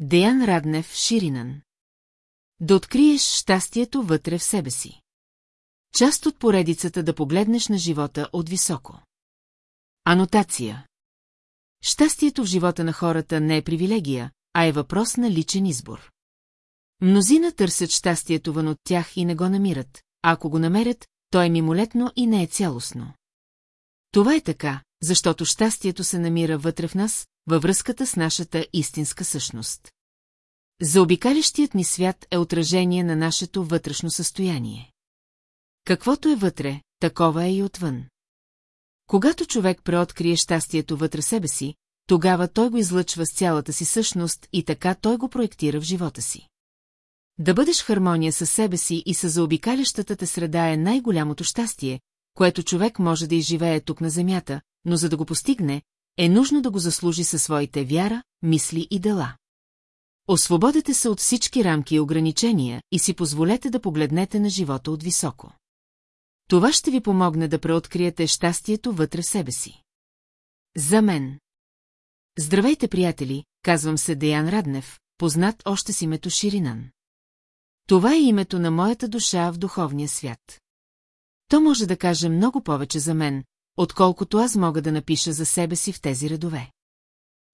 Деян Раднев Ширинан. Да откриеш щастието вътре в себе си. Част от поредицата да погледнеш на живота от високо. Анотация. Щастието в живота на хората не е привилегия, а е въпрос на личен избор. Мнозина търсят щастието вън от тях и не го намират, а ако го намерят, то е мимолетно и не е цялостно. Това е така, защото щастието се намира вътре в нас, във връзката с нашата истинска същност. Заобикалящият ни свят е отражение на нашето вътрешно състояние. Каквото е вътре, такова е и отвън. Когато човек преоткрие щастието вътре себе си, тогава той го излъчва с цялата си същност и така той го проектира в живота си. Да бъдеш хармония със себе си и с заобикалящата те среда е най-голямото щастие, което човек може да изживее тук на земята, но за да го постигне, е нужно да го заслужи със своите вяра, мисли и дела. Освободете се от всички рамки и ограничения и си позволете да погледнете на живота от високо. Това ще ви помогне да преоткриете щастието вътре в себе си. За мен. Здравейте, приятели, казвам се Деян Раднев, познат още с името Ширинан. Това е името на моята душа в духовния свят. То може да каже много повече за мен, отколкото аз мога да напиша за себе си в тези редове.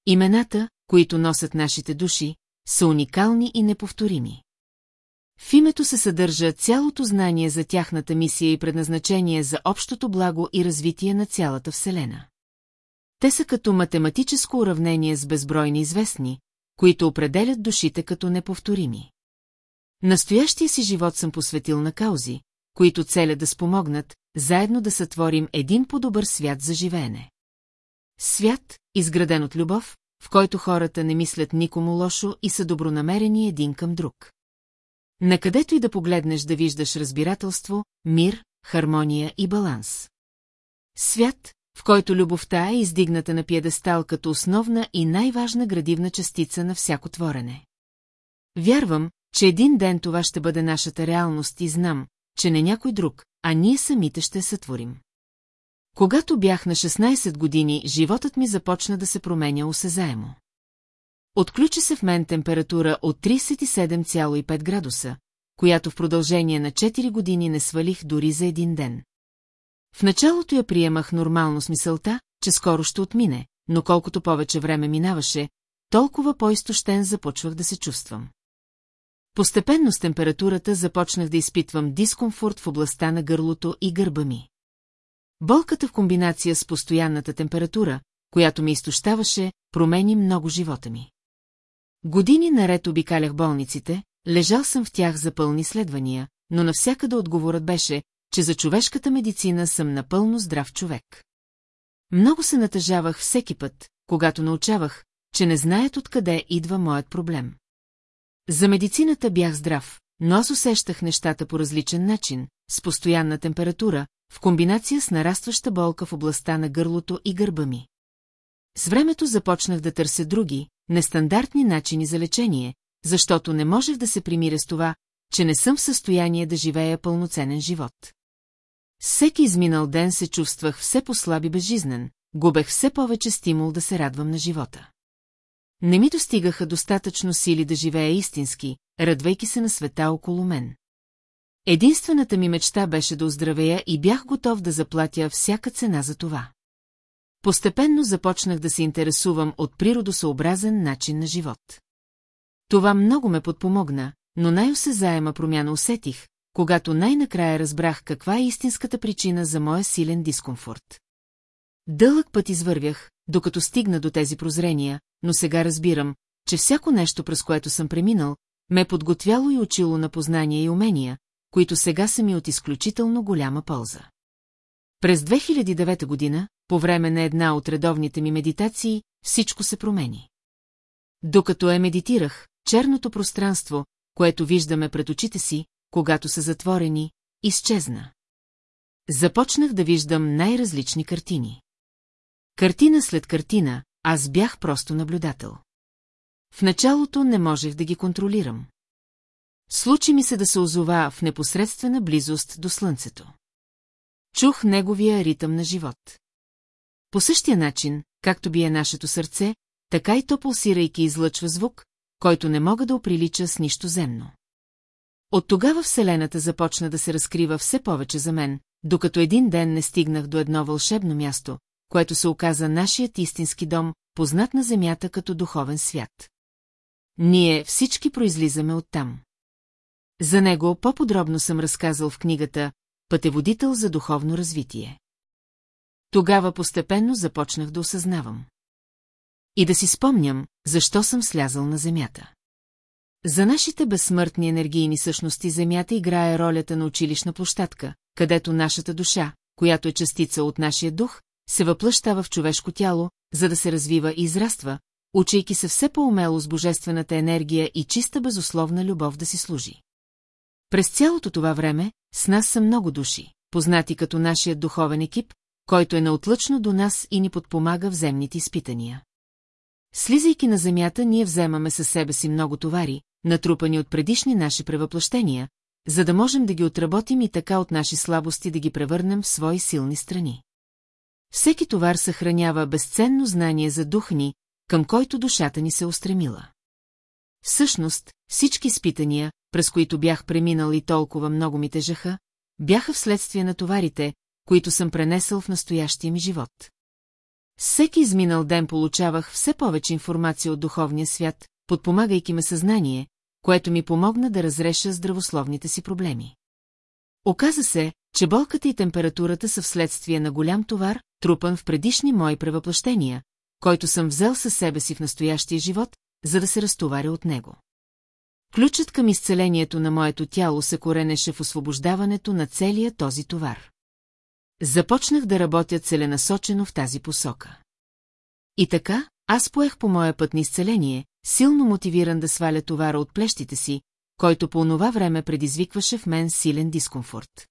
Имената, които носят нашите души, са уникални и неповторими. В името се съдържа цялото знание за тяхната мисия и предназначение за общото благо и развитие на цялата Вселена. Те са като математическо уравнение с безбройни известни, които определят душите като неповторими. Настоящия си живот съм посветил на каузи, които целят да спомогнат, заедно да сътворим един по-добър свят за живеене. Свят, изграден от любов, в който хората не мислят никому лошо и са добронамерени един към друг. Накъдето и да погледнеш да виждаш разбирателство, мир, хармония и баланс. Свят, в който любовта е издигната на пиедестал като основна и най-важна градивна частица на всяко творене. Вярвам, че един ден това ще бъде нашата реалност и знам, че не някой друг, а ние самите ще сътворим. Когато бях на 16 години, животът ми започна да се променя осезаемо. Отключи се в мен температура от 37,5 градуса, която в продължение на 4 години не свалих дори за един ден. В началото я приемах нормално с мисълта, че скоро ще отмине, но колкото повече време минаваше, толкова по-изтощен започвах да се чувствам. Постепенно с температурата започнах да изпитвам дискомфорт в областта на гърлото и гърба ми. Болката в комбинация с постоянната температура, която ми изтощаваше, промени много живота ми. Години наред обикалях болниците, лежал съм в тях за пълни следвания, но навсякъде отговорът беше, че за човешката медицина съм напълно здрав човек. Много се натъжавах всеки път, когато научавах, че не знаят откъде идва моят проблем. За медицината бях здрав, но аз усещах нещата по различен начин, с постоянна температура, в комбинация с нарастваща болка в областта на гърлото и гърба ми. С времето започнах да търся други, нестандартни начини за лечение, защото не можех да се примиря с това, че не съм в състояние да живея пълноценен живот. Всеки изминал ден се чувствах все по-слаби безжизнен, губех все повече стимул да се радвам на живота. Не ми достигаха достатъчно сили да живея истински, радвайки се на света около мен. Единствената ми мечта беше да оздравея и бях готов да заплатя всяка цена за това. Постепенно започнах да се интересувам от природосъобразен начин на живот. Това много ме подпомогна, но най-осезаема промяна усетих, когато най-накрая разбрах каква е истинската причина за моя силен дискомфорт. Дълъг път извървях, докато стигна до тези прозрения, но сега разбирам, че всяко нещо, през което съм преминал, ме е подготвяло и учило на познания и умения, които сега са ми от изключително голяма полза. През 2009 година, по време на една от редовните ми медитации, всичко се промени. Докато е медитирах, черното пространство, което виждаме пред очите си, когато са затворени, изчезна. Започнах да виждам най-различни картини. Картина след картина, аз бях просто наблюдател. В началото не можех да ги контролирам. Случи ми се да се озова в непосредствена близост до слънцето. Чух неговия ритъм на живот. По същия начин, както бие нашето сърце, така и то пулсирайки излъчва звук, който не мога да оприлича с нищо земно. От тогава Вселената започна да се разкрива все повече за мен, докато един ден не стигнах до едно вълшебно място, което се оказа нашият истински дом, познат на Земята като духовен свят. Ние всички произлизаме оттам. За него по-подробно съм разказал в книгата «Пътеводител за духовно развитие». Тогава постепенно започнах да осъзнавам. И да си спомням, защо съм слязал на Земята. За нашите безсмъртни енергийни същности Земята играе ролята на училищна площадка, където нашата душа, която е частица от нашия дух, се въплъщава в човешко тяло, за да се развива и израства, учейки се все по-умело с божествената енергия и чиста безусловна любов да си служи. През цялото това време с нас са много души, познати като нашия духовен екип, който е неотлъчно до нас и ни подпомага в земните изпитания. Слизайки на земята, ние вземаме със себе си много товари, натрупани от предишни наши превъплъщения, за да можем да ги отработим и така от наши слабости да ги превърнем в свои силни страни. Всеки товар съхранява безценно знание за дух ни, към който душата ни се устремила. Всъщност, всички изпитания, през които бях преминал и толкова много ми тежаха, бяха вследствие на товарите, които съм пренесъл в настоящия ми живот. Всеки изминал ден получавах все повече информация от духовния свят, подпомагайки ме съзнание, което ми помогна да разреша здравословните си проблеми. Оказа се, че болката и температурата са вследствие на голям товар, трупан в предишни мои превъплъщения, който съм взел със себе си в настоящия живот, за да се разтоваря от него. Ключът към изцелението на моето тяло се коренеше в освобождаването на целия този товар. Започнах да работя целенасочено в тази посока. И така, аз поех по моя път на изцеление, силно мотивиран да сваля товара от плещите си, който по онова време предизвикваше в мен силен дискомфорт.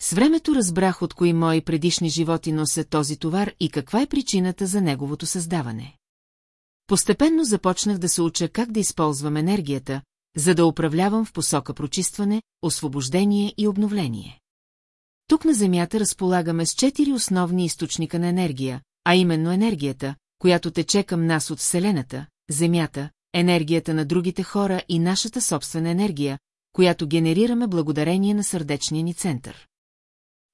С времето разбрах от кои мои предишни животи носят този товар и каква е причината за неговото създаване. Постепенно започнах да се уча как да използвам енергията, за да управлявам в посока прочистване, освобождение и обновление. Тук на Земята разполагаме с четири основни източника на енергия, а именно енергията, която тече към нас от Вселената, Земята, енергията на другите хора и нашата собствена енергия, която генерираме благодарение на сърдечния ни център.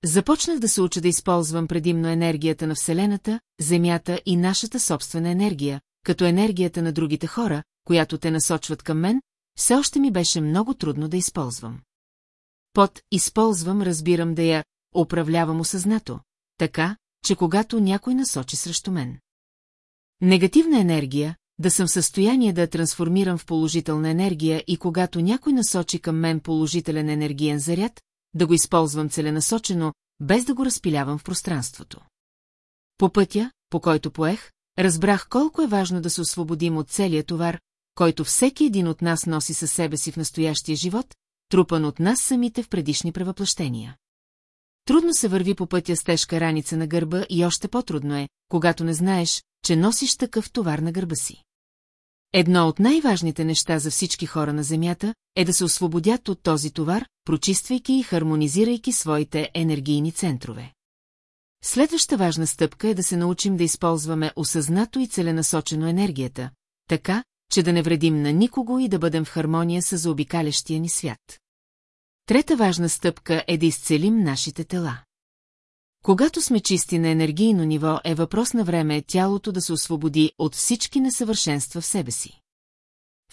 Започнах да се уча да използвам предимно енергията на Вселената, Земята и нашата собствена енергия, като енергията на другите хора, която те насочват към мен, все още ми беше много трудно да използвам. Под използвам разбирам да я управлявам осъзнато, така, че когато някой насочи срещу мен. Негативна енергия, да съм в състояние да я трансформирам в положителна енергия и когато някой насочи към мен положителен енергиен заряд, да го използвам целенасочено, без да го разпилявам в пространството. По пътя, по който поех, разбрах колко е важно да се освободим от целия товар, който всеки един от нас носи със себе си в настоящия живот, трупан от нас самите в предишни превъплъщения. Трудно се върви по пътя с тежка раница на гърба и още по-трудно е, когато не знаеш, че носиш такъв товар на гърба си. Едно от най-важните неща за всички хора на Земята е да се освободят от този товар, прочиствайки и хармонизирайки своите енергийни центрове. Следваща важна стъпка е да се научим да използваме осъзнато и целенасочено енергията, така, че да не вредим на никого и да бъдем в хармония с заобикалящия ни свят. Трета важна стъпка е да изцелим нашите тела. Когато сме чисти на енергийно ниво, е въпрос на време тялото да се освободи от всички несъвършенства в себе си.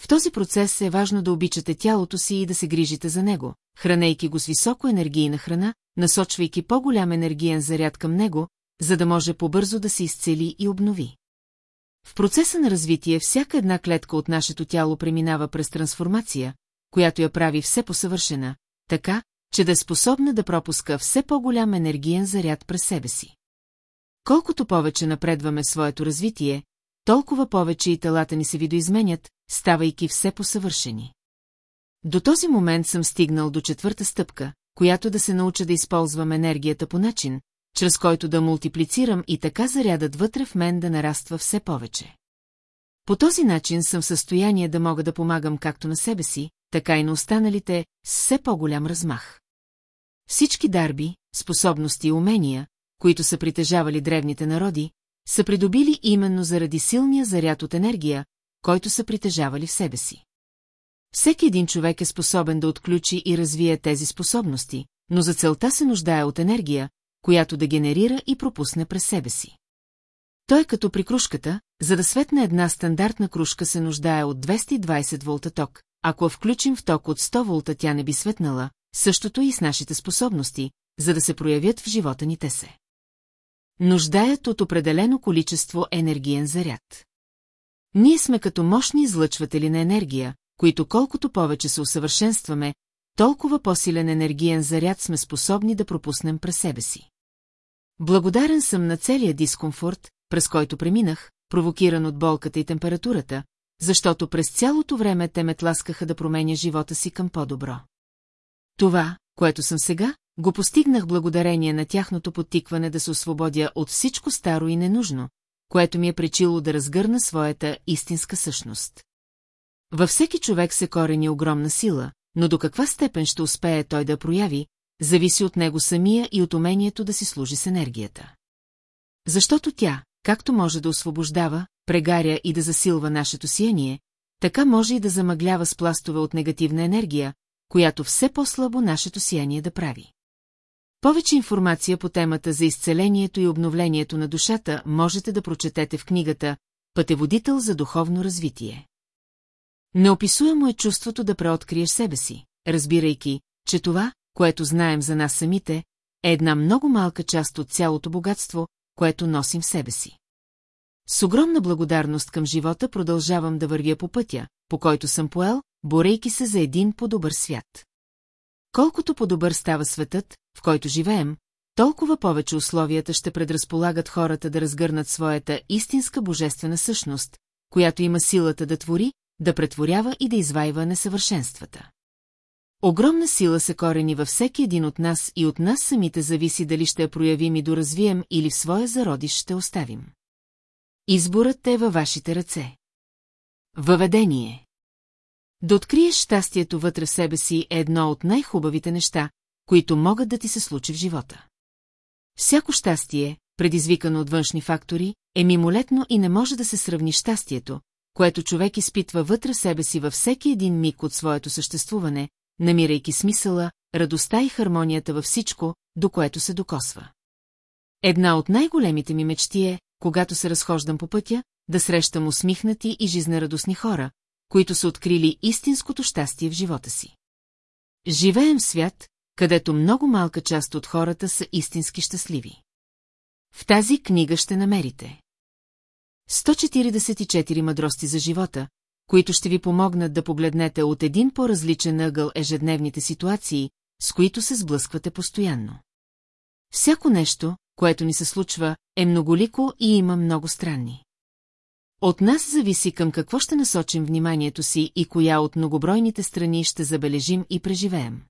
В този процес е важно да обичате тялото си и да се грижите за него, хранейки го с високо енергийна храна, насочвайки по-голям енергиен заряд към него, за да може по-бързо да се изцели и обнови. В процеса на развитие всяка една клетка от нашето тяло преминава през трансформация, която я прави все посъвършена, така, че да е способна да пропуска все по-голям енергиен заряд през себе си. Колкото повече напредваме своето развитие, толкова повече и телата ни се видоизменят, ставайки все посъвършени. До този момент съм стигнал до четвърта стъпка, която да се науча да използвам енергията по начин, чрез който да мултиплицирам и така зарядът вътре в мен да нараства все повече. По този начин съм в състояние да мога да помагам както на себе си, така и на останалите с все по-голям размах. Всички дарби, способности и умения, които са притежавали древните народи, са придобили именно заради силния заряд от енергия, който са притежавали в себе си. Всеки един човек е способен да отключи и развие тези способности, но за целта се нуждае от енергия, която да генерира и пропусне през себе си. Той е като при кружката, за да светне една стандартна кружка се нуждае от 220 волта ток, ако включим в ток от 100 волта тя не би светнала, същото и с нашите способности, за да се проявят в живота ни те се. Нуждаят от определено количество енергиен заряд. Ние сме като мощни излъчватели на енергия, които колкото повече се усъвършенстваме, толкова по-силен енергиен заряд сме способни да пропуснем през себе си. Благодарен съм на целия дискомфорт, през който преминах, провокиран от болката и температурата, защото през цялото време те ме тласкаха да променя живота си към по-добро. Това, което съм сега, го постигнах благодарение на тяхното подтикване да се освободя от всичко старо и ненужно, което ми е пречило да разгърна своята истинска същност. Във всеки човек се корени огромна сила, но до каква степен ще успее той да прояви, зависи от него самия и от умението да си служи с енергията. Защото тя, както може да освобождава, прегаря и да засилва нашето сияние, така може и да замъглява с пластове от негативна енергия, която все по-слабо нашето сияние да прави. Повече информация по темата за изцелението и обновлението на душата можете да прочетете в книгата Пътеводител за духовно развитие. Неописуемо е чувството да преоткриеш себе си, разбирайки, че това, което знаем за нас самите, е една много малка част от цялото богатство, което носим в себе си. С огромна благодарност към живота продължавам да вървя по пътя, по който съм поел, борейки се за един по-добър свят. Колкото по-добър става светът, в който живеем, толкова повече условията ще предразполагат хората да разгърнат своята истинска божествена същност, която има силата да твори, да претворява и да извайва несъвършенствата. Огромна сила се корени във всеки един от нас и от нас самите зависи дали ще я проявим и доразвием или в своя зародиш ще оставим. Изборът е във вашите ръце. Въведение Да откриеш щастието вътре в себе си е едно от най-хубавите неща, които могат да ти се случи в живота. Всяко щастие, предизвикано от външни фактори, е мимолетно и не може да се сравни щастието, което човек изпитва вътре себе си във всеки един миг от своето съществуване, намирайки смисъла, радостта и хармонията във всичко, до което се докосва. Една от най-големите ми мечти е, когато се разхождам по пътя, да срещам усмихнати и жизнерадостни хора, които са открили истинското щастие в живота си. Живеем в свят, където много малка част от хората са истински щастливи. В тази книга ще намерите 144 мъдрости за живота, които ще ви помогнат да погледнете от един по-различен ъгъл ежедневните ситуации, с които се сблъсквате постоянно. Всяко нещо, което ни се случва, е многолико и има много странни. От нас зависи към какво ще насочим вниманието си и коя от многобройните страни ще забележим и преживеем.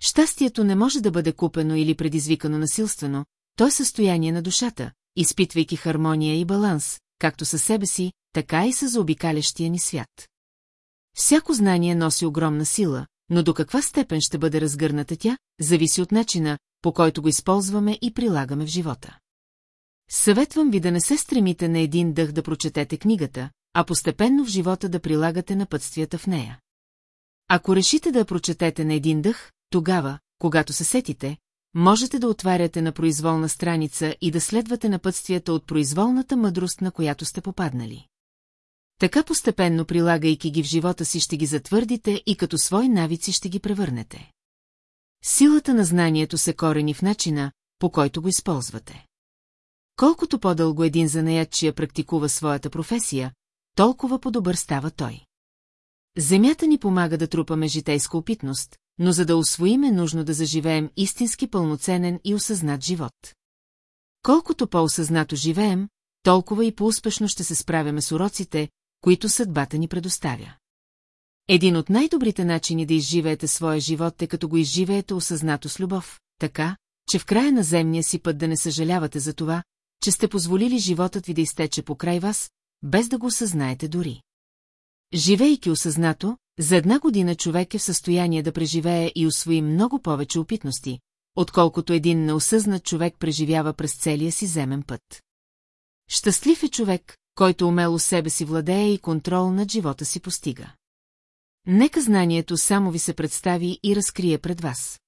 Щастието не може да бъде купено или предизвикано насилствено, то е състояние на душата, изпитвайки хармония и баланс, както със себе си, така и с заобикалящия ни свят. Всяко знание носи огромна сила, но до каква степен ще бъде разгърната тя, зависи от начина, по който го използваме и прилагаме в живота. Съветвам ви да не се стремите на един дъх да прочетете книгата, а постепенно в живота да прилагате напътствията в нея. Ако решите да я прочетете на един дъх, тогава, когато се сетите, можете да отваряте на произволна страница и да следвате напътствията от произволната мъдрост, на която сте попаднали. Така постепенно прилагайки ги в живота си ще ги затвърдите и като свои навици ще ги превърнете. Силата на знанието се корени в начина, по който го използвате. Колкото по-дълго един занаятчия практикува своята професия, толкова по-добър става той. Земята ни помага да трупаме житейска опитност, но за да освоим е нужно да заживеем истински пълноценен и осъзнат живот. Колкото по-осъзнато живеем, толкова и по-успешно ще се справяме с уроците, които съдбата ни предоставя. Един от най-добрите начини да изживеете своя живот е като го изживеете осъзнато с любов, така, че в края на земния си път да не съжалявате за това, че сте позволили животът ви да изтече покрай вас, без да го осъзнаете дори. Живейки осъзнато, за една година човек е в състояние да преживее и освои много повече опитности, отколкото един неосъзнат човек преживява през целия си земен път. Щастлив е човек, който умело себе си владее и контрол над живота си постига. Нека знанието само ви се представи и разкрие пред вас.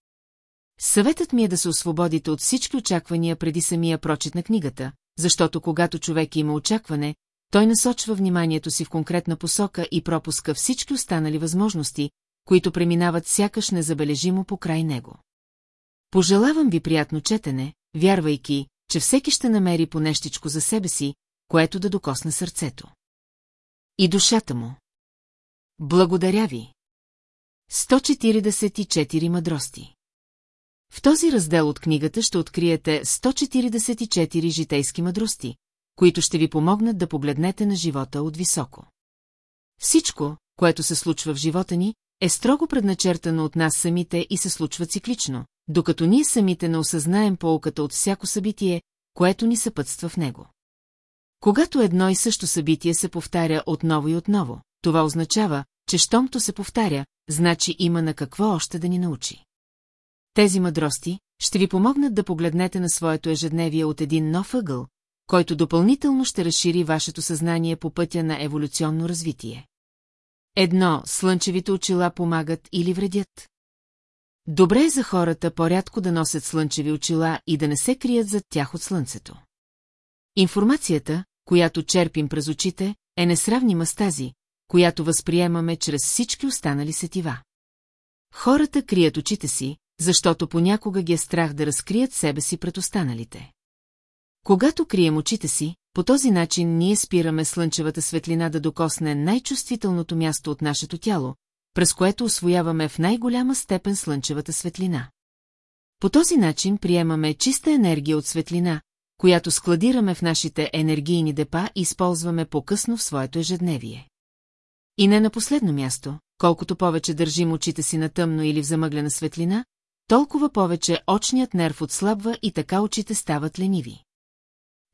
Съветът ми е да се освободите от всички очаквания преди самия прочит на книгата, защото когато човек има очакване, той насочва вниманието си в конкретна посока и пропуска всички останали възможности, които преминават сякаш незабележимо по край него. Пожелавам ви приятно четене, вярвайки, че всеки ще намери по нещичко за себе си, което да докосне сърцето. И душата му. Благодаря ви. 144 мъдрости В този раздел от книгата ще откриете 144 житейски мъдрости, които ще ви помогнат да погледнете на живота от високо. Всичко, което се случва в живота ни, е строго предначертано от нас самите и се случва циклично, докато ние самите не осъзнаем полката от всяко събитие, което ни съпътства в него. Когато едно и също събитие се повтаря отново и отново, това означава, че щомто се повтаря, значи има на какво още да ни научи. Тези мъдрости ще ви помогнат да погледнете на своето ежедневие от един нов ъгъл, който допълнително ще разшири вашето съзнание по пътя на еволюционно развитие. Едно, слънчевите очила помагат или вредят. Добре е за хората по-рядко да носят слънчеви очила и да не се крият зад тях от слънцето. Информацията, която черпим през очите, е несравнима с тази, която възприемаме чрез всички останали сетива. Хората крият очите си, защото понякога ги е страх да разкрият себе си пред останалите. Когато крием очите си, по този начин ние спираме слънчевата светлина да докосне най-чувствителното място от нашето тяло, през което освояваме в най-голяма степен слънчевата светлина. По този начин приемаме чиста енергия от светлина, която складираме в нашите енергийни депа и използваме по-късно в своето ежедневие. И не на последно място, колкото повече държим очите си на тъмно или в замъглена светлина, толкова повече очният нерв отслабва и така очите стават лениви.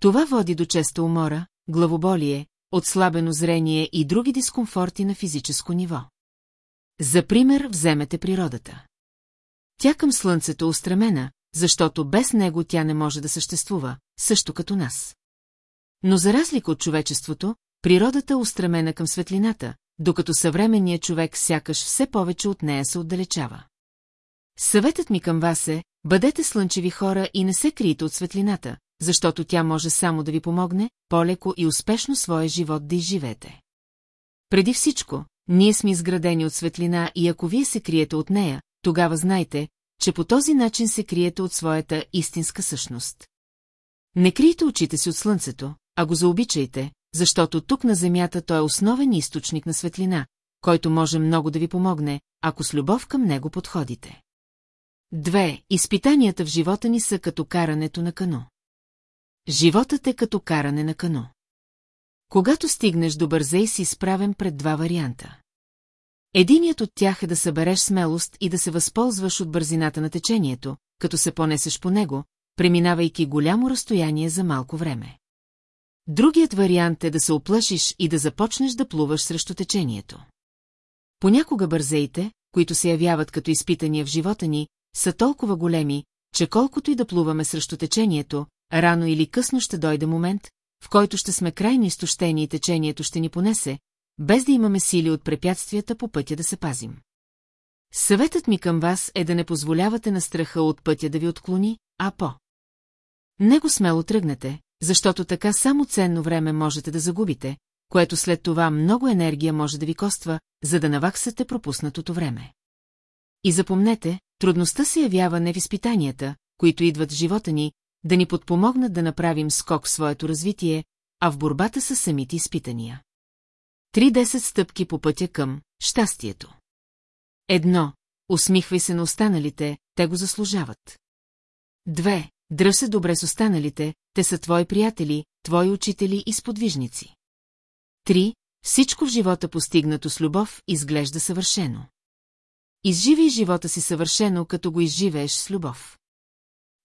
Това води до честа умора, главоболие, отслабено зрение и други дискомфорти на физическо ниво. За пример вземете природата. Тя към слънцето е устремена, защото без него тя не може да съществува, също като нас. Но за разлика от човечеството, природата е устремена към светлината, докато съвременният човек сякаш все повече от нея се отдалечава. Съветът ми към вас е, бъдете слънчеви хора и не се криете от светлината, защото тя може само да ви помогне, по-леко и успешно своя живот да изживете. Преди всичко, ние сме изградени от светлина и ако вие се криете от нея, тогава знайте, че по този начин се криете от своята истинска същност. Не крийте очите си от слънцето, а го заобичайте, защото тук на Земята той е основен източник на светлина, който може много да ви помогне, ако с любов към него подходите. Две, изпитанията в живота ни са като карането на кано. Животът е като каране на кано. Когато стигнеш до бързей си изправен пред два варианта. Единият от тях е да събереш смелост и да се възползваш от бързината на течението, като се понесеш по него, преминавайки голямо разстояние за малко време. Другият вариант е да се оплашиш и да започнеш да плуваш срещу течението. Понякога бързеите, които се явяват като изпитания в живота ни, са толкова големи, че колкото и да плуваме срещу течението, рано или късно ще дойде момент, в който ще сме крайно изтощени и течението ще ни понесе, без да имаме сили от препятствията по пътя да се пазим. Съветът ми към вас е да не позволявате на страха от пътя да ви отклони, а по. Него смело тръгнете, защото така само ценно време можете да загубите, което след това много енергия може да ви коства, за да наваксате пропуснатото време. И запомнете, трудността се явява не в изпитанията, които идват в живота ни, да ни подпомогнат да направим скок в своето развитие, а в борбата с самите изпитания. Три-десет стъпки по пътя към щастието. Едно. Усмихвай се на останалите, те го заслужават. Две. Дръж се добре с останалите, те са твои приятели, твои учители и сподвижници. Три. Всичко в живота постигнато с любов изглежда съвършено. Изживей живота си съвършено, като го изживееш с любов.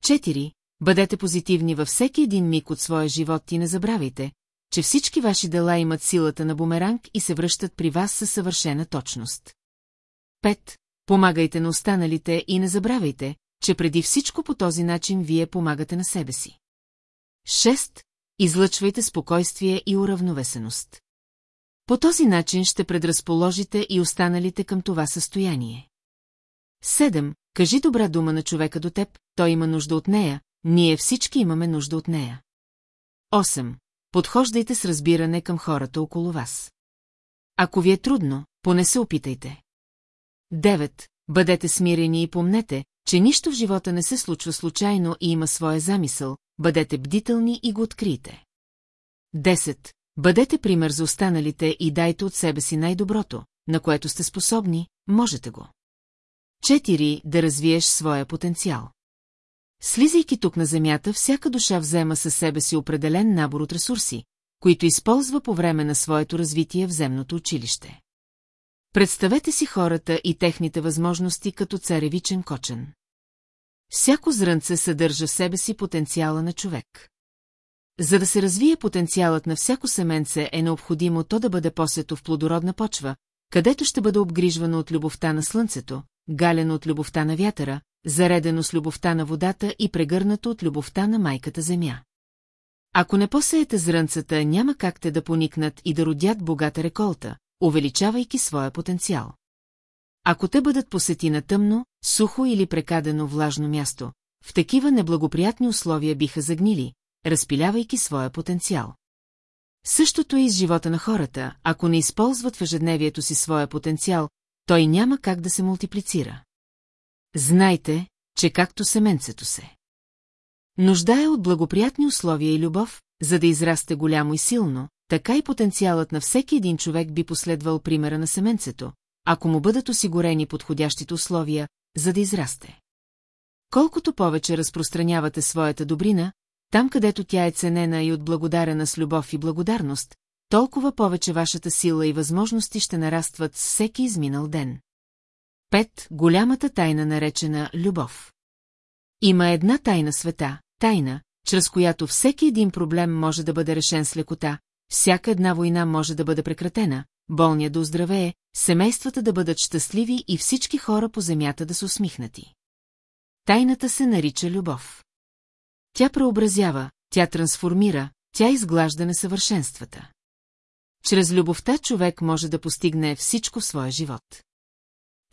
Четири. Бъдете позитивни във всеки един миг от своя живот и не забравяйте, че всички ваши дела имат силата на бумеранг и се връщат при вас със съвършена точност. Пет. Помагайте на останалите и не забравяйте, че преди всичко по този начин вие помагате на себе си. Шест. излъчвайте спокойствие и уравновесеност. По този начин ще предразположите и останалите към това състояние. 7. Кажи добра дума на човека до теб, той има нужда от нея, ние всички имаме нужда от нея. 8. Подхождайте с разбиране към хората около вас. Ако ви е трудно, поне се опитайте. 9. Бъдете смирени и помнете, че нищо в живота не се случва случайно и има своя замисъл, бъдете бдителни и го открийте. 10. Бъдете пример за останалите и дайте от себе си най-доброто, на което сте способни, можете го. 4. Да развиеш своя потенциал. Слизайки тук на земята, всяка душа взема със себе си определен набор от ресурси, които използва по време на своето развитие в земното училище. Представете си хората и техните възможности като царевичен кочен. Всяко зрънце съдържа в себе си потенциала на човек. За да се развие потенциалът на всяко семенце е необходимо то да бъде посето в плодородна почва, където ще бъде обгрижвано от любовта на слънцето, галено от любовта на вятъра, заредено с любовта на водата и прегърнато от любовта на майката земя. Ако не посеете зрънцата, няма как те да поникнат и да родят богата реколта, увеличавайки своя потенциал. Ако те бъдат посети на тъмно, сухо или прекадено влажно място, в такива неблагоприятни условия биха загнили, разпилявайки своя потенциал. Същото е и с живота на хората, ако не използват в ежедневието си своя потенциал, той няма как да се мултиплицира. Знайте, че както семенцето се. Нуждае от благоприятни условия и любов, за да израсте голямо и силно, така и потенциалът на всеки един човек би последвал примера на семенцето, ако му бъдат осигурени подходящите условия, за да израсте. Колкото повече разпространявате своята добрина, там където тя е ценена и отблагодарена с любов и благодарност, толкова повече вашата сила и възможности ще нарастват всеки изминал ден. Пет. Голямата тайна наречена любов. Има една тайна света, тайна, чрез която всеки един проблем може да бъде решен с лекота, всяка една война може да бъде прекратена, болния да оздравее, семействата да бъдат щастливи и всички хора по земята да са усмихнати. Тайната се нарича любов. Тя преобразява, тя трансформира, тя изглажда несъвършенствата. Чрез любовта човек може да постигне всичко в своя живот.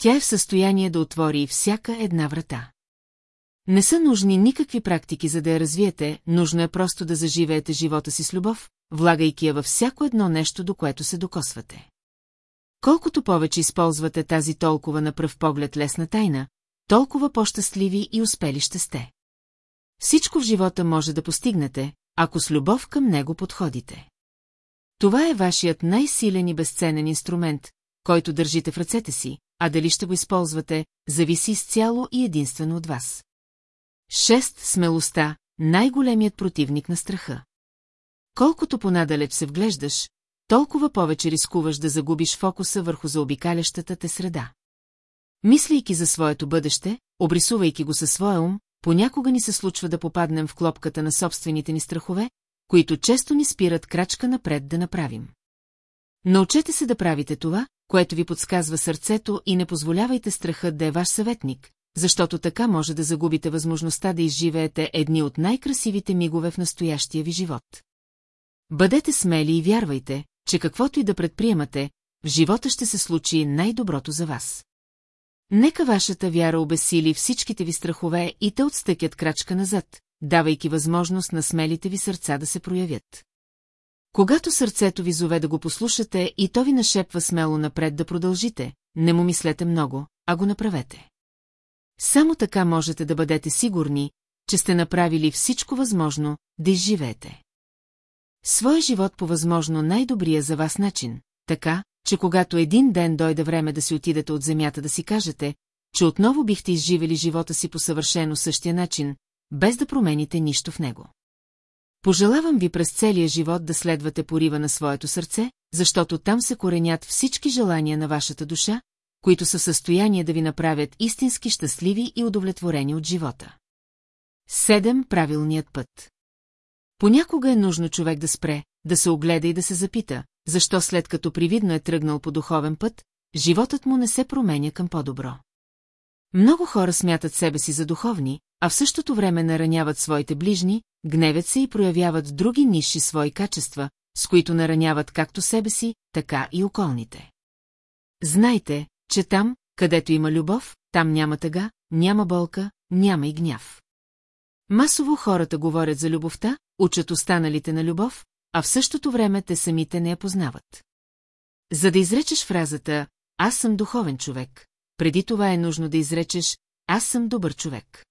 Тя е в състояние да отвори всяка една врата. Не са нужни никакви практики, за да я развиете, нужно е просто да заживеете живота си с любов, влагайки я във всяко едно нещо, до което се докосвате. Колкото повече използвате тази толкова на пръв поглед лесна тайна, толкова по-щастливи и успели ще сте. Всичко в живота може да постигнете, ако с любов към него подходите. Това е вашият най-силен и безценен инструмент, който държите в ръцете си, а дали ще го използвате, зависи изцяло и единствено от вас. Шест смелостта, най-големият противник на страха. Колкото понадалеч се вглеждаш, толкова повече рискуваш да загубиш фокуса върху заобикалящата те среда. Мислейки за своето бъдеще, обрисувайки го със своя ум, понякога ни се случва да попаднем в клопката на собствените ни страхове, които често ни спират крачка напред да направим. Научете се да правите това, което ви подсказва сърцето и не позволявайте страхът да е ваш съветник, защото така може да загубите възможността да изживеете едни от най-красивите мигове в настоящия ви живот. Бъдете смели и вярвайте, че каквото и да предприемате, в живота ще се случи най-доброто за вас. Нека вашата вяра обесили всичките ви страхове и те отстъкят крачка назад, давайки възможност на смелите ви сърца да се проявят. Когато сърцето ви зове да го послушате и то ви нашепва смело напред да продължите, не му мислете много, а го направете. Само така можете да бъдете сигурни, че сте направили всичко възможно да изживеете. Своя живот по възможно най-добрия за вас начин, така, че когато един ден дойде време да си отидете от земята да си кажете, че отново бихте изживели живота си по съвършено същия начин, без да промените нищо в него. Пожелавам ви през целия живот да следвате порива на своето сърце, защото там се коренят всички желания на вашата душа, които са в състояние да ви направят истински щастливи и удовлетворени от живота. Седем правилният път. Понякога е нужно човек да спре, да се огледа и да се запита, защо след като привидно е тръгнал по духовен път, животът му не се променя към по-добро. Много хора смятат себе си за духовни, а в същото време нараняват своите ближни, гневят се и проявяват други нисши свои качества, с които нараняват както себе си, така и околните. Знайте, че там, където има любов, там няма тъга, няма болка, няма и гняв. Масово хората говорят за любовта, учат останалите на любов, а в същото време те самите не я познават. За да изречеш фразата «Аз съм духовен човек», преди това е нужно да изречеш «Аз съм добър човек».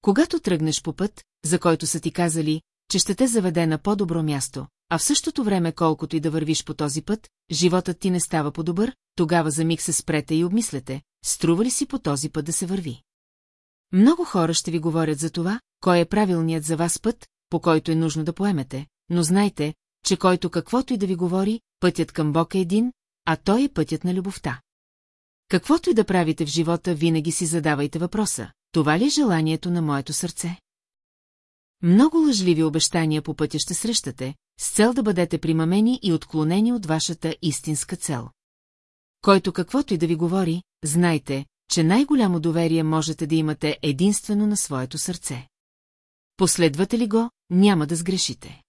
Когато тръгнеш по път, за който са ти казали, че ще те заведе на по-добро място, а в същото време колкото и да вървиш по този път, животът ти не става по-добър, тогава за миг се спрете и обмислете, струва ли си по този път да се върви. Много хора ще ви говорят за това, кой е правилният за вас път, по който е нужно да поемете, но знайте, че който каквото и да ви говори, пътят към Бог е един, а той е пътят на любовта. Каквото и да правите в живота, винаги си задавайте въпроса, това ли е желанието на моето сърце? Много лъжливи обещания по пътя ще срещате, с цел да бъдете примамени и отклонени от вашата истинска цел. Който каквото и да ви говори, знайте, че най-голямо доверие можете да имате единствено на своето сърце. Последвате ли го, няма да сгрешите.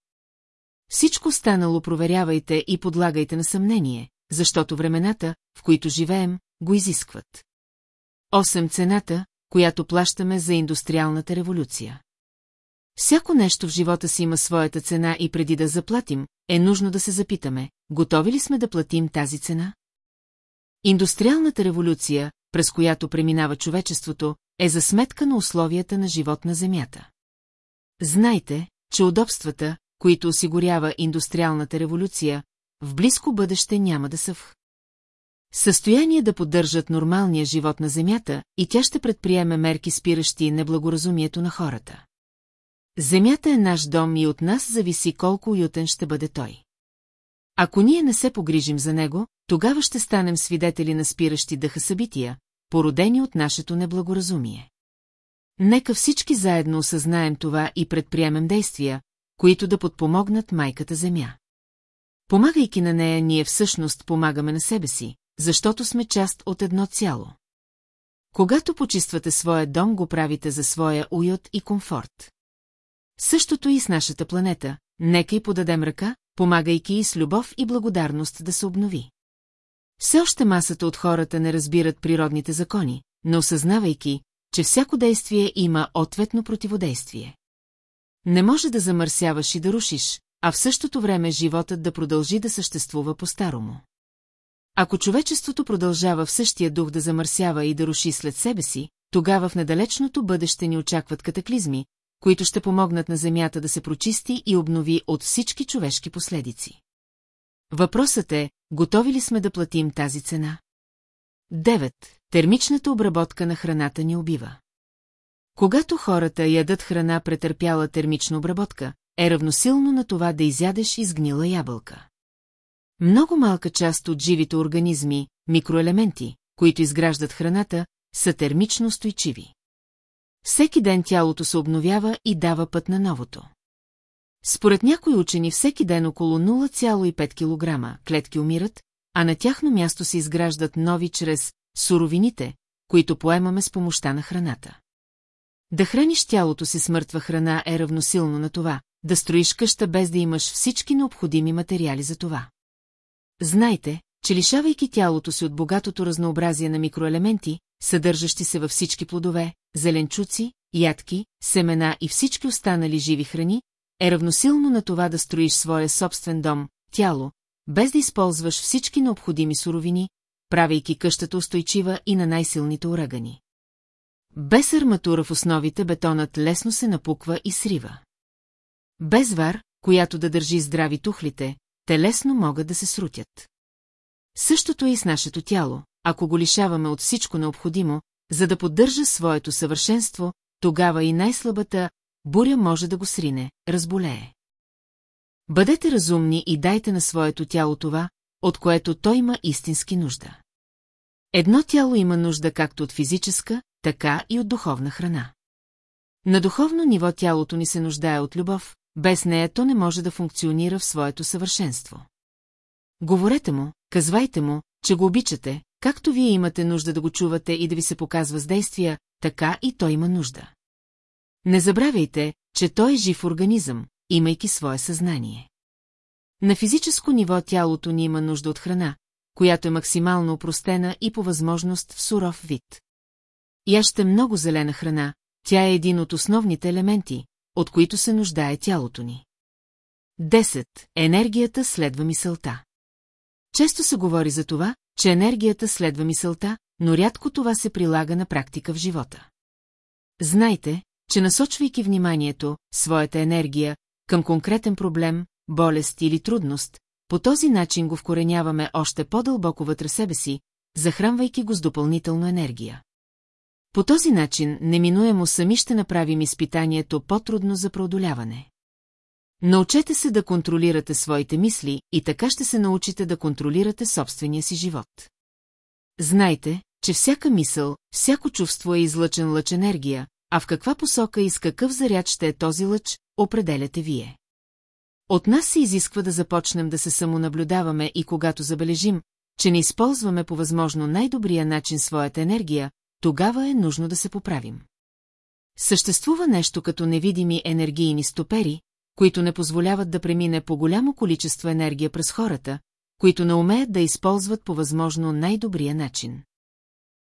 Всичко станало проверявайте и подлагайте на съмнение, защото времената, в които живеем, го изискват. Осем цената, която плащаме за индустриалната революция. Всяко нещо в живота си има своята цена и преди да заплатим, е нужно да се запитаме, готови ли сме да платим тази цена? Индустриалната революция, през която преминава човечеството, е за сметка на условията на живот на Земята. Знайте, че удобствата, които осигурява индустриалната революция, в близко бъдеще няма да са в състояние да поддържат нормалния живот на Земята и тя ще предприеме мерки спиращи неблагоразумието на хората. Земята е наш дом и от нас зависи колко уютен ще бъде той. Ако ние не се погрижим за него, тогава ще станем свидетели на спиращи дъха събития, породени от нашето неблагоразумие. Нека всички заедно осъзнаем това и предприемем действия, които да подпомогнат майката Земя. Помагайки на нея, ние всъщност помагаме на себе си, защото сме част от едно цяло. Когато почиствате своя дом, го правите за своя уют и комфорт. Същото и с нашата планета, нека й подадем ръка, помагайки и с любов и благодарност да се обнови. Все още масата от хората не разбират природните закони, но осъзнавайки, че всяко действие има ответно противодействие. Не може да замърсяваш и да рушиш, а в същото време животът да продължи да съществува по-старому. Ако човечеството продължава в същия дух да замърсява и да руши след себе си, тогава в недалечното бъдеще ни очакват катаклизми, които ще помогнат на Земята да се прочисти и обнови от всички човешки последици. Въпросът е, готови ли сме да платим тази цена? 9. Термичната обработка на храната ни убива. Когато хората ядат храна претърпяла термична обработка, е равносилно на това да изядеш изгнила ябълка. Много малка част от живите организми, микроелементи, които изграждат храната, са термично устойчиви. Всеки ден тялото се обновява и дава път на новото. Според някои учени всеки ден около 0,5 кг клетки умират, а на тяхно място се изграждат нови чрез суровините, които поемаме с помощта на храната. Да храниш тялото си смъртва храна е равносилно на това, да строиш къща без да имаш всички необходими материали за това. Знайте, че лишавайки тялото си от богатото разнообразие на микроелементи, съдържащи се във всички плодове, зеленчуци, ядки, семена и всички останали живи храни, е равносилно на това да строиш своя собствен дом, тяло, без да използваш всички необходими суровини, правейки къщата устойчива и на най-силните урагани. Без арматура в основите бетонът лесно се напуква и срива. Без вар, която да държи здрави тухлите, те лесно могат да се срутят. Същото е и с нашето тяло, ако го лишаваме от всичко необходимо, за да поддържа своето съвършенство, тогава и най-слабата буря може да го срине, разболее. Бъдете разумни и дайте на своето тяло това, от което той има истински нужда. Едно тяло има нужда както от физическа, така и от духовна храна. На духовно ниво тялото ни се нуждае от любов, без нея то не може да функционира в своето съвършенство. Говорете му, казвайте му, че го обичате, както вие имате нужда да го чувате и да ви се показва с действия, така и той има нужда. Не забравяйте, че той е жив организъм, имайки свое съзнание. На физическо ниво тялото ни има нужда от храна, която е максимално упростена и по възможност в суров вид. Яще много зелена храна, тя е един от основните елементи, от които се нуждае тялото ни. 10. Енергията следва мисълта. Често се говори за това, че енергията следва мисълта, но рядко това се прилага на практика в живота. Знайте, че насочвайки вниманието, своята енергия, към конкретен проблем, болест или трудност, по този начин го вкореняваме още по-дълбоко вътре себе си, захранвайки го с допълнителна енергия. По този начин неминуемо сами ще направим изпитанието по-трудно за преодоляване. Научете се да контролирате своите мисли и така ще се научите да контролирате собствения си живот. Знайте, че всяка мисъл, всяко чувство е излъчен лъч енергия, а в каква посока и с какъв заряд ще е този лъч, определяте вие. От нас се изисква да започнем да се самонаблюдаваме и когато забележим, че не използваме по възможно най-добрия начин своята енергия, тогава е нужно да се поправим. Съществува нещо като невидими енергийни стопери, които не позволяват да премине по голямо количество енергия през хората, които не умеят да използват по възможно най-добрия начин.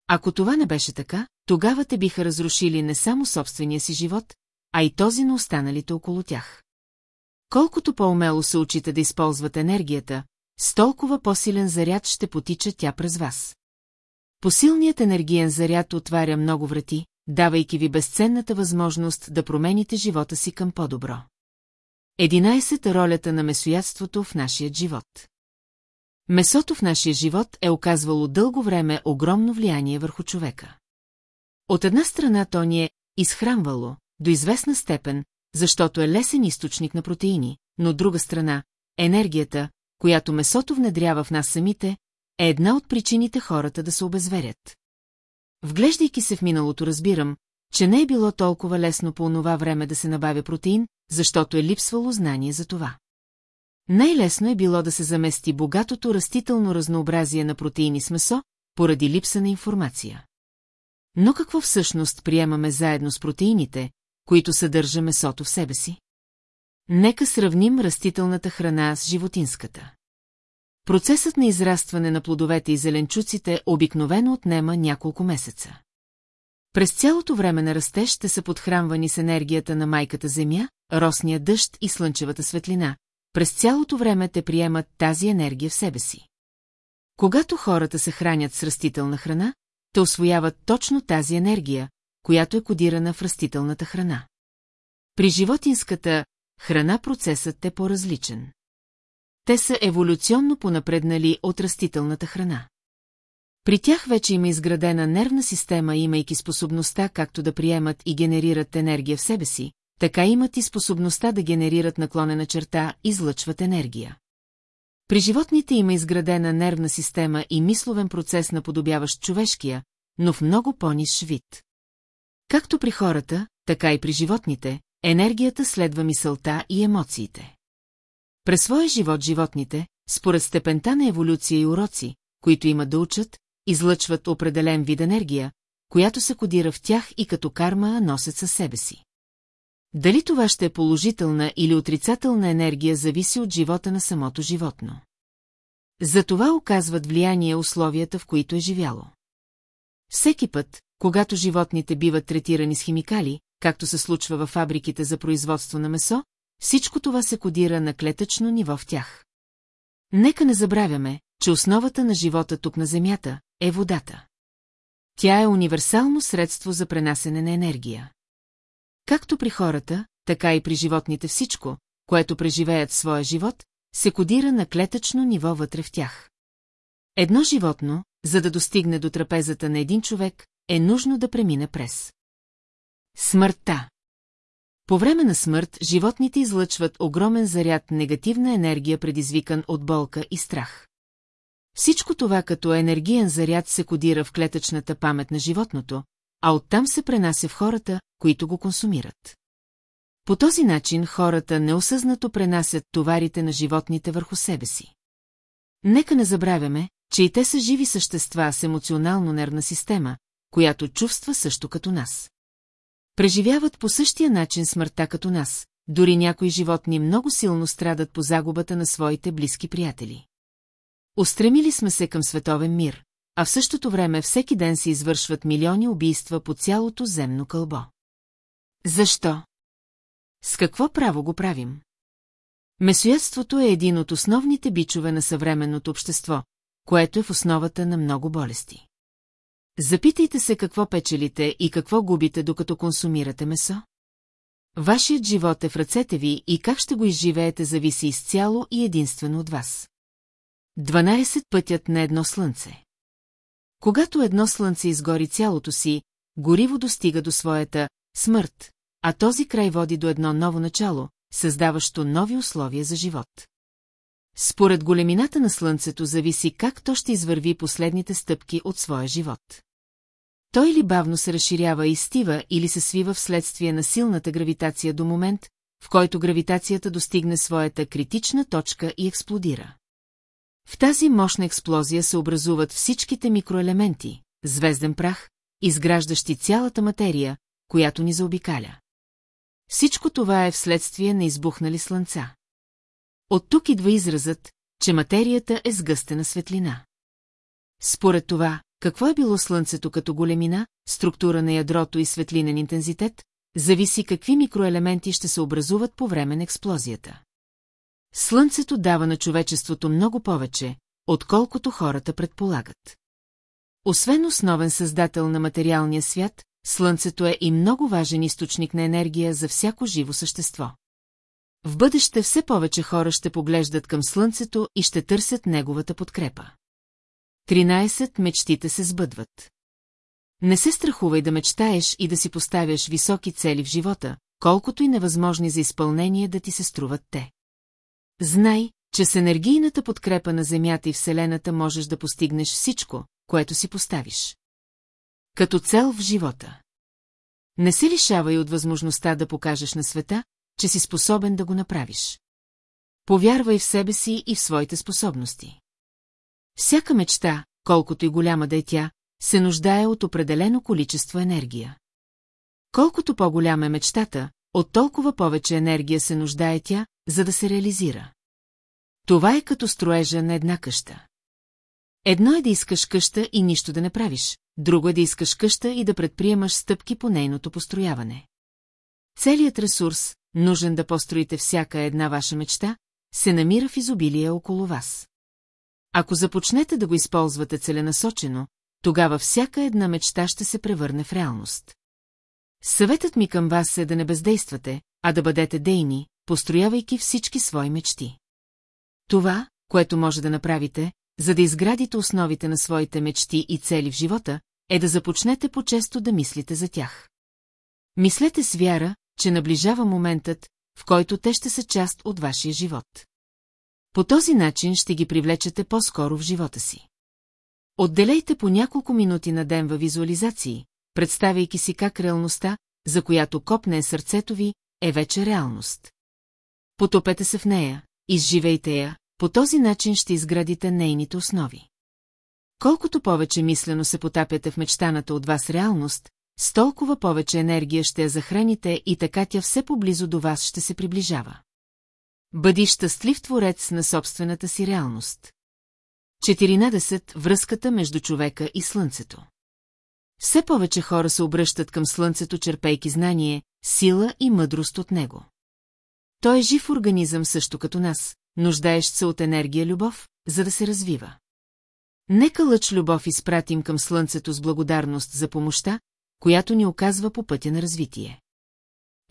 Ако това не беше така, тогава те биха разрушили не само собствения си живот, а и този на останалите около тях. Колкото по-умело се учите да използвате енергията, с толкова по-силен заряд ще потича тя през вас. Посилният енергиен заряд отваря много врати, давайки ви безценната възможност да промените живота си към по-добро. 11. Ролята на месоядството в нашия живот Месото в нашия живот е оказвало дълго време огромно влияние върху човека. От една страна то ни е изхранвало, до известна степен, защото е лесен източник на протеини, но от друга страна, енергията, която месото внедрява в нас самите, е една от причините хората да се обезверят. Вглеждайки се в миналото разбирам, че не е било толкова лесно по онова време да се набавя протеин, защото е липсвало знание за това. Най-лесно е било да се замести богатото растително разнообразие на протеини с месо, поради липса на информация. Но какво всъщност приемаме заедно с протеините, които съдържа месото в себе си? Нека сравним растителната храна с животинската. Процесът на израстване на плодовете и зеленчуците обикновено отнема няколко месеца. През цялото време на растеж ще са подхранвани с енергията на майката земя, росния дъжд и слънчевата светлина. През цялото време те приемат тази енергия в себе си. Когато хората се хранят с растителна храна, те освояват точно тази енергия, която е кодирана в растителната храна. При животинската храна процесът е по-различен. Те са еволюционно понапреднали от растителната храна. При тях вече има изградена нервна система, имайки способността както да приемат и генерират енергия в себе си, така имат и способността да генерират наклонена черта, излъчват енергия. При животните има изградена нервна система и мисловен процес наподобяващ човешкия, но в много по-ниш вид. Както при хората, така и при животните, енергията следва мисълта и емоциите. През своя живот животните, според степента на еволюция и уроци, които имат да учат, излъчват определен вид енергия, която се кодира в тях и като карма носят със себе си. Дали това ще е положителна или отрицателна енергия зависи от живота на самото животно. За това оказват влияние условията, в които е живяло. Всеки път, когато животните биват третирани с химикали, както се случва във фабриките за производство на месо, всичко това се кодира на клетъчно ниво в тях. Нека не забравяме, че основата на живота тук на Земята е водата. Тя е универсално средство за пренасене на енергия. Както при хората, така и при животните всичко, което преживеят своя живот, се кодира на клетъчно ниво вътре в тях. Едно животно, за да достигне до трапезата на един човек, е нужно да премине през. Смъртта По време на смърт животните излъчват огромен заряд негативна енергия, предизвикан от болка и страх. Всичко това като енергиен заряд се кодира в клетъчната памет на животното, а оттам се пренася в хората, които го консумират. По този начин хората неосъзнато пренасят товарите на животните върху себе си. Нека не забравяме, че и те са живи същества с емоционално нервна система, която чувства също като нас. преживяват по същия начин смъртта като нас, дори някои животни много силно страдат по загубата на своите близки приятели. Устремили сме се към световен мир, а в същото време всеки ден се извършват милиони убийства по цялото земно кълбо. Защо? С какво право го правим? Месоядството е един от основните бичове на съвременното общество, което е в основата на много болести. Запитайте се какво печелите и какво губите, докато консумирате месо. Вашият живот е в ръцете ви и как ще го изживеете зависи изцяло и единствено от вас. 12 пътят на едно слънце. Когато едно слънце изгори цялото си, гориво достига до своята смърт, а този край води до едно ново начало, създаващо нови условия за живот. Според големината на Слънцето зависи как то ще извърви последните стъпки от своя живот. Той ли бавно се разширява и стива или се свива вследствие на силната гравитация до момент, в който гравитацията достигне своята критична точка и експлодира. В тази мощна експлозия се образуват всичките микроелементи, звезден прах, изграждащи цялата материя, която ни заобикаля. Всичко това е вследствие на избухнали слънца. От тук идва изразът, че материята е сгъстена светлина. Според това, какво е било Слънцето като големина, структура на ядрото и светлинен интензитет, зависи какви микроелементи ще се образуват по време на експлозията. Слънцето дава на човечеството много повече, отколкото хората предполагат. Освен основен създател на материалния свят, Слънцето е и много важен източник на енергия за всяко живо същество. В бъдеще все повече хора ще поглеждат към Слънцето и ще търсят неговата подкрепа. 13. Мечтите се сбъдват. Не се страхувай да мечтаеш и да си поставяш високи цели в живота, колкото и невъзможни за изпълнение да ти се струват те. Знай, че с енергийната подкрепа на Земята и Вселената можеш да постигнеш всичко, което си поставиш. Като цел в живота. Не се лишавай от възможността да покажеш на света, че си способен да го направиш. Повярвай в себе си и в своите способности. Всяка мечта, колкото и голяма да е тя, се нуждае от определено количество енергия. Колкото по-голяма е мечтата, от толкова повече енергия се нуждае тя, за да се реализира. Това е като строежа на една къща. Едно е да искаш къща и нищо да не правиш, друго е да искаш къща и да предприемаш стъпки по нейното построяване. Целият ресурс, нужен да построите всяка една ваша мечта, се намира в изобилие около вас. Ако започнете да го използвате целенасочено, тогава всяка една мечта ще се превърне в реалност. Съветът ми към вас е да не бездействате, а да бъдете дейни, построявайки всички свои мечти. Това, което може да направите, за да изградите основите на своите мечти и цели в живота, е да започнете по-често да мислите за тях. Мислете с вяра, че наближава моментът, в който те ще са част от вашия живот. По този начин ще ги привлечете по-скоро в живота си. Отделейте по няколко минути на ден във визуализации, представяйки си как реалността, за която копне сърцето ви, е вече реалност. Потопете се в нея, изживейте я, по този начин ще изградите нейните основи. Колкото повече мислено се потапяте в мечтаната от вас реалност, с толкова повече енергия ще я захраните и така тя все поблизо до вас ще се приближава. Бъди щастлив творец на собствената си реалност. 14. Връзката между човека и Слънцето. Все повече хора се обръщат към Слънцето, черпейки знание, сила и мъдрост от него. Той е жив организъм също като нас, нуждаещ се от енергия любов, за да се развива. Нека лъч любов изпратим към Слънцето с благодарност за помощта, която ни оказва по пътя на развитие.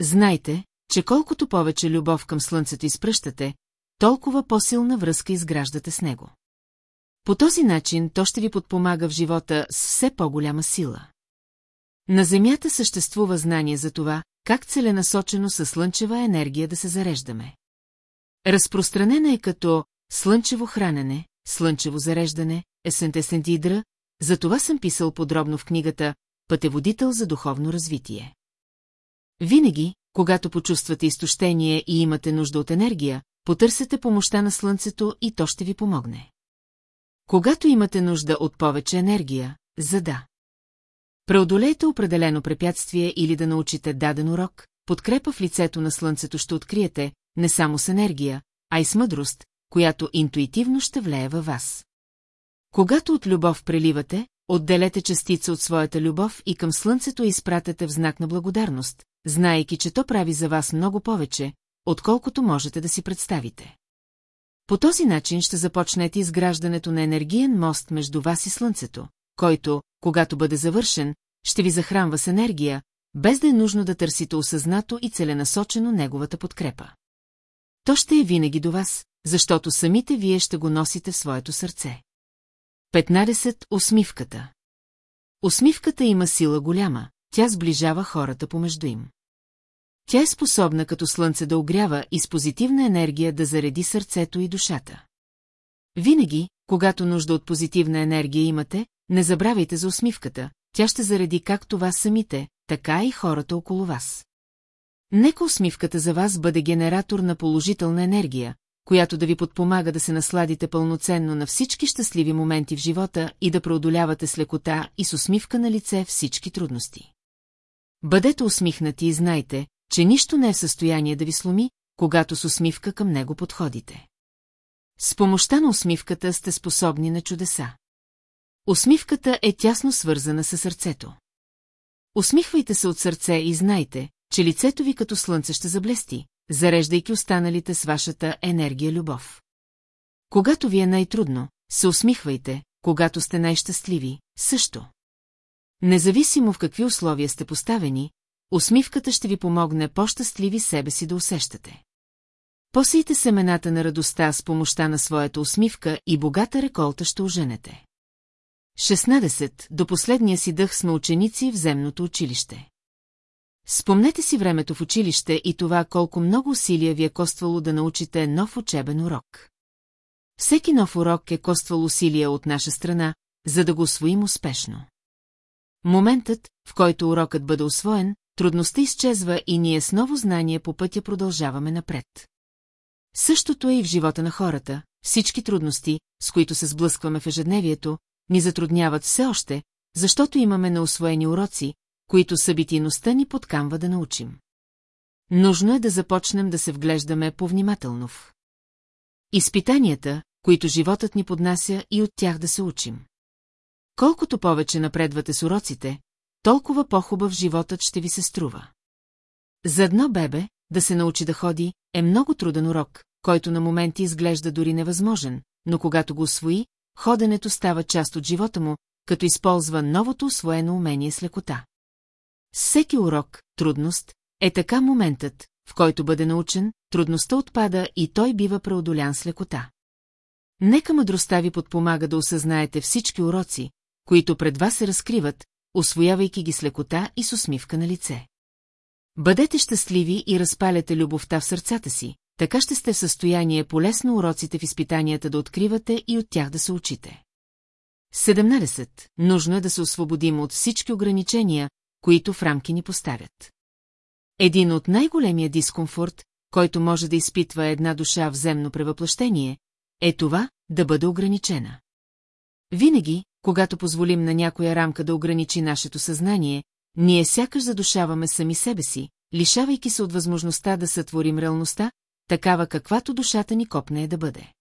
Знайте, че колкото повече любов към Слънцето изпръщате, толкова по-силна връзка изграждате с него. По този начин то ще ви подпомага в живота с все по-голяма сила. На Земята съществува знание за това, как целенасочено със слънчева енергия да се зареждаме. Разпространена е като слънчево хранене, слънчево зареждане, есентесентидра, за това съм писал подробно в книгата Пътеводител за духовно развитие. Винаги, когато почувствате изтощение и имате нужда от енергия, потърсете помощта на Слънцето и то ще ви помогне. Когато имате нужда от повече енергия, за да Преодолейте определено препятствие или да научите даден урок, подкрепа в лицето на слънцето ще откриете, не само с енергия, а и с мъдрост, която интуитивно ще влее във вас. Когато от любов преливате, отделете частица от своята любов и към слънцето изпратете в знак на благодарност, знаейки, че то прави за вас много повече, отколкото можете да си представите. По този начин ще започнете изграждането на енергиен мост между вас и Слънцето, който, когато бъде завършен, ще ви захранва с енергия, без да е нужно да търсите осъзнато и целенасочено неговата подкрепа. То ще е винаги до вас, защото самите вие ще го носите в своето сърце. 15. Усмивката Усмивката има сила голяма, тя сближава хората помежду им. Тя е способна като слънце да огрява и с позитивна енергия да зареди сърцето и душата. Винаги, когато нужда от позитивна енергия имате, не забравяйте за усмивката, тя ще зареди както вас самите, така и хората около вас. Нека усмивката за вас бъде генератор на положителна енергия, която да ви подпомага да се насладите пълноценно на всички щастливи моменти в живота и да преодолявате с лекота и с усмивка на лице всички трудности. Бъдете усмихнати и знайте, че нищо не е в състояние да ви сломи, когато с усмивка към него подходите. С помощта на усмивката сте способни на чудеса. Усмивката е тясно свързана с сърцето. Усмихвайте се от сърце и знайте, че лицето ви като слънце ще заблести, зареждайки останалите с вашата енергия любов. Когато ви е най-трудно, се усмихвайте, когато сте най-щастливи, също. Независимо в какви условия сте поставени, усмивката ще ви помогне по-щастливи себе си да усещате. Посейте семената на радостта с помощта на своята усмивка и богата реколта ще оженете. 16. До последния си дъх сме ученици в земното училище. Спомнете си времето в училище и това колко много усилия ви е коствало да научите нов учебен урок. Всеки нов урок е коствал усилия от наша страна, за да го освоим успешно. Моментът, в който урокът бъде освоен, трудността изчезва и ние с ново знание по пътя продължаваме напред. Същото е и в живота на хората, всички трудности, с които се сблъскваме в ежедневието, ни затрудняват все още, защото имаме неосвоени уроци, които събитийността ни подкамва да научим. Нужно е да започнем да се вглеждаме повнимателно в изпитанията, които животът ни поднася и от тях да се учим. Колкото повече напредвате с уроците, толкова по-хубав животът ще ви се струва. За едно бебе, да се научи да ходи, е много труден урок, който на моменти изглежда дори невъзможен, но когато го освои, ходенето става част от живота му, като използва новото освоено умение с лекота. Всеки урок, трудност, е така моментът, в който бъде научен, трудността отпада и той бива преодолян с лекота. Нека мъдростта ви подпомага да осъзнаете всички уроци, които пред вас се разкриват, освоявайки ги с лекота и с усмивка на лице. Бъдете щастливи и разпаляте любовта в сърцата си, така ще сте в състояние полесно уроците в изпитанията да откривате и от тях да се учите. 17. Нужно е да се освободим от всички ограничения, които в рамки ни поставят. Един от най-големия дискомфорт, който може да изпитва една душа в земно превъплъщение, е това да бъде ограничена. Винаги, когато позволим на някоя рамка да ограничи нашето съзнание, ние сякаш задушаваме сами себе си, лишавайки се от възможността да сътворим реалността, такава каквато душата ни копне е да бъде.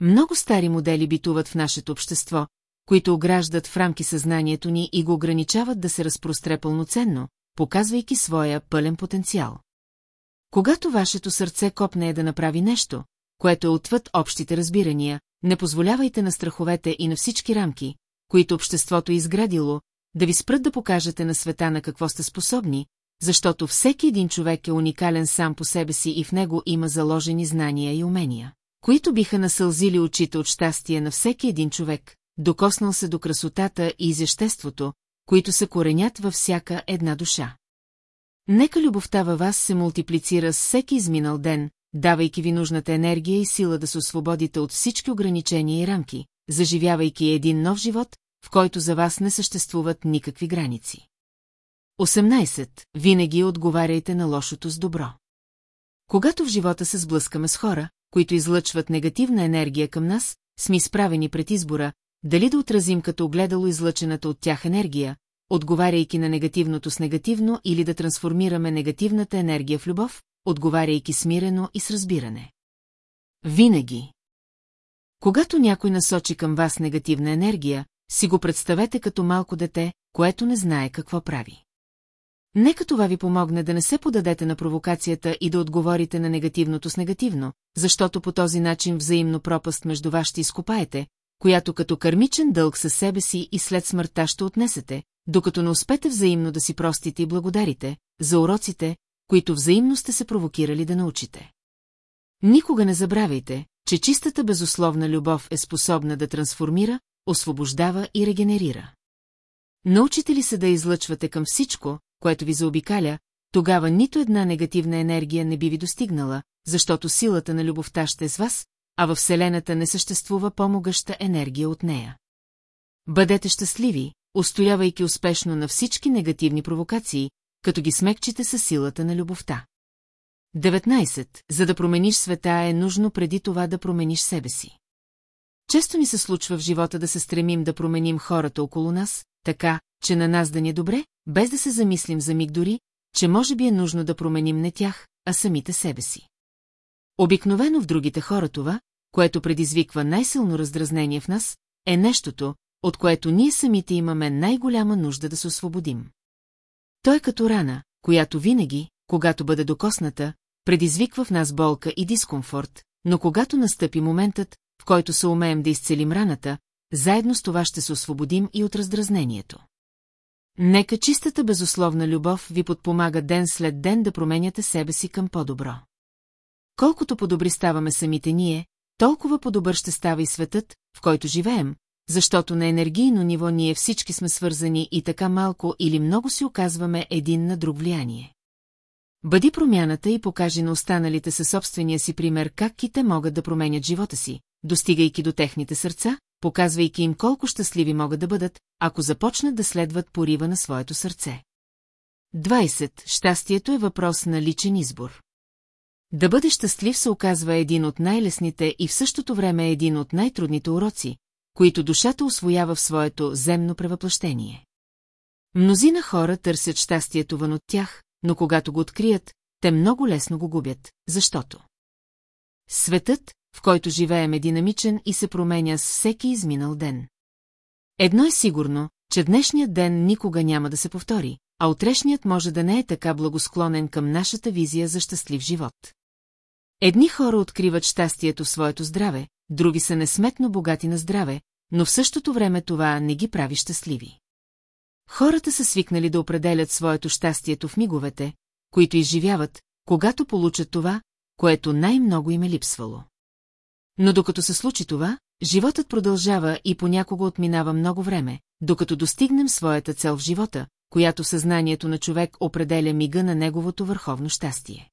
Много стари модели битуват в нашето общество, които ограждат в рамки съзнанието ни и го ограничават да се разпростре пълноценно, показвайки своя пълен потенциал. Когато вашето сърце копне е да направи нещо, което е отвъд общите разбирания, не позволявайте на страховете и на всички рамки, които обществото е изградило, да ви спрат да покажете на света на какво сте способни, защото всеки един човек е уникален сам по себе си и в него има заложени знания и умения, които биха насълзили очите от щастие на всеки един човек, докоснал се до красотата и изяществото, които се коренят във всяка една душа. Нека любовта във вас се мултиплицира с всеки изминал ден, давайки ви нужната енергия и сила да се освободите от всички ограничения и рамки, заживявайки един нов живот, в който за вас не съществуват никакви граници. 18. Винаги отговаряйте на лошото с добро. Когато в живота се сблъскаме с хора, които излъчват негативна енергия към нас, сме изправени пред избора, дали да отразим като огледало излъчената от тях енергия, отговаряйки на негативното с негативно или да трансформираме негативната енергия в любов, отговаряйки смирено и с разбиране. Винаги. Когато някой насочи към вас негативна енергия, си го представете като малко дете, което не знае какво прави. Нека това ви помогне да не се подадете на провокацията и да отговорите на негативното с негативно, защото по този начин взаимно пропаст между вас ще изкопаете, която като кърмичен дълг със себе си и след смъртта ще отнесете, докато не успете взаимно да си простите и благодарите за уроците, които взаимно сте се провокирали да научите. Никога не забравяйте, че чистата безусловна любов е способна да трансформира, освобождава и регенерира. Научите ли се да излъчвате към всичко, което ви заобикаля, тогава нито една негативна енергия не би ви достигнала, защото силата на любовта ще е с вас, а във Вселената не съществува по-могъща енергия от нея. Бъдете щастливи, устоявайки успешно на всички негативни провокации, като ги смекчите със силата на любовта. 19. За да промениш света е нужно преди това да промениш себе си. Често ни се случва в живота да се стремим да променим хората около нас, така, че на нас да ни е добре, без да се замислим за миг дори, че може би е нужно да променим не тях, а самите себе си. Обикновено в другите хора това, което предизвиква най-силно раздразнение в нас, е нещото, от което ние самите имаме най-голяма нужда да се освободим. Той е като рана, която винаги, когато бъде докосната, предизвиква в нас болка и дискомфорт, но когато настъпи моментът, в който се умеем да изцелим раната, заедно с това ще се освободим и от раздразнението. Нека чистата безусловна любов ви подпомага ден след ден да променяте себе си към по-добро. Колкото по-добри ставаме самите ние, толкова по-добър ще става и светът, в който живеем, защото на енергийно ниво ние всички сме свързани и така малко или много си оказваме един на друг влияние. Бъди промяната и покажи на останалите със собствения си пример как и те могат да променят живота си, достигайки до техните сърца, показвайки им колко щастливи могат да бъдат, ако започнат да следват порива на своето сърце. 20. Щастието е въпрос на личен избор. Да бъде щастлив се оказва един от най-лесните и в същото време един от най-трудните уроци, които душата освоява в своето земно превъплъщение. Мнозина хора търсят щастието вън от тях, но когато го открият, те много лесно го губят, защото Светът, в който живеем е динамичен и се променя с всеки изминал ден. Едно е сигурно, че днешният ден никога няма да се повтори, а утрешният може да не е така благосклонен към нашата визия за щастлив живот. Едни хора откриват щастието в своето здраве, други са несметно богати на здраве, но в същото време това не ги прави щастливи. Хората са свикнали да определят своето щастието в миговете, които изживяват, когато получат това, което най-много им е липсвало. Но докато се случи това, животът продължава и понякога отминава много време, докато достигнем своята цел в живота, която съзнанието на човек определя мига на неговото върховно щастие.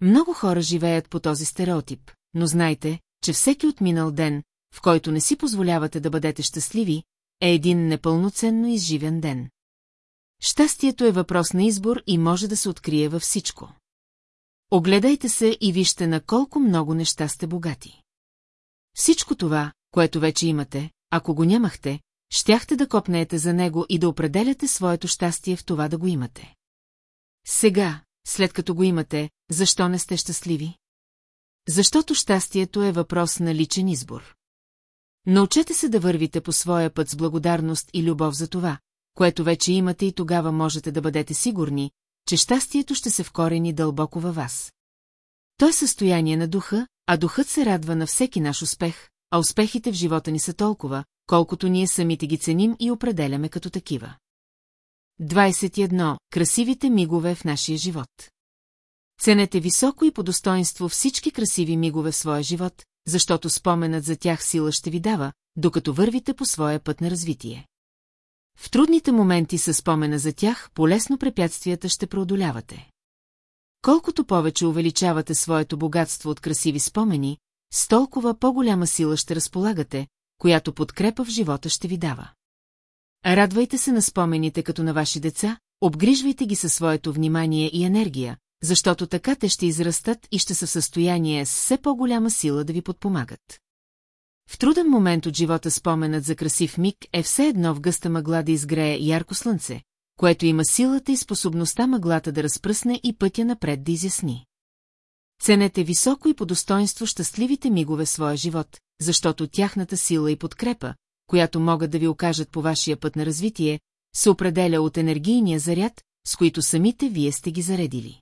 Много хора живеят по този стереотип, но знайте, че всеки отминал ден, в който не си позволявате да бъдете щастливи, е един непълноценно изживен ден. Щастието е въпрос на избор и може да се открие във всичко. Огледайте се и вижте на колко много неща сте богати. Всичко това, което вече имате, ако го нямахте, щяхте да копнеете за него и да определяте своето щастие в това да го имате. Сега, след като го имате, защо не сте щастливи? Защото щастието е въпрос на личен избор. Научете се да вървите по своя път с благодарност и любов за това, което вече имате и тогава можете да бъдете сигурни, че щастието ще се вкорени дълбоко във вас. То е състояние на духа, а духът се радва на всеки наш успех, а успехите в живота ни са толкова, колкото ние самите ги ценим и определяме като такива. 21. Красивите мигове в нашия живот. Ценете високо и по достоинство всички красиви мигове в своя живот, защото споменът за тях сила ще ви дава, докато вървите по своя път на развитие. В трудните моменти със спомена за тях, полесно препятствията ще преодолявате. Колкото повече увеличавате своето богатство от красиви спомени, с толкова по-голяма сила ще разполагате, която подкрепа в живота ще ви дава. Радвайте се на спомените като на ваши деца, обгрижвайте ги със своето внимание и енергия, защото така те ще израстат и ще са в състояние с все по-голяма сила да ви подпомагат. В труден момент от живота споменът за красив миг е все едно в гъста мъгла да изгрее ярко слънце, което има силата и способността мъглата да разпръсне и пътя напред да изясни. Ценете високо и по достоинство щастливите мигове своя живот, защото тяхната сила и подкрепа, която могат да ви окажат по вашия път на развитие, се определя от енергийния заряд, с които самите вие сте ги заредили.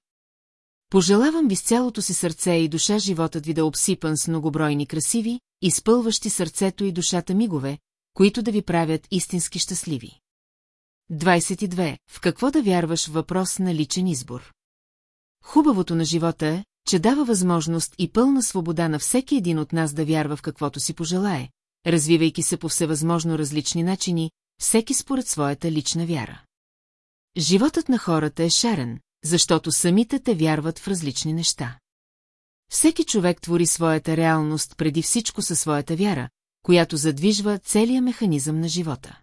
Пожелавам ви с цялото си сърце и душа животът ви да обсипан с многобройни красиви, изпълващи сърцето и душата мигове, които да ви правят истински щастливи. 22. В какво да вярваш въпрос на личен избор? Хубавото на живота е, че дава възможност и пълна свобода на всеки един от нас да вярва в каквото си пожелае, развивайки се по всевъзможно различни начини, всеки според своята лична вяра. Животът на хората е шарен, защото самите те вярват в различни неща. Всеки човек твори своята реалност преди всичко със своята вяра, която задвижва целия механизъм на живота.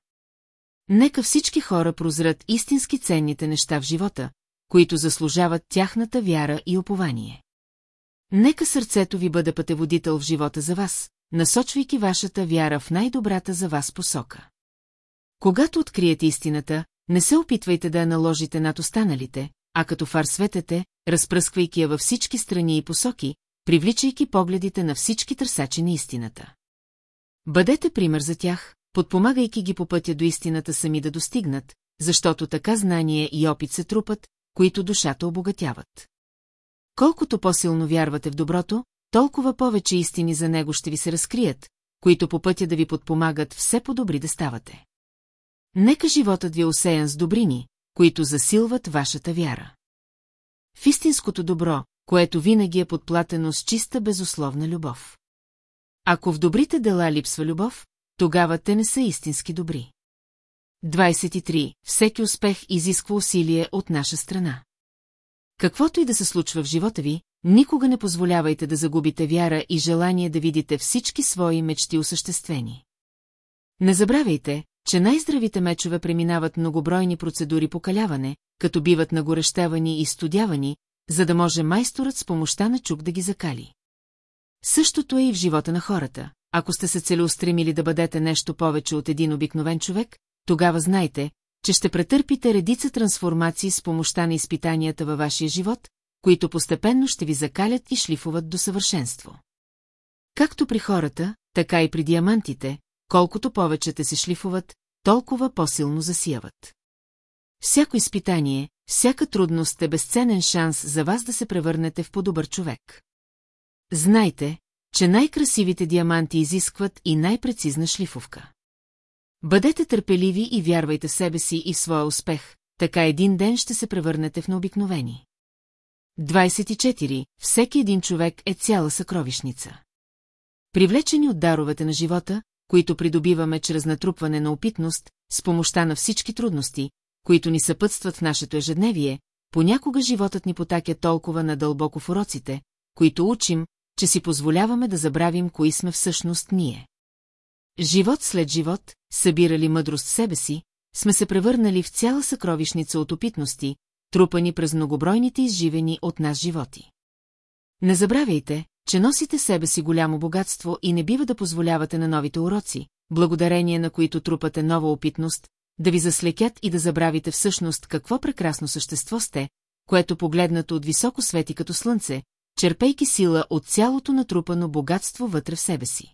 Нека всички хора прозрат истински ценните неща в живота, които заслужават тяхната вяра и упование. Нека сърцето ви бъде пътеводител в живота за вас, насочвайки вашата вяра в най-добрата за вас посока. Когато откриете истината, не се опитвайте да я наложите над останалите, а като фар светете, разпръсквайки я във всички страни и посоки, привличайки погледите на всички търсачи на истината. Бъдете пример за тях, подпомагайки ги по пътя до истината сами да достигнат, защото така знание и опит се трупат, които душата обогатяват. Колкото по-силно вярвате в доброто, толкова повече истини за него ще ви се разкрият, които по пътя да ви подпомагат все по-добри да ставате. Нека животът ви е усеян с добрини, които засилват вашата вяра. В истинското добро, което винаги е подплатено с чиста безусловна любов. Ако в добрите дела липсва любов, тогава те не са истински добри. 23. Всеки успех изисква усилие от наша страна. Каквото и да се случва в живота ви, никога не позволявайте да загубите вяра и желание да видите всички свои мечти осъществени. Не забравяйте, че най-здравите мечове преминават многобройни процедури по каляване, като биват нагорещавани и студявани, за да може майсторът с помощта на чук да ги закали. Същото е и в живота на хората. Ако сте се целеустремили да бъдете нещо повече от един обикновен човек, тогава знайте, че ще претърпите редица трансформации с помощта на изпитанията във вашия живот, които постепенно ще ви закалят и шлифуват до съвършенство. Както при хората, така и при диамантите, колкото повече те се шлифуват, толкова по-силно засияват. Всяко изпитание, всяка трудност е безценен шанс за вас да се превърнете в по-добър човек. Знайте, че най-красивите диаманти изискват и най-прецизна шлифовка. Бъдете търпеливи и вярвайте в себе си и в своя успех, така един ден ще се превърнете в необикновени. 24. Всеки един човек е цяла съкровищница. Привлечени от даровете на живота, които придобиваме чрез натрупване на опитност, с помощта на всички трудности, които ни съпътстват в нашето ежедневие, понякога животът ни потакя толкова надълбоко в уроците, които учим, че си позволяваме да забравим кои сме всъщност ние. Живот след живот, събирали мъдрост в себе си, сме се превърнали в цяла съкровищница от опитности, трупани през многобройните изживени от нас животи. Не забравяйте, че носите себе си голямо богатство и не бива да позволявате на новите уроци, благодарение на които трупате нова опитност, да ви заслекят и да забравите всъщност какво прекрасно същество сте, което погледнато от високо свети като слънце, черпейки сила от цялото натрупано богатство вътре в себе си.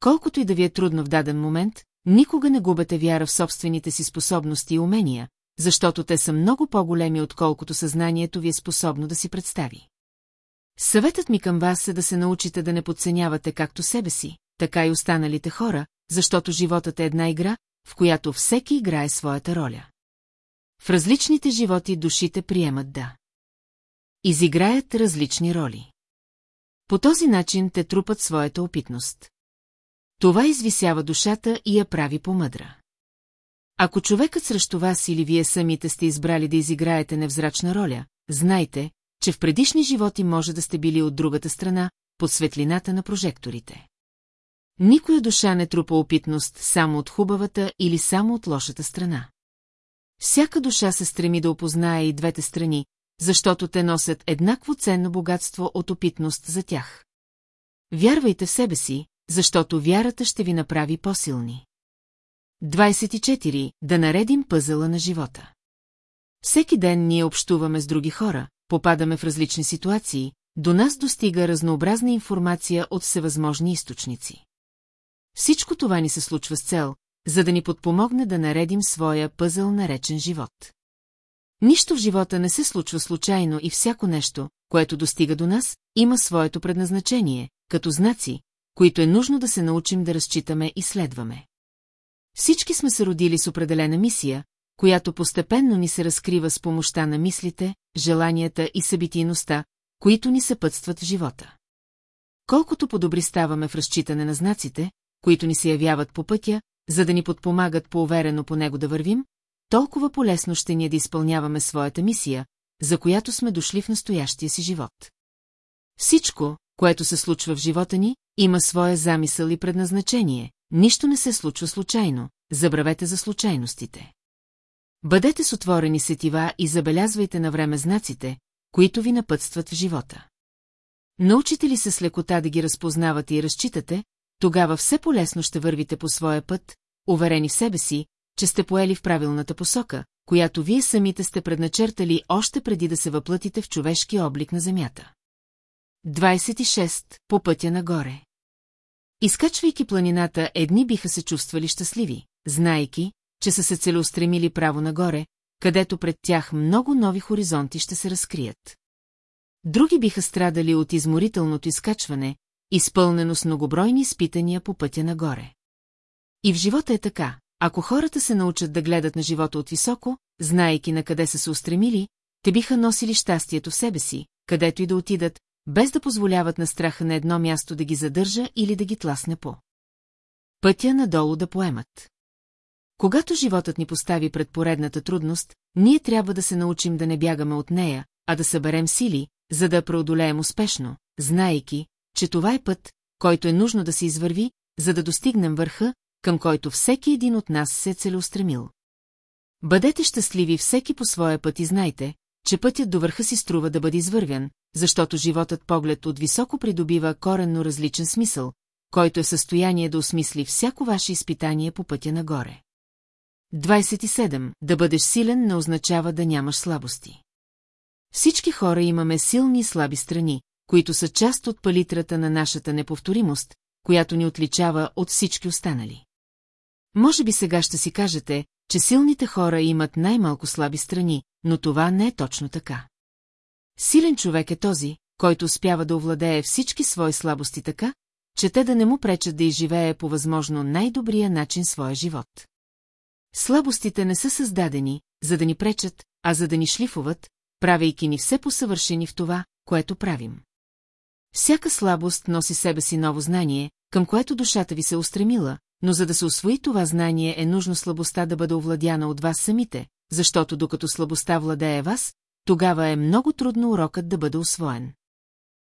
Колкото и да ви е трудно в даден момент, никога не губете вяра в собствените си способности и умения, защото те са много по-големи, отколкото съзнанието ви е способно да си представи. Съветът ми към вас е да се научите да не подценявате както себе си, така и останалите хора, защото животът е една игра, в която всеки играе своята роля. В различните животи душите приемат да. Изиграят различни роли. По този начин те трупат своята опитност. Това извисява душата и я прави по-мъдра. Ако човекът срещу вас или вие самите сте избрали да изиграете невзрачна роля, знайте, че в предишни животи може да сте били от другата страна, под светлината на прожекторите. Никоя душа не трупа опитност само от хубавата или само от лошата страна. Всяка душа се стреми да опознае и двете страни, защото те носят еднакво ценно богатство от опитност за тях. Вярвайте в себе си, защото вярата ще ви направи по-силни. 24. Да наредим пъзела на живота. Всеки ден ние общуваме с други хора, попадаме в различни ситуации, до нас достига разнообразна информация от всевъзможни източници. Всичко това ни се случва с цел, за да ни подпомогне да наредим своя пъзъл наречен живот. Нищо в живота не се случва случайно и всяко нещо, което достига до нас, има своето предназначение, като знаци, които е нужно да се научим да разчитаме и следваме. Всички сме се родили с определена мисия, която постепенно ни се разкрива с помощта на мислите, желанията и събитийността, които ни съпътстват в живота. Колкото по-добри ставаме в разчитане на знаците, които ни се явяват по пътя, за да ни подпомагат по-уверено по него да вървим, толкова полезно ще ни е да изпълняваме своята мисия, за която сме дошли в настоящия си живот. Всичко, което се случва в живота ни, има своя замисъл и предназначение, нищо не се случва случайно, забравете за случайностите. Бъдете с отворени сетива и забелязвайте на време знаците, които ви напътстват в живота. Научите ли се с лекота да ги разпознавате и разчитате, тогава все по-лесно ще вървите по своя път, уверени в себе си, че сте поели в правилната посока, която вие самите сте предначертали още преди да се въплътите в човешки облик на земята. 26. По пътя нагоре. Изкачвайки планината, едни биха се чувствали щастливи, знайки, че са се целеустремили право нагоре, където пред тях много нови хоризонти ще се разкрият. Други биха страдали от изморителното изкачване, изпълнено с многобройни изпитания по пътя нагоре. И в живота е така, ако хората се научат да гледат на живота от високо, знаейки на къде са се устремили, те биха носили щастието в себе си, където и да отидат, без да позволяват на страха на едно място да ги задържа или да ги тласне по. Пътя надолу да поемат. Когато животът ни постави пред поредната трудност, ние трябва да се научим да не бягаме от нея, а да съберем сили, за да преодолеем успешно, знаейки, че това е път, който е нужно да се извърви, за да достигнем върха, към който всеки един от нас се е целеустремил. Бъдете щастливи всеки по своя път и знайте, че пътят до върха си струва да бъде извървян, защото животът поглед от високо придобива коренно различен смисъл, който е в състояние да осмисли всяко ваше изпитание по пътя нагоре. 27. Да бъдеш силен не означава да нямаш слабости. Всички хора имаме силни и слаби страни, които са част от палитрата на нашата неповторимост, която ни отличава от всички останали. Може би сега ще си кажете, че силните хора имат най-малко слаби страни, но това не е точно така. Силен човек е този, който успява да овладее всички свои слабости така, че те да не му пречат да изживее по възможно най-добрия начин своя живот. Слабостите не са създадени, за да ни пречат, а за да ни шлифуват, правейки ни все посъвършени в това, което правим. Всяка слабост носи себе си ново знание, към което душата ви се устремила, но за да се освои това знание е нужно слабостта да бъде овладяна от вас самите, защото докато слабостта владее вас, тогава е много трудно урокът да бъде освоен.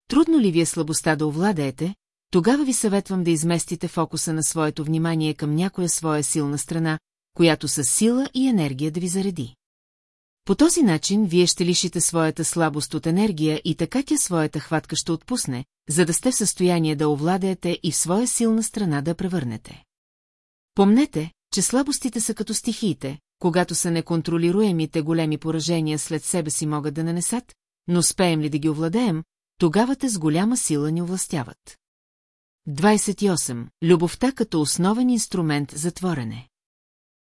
Трудно ли ви е слабостта да овладеете, тогава ви съветвам да изместите фокуса на своето внимание към някоя своя силна страна, която със сила и енергия да ви зареди. По този начин вие ще лишите своята слабост от енергия и така тя своята хватка ще отпусне, за да сте в състояние да овладеете и в своя силна страна да превърнете. Помнете, че слабостите са като стихиите, когато са неконтролируемите големи поражения след себе си могат да нанесат, но успеем ли да ги овладеем, тогава те с голяма сила ни овластяват. 28. Любовта като основен инструмент за творене.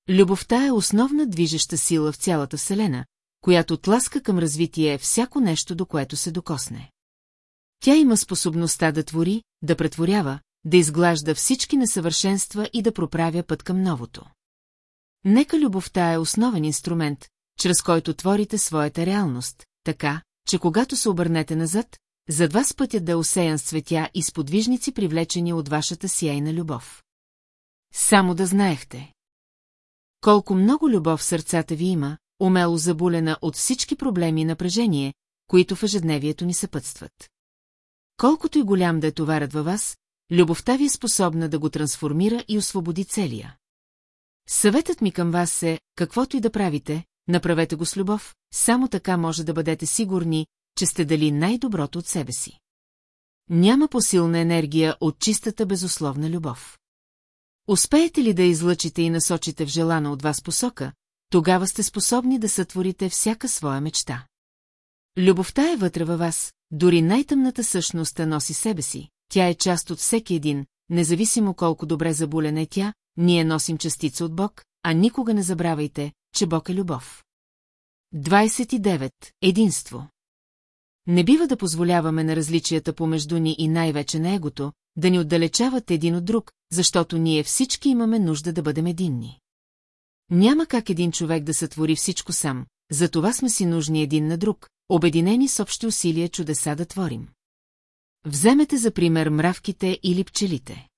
Любовта е основна движеща сила в цялата Вселена, която тласка към развитие всяко нещо, до което се докосне. Тя има способността да твори, да претворява, да изглажда всички несъвършенства и да проправя път към новото. Нека любовта е основен инструмент, чрез който творите своята реалност, така, че когато се обърнете назад, зад вас пътят да е осеян с цветя и с подвижници привлечени от вашата сияйна любов. Само да знаехте. Колко много любов сърцата ви има, умело забулена от всички проблеми и напрежение, които в ежедневието ни съпътстват. Колкото и голям да е товарът във вас, любовта ви е способна да го трансформира и освободи целия. Съветът ми към вас е, каквото и да правите, направете го с любов, само така може да бъдете сигурни, че сте дали най-доброто от себе си. Няма посилна енергия от чистата безусловна любов. Успеете ли да излъчите и насочите в желана от вас посока, тогава сте способни да сътворите всяка своя мечта. Любовта е вътре във вас, дори най-тъмната същност носи себе си, тя е част от всеки един, независимо колко добре заболена е тя, ние носим частица от Бог, а никога не забравяйте, че Бог е любов. 29. Единство Не бива да позволяваме на различията помежду ни и най-вече на егото, да ни отдалечават един от друг, защото ние всички имаме нужда да бъдем единни. Няма как един човек да сътвори всичко сам, за това сме си нужни един на друг, обединени с общи усилия чудеса да творим. Вземете за пример мравките или пчелите.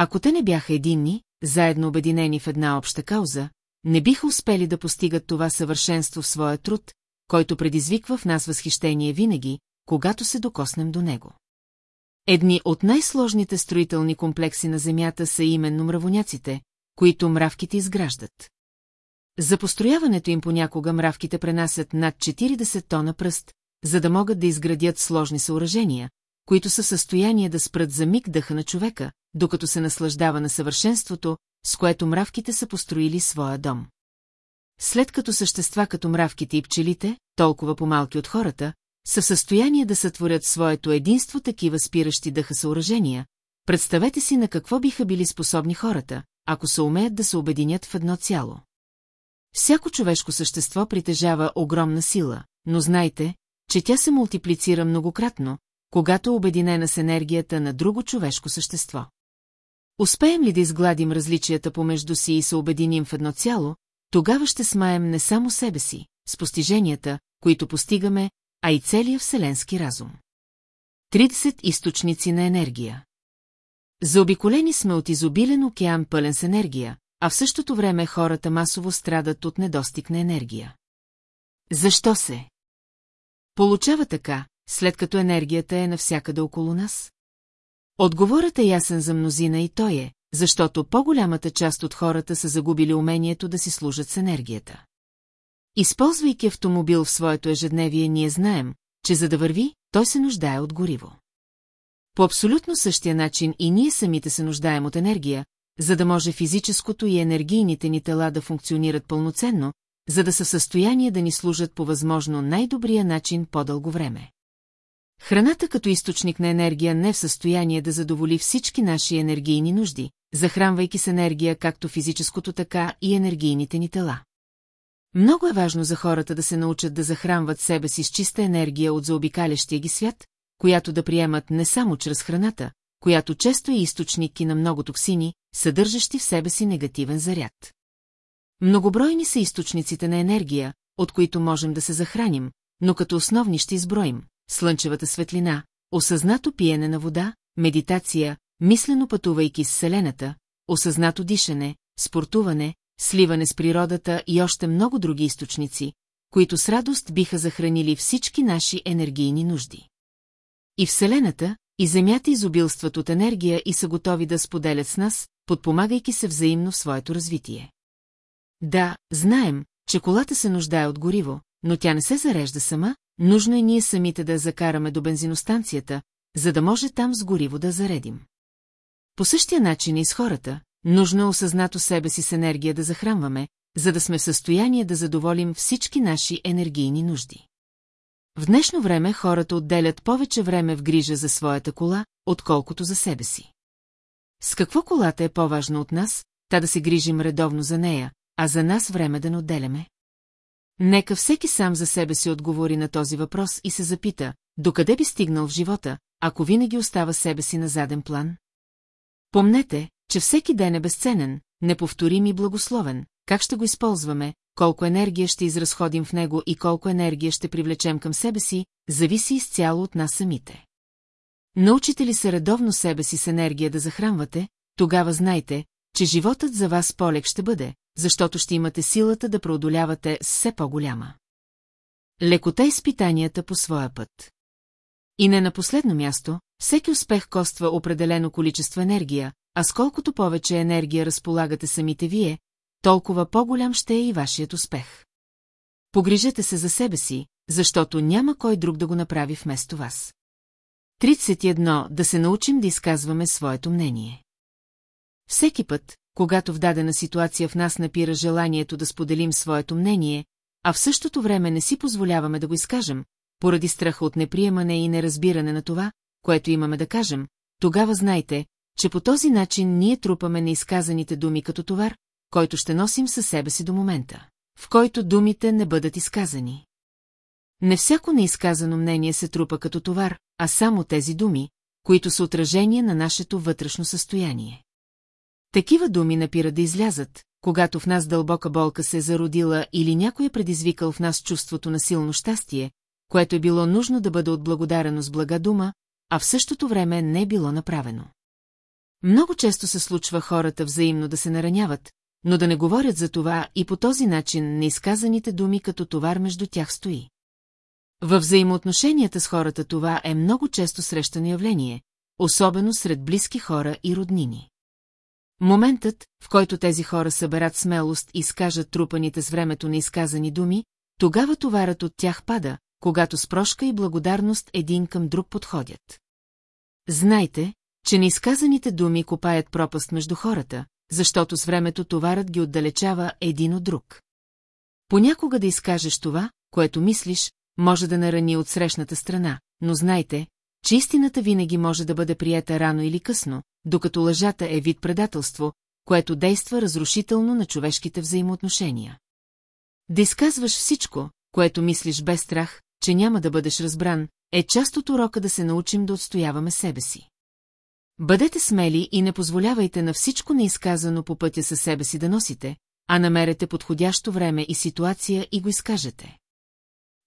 Ако те не бяха единни, заедно обединени в една обща кауза, не биха успели да постигат това съвършенство в своя труд, който предизвиква в нас възхищение винаги, когато се докоснем до него. Едни от най-сложните строителни комплекси на Земята са именно мравоняците, които мравките изграждат. За построяването им понякога мравките пренасят над 40 тона пръст, за да могат да изградят сложни съоръжения, които са състояние да спрат за миг дъха на човека, докато се наслаждава на съвършенството, с което мравките са построили своя дом. След като същества като мравките и пчелите, толкова по-малки от хората, са в състояние да сътворят своето единство такива спиращи дъха съоръжения, представете си на какво биха били способни хората, ако се умеят да се обединят в едно цяло. Всяко човешко същество притежава огромна сила, но знайте, че тя се мултиплицира многократно, когато обединена с енергията на друго човешко същество. Успеем ли да изгладим различията помежду си и се обединим в едно цяло, тогава ще смаем не само себе си, с постиженията, които постигаме, а и целия вселенски разум. 30 източници на енергия Заобиколени сме от изобилен океан пълен с енергия, а в същото време хората масово страдат от недостиг на енергия. Защо се? Получава така, след като енергията е навсякъде около нас? Отговорът е ясен за мнозина и той е, защото по-голямата част от хората са загубили умението да си служат с енергията. Използвайки автомобил в своето ежедневие, ние знаем, че за да върви, той се нуждае от гориво. По абсолютно същия начин и ние самите се нуждаем от енергия, за да може физическото и енергийните ни тела да функционират пълноценно, за да са в състояние да ни служат по възможно най-добрия начин по-дълго време. Храната като източник на енергия не е в състояние да задоволи всички наши енергийни нужди, захранвайки с енергия както физическото, така и енергийните ни тела. Много е важно за хората да се научат да захранват себе си с чиста енергия от заобикалящия ги свят, която да приемат не само чрез храната, която често е източник и на много токсини, съдържащи в себе си негативен заряд. Многобройни са източниците на енергия, от които можем да се захраним, но като основни ще изброим слънчевата светлина, осъзнато пиене на вода, медитация, мислено пътувайки с Вселената, осъзнато дишане, спортуване, сливане с природата и още много други източници, които с радост биха захранили всички наши енергийни нужди. И Вселената, и Земята изобилстват от енергия и са готови да споделят с нас, подпомагайки се взаимно в своето развитие. Да, знаем, че колата се нуждае от гориво, но тя не се зарежда сама, нужно е ние самите да я закараме до бензиностанцията, за да може там с гориво да заредим. По същия начин и с хората, нужно е осъзнато себе си с енергия да захранваме, за да сме в състояние да задоволим всички наши енергийни нужди. В днешно време хората отделят повече време в грижа за своята кола, отколкото за себе си. С какво колата е по-важно от нас, та да се грижим редовно за нея, а за нас време да не отделяме? Нека всеки сам за себе си отговори на този въпрос и се запита, докъде би стигнал в живота, ако винаги остава себе си на заден план? Помнете, че всеки ден е безценен, неповторим и благословен, как ще го използваме, колко енергия ще изразходим в него и колко енергия ще привлечем към себе си, зависи изцяло от нас самите. Научите ли се редовно себе си с енергия да захранвате, тогава знайте, че животът за вас полек ще бъде, защото ще имате силата да преодолявате все по-голяма. Лекота изпитанията по своя път. И не на последно място, всеки успех коства определено количество енергия, а сколкото повече енергия разполагате самите вие, толкова по-голям ще е и вашият успех. Погрижете се за себе си, защото няма кой друг да го направи вместо вас. 31. Да се научим да изказваме своето мнение. Всеки път, когато в дадена ситуация в нас напира желанието да споделим своето мнение, а в същото време не си позволяваме да го изкажем, поради страха от неприемане и неразбиране на това, което имаме да кажем, тогава знайте, че по този начин ние трупаме неизказаните думи като товар, който ще носим със себе си до момента, в който думите не бъдат изказани. Не всяко неизказано мнение се трупа като товар, а само тези думи, които са отражение на нашето вътрешно състояние. Такива думи напира да излязат, когато в нас дълбока болка се е зародила или някой е предизвикал в нас чувството на силно щастие, което е било нужно да бъде отблагодарено с блага дума, а в същото време не е било направено. Много често се случва хората взаимно да се нараняват, но да не говорят за това и по този начин неизказаните думи като товар между тях стои. Във взаимоотношенията с хората това е много често срещано явление, особено сред близки хора и роднини. Моментът, в който тези хора съберат смелост и скажат трупаните с времето неизказани думи, тогава товарът от тях пада, когато с прошка и благодарност един към друг подходят. Знайте, че неизказаните думи копаят пропаст между хората, защото с времето товарът ги отдалечава един от друг. Понякога да изкажеш това, което мислиш, може да нарани от срещната страна, но знайте, че истината винаги може да бъде приета рано или късно, докато лъжата е вид предателство, което действа разрушително на човешките взаимоотношения. Да изказваш всичко, което мислиш без страх, че няма да бъдеш разбран, е част от урока да се научим да отстояваме себе си. Бъдете смели и не позволявайте на всичко неизказано по пътя със себе си да носите, а намерете подходящо време и ситуация и го изкажете.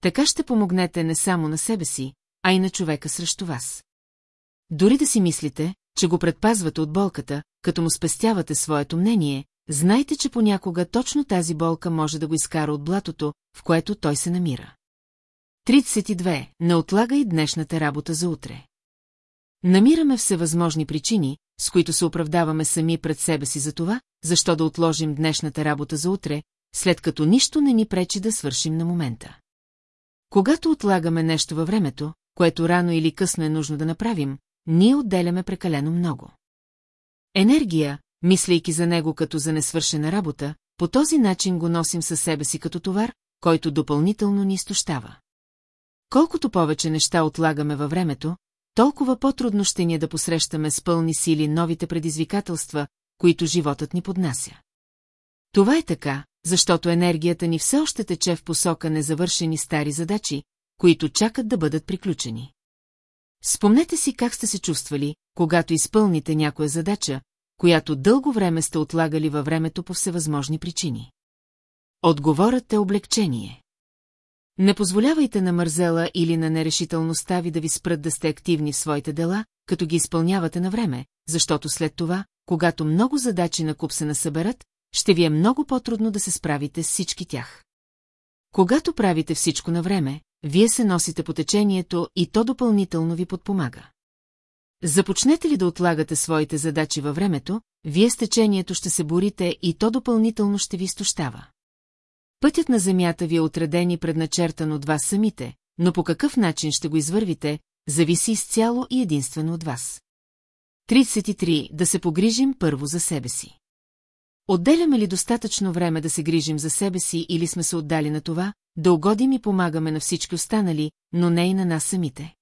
Така ще помогнете не само на себе си, а и на човека срещу вас. Дори да си мислите, че го предпазвате от болката, като му спестявате своето мнение, знайте, че понякога точно тази болка може да го изкара от блатото, в което той се намира. 32. Не отлагай днешната работа за утре. Намираме всевъзможни причини, с които се оправдаваме сами пред себе си за това, защо да отложим днешната работа за утре, след като нищо не ни пречи да свършим на момента. Когато отлагаме нещо във времето, което рано или късно е нужно да направим, ние отделяме прекалено много. Енергия, мислейки за него като за несвършена работа, по този начин го носим със себе си като товар, който допълнително ни изтощава. Колкото повече неща отлагаме във времето, толкова по-трудно ще ни е да посрещаме с пълни сили новите предизвикателства, които животът ни поднася. Това е така, защото енергията ни все още тече в посока незавършени стари задачи, които чакат да бъдат приключени. Спомнете си как сте се чувствали, когато изпълните някоя задача, която дълго време сте отлагали във времето по всевъзможни причини. Отговорът е облегчение. Не позволявайте на мързела или на нерешителността ви да ви спрат да сте активни в своите дела, като ги изпълнявате на време, защото след това, когато много задачи на куп се насъберат, ще ви е много по-трудно да се справите с всички тях. Когато правите всичко на време, вие се носите по течението и то допълнително ви подпомага. Започнете ли да отлагате своите задачи във времето, вие с течението ще се борите и то допълнително ще ви изтощава. Пътят на земята ви е отреден и предначертан от вас самите, но по какъв начин ще го извървите, зависи изцяло и единствено от вас. 33. Да се погрижим първо за себе си. Отделяме ли достатъчно време да се грижим за себе си или сме се отдали на това, да угодим и помагаме на всички останали, но не и на нас самите?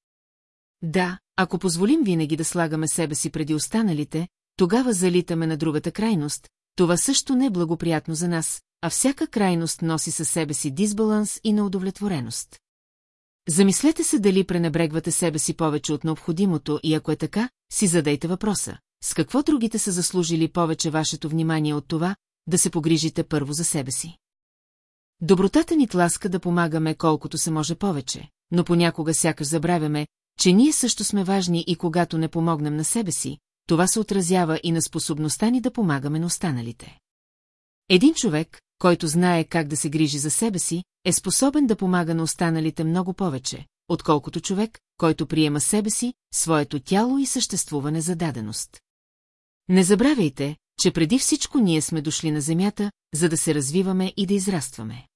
Да, ако позволим винаги да слагаме себе си преди останалите, тогава залитаме на другата крайност, това също не е благоприятно за нас, а всяка крайност носи със себе си дисбаланс и неудовлетвореност. Замислете се дали пренебрегвате себе си повече от необходимото и ако е така, си задайте въпроса. С какво другите са заслужили повече вашето внимание от това, да се погрижите първо за себе си? Добротата ни тласка да помагаме колкото се може повече, но понякога сякаш забравяме, че ние също сме важни и когато не помогнем на себе си, това се отразява и на способността ни да помагаме на останалите. Един човек, който знае как да се грижи за себе си, е способен да помага на останалите много повече, отколкото човек, който приема себе си, своето тяло и съществуване за даденост. Не забравяйте, че преди всичко ние сме дошли на Земята, за да се развиваме и да израстваме.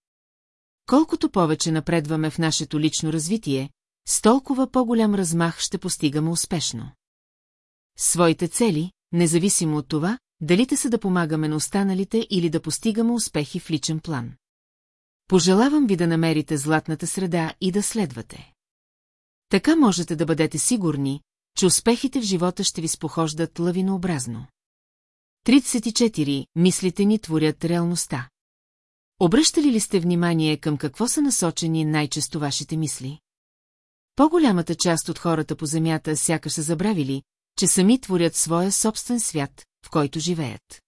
Колкото повече напредваме в нашето лично развитие, с толкова по-голям размах ще постигаме успешно. Своите цели, независимо от това, дали те са да помагаме на останалите или да постигаме успехи в личен план. Пожелавам ви да намерите златната среда и да следвате. Така можете да бъдете сигурни, че успехите в живота ще ви спохождат лавинообразно. 34. Мислите ни творят реалността. Обръщали ли сте внимание към какво са насочени най-често вашите мисли? По-голямата част от хората по земята сякаш са забравили, че сами творят своя собствен свят, в който живеят.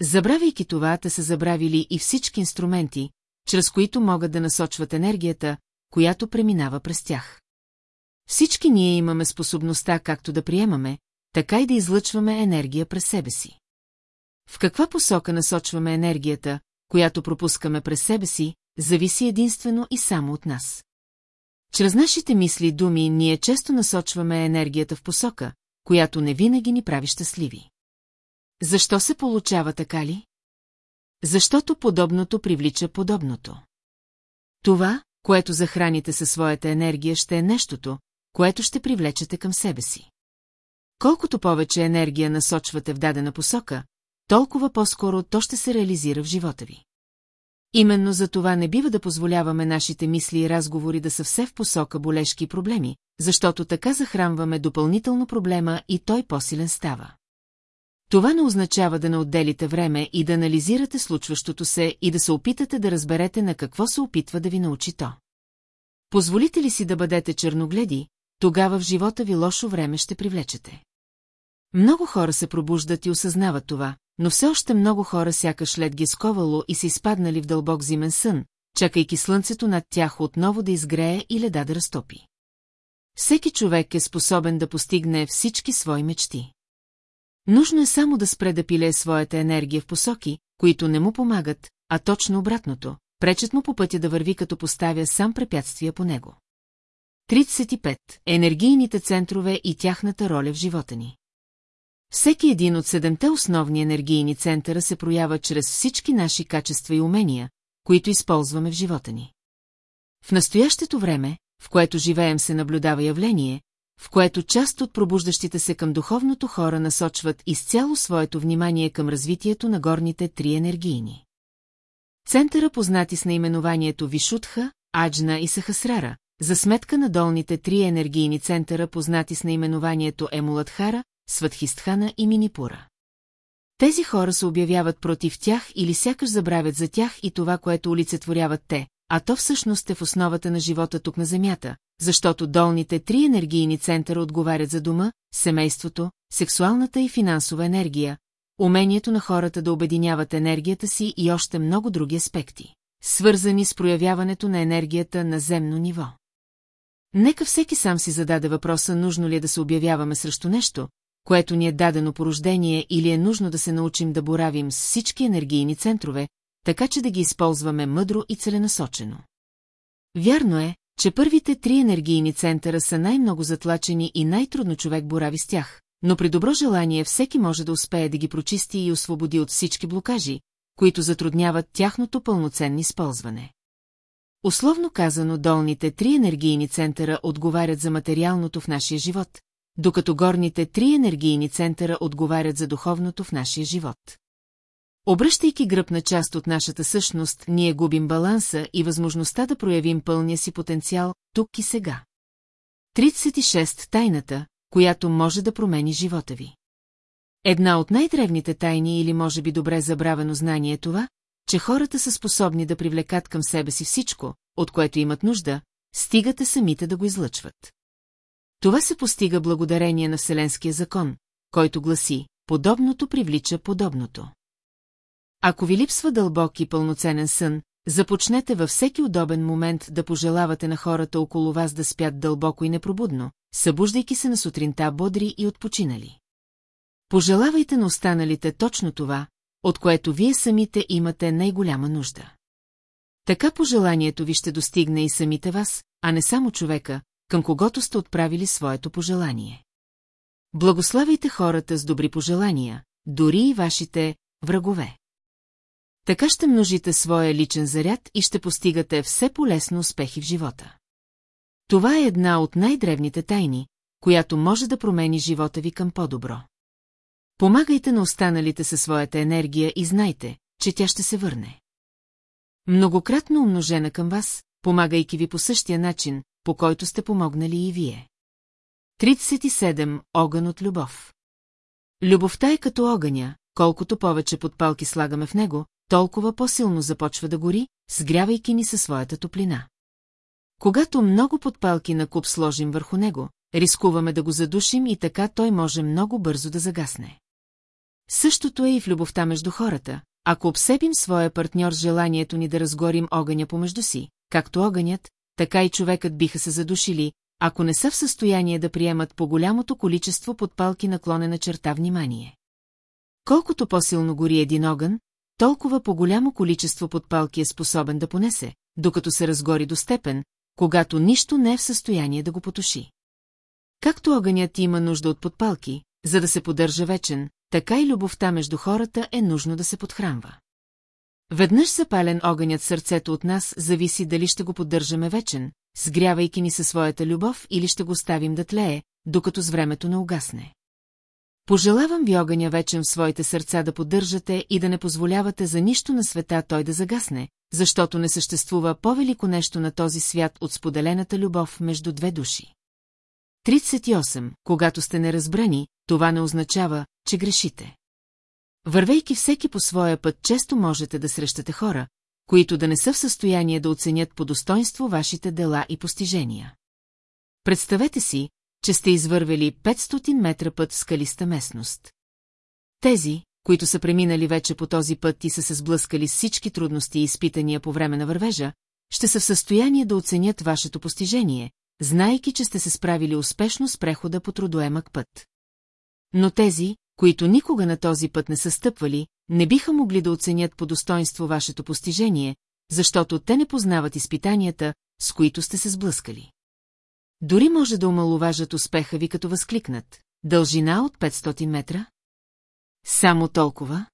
Забравяйки това, те са забравили и всички инструменти, чрез които могат да насочват енергията, която преминава през тях. Всички ние имаме способността както да приемаме, така и да излъчваме енергия през себе си. В каква посока насочваме енергията, която пропускаме през себе си, зависи единствено и само от нас. Чрез нашите мисли и думи ние често насочваме енергията в посока, която не винаги ни прави щастливи. Защо се получава така ли? Защото подобното привлича подобното. Това, което захраните със своята енергия, ще е нещото, което ще привлечете към себе си. Колкото повече енергия насочвате в дадена посока, толкова по-скоро то ще се реализира в живота ви. Именно за това не бива да позволяваме нашите мисли и разговори да са все в посока болешки проблеми, защото така захранваме допълнително проблема и той по-силен става. Това не означава да не отделите време и да анализирате случващото се и да се опитате да разберете на какво се опитва да ви научи то. Позволите ли си да бъдете черногледи, тогава в живота ви лошо време ще привлечете. Много хора се пробуждат и осъзнават това, но все още много хора сякаш лед ги сковало и се изпаднали в дълбок зимен сън, чакайки слънцето над тях отново да изгрее и леда да разтопи. Всеки човек е способен да постигне всички свои мечти. Нужно е само да спре да пилее своята енергия в посоки, които не му помагат, а точно обратното, пречат му по пътя да върви като поставя сам препятствия по него. 35. Енергийните центрове и тяхната роля в живота ни. Всеки един от седемте основни енергийни центъра се проява чрез всички наши качества и умения, които използваме в живота ни. В настоящето време, в което живеем се наблюдава явление, в което част от пробуждащите се към духовното хора насочват изцяло своето внимание към развитието на горните три енергийни. Центъра познати с наименованието Вишутха, Аджна и Сахасрара, за сметка на долните три енергийни центъра познати с наименованието Емуладхара, Сватхистхана и Минипура. Тези хора се обявяват против тях или сякаш забравят за тях и това, което олицетворяват те, а то всъщност е в основата на живота тук на Земята, защото долните три енергийни центъра отговарят за дома, семейството, сексуалната и финансова енергия, умението на хората да обединяват енергията си и още много други аспекти, свързани с проявяването на енергията на земно ниво. Нека всеки сам си зададе въпроса, нужно ли е да се обявяваме срещу нещо, което ни е дадено по рождение или е нужно да се научим да боравим с всички енергийни центрове, така че да ги използваме мъдро и целенасочено. Вярно е, че първите три енергийни центъра са най-много затлачени и най-трудно човек борави с тях, но при добро желание всеки може да успее да ги прочисти и освободи от всички блокажи, които затрудняват тяхното пълноценно използване. Условно казано, долните три енергийни центъра отговарят за материалното в нашия живот, докато горните три енергийни центъра отговарят за духовното в нашия живот. Обръщайки гръб на част от нашата същност, ние губим баланса и възможността да проявим пълния си потенциал тук и сега. 36. Тайната, която може да промени живота ви. Една от най-древните тайни или може би добре забравено знание е това, че хората са способни да привлекат към себе си всичко, от което имат нужда, стигате самите да го излъчват. Това се постига благодарение на Вселенския закон, който гласи, подобното привлича подобното. Ако ви липсва дълбок и пълноценен сън, започнете във всеки удобен момент да пожелавате на хората около вас да спят дълбоко и непробудно, събуждайки се на сутринта бодри и отпочинали. Пожелавайте на останалите точно това, от което вие самите имате най-голяма нужда. Така пожеланието ви ще достигне и самите вас, а не само човека, към когото сте отправили своето пожелание. Благославяйте хората с добри пожелания, дори и вашите врагове. Така ще множите своя личен заряд и ще постигате все полезно успехи в живота. Това е една от най-древните тайни, която може да промени живота ви към по-добро. Помагайте на останалите със своята енергия и знайте, че тя ще се върне. Многократно умножена към вас, помагайки ви по същия начин, по който сте помогнали и вие. 37. Огън от любов. Любовта е като огъня, колкото повече подпалки слагаме в него, толкова по-силно започва да гори, сгрявайки ни със своята топлина. Когато много подпалки на куп сложим върху него, рискуваме да го задушим и така той може много бързо да загасне. Същото е и в любовта между хората, ако обсебим своя партньор с желанието ни да разгорим огъня помежду си, както огънят, така и човекът биха се задушили, ако не са в състояние да приемат по голямото количество подпалки наклонена черта внимание. Колкото по-силно гори един огън, толкова по-голямо количество подпалки е способен да понесе, докато се разгори до степен, когато нищо не е в състояние да го потуши. Както огънят има нужда от подпалки, за да се поддържа вечен, така и любовта между хората е нужно да се подхранва. Веднъж запален огънят сърцето от нас зависи дали ще го поддържаме вечен, сгрявайки ни със своята любов или ще го ставим да тлее, докато с времето не угасне. Пожелавам ви огъня вечен в своите сърца да поддържате и да не позволявате за нищо на света той да загасне, защото не съществува по-велико нещо на този свят от споделената любов между две души. 38. Когато сте неразбрани, това не означава, че грешите. Вървейки всеки по своя път, често можете да срещате хора, които да не са в състояние да оценят по достоинство вашите дела и постижения. Представете си, че сте извървели 500 метра път в скалиста местност. Тези, които са преминали вече по този път и са се сблъскали с всички трудности и изпитания по време на вървежа, ще са в състояние да оценят вашето постижение, знайки, че сте се справили успешно с прехода по трудоемък път. Но тези, които никога на този път не са стъпвали, не биха могли да оценят по достоинство вашето постижение, защото те не познават изпитанията, с които сте се сблъскали. Дори може да омалуважат успеха ви, като възкликнат. Дължина от 500 метра? Само толкова?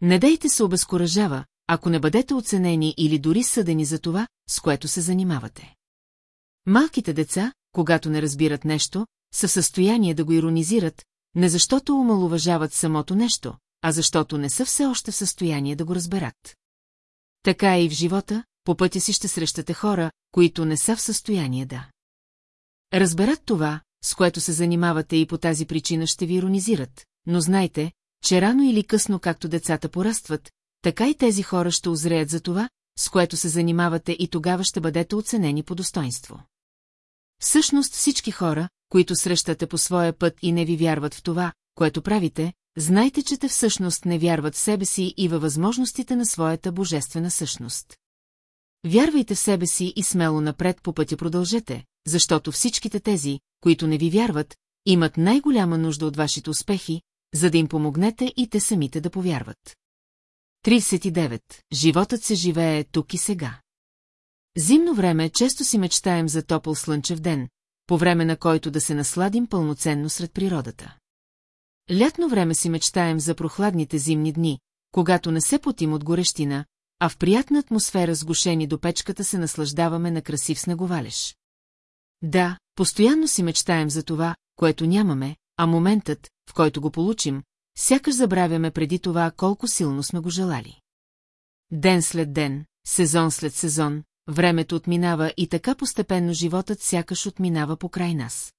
Не дайте се обезкуражава, ако не бъдете оценени или дори съдени за това, с което се занимавате. Малките деца, когато не разбират нещо, са в състояние да го иронизират, не защото омалуважават самото нещо, а защото не са все още в състояние да го разберат. Така е и в живота, по пътя си ще срещате хора, които не са в състояние да. Разберат това, с което се занимавате и по тази причина ще ви иронизират, но знайте, че рано или късно, както децата порастват, така и тези хора ще озреят за това, с което се занимавате и тогава ще бъдете оценени по достоинство. Всъщност всички хора, които срещате по своя път и не ви вярват в това, което правите, знайте, че те всъщност не вярват в себе си и във възможностите на своята божествена същност. Вярвайте в себе си и смело напред по пътя продължете, защото всичките тези, които не ви вярват, имат най-голяма нужда от вашите успехи, за да им помогнете и те самите да повярват. 39. Животът се живее тук и сега. Зимно време често си мечтаем за топъл слънчев ден, по време на който да се насладим пълноценно сред природата. Лятно време си мечтаем за прохладните зимни дни, когато не се потим от горещина, а в приятна атмосфера сгушени до печката се наслаждаваме на красив снеговалеж. Да, постоянно си мечтаем за това, което нямаме, а моментът, в който го получим, сякаш забравяме преди това колко силно сме го желали. Ден след ден, сезон след сезон, времето отминава и така постепенно животът сякаш отминава покрай нас.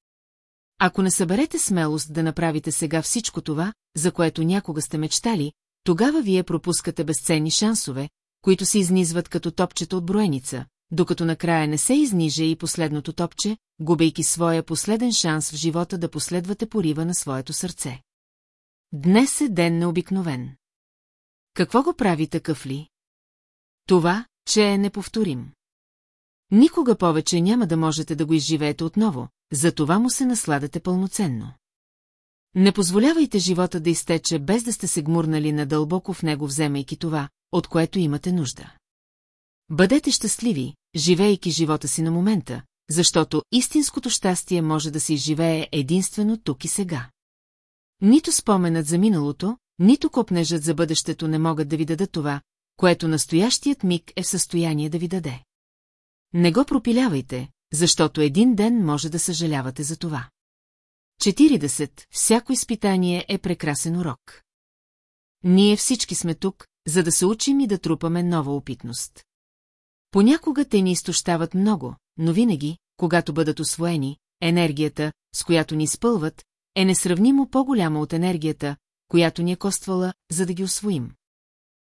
Ако не съберете смелост да направите сега всичко това, за което някога сте мечтали, тогава вие пропускате безценни шансове, които се изнизват като топчета от броеница, докато накрая не се изниже и последното топче, губейки своя последен шанс в живота да последвате порива на своето сърце. Днес е ден необикновен. Какво го прави такъв ли? Това, че е неповторим. Никога повече няма да можете да го изживеете отново, за това му се насладате пълноценно. Не позволявайте живота да изтече без да сте се гмурнали надълбоко в него, вземайки това, от което имате нужда. Бъдете щастливи, живейки живота си на момента, защото истинското щастие може да се изживее единствено тук и сега. Нито споменът за миналото, нито копнежът за бъдещето не могат да ви дадат това, което настоящият миг е в състояние да ви даде. Не го пропилявайте, защото един ден може да съжалявате за това. 40. Всяко изпитание е прекрасен урок. Ние всички сме тук, за да се учим и да трупаме нова опитност. Понякога те ни изтощават много, но винаги, когато бъдат освоени, енергията, с която ни спълват, е несравнимо по-голяма от енергията, която ни е коствала, за да ги освоим.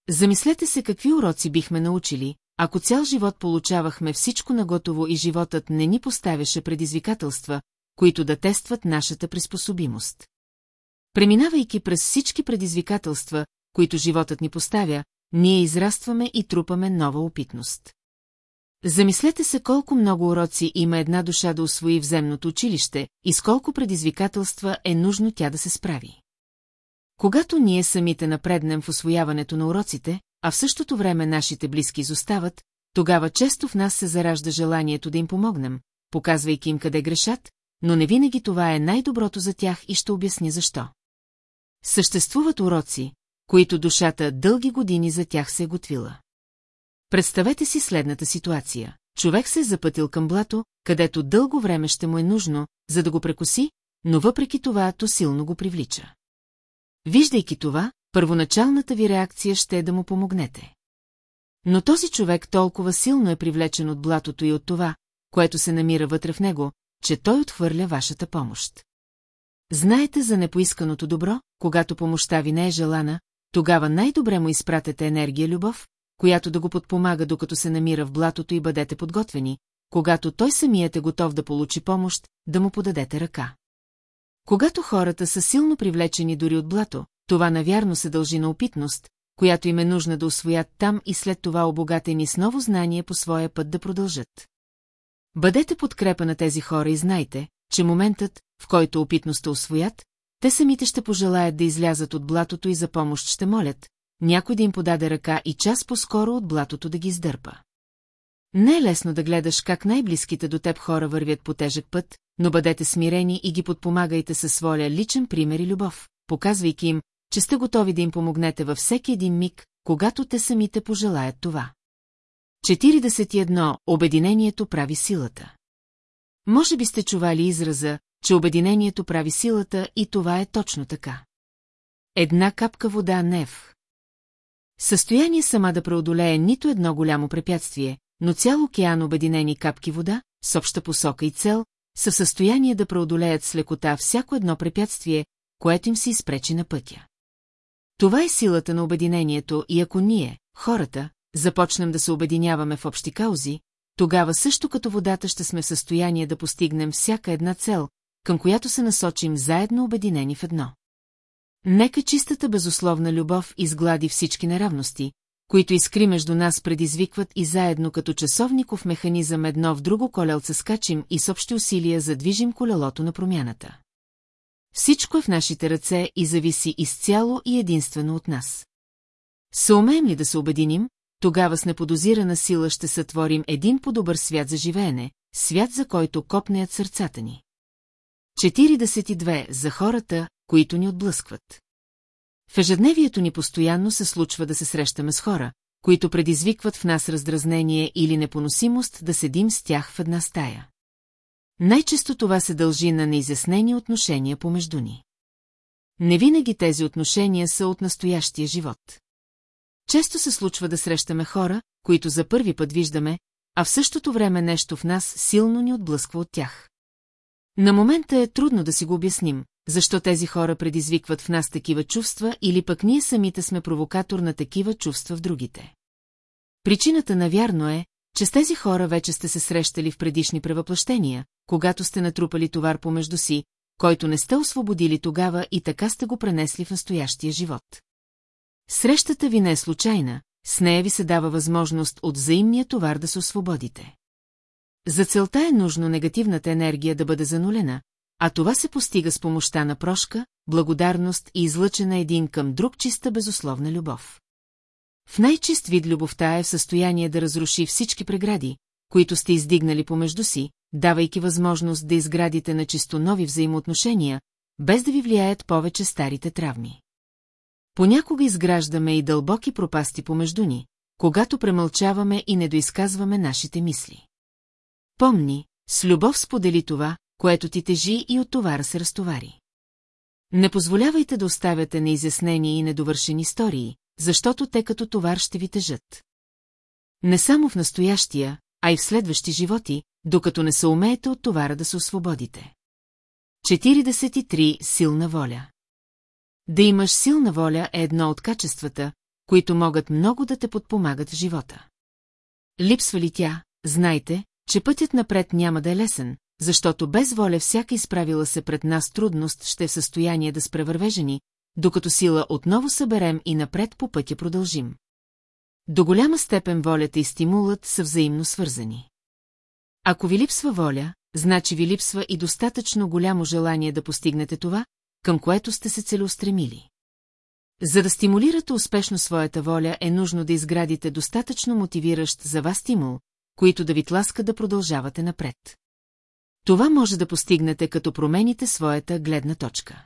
Замислете се какви уроци бихме научили, ако цял живот получавахме всичко наготово и животът не ни поставяше предизвикателства, които да тестват нашата приспособимост. Преминавайки през всички предизвикателства, които животът ни поставя, ние израстваме и трупаме нова опитност. Замислете се колко много уроци има една душа да освои в земното училище и с колко предизвикателства е нужно тя да се справи. Когато ние самите напреднем в освояването на уроците, а в същото време нашите близки изостават, тогава често в нас се заражда желанието да им помогнем, показвайки им къде грешат, но не винаги това е най-доброто за тях и ще обясня защо. Съществуват уроци, които душата дълги години за тях се е готвила. Представете си следната ситуация. Човек се е запътил към блато, където дълго време ще му е нужно, за да го прекоси, но въпреки това то силно го привлича. Виждайки това, първоначалната ви реакция ще е да му помогнете. Но този човек толкова силно е привлечен от блатото и от това, което се намира вътре в него, че той отхвърля вашата помощ. Знаете за непоисканото добро, когато помощта ви не е желана, тогава най-добре му изпратете енергия любов, която да го подпомага докато се намира в блатото и бъдете подготвени, когато той самият е готов да получи помощ, да му подадете ръка. Когато хората са силно привлечени дори от блато, това навярно се дължи на опитност, която им е нужна да освоят там и след това обогатени с ново знание по своя път да продължат. Бъдете подкрепа на тези хора и знайте, че моментът, в който опитността освоят, те самите ще пожелаят да излязат от блатото и за помощ ще молят, някой да им подаде ръка и час по-скоро от блатото да ги издърпа. Не е лесно да гледаш как най-близките до теб хора вървят по тежък път, но бъдете смирени и ги подпомагайте със своя личен пример и любов, показвайки им, че сте готови да им помогнете във всеки един миг, когато те самите пожелаят това. 41. Обединението прави силата. Може би сте чували израза, че обединението прави силата и това е точно така. Една капка вода нев. Състояние сама да преодолее нито едно голямо препятствие, но цял океан обединени капки вода, с обща посока и цел, са в състояние да преодолеят с лекота всяко едно препятствие, което им се изпречи на пътя. Това е силата на обединението и ако ние, хората, започнем да се обединяваме в общи каузи, тогава също като водата ще сме в състояние да постигнем всяка една цел, към която се насочим заедно обединени в едно. Нека чистата безусловна любов изглади всички неравности, които искри между нас предизвикват и заедно като часовников механизъм едно в друго колелце скачим и с общи усилия задвижим колелото на промяната. Всичко е в нашите ръце и зависи изцяло и единствено от нас. Съумеем ли да се обединим, тогава с неподозирана сила ще сътворим един по-добър свят за живеене, свят за който копнеят сърцата ни. 42 за хората, които ни отблъскват. В ежедневието ни постоянно се случва да се срещаме с хора, които предизвикват в нас раздразнение или непоносимост да седим с тях в една стая. Най-често това се дължи на неизяснени отношения помежду ни. Не винаги тези отношения са от настоящия живот. Често се случва да срещаме хора, които за първи път виждаме, а в същото време нещо в нас силно ни отблъсква от тях. На момента е трудно да си го обясним, защо тези хора предизвикват в нас такива чувства или пък ние самите сме провокатор на такива чувства в другите. Причината навярно е, че с тези хора вече сте се срещали в предишни превъплъщения, когато сте натрупали товар помежду си, който не сте освободили тогава и така сте го пренесли в настоящия живот. Срещата ви не е случайна, с нея ви се дава възможност от взаимния товар да се освободите. За целта е нужно негативната енергия да бъде занулена, а това се постига с помощта на прошка, благодарност и излъчена един към друг чиста безусловна любов. В най-чист вид любовта е в състояние да разруши всички прегради, които сте издигнали помежду си, давайки възможност да изградите на чисто нови взаимоотношения, без да ви влияят повече старите травми. Понякога изграждаме и дълбоки пропасти помежду ни, когато премълчаваме и недоизказваме нашите мисли. Помни, С любов сподели това, което ти тежи и от товара се разтовари. Не позволявайте да оставяте неизяснени и недовършени истории, защото те като товар ще ви тежат. Не само в настоящия, а и в следващи животи, докато не се умеете от товара да се освободите. 43. Силна воля Да имаш силна воля е едно от качествата, които могат много да те подпомагат в живота. Липсва ли тя, знайте, че пътят напред няма да е лесен, защото без воля всяка изправила се пред нас трудност ще е в състояние да спревървежени, докато сила отново съберем и напред по пътя продължим. До голяма степен волята и стимулът са взаимно свързани. Ако ви липсва воля, значи ви липсва и достатъчно голямо желание да постигнете това, към което сте се целеустремили. За да стимулирате успешно своята воля е нужно да изградите достатъчно мотивиращ за вас стимул, които да ви тласка да продължавате напред. Това може да постигнете като промените своята гледна точка.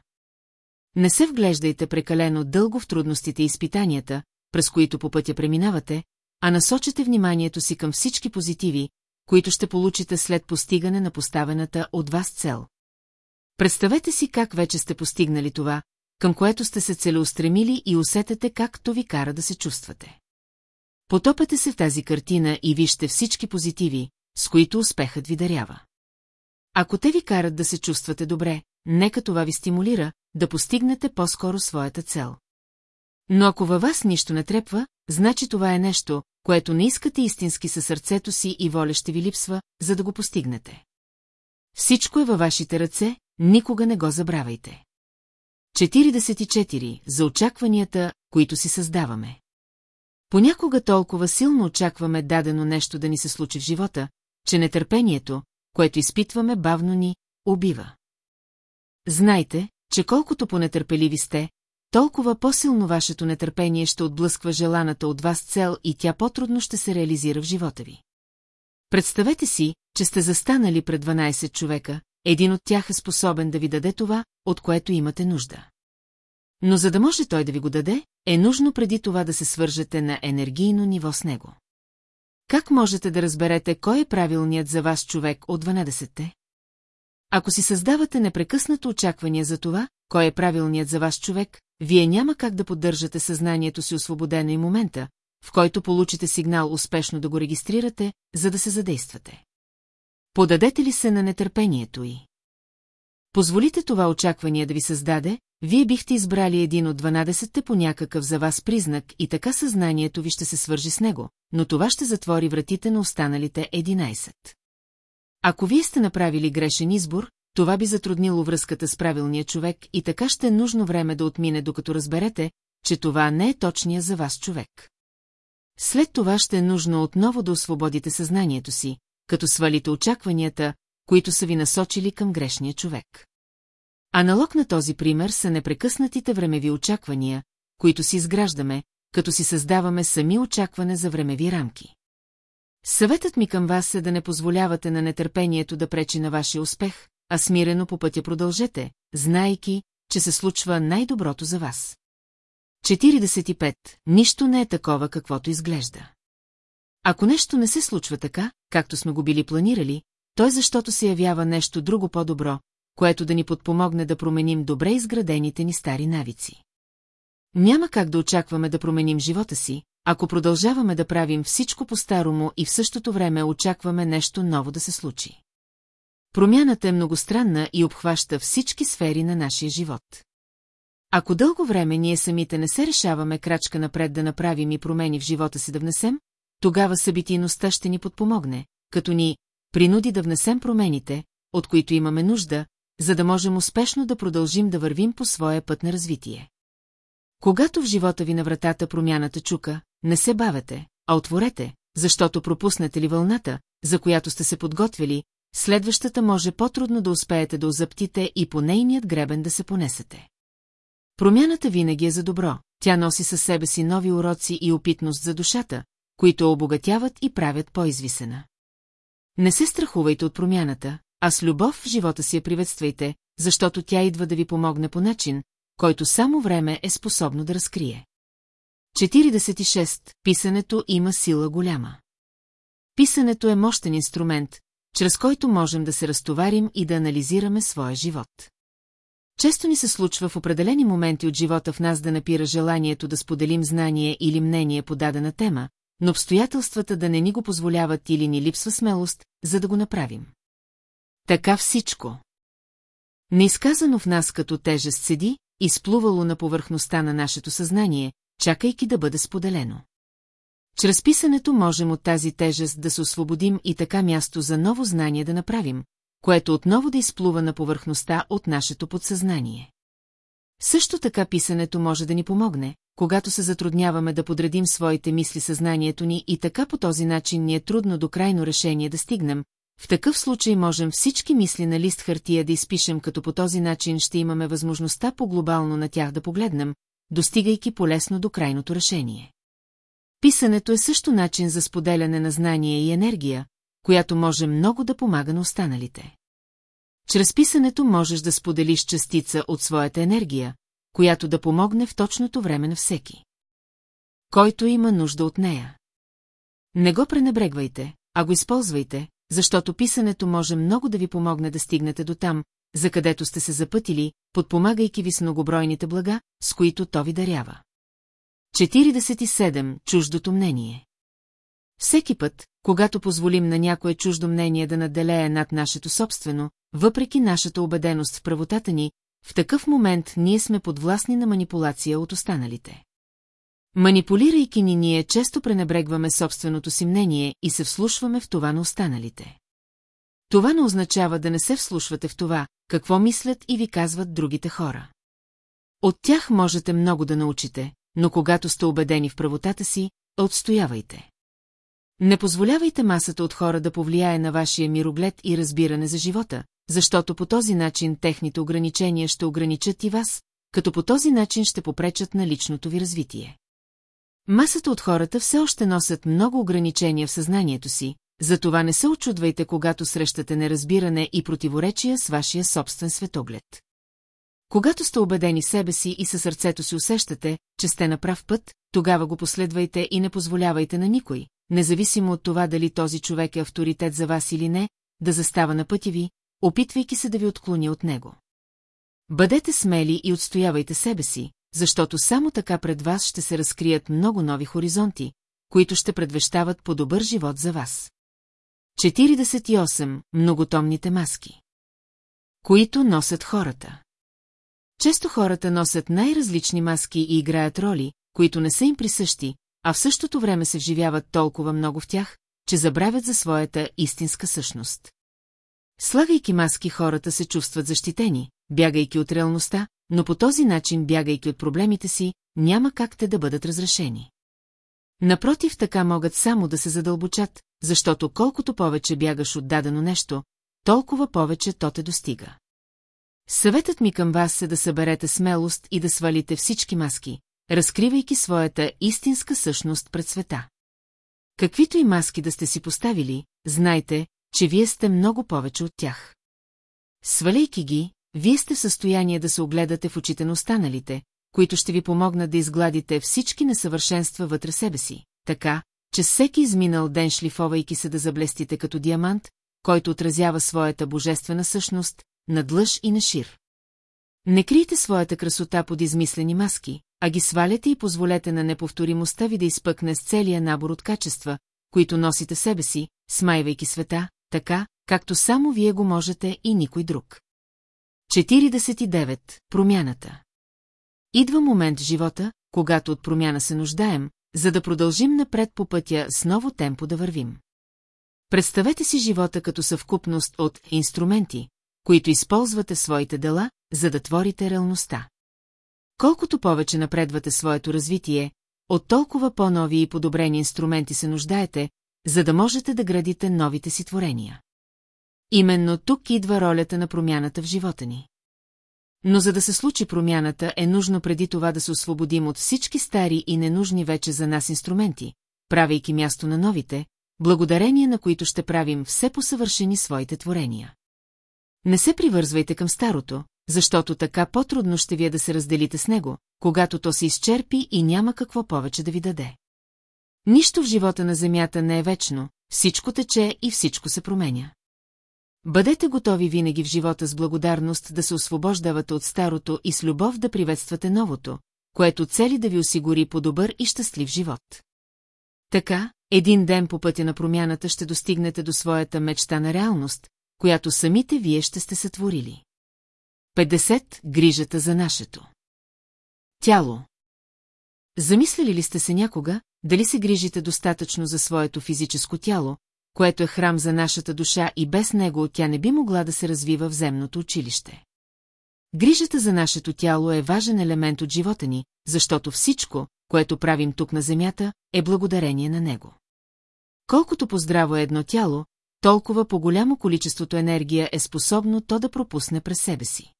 Не се вглеждайте прекалено дълго в трудностите и изпитанията, през които по пътя преминавате, а насочете вниманието си към всички позитиви, които ще получите след постигане на поставената от вас цел. Представете си как вече сте постигнали това, към което сте се целеустремили и усетете как то ви кара да се чувствате. Потопете се в тази картина и вижте всички позитиви, с които успехът ви дарява. Ако те ви карат да се чувствате добре, нека това ви стимулира да постигнете по-скоро своята цел. Но ако във вас нищо не трепва, значи това е нещо, което не искате истински със сърцето си и воля ще ви липсва, за да го постигнете. Всичко е във вашите ръце, никога не го забравяйте. 44. За очакванията, които си създаваме. Понякога толкова силно очакваме дадено нещо да ни се случи в живота, че нетърпението, което изпитваме бавно ни, убива. Знайте, че колкото понетърпеливи сте, толкова по-силно вашето нетърпение ще отблъсква желаната от вас цел и тя по-трудно ще се реализира в живота ви. Представете си, че сте застанали пред 12 човека, един от тях е способен да ви даде това, от което имате нужда. Но за да може той да ви го даде, е нужно преди това да се свържете на енергийно ниво с него. Как можете да разберете кой е правилният за вас човек от 12-те? Ако си създавате непрекъснато очаквания за това, кой е правилният за вас човек, вие няма как да поддържате съзнанието си освободено и момента, в който получите сигнал успешно да го регистрирате, за да се задействате. Подадете ли се на нетърпението й? Позволите това очаквание да ви създаде, вие бихте избрали един от 12-те по някакъв за вас признак и така съзнанието ви ще се свържи с него, но това ще затвори вратите на останалите 11. Ако вие сте направили грешен избор, това би затруднило връзката с правилния човек и така ще е нужно време да отмине, докато разберете, че това не е точния за вас човек. След това ще е нужно отново да освободите съзнанието си, като свалите очакванията, които са ви насочили към грешния човек. Аналог на този пример са непрекъснатите времеви очаквания, които си изграждаме, като си създаваме сами очакване за времеви рамки. Съветът ми към вас е да не позволявате на нетърпението да пречи на вашия успех, а смирено по пътя продължете, знайки, че се случва най-доброто за вас. 45. Нищо не е такова, каквото изглежда. Ако нещо не се случва така, както сме го били планирали, той защото се явява нещо друго по-добро, което да ни подпомогне да променим добре изградените ни стари навици. Няма как да очакваме да променим живота си, ако продължаваме да правим всичко по-старому и в същото време очакваме нещо ново да се случи. Промяната е многостранна и обхваща всички сфери на нашия живот. Ако дълго време ние самите не се решаваме крачка напред да направим и промени в живота си да внесем, тогава събитийността ще ни подпомогне, като ни принуди да внесем промените, от които имаме нужда, за да можем успешно да продължим да вървим по своя път на развитие. Когато в живота ви на вратата промяната чука, не се бавете, а отворете, защото пропуснете ли вълната, за която сте се подготвили, следващата може по-трудно да успеете да озаптите и по нейният гребен да се понесете. Промяната винаги е за добро, тя носи със себе си нови уроци и опитност за душата, които обогатяват и правят по-извисена. Не се страхувайте от промяната, а с любов в живота си я приветствайте, защото тя идва да ви помогне по начин, който само време е способно да разкрие. 46. Писането има сила голяма. Писането е мощен инструмент, чрез който можем да се разтоварим и да анализираме своя живот. Често ни се случва в определени моменти от живота в нас да напира желанието да споделим знание или мнение по дадена тема, но обстоятелствата да не ни го позволяват или ни липсва смелост, за да го направим. Така всичко. Неизказано в нас като тежест седи, изплувало на повърхността на нашето съзнание, чакайки да бъде споделено. Чрез писането можем от тази тежест да се освободим и така място за ново знание да направим, което отново да изплува на повърхността от нашето подсъзнание. Също така писането може да ни помогне, когато се затрудняваме да подредим своите мисли съзнанието ни и така по този начин ни е трудно до крайно решение да стигнем, в такъв случай можем всички мисли на лист хартия да изпишем, като по този начин ще имаме възможността по-глобално на тях да погледнем, достигайки полесно до крайното решение. Писането е също начин за споделяне на знание и енергия, която може много да помага на останалите. Чрез писането можеш да споделиш частица от своята енергия, която да помогне в точното време на всеки. Който има нужда от нея. Не го пренебрегвайте, а го използвайте, защото писането може много да ви помогне да стигнете до там, за където сте се запътили, подпомагайки ви с многобройните блага, с които то ви дарява. 47. Чуждото мнение Всеки път, когато позволим на някое чуждо мнение да наделее над нашето собствено, въпреки нашата убеденост в правотата ни, в такъв момент ние сме подвластни на манипулация от останалите. Манипулирайки ни, ние често пренебрегваме собственото си мнение и се вслушваме в това на останалите. Това не означава да не се вслушвате в това, какво мислят и ви казват другите хора. От тях можете много да научите, но когато сте убедени в правотата си, отстоявайте. Не позволявайте масата от хора да повлияе на вашия мироглед и разбиране за живота, защото по този начин техните ограничения ще ограничат и вас, като по този начин ще попречат на личното ви развитие. Масата от хората все още носят много ограничения в съзнанието си, затова не се очудвайте, когато срещате неразбиране и противоречия с вашия собствен светоглед. Когато сте убедени себе си и със сърцето си усещате, че сте на прав път, тогава го последвайте и не позволявайте на никой, независимо от това дали този човек е авторитет за вас или не, да застава на пътя ви, опитвайки се да ви отклони от него. Бъдете смели и отстоявайте себе си, защото само така пред вас ще се разкрият много нови хоризонти, които ще предвещават по-добър живот за вас. 48. Многотомните маски Които носят хората Често хората носят най-различни маски и играят роли, които не са им присъщи, а в същото време се вживяват толкова много в тях, че забравят за своята истинска същност. Слагайки маски, хората се чувстват защитени, бягайки от реалността, но по този начин, бягайки от проблемите си, няма как те да бъдат разрешени. Напротив, така могат само да се задълбочат, защото колкото повече бягаш от дадено нещо, толкова повече то те достига. Съветът ми към вас е да съберете смелост и да свалите всички маски, разкривайки своята истинска същност пред света. Каквито и маски да сте си поставили, знайте, че вие сте много повече от тях. Сваляйки ги, вие сте в състояние да се огледате в очите на останалите, които ще ви помогнат да изгладите всички несъвършенства вътре себе си, така, че всеки изминал ден шлифовайки се да заблестите като диамант, който отразява своята божествена същност, надлъж и на шир. Не крийте своята красота под измислени маски, а ги сваляте и позволете на неповторимостта ви да изпъкне с целия набор от качества, които носите себе си, смайвайки света, така, както само вие го можете и никой друг. 49. Промяната Идва момент в живота, когато от промяна се нуждаем, за да продължим напред по пътя с ново темпо да вървим. Представете си живота като съвкупност от инструменти, които използвате своите дела, за да творите реалността. Колкото повече напредвате своето развитие, от толкова по-нови и подобрени инструменти се нуждаете, за да можете да градите новите си творения. Именно тук идва ролята на промяната в живота ни. Но за да се случи промяната е нужно преди това да се освободим от всички стари и ненужни вече за нас инструменти, правейки място на новите, благодарение на които ще правим все посъвършени своите творения. Не се привързвайте към старото, защото така по-трудно ще вие да се разделите с него, когато то се изчерпи и няма какво повече да ви даде. Нищо в живота на Земята не е вечно, всичко тече и всичко се променя. Бъдете готови винаги в живота с благодарност да се освобождавате от старото и с любов да приветствате новото, което цели да ви осигури по-добър и щастлив живот. Така, един ден по пътя на промяната ще достигнете до своята мечта на реалност, която самите вие ще сте сътворили. 50. Грижата за нашето. Тяло. Замислили ли сте се някога, дали се грижите достатъчно за своето физическо тяло, което е храм за нашата душа и без него тя не би могла да се развива в земното училище? Грижата за нашето тяло е важен елемент от живота ни, защото всичко, което правим тук на земята, е благодарение на него. Колкото поздраво е едно тяло, толкова по-голямо количеството енергия е способно то да пропусне през себе си.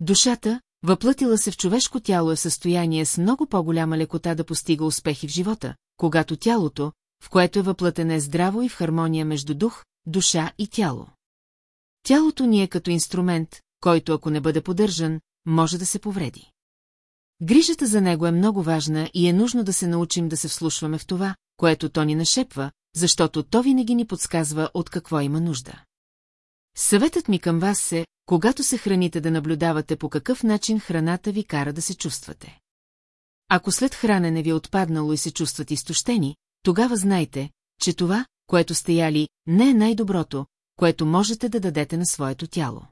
Душата, въплътила се в човешко тяло е състояние с много по-голяма лекота да постига успехи в живота, когато тялото, в което е въплътен е здраво и в хармония между дух, душа и тяло. Тялото ни е като инструмент, който ако не бъде поддържан, може да се повреди. Грижата за него е много важна и е нужно да се научим да се вслушваме в това, което то ни нашепва, защото то винаги ни подсказва от какво има нужда. Съветът ми към вас е, когато се храните да наблюдавате по какъв начин храната ви кара да се чувствате. Ако след хранене ви е отпаднало и се чувствате изтощени, тогава знайте, че това, което сте яли, не е най-доброто, което можете да дадете на своето тяло.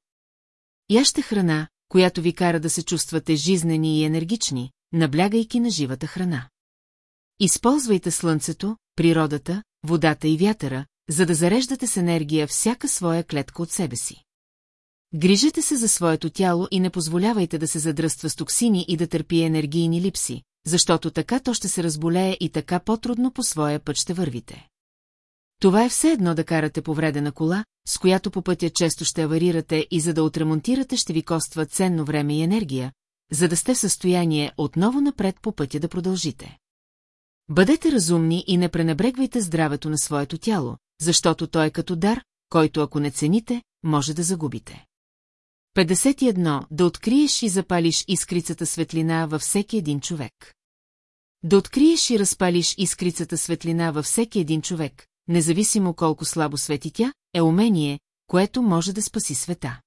Яще храна, която ви кара да се чувствате жизнени и енергични, наблягайки на живата храна. Използвайте слънцето, природата, водата и вятъра, за да зареждате с енергия всяка своя клетка от себе си. Грижете се за своето тяло и не позволявайте да се задръства с токсини и да търпи енергийни липси, защото така то ще се разболее и така по-трудно по своя път ще вървите. Това е все едно да карате повредена кола, с която по пътя често ще аварирате и за да отремонтирате ще ви коства ценно време и енергия, за да сте в състояние отново напред по пътя да продължите. Бъдете разумни и не пренебрегвайте здравето на своето тяло, защото то е като дар, който ако не цените, може да загубите. 51. Да откриеш и запалиш искрицата светлина във всеки един човек. Да откриеш и разпалиш искрицата светлина във всеки един човек, независимо колко слабо свети тя, е умение, което може да спаси света.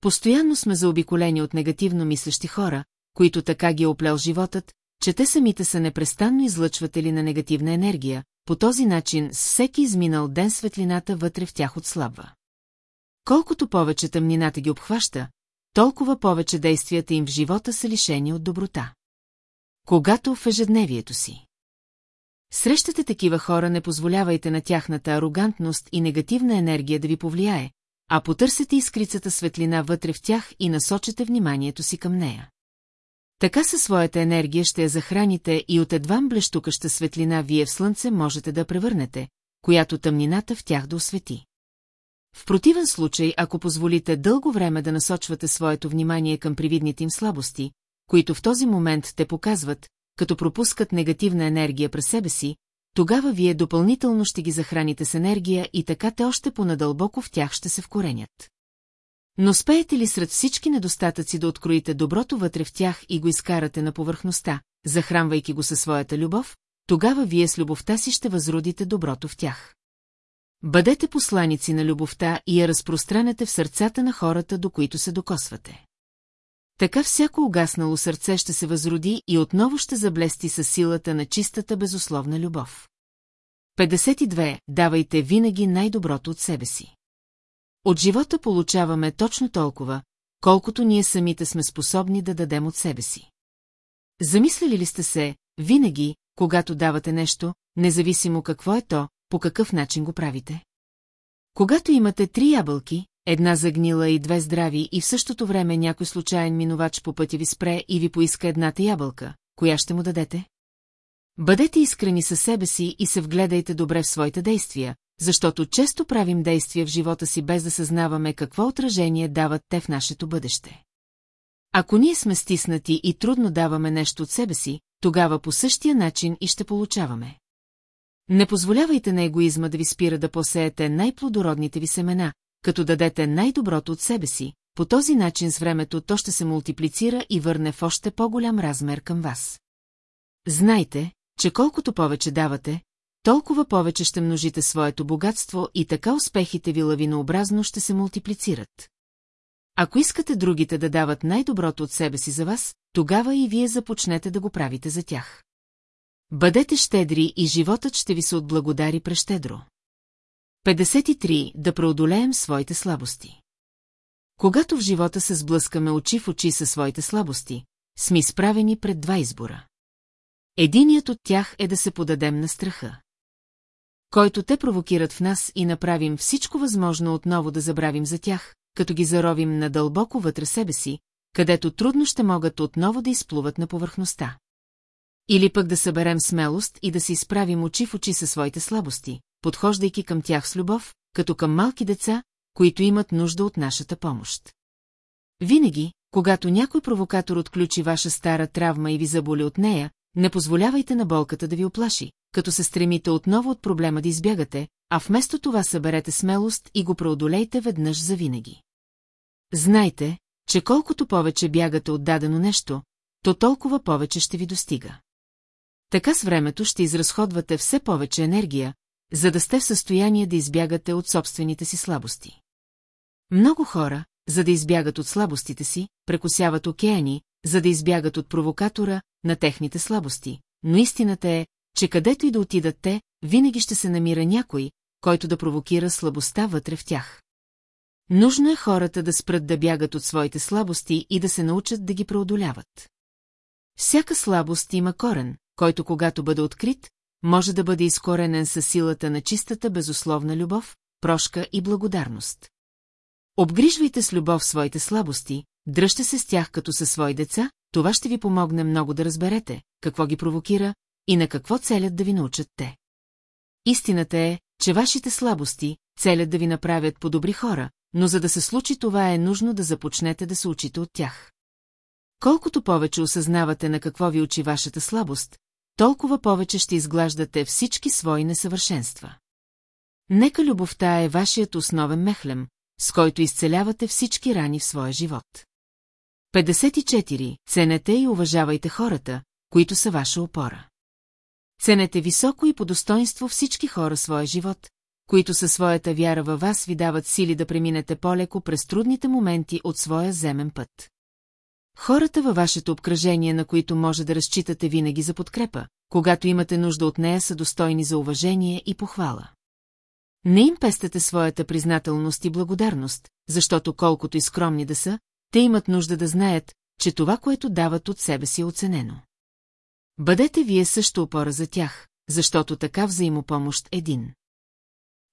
Постоянно сме заобиколени от негативно мислещи хора, които така ги е оплел животът, че те самите са непрестанно излъчватели на негативна енергия, по този начин с всеки изминал ден светлината вътре в тях отслабва. Колкото повече тъмнината ги обхваща, толкова повече действията им в живота са лишени от доброта. Когато в ежедневието си. Срещате такива хора, не позволявайте на тяхната арогантност и негативна енергия да ви повлияе, а потърсете искрицата светлина вътре в тях и насочете вниманието си към нея. Така със своята енергия ще я захраните и от едвам блещукаща светлина вие в слънце можете да превърнете, която тъмнината в тях да освети. В противен случай, ако позволите дълго време да насочвате своето внимание към привидните им слабости, които в този момент те показват, като пропускат негативна енергия през себе си, тогава вие допълнително ще ги захраните с енергия и така те още понадълбоко в тях ще се вкоренят. Но спеете ли сред всички недостатъци да откроите доброто вътре в тях и го изкарате на повърхността, захранвайки го със своята любов, тогава вие с любовта си ще възродите доброто в тях. Бъдете посланици на любовта и я разпространете в сърцата на хората, до които се докосвате. Така всяко угаснало сърце ще се възроди и отново ще заблести със силата на чистата безусловна любов. 52. Давайте винаги най-доброто от себе си. От живота получаваме точно толкова, колкото ние самите сме способни да дадем от себе си. Замислили ли сте се, винаги, когато давате нещо, независимо какво е то, по какъв начин го правите? Когато имате три ябълки, една загнила и две здрави и в същото време някой случайен минувач по пътя ви спре и ви поиска едната ябълка, коя ще му дадете? Бъдете искрени със себе си и се вгледайте добре в своите действия, защото често правим действия в живота си без да съзнаваме какво отражение дават те в нашето бъдеще. Ако ние сме стиснати и трудно даваме нещо от себе си, тогава по същия начин и ще получаваме. Не позволявайте на егоизма да ви спира да посеете най-плодородните ви семена, като дадете най-доброто от себе си, по този начин с времето то ще се мултиплицира и върне в още по-голям размер към вас. Знайте, че колкото повече давате, толкова повече ще множите своето богатство и така успехите ви лавинообразно ще се мултиплицират. Ако искате другите да дават най-доброто от себе си за вас, тогава и вие започнете да го правите за тях. Бъдете щедри и животът ще ви се отблагодари прещедро. 53. Да преодолеем своите слабости. Когато в живота се сблъскаме очи в очи със своите слабости, сме изправени пред два избора. Единият от тях е да се подадем на страха. Който те провокират в нас и направим всичко възможно отново да забравим за тях, като ги заровим надълбоко вътре себе си, където трудно ще могат отново да изплуват на повърхността. Или пък да съберем смелост и да се изправим очи в очи със своите слабости, подхождайки към тях с любов, като към малки деца, които имат нужда от нашата помощ. Винаги, когато някой провокатор отключи ваша стара травма и ви заболи от нея, не позволявайте на болката да ви оплаши, като се стремите отново от проблема да избягате, а вместо това съберете смелост и го преодолейте веднъж за винаги. Знайте, че колкото повече бягате от дадено нещо, то толкова повече ще ви достига. Така с времето ще изразходвате все повече енергия, за да сте в състояние да избягате от собствените си слабости. Много хора, за да избягат от слабостите си, прекусяват океани, за да избягат от провокатора на техните слабости, но истината е, че където и да отидат те, винаги ще се намира някой, който да провокира слабостта вътре в тях. Нужно е хората да спрат да бягат от своите слабости и да се научат да ги преодоляват. Всяка слабост има корен, който когато бъде открит, може да бъде изкоренен със силата на чистата безусловна любов, прошка и благодарност. Обгрижвайте с любов своите слабости, дръжте се с тях като със свои деца, това ще ви помогне много да разберете, какво ги провокира и на какво целят да ви научат те. Истината е, че вашите слабости целят да ви направят по-добри хора, но за да се случи това е нужно да започнете да се учите от тях. Колкото повече осъзнавате на какво ви учи вашата слабост, толкова повече ще изглаждате всички свои несъвършенства. Нека любовта е вашият основен мехлем, с който изцелявате всички рани в своя живот. 54. Ценете и уважавайте хората, които са ваша опора. Ценете високо и по достоинство всички хора своя живот, които със своята вяра във вас ви дават сили да преминете по-леко през трудните моменти от своя земен път. Хората във вашето обкръжение, на които може да разчитате винаги за подкрепа, когато имате нужда от нея, са достойни за уважение и похвала. Не им пестете своята признателност и благодарност, защото колкото и скромни да са, те имат нужда да знаят, че това, което дават от себе си е оценено. Бъдете вие също опора за тях, защото така взаимопомощ един.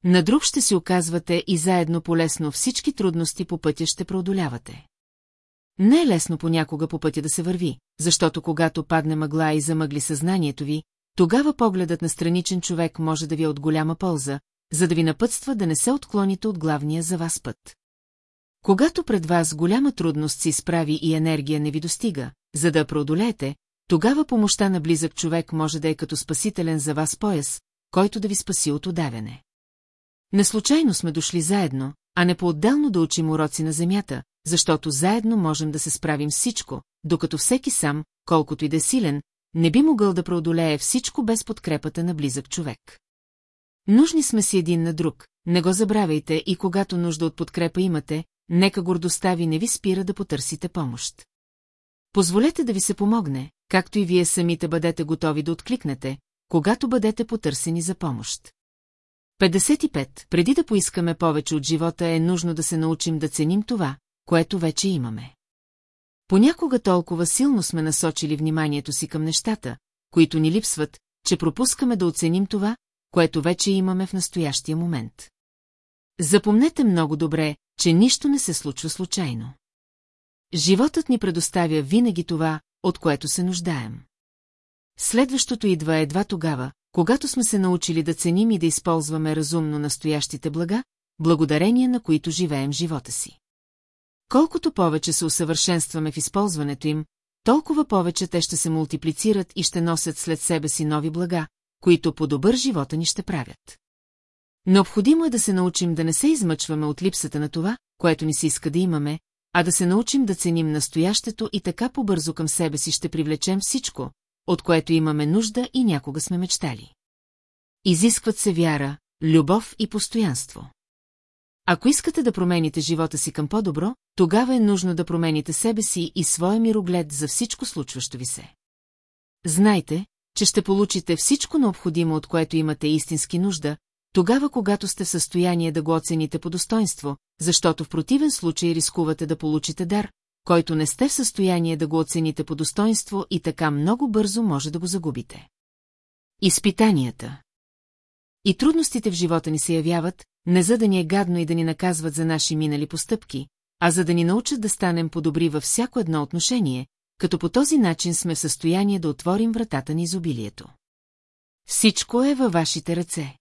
На друг ще си оказвате и заедно полесно всички трудности по пътя ще преодолявате. Не е лесно понякога по пътя да се върви, защото когато падне мъгла и замъгли съзнанието ви, тогава погледът на страничен човек може да ви е от голяма полза, за да ви напътства да не се отклоните от главния за вас път. Когато пред вас голяма трудност се изправи и енергия не ви достига, за да преодолеете, тогава помощта на близък човек може да е като спасителен за вас пояс, който да ви спаси от удавяне. Неслучайно сме дошли заедно, а не по-отделно да учим уроци на земята, защото заедно можем да се справим всичко, докато всеки сам, колкото и да е силен, не би могъл да преодолее всичко без подкрепата на близък човек. Нужни сме си един на друг, не го забравяйте и когато нужда от подкрепа имате, нека гордостта ви не ви спира да потърсите помощ. Позволете да ви се помогне, както и вие самите бъдете готови да откликнете, когато бъдете потърсени за помощ. 55. Преди да поискаме повече от живота е нужно да се научим да ценим това, което вече имаме. Понякога толкова силно сме насочили вниманието си към нещата, които ни липсват, че пропускаме да оценим това, което вече имаме в настоящия момент. Запомнете много добре, че нищо не се случва случайно. Животът ни предоставя винаги това, от което се нуждаем. Следващото идва едва тогава, когато сме се научили да ценим и да използваме разумно настоящите блага, благодарение на които живеем живота си. Колкото повече се усъвършенстваме в използването им, толкова повече те ще се мултиплицират и ще носят след себе си нови блага, които по-добър живота ни ще правят. Необходимо е да се научим да не се измъчваме от липсата на това, което ни се иска да имаме, а да се научим да ценим настоящето и така по-бързо към себе си ще привлечем всичко, от което имаме нужда и някога сме мечтали. Изискват се вяра, любов и постоянство. Ако искате да промените живота си към по-добро, тогава е нужно да промените себе си и своя мироглед за всичко случващо ви се. Знайте, че ще получите всичко необходимо, от което имате истински нужда, тогава когато сте в състояние да го оцените по достоинство, защото в противен случай рискувате да получите дар, който не сте в състояние да го оцените по достоинство и така много бързо може да го загубите. Изпитанията И трудностите в живота ни се явяват, не за да ни е гадно и да ни наказват за наши минали постъпки, а за да ни научат да станем по-добри във всяко едно отношение, като по този начин сме в състояние да отворим вратата на изобилието. Всичко е във вашите ръце.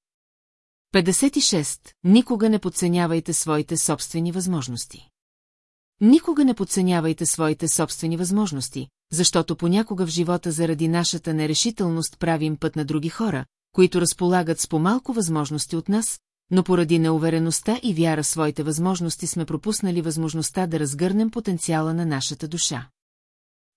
56. Никога не подценявайте своите собствени възможности. Никога не подценявайте своите собствени възможности, защото понякога в живота заради нашата нерешителност правим път на други хора, които разполагат с по-малко възможности от нас, но поради неувереността и вяра своите възможности сме пропуснали възможността да разгърнем потенциала на нашата душа.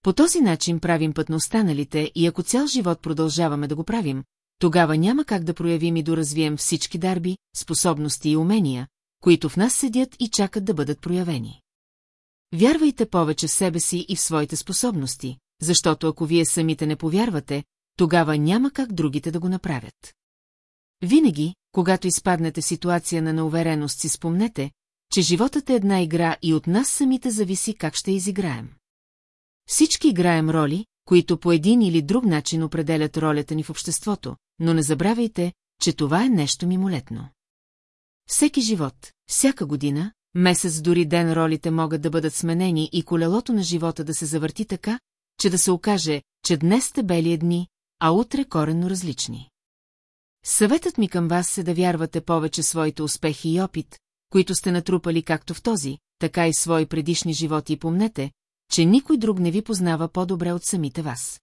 По този начин правим път на останалите и ако цял живот продължаваме да го правим, тогава няма как да проявим и доразвием всички дарби, способности и умения, които в нас седят и чакат да бъдат проявени. Вярвайте повече в себе си и в своите способности, защото ако вие самите не повярвате, тогава няма как другите да го направят. Винаги, когато изпаднете в ситуация на неувереност, си спомнете, че животът е една игра и от нас самите зависи как ще изиграем. Всички играем роли, които по един или друг начин определят ролята ни в обществото, но не забравяйте, че това е нещо мимолетно. Всеки живот, всяка година, месец дори ден ролите могат да бъдат сменени и колелото на живота да се завърти така, че да се окаже, че днес сте бели дни, а утре коренно различни. Съветът ми към вас е да вярвате повече своите успехи и опит, които сте натрупали както в този, така и свои предишни животи и помнете, че никой друг не ви познава по-добре от самите вас.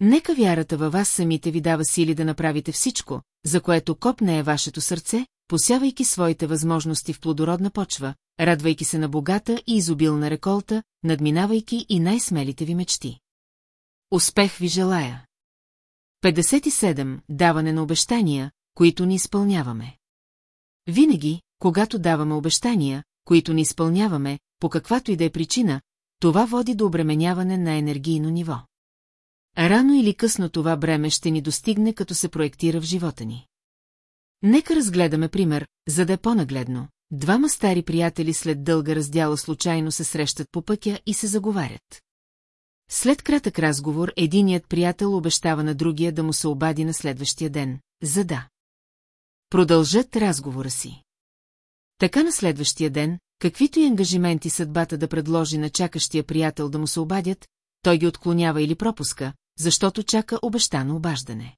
Нека вярата във вас самите ви дава сили да направите всичко, за което копне е вашето сърце, посявайки своите възможности в плодородна почва, радвайки се на богата и изобилна реколта, надминавайки и най-смелите ви мечти. Успех ви желая! 57. Даване на обещания, които ни изпълняваме. Винаги, когато даваме обещания, които ни изпълняваме, по каквато и да е причина, това води до обременяване на енергийно ниво. Рано или късно това бреме ще ни достигне, като се проектира в живота ни. Нека разгледаме пример, за да е по-нагледно. Двама стари приятели след дълга раздяла случайно се срещат по пътя и се заговарят. След кратък разговор, единият приятел обещава на другия да му се обади на следващия ден, за да. Продължат разговора си. Така на следващия ден, каквито и ангажименти съдбата да предложи на чакащия приятел да му се обадят, той ги отклонява или пропуска, защото чака обещано обаждане.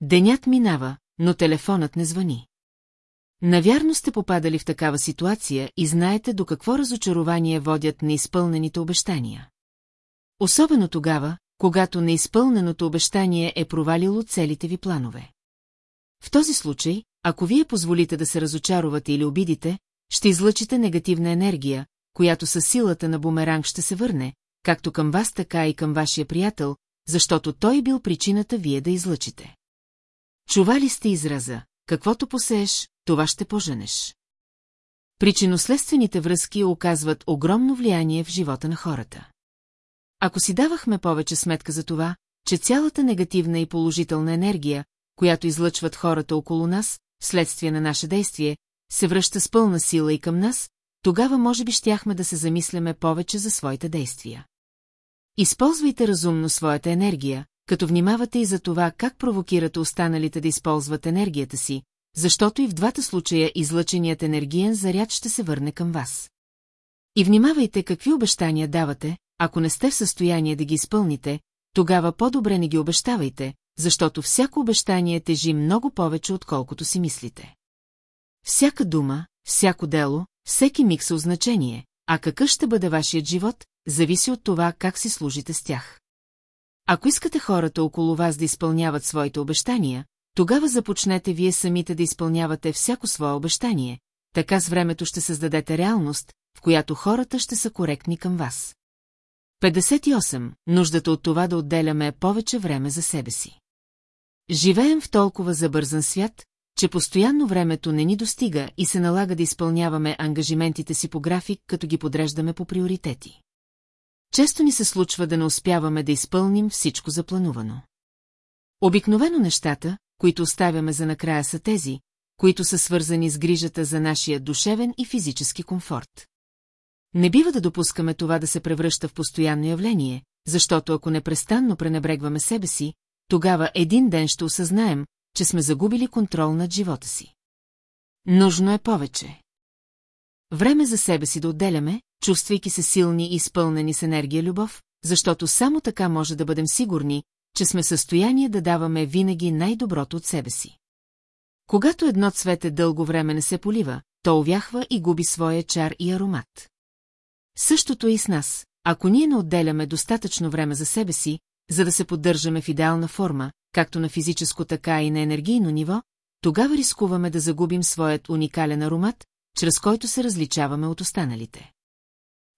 Денят минава, но телефонът не звъни. Навярно сте попадали в такава ситуация и знаете до какво разочарование водят неизпълнените обещания. Особено тогава, когато неизпълненото обещание е провалило целите ви планове. В този случай, ако вие позволите да се разочарувате или обидите, ще излъчите негативна енергия, която със силата на бумеранг ще се върне, както към вас, така и към вашия приятел, защото той бил причината вие да излъчите. Чували сте израза, каквото посееш, това ще поженеш. Причиноследствените връзки оказват огромно влияние в живота на хората. Ако си давахме повече сметка за това, че цялата негативна и положителна енергия, която излъчват хората около нас, вследствие на наше действие, се връща с пълна сила и към нас, тогава може би щяхме да се замисляме повече за своите действия. Използвайте разумно своята енергия, като внимавате и за това как провокирате останалите да използват енергията си, защото и в двата случая излъченият енергиен заряд ще се върне към вас. И внимавайте какви обещания давате, ако не сте в състояние да ги изпълните, тогава по-добре не ги обещавайте, защото всяко обещание тежи много повече, отколкото си мислите. Всяка дума, всяко дело, всеки миг са значение, а какъв ще бъде вашият живот, зависи от това как си служите с тях. Ако искате хората около вас да изпълняват своите обещания, тогава започнете вие самите да изпълнявате всяко свое обещание, така с времето ще създадете реалност, в която хората ще са коректни към вас. 58. Нуждата от това да отделяме повече време за себе си. Живеем в толкова забързан свят, че постоянно времето не ни достига и се налага да изпълняваме ангажиментите си по график, като ги подреждаме по приоритети. Често ни се случва да не успяваме да изпълним всичко запланувано. Обикновено нещата, които оставяме за накрая са тези, които са свързани с грижата за нашия душевен и физически комфорт. Не бива да допускаме това да се превръща в постоянно явление, защото ако непрестанно пренебрегваме себе си, тогава един ден ще осъзнаем, че сме загубили контрол над живота си. Нужно е повече. Време за себе си да отделяме, чувствайки се силни и изпълнени с енергия любов, защото само така може да бъдем сигурни, че сме в състояние да даваме винаги най-доброто от себе си. Когато едно цвете дълго време не се полива, то овяхва и губи своя чар и аромат. Същото е и с нас, ако ние не отделяме достатъчно време за себе си, за да се поддържаме в идеална форма, както на физическо, така и на енергийно ниво, тогава рискуваме да загубим своят уникален аромат, чрез който се различаваме от останалите.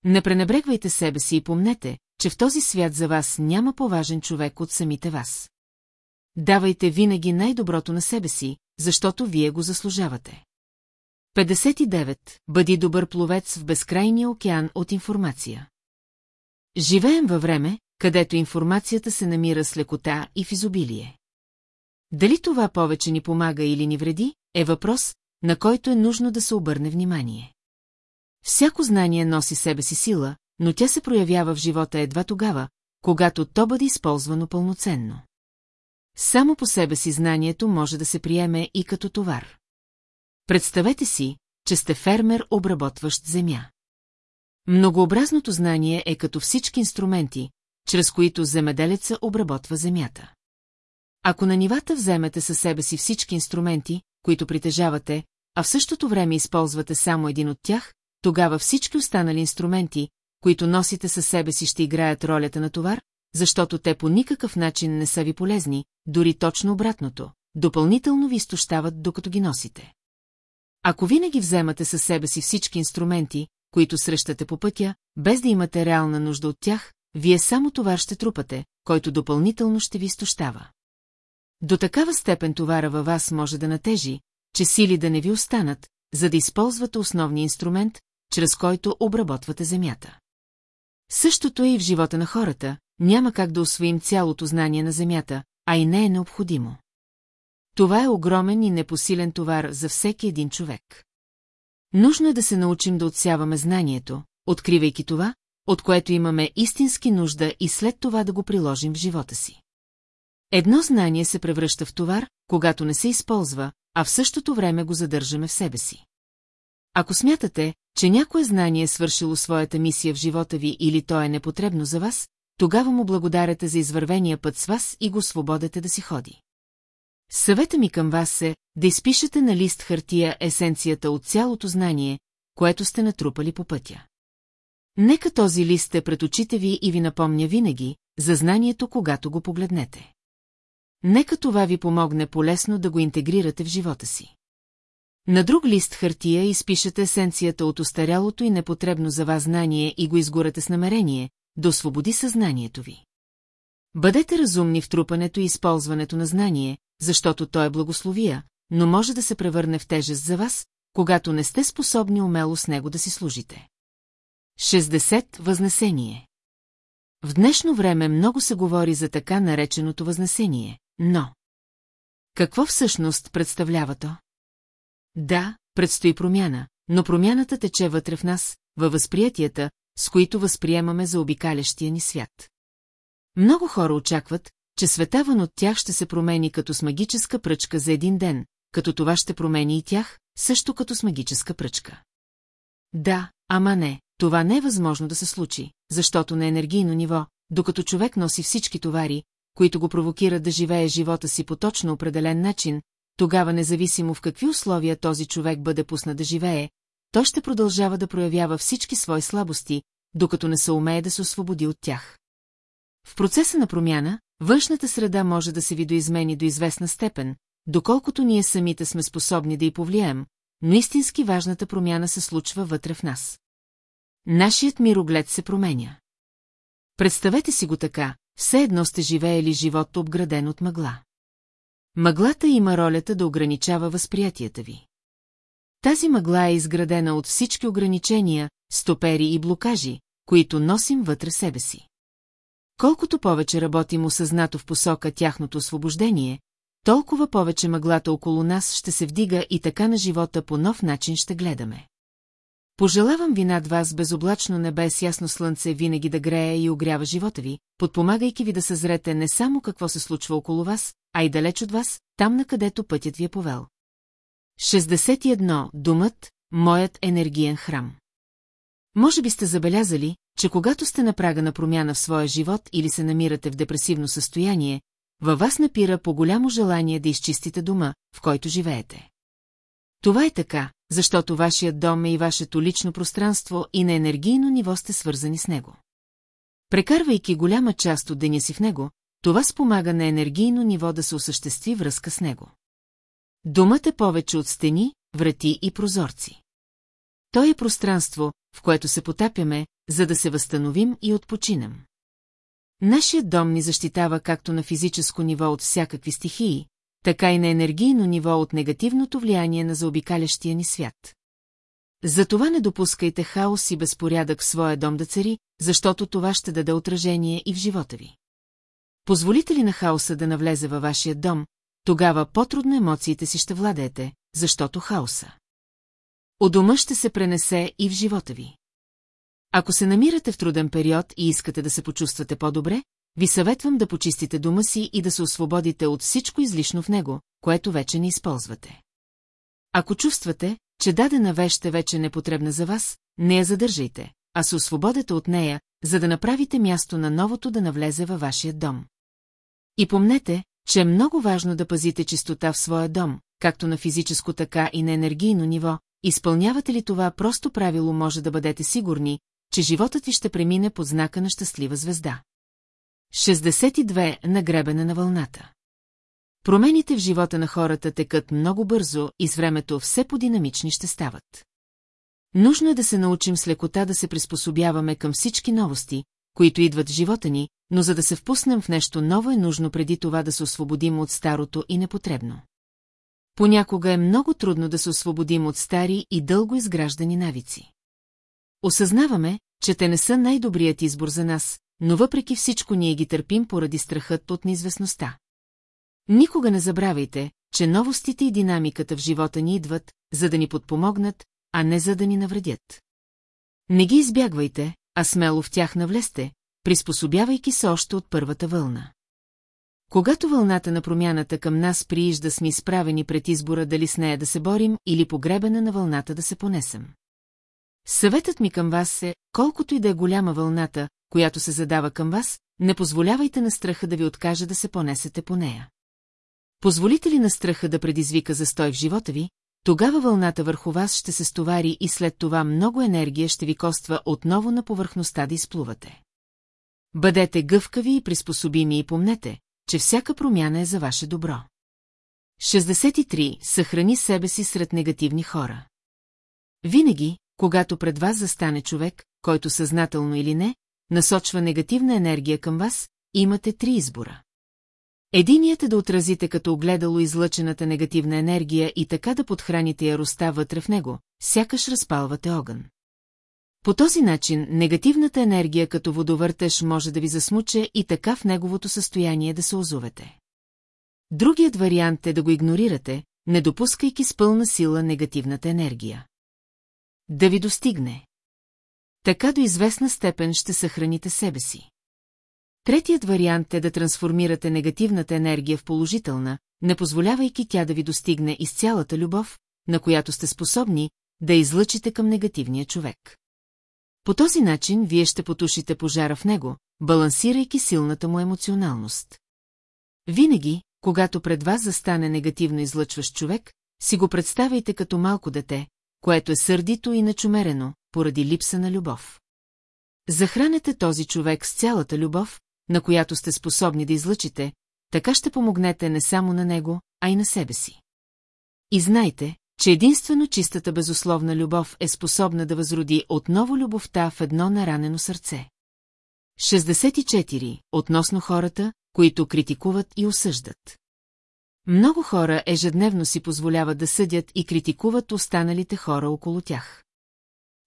Не пренебрегвайте себе си и помнете, че в този свят за вас няма по-важен човек от самите вас. Давайте винаги най-доброто на себе си, защото вие го заслужавате. 59. Бъди добър пловец в безкрайния океан от информация. Живеем във време, където информацията се намира с лекота и в изобилие. Дали това повече ни помага или ни вреди, е въпрос, на който е нужно да се обърне внимание. Всяко знание носи себе си сила, но тя се проявява в живота едва тогава, когато то бъде използвано пълноценно. Само по себе си знанието може да се приеме и като товар. Представете си, че сте фермер, обработващ земя. Многообразното знание е като всички инструменти, чрез които земеделеца обработва земята. Ако на нивата вземете със себе си всички инструменти, които притежавате, а в същото време използвате само един от тях, тогава всички останали инструменти, които носите със себе си ще играят ролята на товар, защото те по никакъв начин не са ви полезни, дори точно обратното, допълнително ви изтощават, докато ги носите. Ако винаги вземате със себе си всички инструменти, които срещате по пътя, без да имате реална нужда от тях, вие само това ще трупате, който допълнително ще ви изтощава. До такава степен товара във вас може да натежи, че сили да не ви останат, за да използвате основния инструмент, чрез който обработвате земята. Същото е и в живота на хората, няма как да освоим цялото знание на земята, а и не е необходимо. Това е огромен и непосилен товар за всеки един човек. Нужно е да се научим да отсяваме знанието, откривайки това, от което имаме истински нужда и след това да го приложим в живота си. Едно знание се превръща в товар, когато не се използва, а в същото време го задържаме в себе си. Ако смятате, че някое знание е свършило своята мисия в живота ви или то е непотребно за вас, тогава му благодарете за извървения път с вас и го свободете да си ходи. Съвета ми към вас е да изпишете на лист хартия есенцията от цялото знание, което сте натрупали по пътя. Нека този лист е пред очите ви и ви напомня винаги за знанието, когато го погледнете. Нека това ви помогне полесно да го интегрирате в живота си. На друг лист хартия изпишете есенцията от остарялото и непотребно за вас знание и го изгорете с намерение, да освободи съзнанието ви. Бъдете разумни в трупането и използването на знание, защото то е благословия, но може да се превърне в тежест за вас, когато не сте способни умело с него да си служите. 60. Възнесение В днешно време много се говори за така нареченото възнесение, но... Какво всъщност представлява то? Да, предстои промяна, но промяната тече вътре в нас, във възприятията, с които възприемаме за обикалящия ни свят. Много хора очакват, че светаван от тях ще се промени като с магическа пръчка за един ден, като това ще промени и тях, също като с магическа пръчка. Да, ама не, това не е възможно да се случи, защото на енергийно ниво, докато човек носи всички товари, които го провокират да живее живота си по точно определен начин, тогава независимо в какви условия този човек бъде пуснат да живее, той ще продължава да проявява всички свои слабости, докато не се умее да се освободи от тях. В процеса на промяна, външната среда може да се видоизмени до известна степен, доколкото ние самите сме способни да й повлияем, но истински важната промяна се случва вътре в нас. Нашият мироглед се променя. Представете си го така, все едно сте живеели живот обграден от мъгла. Мъглата има ролята да ограничава възприятията ви. Тази мъгла е изградена от всички ограничения, стопери и блокажи, които носим вътре себе си. Колкото повече работим осъзнато в посока тяхното освобождение, толкова повече мъглата около нас ще се вдига и така на живота по нов начин ще гледаме. Пожелавам ви над вас безоблачно небе с ясно слънце винаги да грее и огрява живота ви, подпомагайки ви да съзрете не само какво се случва около вас, а и далеч от вас, там на където пътят ви е повел. 61. Думът – моят енергиен храм. Може би сте забелязали, че когато сте на прага на промяна в своя живот или се намирате в депресивно състояние, във вас напира по голямо желание да изчистите дома, в който живеете. Това е така, защото вашият дом е и вашето лично пространство и на енергийно ниво сте свързани с него. Прекарвайки голяма част от деня си в него, това спомага на енергийно ниво да се осъществи връзка с него. Домът е повече от стени, врати и прозорци. Той е пространство, в което се потапяме, за да се възстановим и отпочинем. Нашият дом ни защитава както на физическо ниво от всякакви стихии, така и на енергийно ниво от негативното влияние на заобикалящия ни свят. Затова не допускайте хаос и безпорядък в своя дом да цари, защото това ще даде отражение и в живота ви. Позволите ли на хаоса да навлезе във вашия дом, тогава по-трудно емоциите си ще владеете, защото хаоса. У дома ще се пренесе и в живота ви. Ако се намирате в труден период и искате да се почувствате по-добре, ви съветвам да почистите дома си и да се освободите от всичко излишно в него, което вече не използвате. Ако чувствате, че дадена вещ е вече непотребна за вас, не я задържайте, а се освободете от нея, за да направите място на новото да навлезе във вашия дом. И помнете, че е много важно да пазите чистота в своя дом, както на физическо така и на енергийно ниво, изпълнявате ли това просто правило може да бъдете сигурни, че животът ви ще премине под знака на щастлива звезда. 62. Нагребене на вълната Промените в живота на хората текат много бързо и с времето все по-динамични ще стават. Нужно е да се научим с лекота да се приспособяваме към всички новости, които идват в живота ни, но за да се впуснем в нещо ново е нужно преди това да се освободим от старото и непотребно. Понякога е много трудно да се освободим от стари и дълго изграждани навици. Осъзнаваме, че те не са най-добрият избор за нас, но въпреки всичко ние ги търпим поради страхът от неизвестността. Никога не забравяйте, че новостите и динамиката в живота ни идват, за да ни подпомогнат, а не за да ни навредят. Не ги избягвайте, а смело в тях навлезте, приспособявайки се още от първата вълна. Когато вълната на промяната към нас приижда сме изправени пред избора дали с нея да се борим или погребена на вълната да се понесем. Съветът ми към вас е, колкото и да е голяма вълната, която се задава към вас, не позволявайте на страха да ви откаже да се понесете по нея. Позволите ли на страха да предизвика застой в живота ви, тогава вълната върху вас ще се стовари и след това много енергия ще ви коства отново на повърхността да изплувате. Бъдете гъвкави и приспособими и помнете, че всяка промяна е за ваше добро. 63. Съхрани себе си сред негативни хора. Винаги, когато пред вас застане човек, който съзнателно или не, насочва негативна енергия към вас, имате три избора. Единият е да отразите като огледало излъчената негативна енергия и така да подхраните яроста вътре в него, сякаш разпалвате огън. По този начин негативната енергия като водовъртеж може да ви засмуче и така в неговото състояние да се озовете. Другият вариант е да го игнорирате, не допускайки с пълна сила негативната енергия. Да ви достигне. Така до известна степен ще съхраните себе си. Третият вариант е да трансформирате негативната енергия в положителна, не позволявайки тя да ви достигне из цялата любов, на която сте способни, да излъчите към негативния човек. По този начин вие ще потушите пожара в него, балансирайки силната му емоционалност. Винаги, когато пред вас застане негативно излъчващ човек, си го представяйте като малко дете, което е сърдито и начумерено, поради липса на любов. Захранете този човек с цялата любов, на която сте способни да излъчите, така ще помогнете не само на него, а и на себе си. И знайте, че единствено чистата безусловна любов е способна да възроди отново любовта в едно наранено сърце. 64. Относно хората, които критикуват и осъждат. Много хора ежедневно си позволяват да съдят и критикуват останалите хора около тях.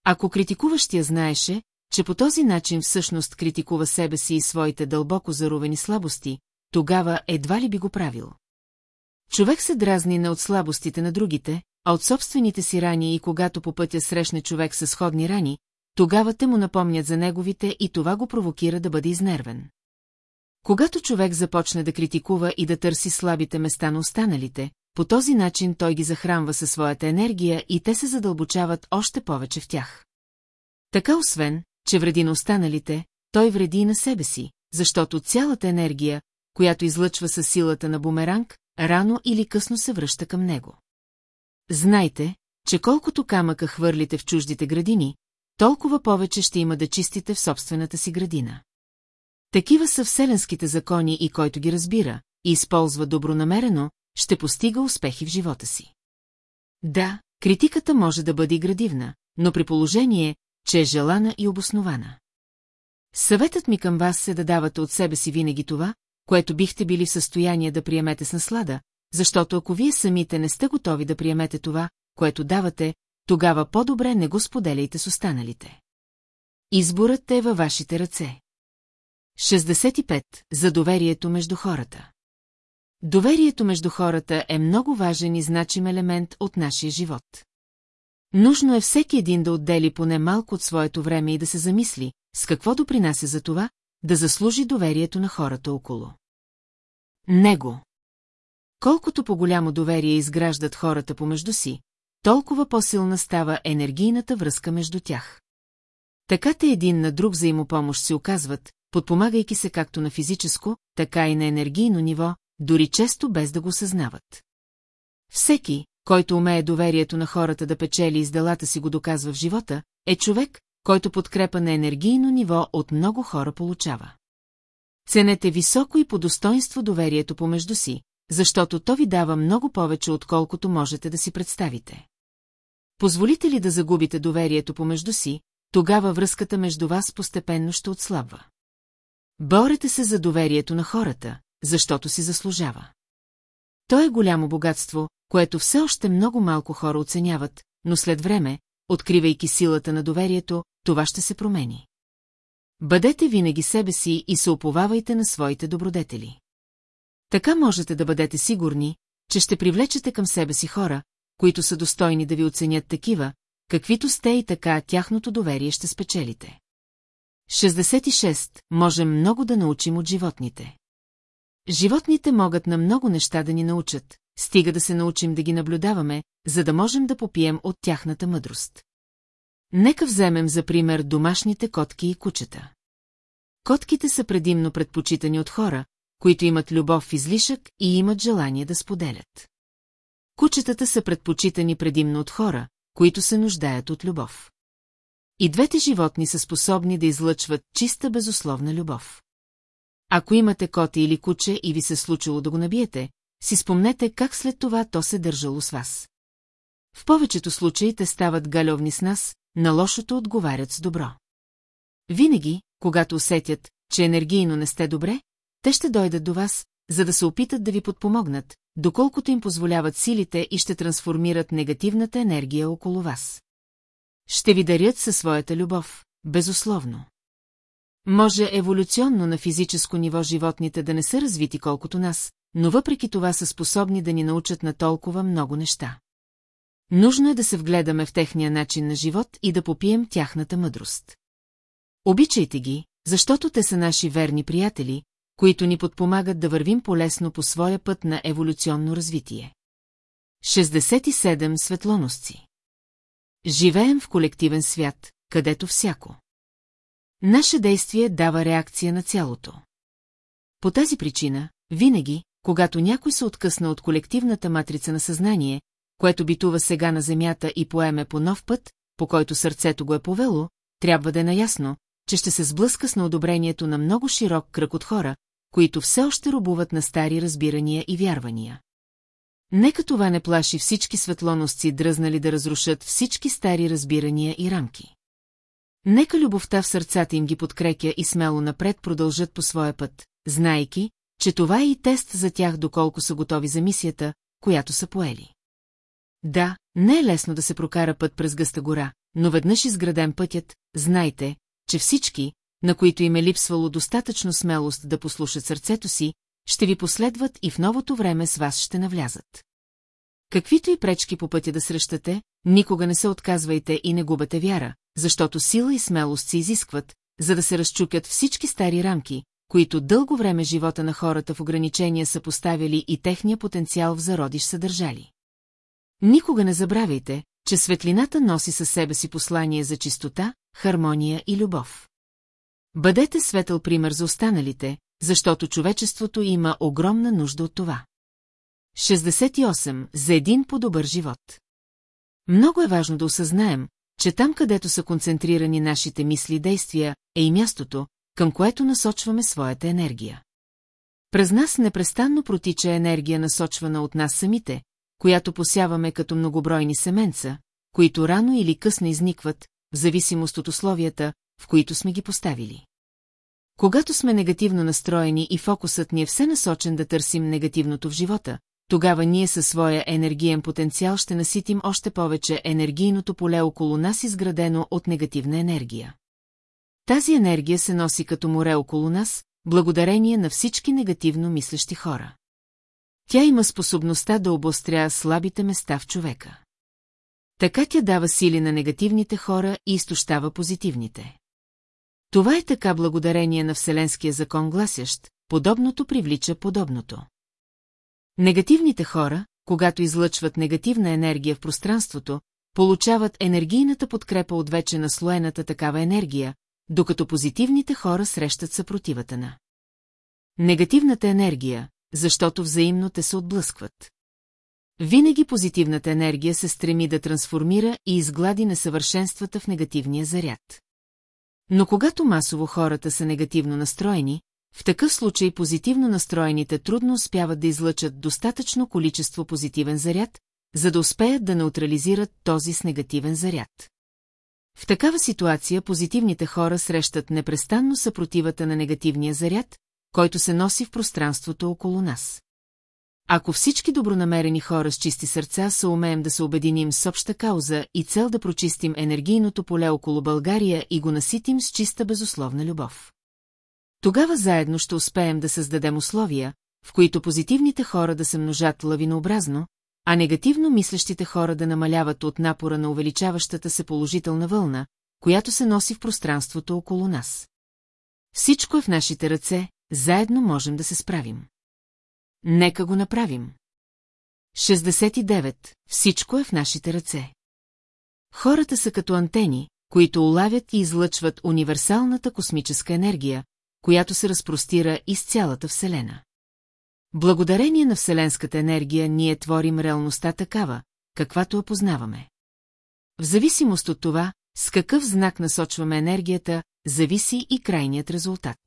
Ако критикуващия знаеше, че по този начин всъщност критикува себе си и своите дълбоко заровени слабости, тогава едва ли би го правил. Човек се дразни не от слабостите на другите, а от собствените си рани и когато по пътя срещне човек с сходни рани, тогава те му напомнят за неговите и това го провокира да бъде изнервен. Когато човек започне да критикува и да търси слабите места на останалите, по този начин той ги захранва със своята енергия и те се задълбочават още повече в тях. Така освен, че вреди на останалите, той вреди и на себе си, защото цялата енергия, която излъчва със силата на бумеранг, рано или късно се връща към него. Знайте, че колкото камъка хвърлите в чуждите градини, толкова повече ще има да чистите в собствената си градина. Такива са вселенските закони и който ги разбира и използва добронамерено, ще постига успехи в живота си. Да, критиката може да бъде и градивна, но при положение, че е желана и обоснована. Съветът ми към вас е да давате от себе си винаги това, което бихте били в състояние да приемете с наслада, защото ако вие самите не сте готови да приемете това, което давате, тогава по-добре не го споделяйте с останалите. Изборът е във вашите ръце. 65. За доверието между хората. Доверието между хората е много важен и значим елемент от нашия живот. Нужно е всеки един да отдели поне малко от своето време и да се замисли, с какво допринася за това, да заслужи доверието на хората около. Него. Колкото по-голямо доверие изграждат хората помежду си, толкова по-силна става енергийната връзка между тях. Така те един на друг взаимопомощ си оказват, подпомагайки се както на физическо, така и на енергийно ниво, дори често без да го съзнават. Всеки, който умее доверието на хората да печели и делата си го доказва в живота, е човек, който подкрепа на енергийно ниво от много хора получава. Ценете високо и по достоинство доверието помежду си, защото то ви дава много повече, отколкото можете да си представите. Позволите ли да загубите доверието помежду си, тогава връзката между вас постепенно ще отслабва. Борете се за доверието на хората, защото си заслужава. То е голямо богатство, което все още много малко хора оценяват, но след време, откривайки силата на доверието, това ще се промени. Бъдете винаги себе си и се оповавайте на своите добродетели. Така можете да бъдете сигурни, че ще привлечете към себе си хора, които са достойни да ви оценят такива, каквито сте и така тяхното доверие ще спечелите. 66. Можем много да научим от животните. Животните могат на много неща да ни научат, стига да се научим да ги наблюдаваме, за да можем да попием от тяхната мъдрост. Нека вземем за пример домашните котки и кучета. Котките са предимно предпочитани от хора, които имат любов в излишък и имат желание да споделят. Кучетата са предпочитани предимно от хора, които се нуждаят от любов. И двете животни са способни да излъчват чиста безусловна любов. Ако имате коте или куче и ви се случило да го набиете, си спомнете как след това то се държало с вас. В повечето случаи те стават галевни с нас, на лошото отговарят с добро. Винаги, когато усетят, че енергийно не сте добре, те ще дойдат до вас, за да се опитат да ви подпомогнат, доколкото им позволяват силите и ще трансформират негативната енергия около вас. Ще ви дарят със своята любов, безусловно. Може еволюционно на физическо ниво животните да не са развити колкото нас, но въпреки това са способни да ни научат на толкова много неща. Нужно е да се вгледаме в техния начин на живот и да попием тяхната мъдрост. Обичайте ги, защото те са наши верни приятели, които ни подпомагат да вървим полесно по своя път на еволюционно развитие. 67 светлоносци Живеем в колективен свят, където всяко. Наше действие дава реакция на цялото. По тази причина, винаги, когато някой се откъсна от колективната матрица на съзнание, което битува сега на Земята и поеме по нов път, по който сърцето го е повело, трябва да е наясно, че ще се сблъска с неодобрението на много широк кръг от хора, които все още рубуват на стари разбирания и вярвания. Нека това не плаши всички светлоносци, дръзнали да разрушат всички стари разбирания и рамки. Нека любовта в сърцата им ги подкрепя и смело напред продължат по своя път, знайки, че това е и тест за тях доколко са готови за мисията, която са поели. Да, не е лесно да се прокара път през гъста гора, но веднъж изграден пътят, знайте, че всички, на които им е липсвало достатъчно смелост да послушат сърцето си, ще ви последват и в новото време с вас ще навлязат. Каквито и пречки по пътя да срещате, никога не се отказвайте и не губете вяра, защото сила и смелост се изискват, за да се разчупят всички стари рамки, които дълго време живота на хората в ограничения са поставили и техния потенциал в зародиш съдържали. Никога не забравяйте, че светлината носи със себе си послание за чистота, хармония и любов. Бъдете светъл пример за останалите, защото човечеството има огромна нужда от това. 68. За един по-добър живот. Много е важно да осъзнаем, че там, където са концентрирани нашите мисли и действия, е и мястото, към което насочваме своята енергия. През нас непрестанно протича енергия насочвана от нас самите, която посяваме като многобройни семенца, които рано или късно изникват, в зависимост от условията, в които сме ги поставили. Когато сме негативно настроени и фокусът ни е все насочен да търсим негативното в живота, тогава ние със своя енергиен потенциал ще наситим още повече енергийното поле около нас изградено от негативна енергия. Тази енергия се носи като море около нас, благодарение на всички негативно мислещи хора. Тя има способността да обостря слабите места в човека. Така тя дава сили на негативните хора и изтощава позитивните. Това е така благодарение на Вселенския закон гласящ, подобното привлича подобното. Негативните хора, когато излъчват негативна енергия в пространството, получават енергийната подкрепа от вече наслоената такава енергия, докато позитивните хора срещат съпротивата на. Негативната енергия, защото взаимно те се отблъскват. Винаги позитивната енергия се стреми да трансформира и изглади несъвършенствата в негативния заряд. Но когато масово хората са негативно настроени, в такъв случай позитивно настроените трудно успяват да излъчат достатъчно количество позитивен заряд, за да успеят да неутрализират този с негативен заряд. В такава ситуация позитивните хора срещат непрестанно съпротивата на негативния заряд, който се носи в пространството около нас. Ако всички добронамерени хора с чисти сърца са умеем да се обединим с обща кауза и цел да прочистим енергийното поле около България и го наситим с чиста безусловна любов. Тогава заедно ще успеем да създадем условия, в които позитивните хора да се множат лавинообразно, а негативно мислещите хора да намаляват от напора на увеличаващата се положителна вълна, която се носи в пространството около нас. Всичко е в нашите ръце, заедно можем да се справим. Нека го направим. 69. Всичко е в нашите ръце. Хората са като антени, които улавят и излъчват универсалната космическа енергия, която се разпростира из цялата Вселена. Благодарение на Вселенската енергия ние творим реалността такава, каквато я познаваме. В зависимост от това, с какъв знак насочваме енергията, зависи и крайният резултат.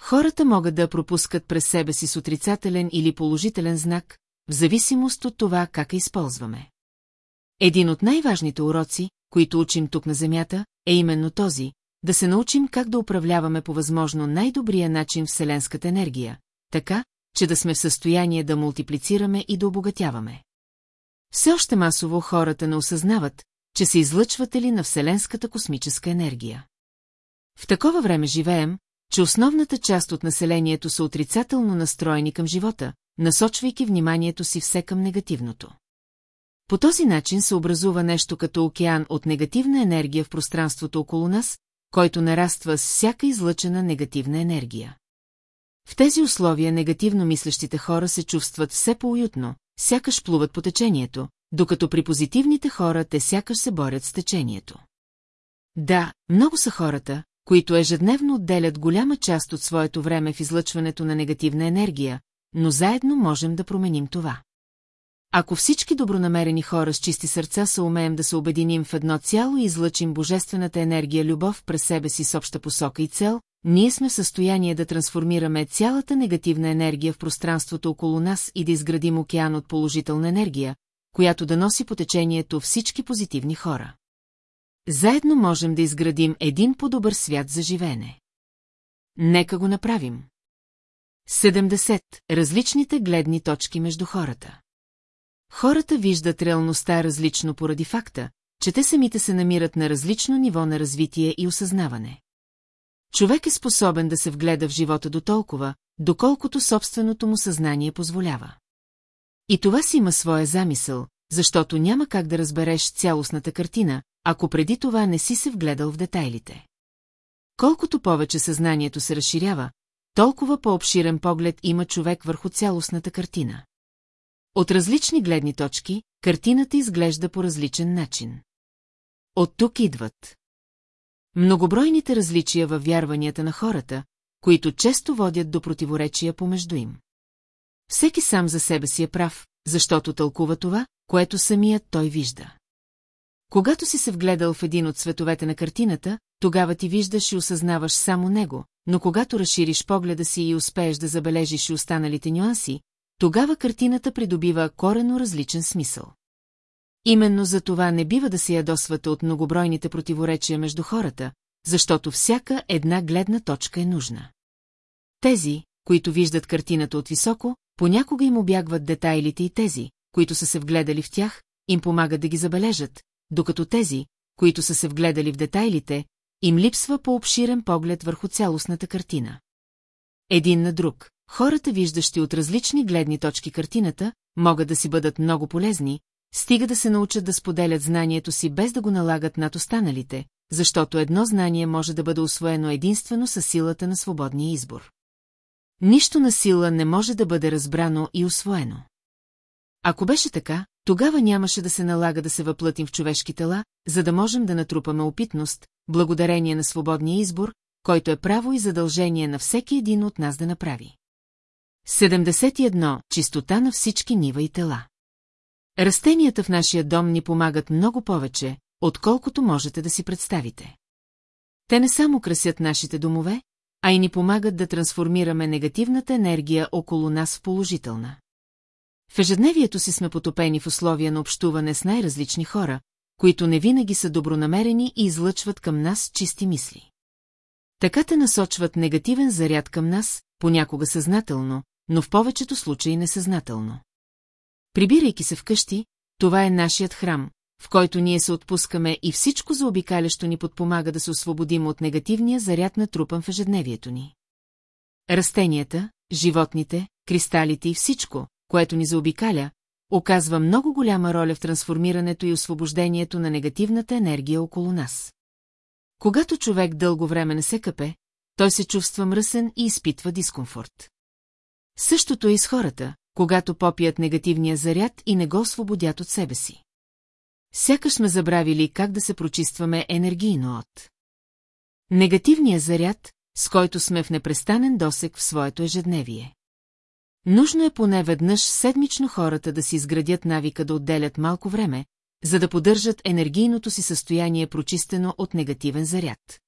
Хората могат да пропускат през себе си с отрицателен или положителен знак, в зависимост от това как я използваме. Един от най-важните уроци, които учим тук на Земята, е именно този, да се научим как да управляваме по възможно най-добрия начин Вселенската енергия, така, че да сме в състояние да мултиплицираме и да обогатяваме. Все още масово хората не осъзнават, че са излъчватели на Вселенската космическа енергия. В такова време живеем, че основната част от населението са отрицателно настроени към живота, насочвайки вниманието си все към негативното. По този начин се образува нещо като океан от негативна енергия в пространството около нас, който нараства с всяка излъчена негативна енергия. В тези условия негативно мислещите хора се чувстват все по-уютно, сякаш плуват по течението, докато при позитивните хора те сякаш се борят с течението. Да, много са хората, които ежедневно отделят голяма част от своето време в излъчването на негативна енергия, но заедно можем да променим това. Ако всички добронамерени хора с чисти сърца се умеем да се обединим в едно цяло и излъчим божествената енергия любов през себе си с обща посока и цел, ние сме в състояние да трансформираме цялата негативна енергия в пространството около нас и да изградим океан от положителна енергия, която да носи по течението всички позитивни хора. Заедно можем да изградим един по-добър свят за живеене. Нека го направим. 70. Различните гледни точки между хората. Хората виждат реалността различно поради факта, че те самите се намират на различно ниво на развитие и осъзнаване. Човек е способен да се вгледа в живота до толкова, доколкото собственото му съзнание позволява. И това си има своя замисъл, защото няма как да разбереш цялостната картина, ако преди това не си се вгледал в детайлите. Колкото повече съзнанието се разширява, толкова по-обширен поглед има човек върху цялостната картина. От различни гледни точки, картината изглежда по различен начин. От тук идват. Многобройните различия във вярванията на хората, които често водят до противоречия помежду им. Всеки сам за себе си е прав, защото тълкува това, което самият той вижда. Когато си се вгледал в един от световете на картината, тогава ти виждаш и осъзнаваш само него, но когато разшириш погледа си и успееш да забележиш и останалите нюанси, тогава картината придобива корено различен смисъл. Именно за това не бива да се ядосвате от многобройните противоречия между хората, защото всяка една гледна точка е нужна. Тези, които виждат картината от високо, понякога им обягват детайлите и тези, които са се вгледали в тях, им помагат да ги забележат, докато тези, които са се вгледали в детайлите, им липсва по-обширен поглед върху цялостната картина. Един на друг, хората, виждащи от различни гледни точки картината, могат да си бъдат много полезни, стига да се научат да споделят знанието си без да го налагат над останалите, защото едно знание може да бъде освоено единствено със силата на свободния избор. Нищо на сила не може да бъде разбрано и освоено. Ако беше така, тогава нямаше да се налага да се въплътим в човешки тела, за да можем да натрупаме опитност, благодарение на свободния избор, който е право и задължение на всеки един от нас да направи. 71. Чистота на всички нива и тела. Растенията в нашия дом ни помагат много повече, отколкото можете да си представите. Те не само красят нашите домове, а и ни помагат да трансформираме негативната енергия около нас в положителна. В ежедневието си сме потопени в условия на общуване с най-различни хора, които не винаги са добронамерени и излъчват към нас чисти мисли. Така те насочват негативен заряд към нас, понякога съзнателно, но в повечето случаи несъзнателно. Прибирайки се вкъщи, това е нашият храм, в който ние се отпускаме и всичко заобикалящо ни подпомага да се освободим от негативния заряд на трупан в ежедневието ни. Растенията, животните, кристалите и всичко, което ни заобикаля, оказва много голяма роля в трансформирането и освобождението на негативната енергия около нас. Когато човек дълго време не се къпе, той се чувства мръсен и изпитва дискомфорт. Същото е и с хората, когато попият негативния заряд и не го освободят от себе си. Сякаш сме забравили как да се прочистваме енергийно от. Негативния заряд, с който сме в непрестанен досек в своето ежедневие. Нужно е поне веднъж седмично хората да си изградят навика да отделят малко време, за да поддържат енергийното си състояние прочистено от негативен заряд.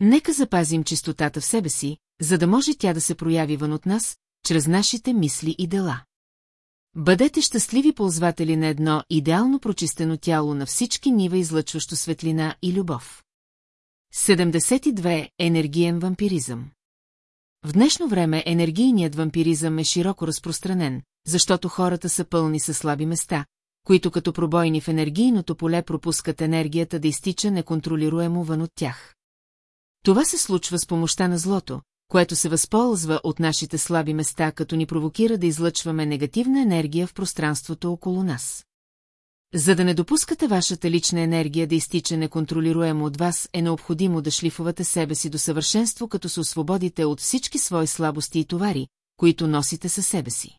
Нека запазим чистотата в себе си, за да може тя да се прояви вън от нас, чрез нашите мисли и дела. Бъдете щастливи ползватели на едно идеално прочистено тяло на всички нива, излъчващо светлина и любов. 72. Енергиен вампиризъм В днешно време енергийният вампиризъм е широко разпространен, защото хората са пълни със слаби места, които като пробойни в енергийното поле пропускат енергията да изтича неконтролируемо вън от тях. Това се случва с помощта на злото, което се възползва от нашите слаби места, като ни провокира да излъчваме негативна енергия в пространството около нас. За да не допускате вашата лична енергия да изтича неконтролируемо от вас, е необходимо да шлифувате себе си до съвършенство, като се освободите от всички свои слабости и товари, които носите със себе си.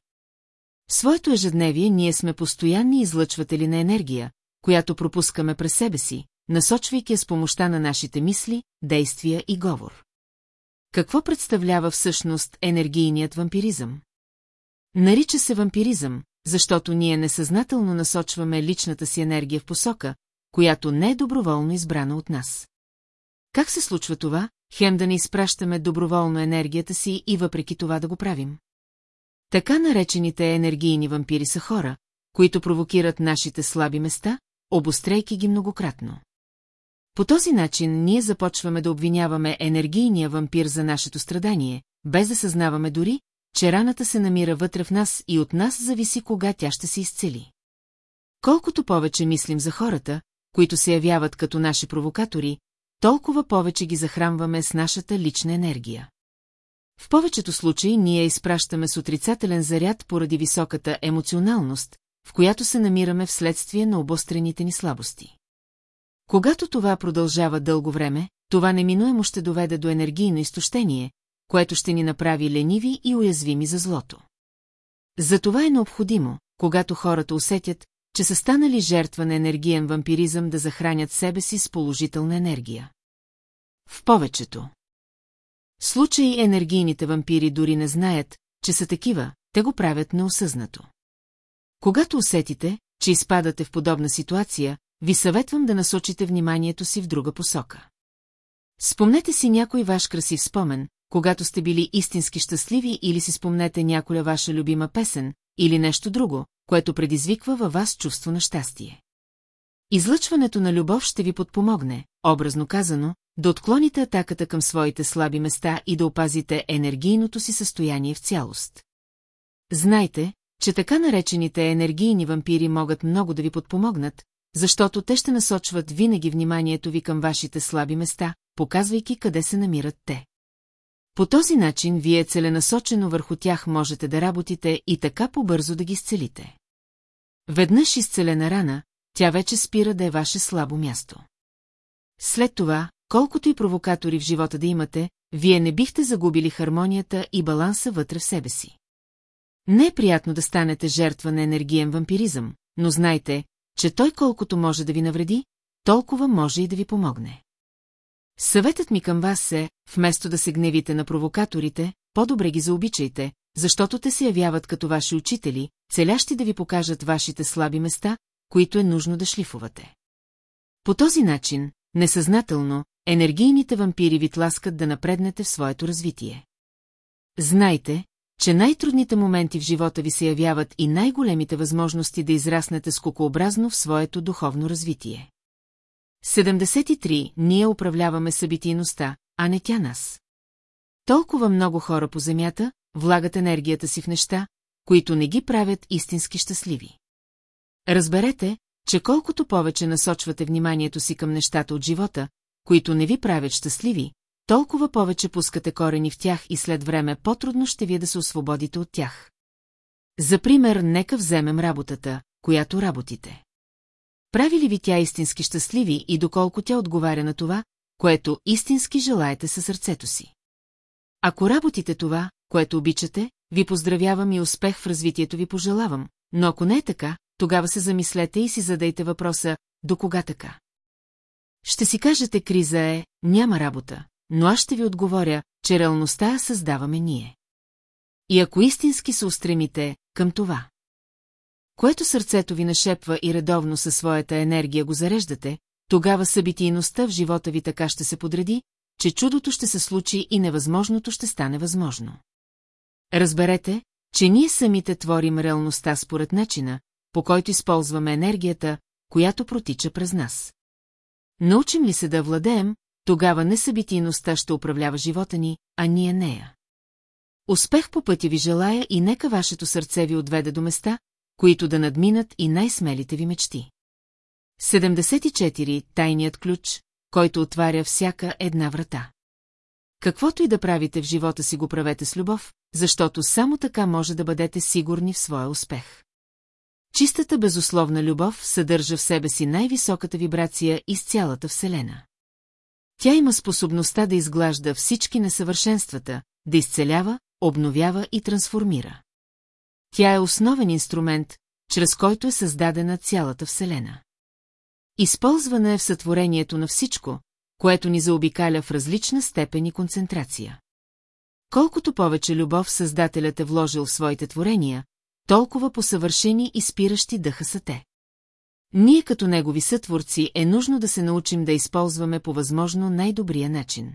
В своето ежедневие ние сме постоянни излъчватели на енергия, която пропускаме през себе си, насочвайки я с помощта на нашите мисли, действия и говор. Какво представлява всъщност енергийният вампиризъм? Нарича се вампиризъм, защото ние несъзнателно насочваме личната си енергия в посока, която не е доброволно избрана от нас. Как се случва това, хем да не изпращаме доброволно енергията си и въпреки това да го правим? Така наречените енергийни вампири са хора, които провокират нашите слаби места, обострейки ги многократно. По този начин ние започваме да обвиняваме енергийния вампир за нашето страдание, без да съзнаваме дори, че раната се намира вътре в нас и от нас зависи кога тя ще се изцели. Колкото повече мислим за хората, които се явяват като наши провокатори, толкова повече ги захранваме с нашата лична енергия. В повечето случаи ние изпращаме с отрицателен заряд поради високата емоционалност, в която се намираме вследствие на обострените ни слабости. Когато това продължава дълго време, това неминуемо ще доведе до енергийно изтощение, което ще ни направи лениви и уязвими за злото. Затова е необходимо, когато хората усетят, че са станали жертва на енергиен вампиризъм да захранят себе си с положителна енергия. В повечето. Случаи енергийните вампири дори не знаят, че са такива, те го правят неосъзнато. Когато усетите, че изпадате в подобна ситуация, ви съветвам да насочите вниманието си в друга посока. Спомнете си някой ваш красив спомен, когато сте били истински щастливи или си спомнете някоя ваша любима песен, или нещо друго, което предизвиква във вас чувство на щастие. Излъчването на любов ще ви подпомогне, образно казано, да отклоните атаката към своите слаби места и да опазите енергийното си състояние в цялост. Знайте, че така наречените енергийни вампири могат много да ви подпомогнат, защото те ще насочват винаги вниманието ви към вашите слаби места, показвайки къде се намират те. По този начин вие целенасочено върху тях можете да работите и така побързо да ги изцелите. Веднъж изцелена рана, тя вече спира да е ваше слабо място. След това, колкото и провокатори в живота да имате, вие не бихте загубили хармонията и баланса вътре в себе си. Не е приятно да станете жертва на енергиен вампиризъм, но знайте, че той колкото може да ви навреди, толкова може и да ви помогне. Съветът ми към вас е, вместо да се гневите на провокаторите, по-добре ги заобичайте, защото те се явяват като ваши учители, целящи да ви покажат вашите слаби места, които е нужно да шлифувате. По този начин, несъзнателно, енергийните вампири ви тласкат да напреднете в своето развитие. Знайте, че най-трудните моменти в живота ви се явяват и най-големите възможности да израснете скокообразно в своето духовно развитие. 73. Ние управляваме събитийността, а не тя нас. Толкова много хора по земята влагат енергията си в неща, които не ги правят истински щастливи. Разберете, че колкото повече насочвате вниманието си към нещата от живота, които не ви правят щастливи, толкова повече пускате корени в тях и след време по-трудно ще ви е да се освободите от тях. За пример, нека вземем работата, която работите. Прави ли ви тя истински щастливи и доколко тя отговаря на това, което истински желаете със сърцето си? Ако работите това, което обичате, ви поздравявам и успех в развитието ви пожелавам, но ако не е така, тогава се замислете и си задайте въпроса, до кога така? Ще си кажете, криза е, няма работа, но аз ще ви отговоря, че реалността създаваме ние. И ако истински се устремите към това, което сърцето ви нашепва и редовно със своята енергия го зареждате, тогава събитийността в живота ви така ще се подреди, че чудото ще се случи и невъзможното ще стане възможно. Разберете, че ние самите творим реалността според начина, по който използваме енергията, която протича през нас. Научим ли се да владеем, тогава не събитийността ще управлява живота ни, а ние нея. Успех по пътя ви желая и нека вашето сърце ви отведе до места, които да надминат и най-смелите ви мечти. 74. Тайният ключ, който отваря всяка една врата. Каквото и да правите в живота си го правете с любов, защото само така може да бъдете сигурни в своя успех. Чистата безусловна любов съдържа в себе си най-високата вибрация из цялата Вселена. Тя има способността да изглажда всички несъвършенствата, да изцелява, обновява и трансформира. Тя е основен инструмент, чрез който е създадена цялата Вселена. Използвана е в сътворението на всичко, което ни заобикаля в различна степен и концентрация. Колкото повече любов Създателят е вложил в своите творения, толкова посъвършени и спиращи дъха са те. Ние като негови сътворци е нужно да се научим да използваме по възможно най-добрия начин.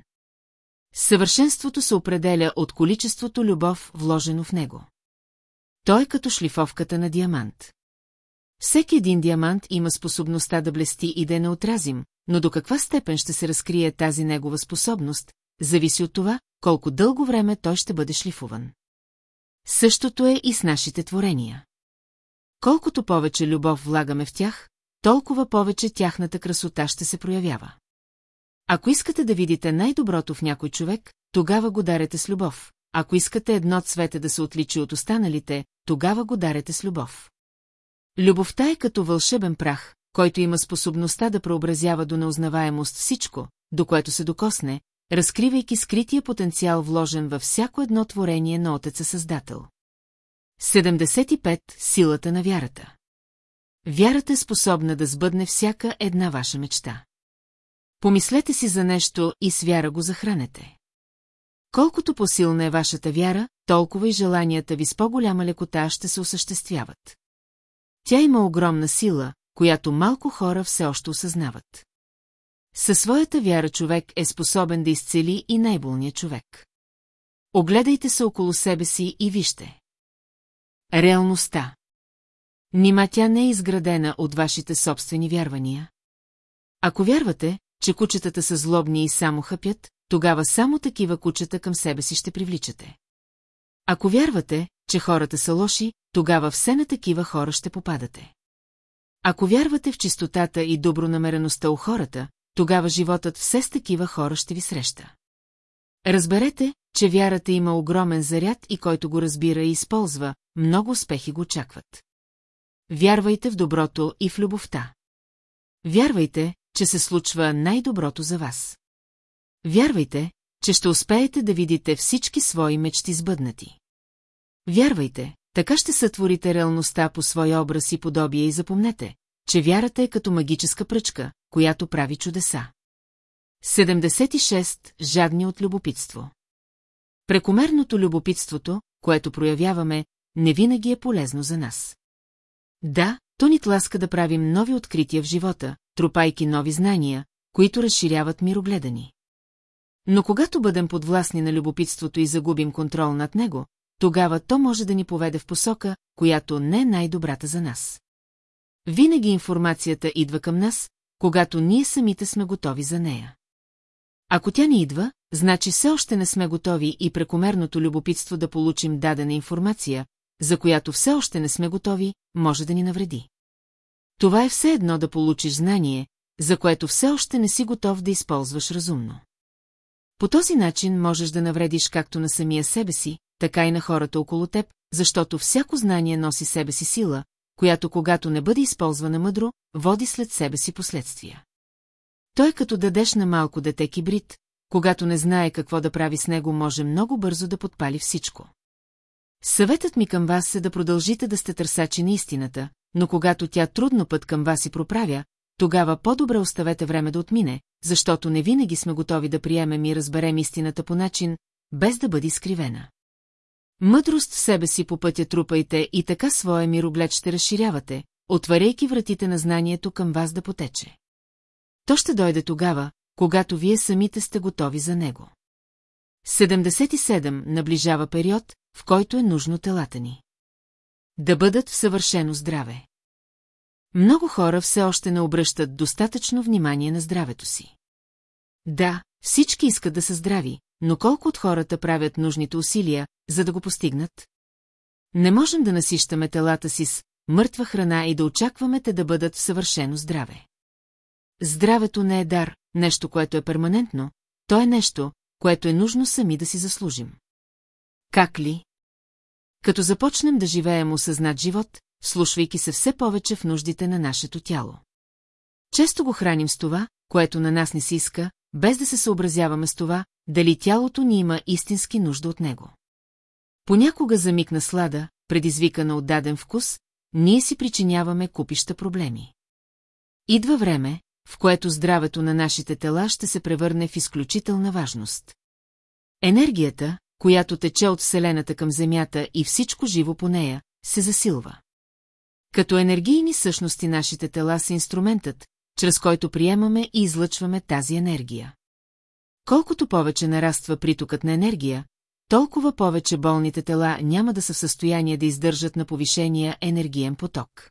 Съвършенството се определя от количеството любов, вложено в него. Той е като шлифовката на диамант. Всеки един диамант има способността да блести и да е неотразим, но до каква степен ще се разкрие тази негова способност, зависи от това, колко дълго време той ще бъде шлифован. Същото е и с нашите творения. Колкото повече любов влагаме в тях, толкова повече тяхната красота ще се проявява. Ако искате да видите най-доброто в някой човек, тогава го дарете с любов. Ако искате едно цвете да се отличи от останалите, тогава го дарете с любов. Любовта е като вълшебен прах, който има способността да преобразява до неузнаваемост всичко, до което се докосне, разкривайки скрития потенциал вложен във всяко едно творение на Отеца Създател. 75. Силата на вярата Вярата е способна да сбъдне всяка една ваша мечта. Помислете си за нещо и с вяра го захранете. Колкото по-силна е вашата вяра, толкова и желанията ви с по-голяма лекота ще се осъществяват. Тя има огромна сила, която малко хора все още осъзнават. Със своята вяра човек е способен да изцели и най-болния човек. Огледайте се около себе си и вижте. Реалността. Нима тя не е изградена от вашите собствени вярвания? Ако вярвате, че кучетата са злобни и само хъпят, тогава само такива кучета към себе си ще привличате. Ако вярвате, че хората са лоши, тогава все на такива хора ще попадате. Ако вярвате в чистотата и добронамереността у хората, тогава животът все с такива хора ще ви среща. Разберете, че вярата има огромен заряд и който го разбира и използва, много успехи го очакват. Вярвайте в доброто и в любовта. Вярвайте, че се случва най-доброто за вас. Вярвайте, че ще успеете да видите всички свои мечти сбъднати. Вярвайте, така ще сътворите реалността по своя образ и подобие и запомнете, че вярата е като магическа пръчка, която прави чудеса. 76. Жадни от любопитство. Прекомерното любопитството, което проявяваме, не винаги е полезно за нас. Да, то ни тласка да правим нови открития в живота, трупайки нови знания, които разширяват мирогледани. Но когато бъдем подвластни на любопитството и загубим контрол над него, тогава то може да ни поведе в посока, която не е най-добрата за нас. Винаги информацията идва към нас, когато ние самите сме готови за нея. Ако тя ни идва, значи все още не сме готови и прекомерното любопитство да получим дадена информация, за която все още не сме готови, може да ни навреди. Това е все едно да получиш знание, за което все още не си готов да използваш разумно. По този начин можеш да навредиш както на самия себе си, така и на хората около теб, защото всяко знание носи себе си сила, която когато не бъде използвана мъдро, води след себе си последствия. Той като дадеш на малко дете кибрид, когато не знае какво да прави с него, може много бързо да подпали всичко. Съветът ми към вас е да продължите да сте търсачи на истината, но когато тя трудно път към вас и проправя, тогава по-добре оставете време да отмине, защото не винаги сме готови да приемем и разберем истината по начин, без да бъде изкривена. Мъдрост в себе си по пътя трупайте и така своя мироглед ще разширявате, отваряйки вратите на знанието към вас да потече. То ще дойде тогава, когато вие самите сте готови за него. 77 наближава период, в който е нужно телата ни. Да бъдат в съвършено здраве. Много хора все още не обръщат достатъчно внимание на здравето си. Да, всички искат да са здрави, но колко от хората правят нужните усилия, за да го постигнат? Не можем да насищаме телата си с мъртва храна и да очакваме те да бъдат в съвършено здраве. Здравето не е дар, нещо, което е перманентно, то е нещо, което е нужно сами да си заслужим. Как ли? Като започнем да живеем осъзнат живот, слушвайки се все повече в нуждите на нашето тяло. Често го храним с това, което на нас не си иска, без да се съобразяваме с това, дали тялото ни има истински нужда от него. Понякога за миг на слада, предизвикана от даден вкус, ние си причиняваме купища проблеми. Идва време, в което здравето на нашите тела ще се превърне в изключителна важност. Енергията, която тече от Вселената към Земята и всичко живо по нея, се засилва. Като енергийни същности нашите тела са инструментът, чрез който приемаме и излъчваме тази енергия. Колкото повече нараства притокът на енергия, толкова повече болните тела няма да са в състояние да издържат на повишения енергиен поток.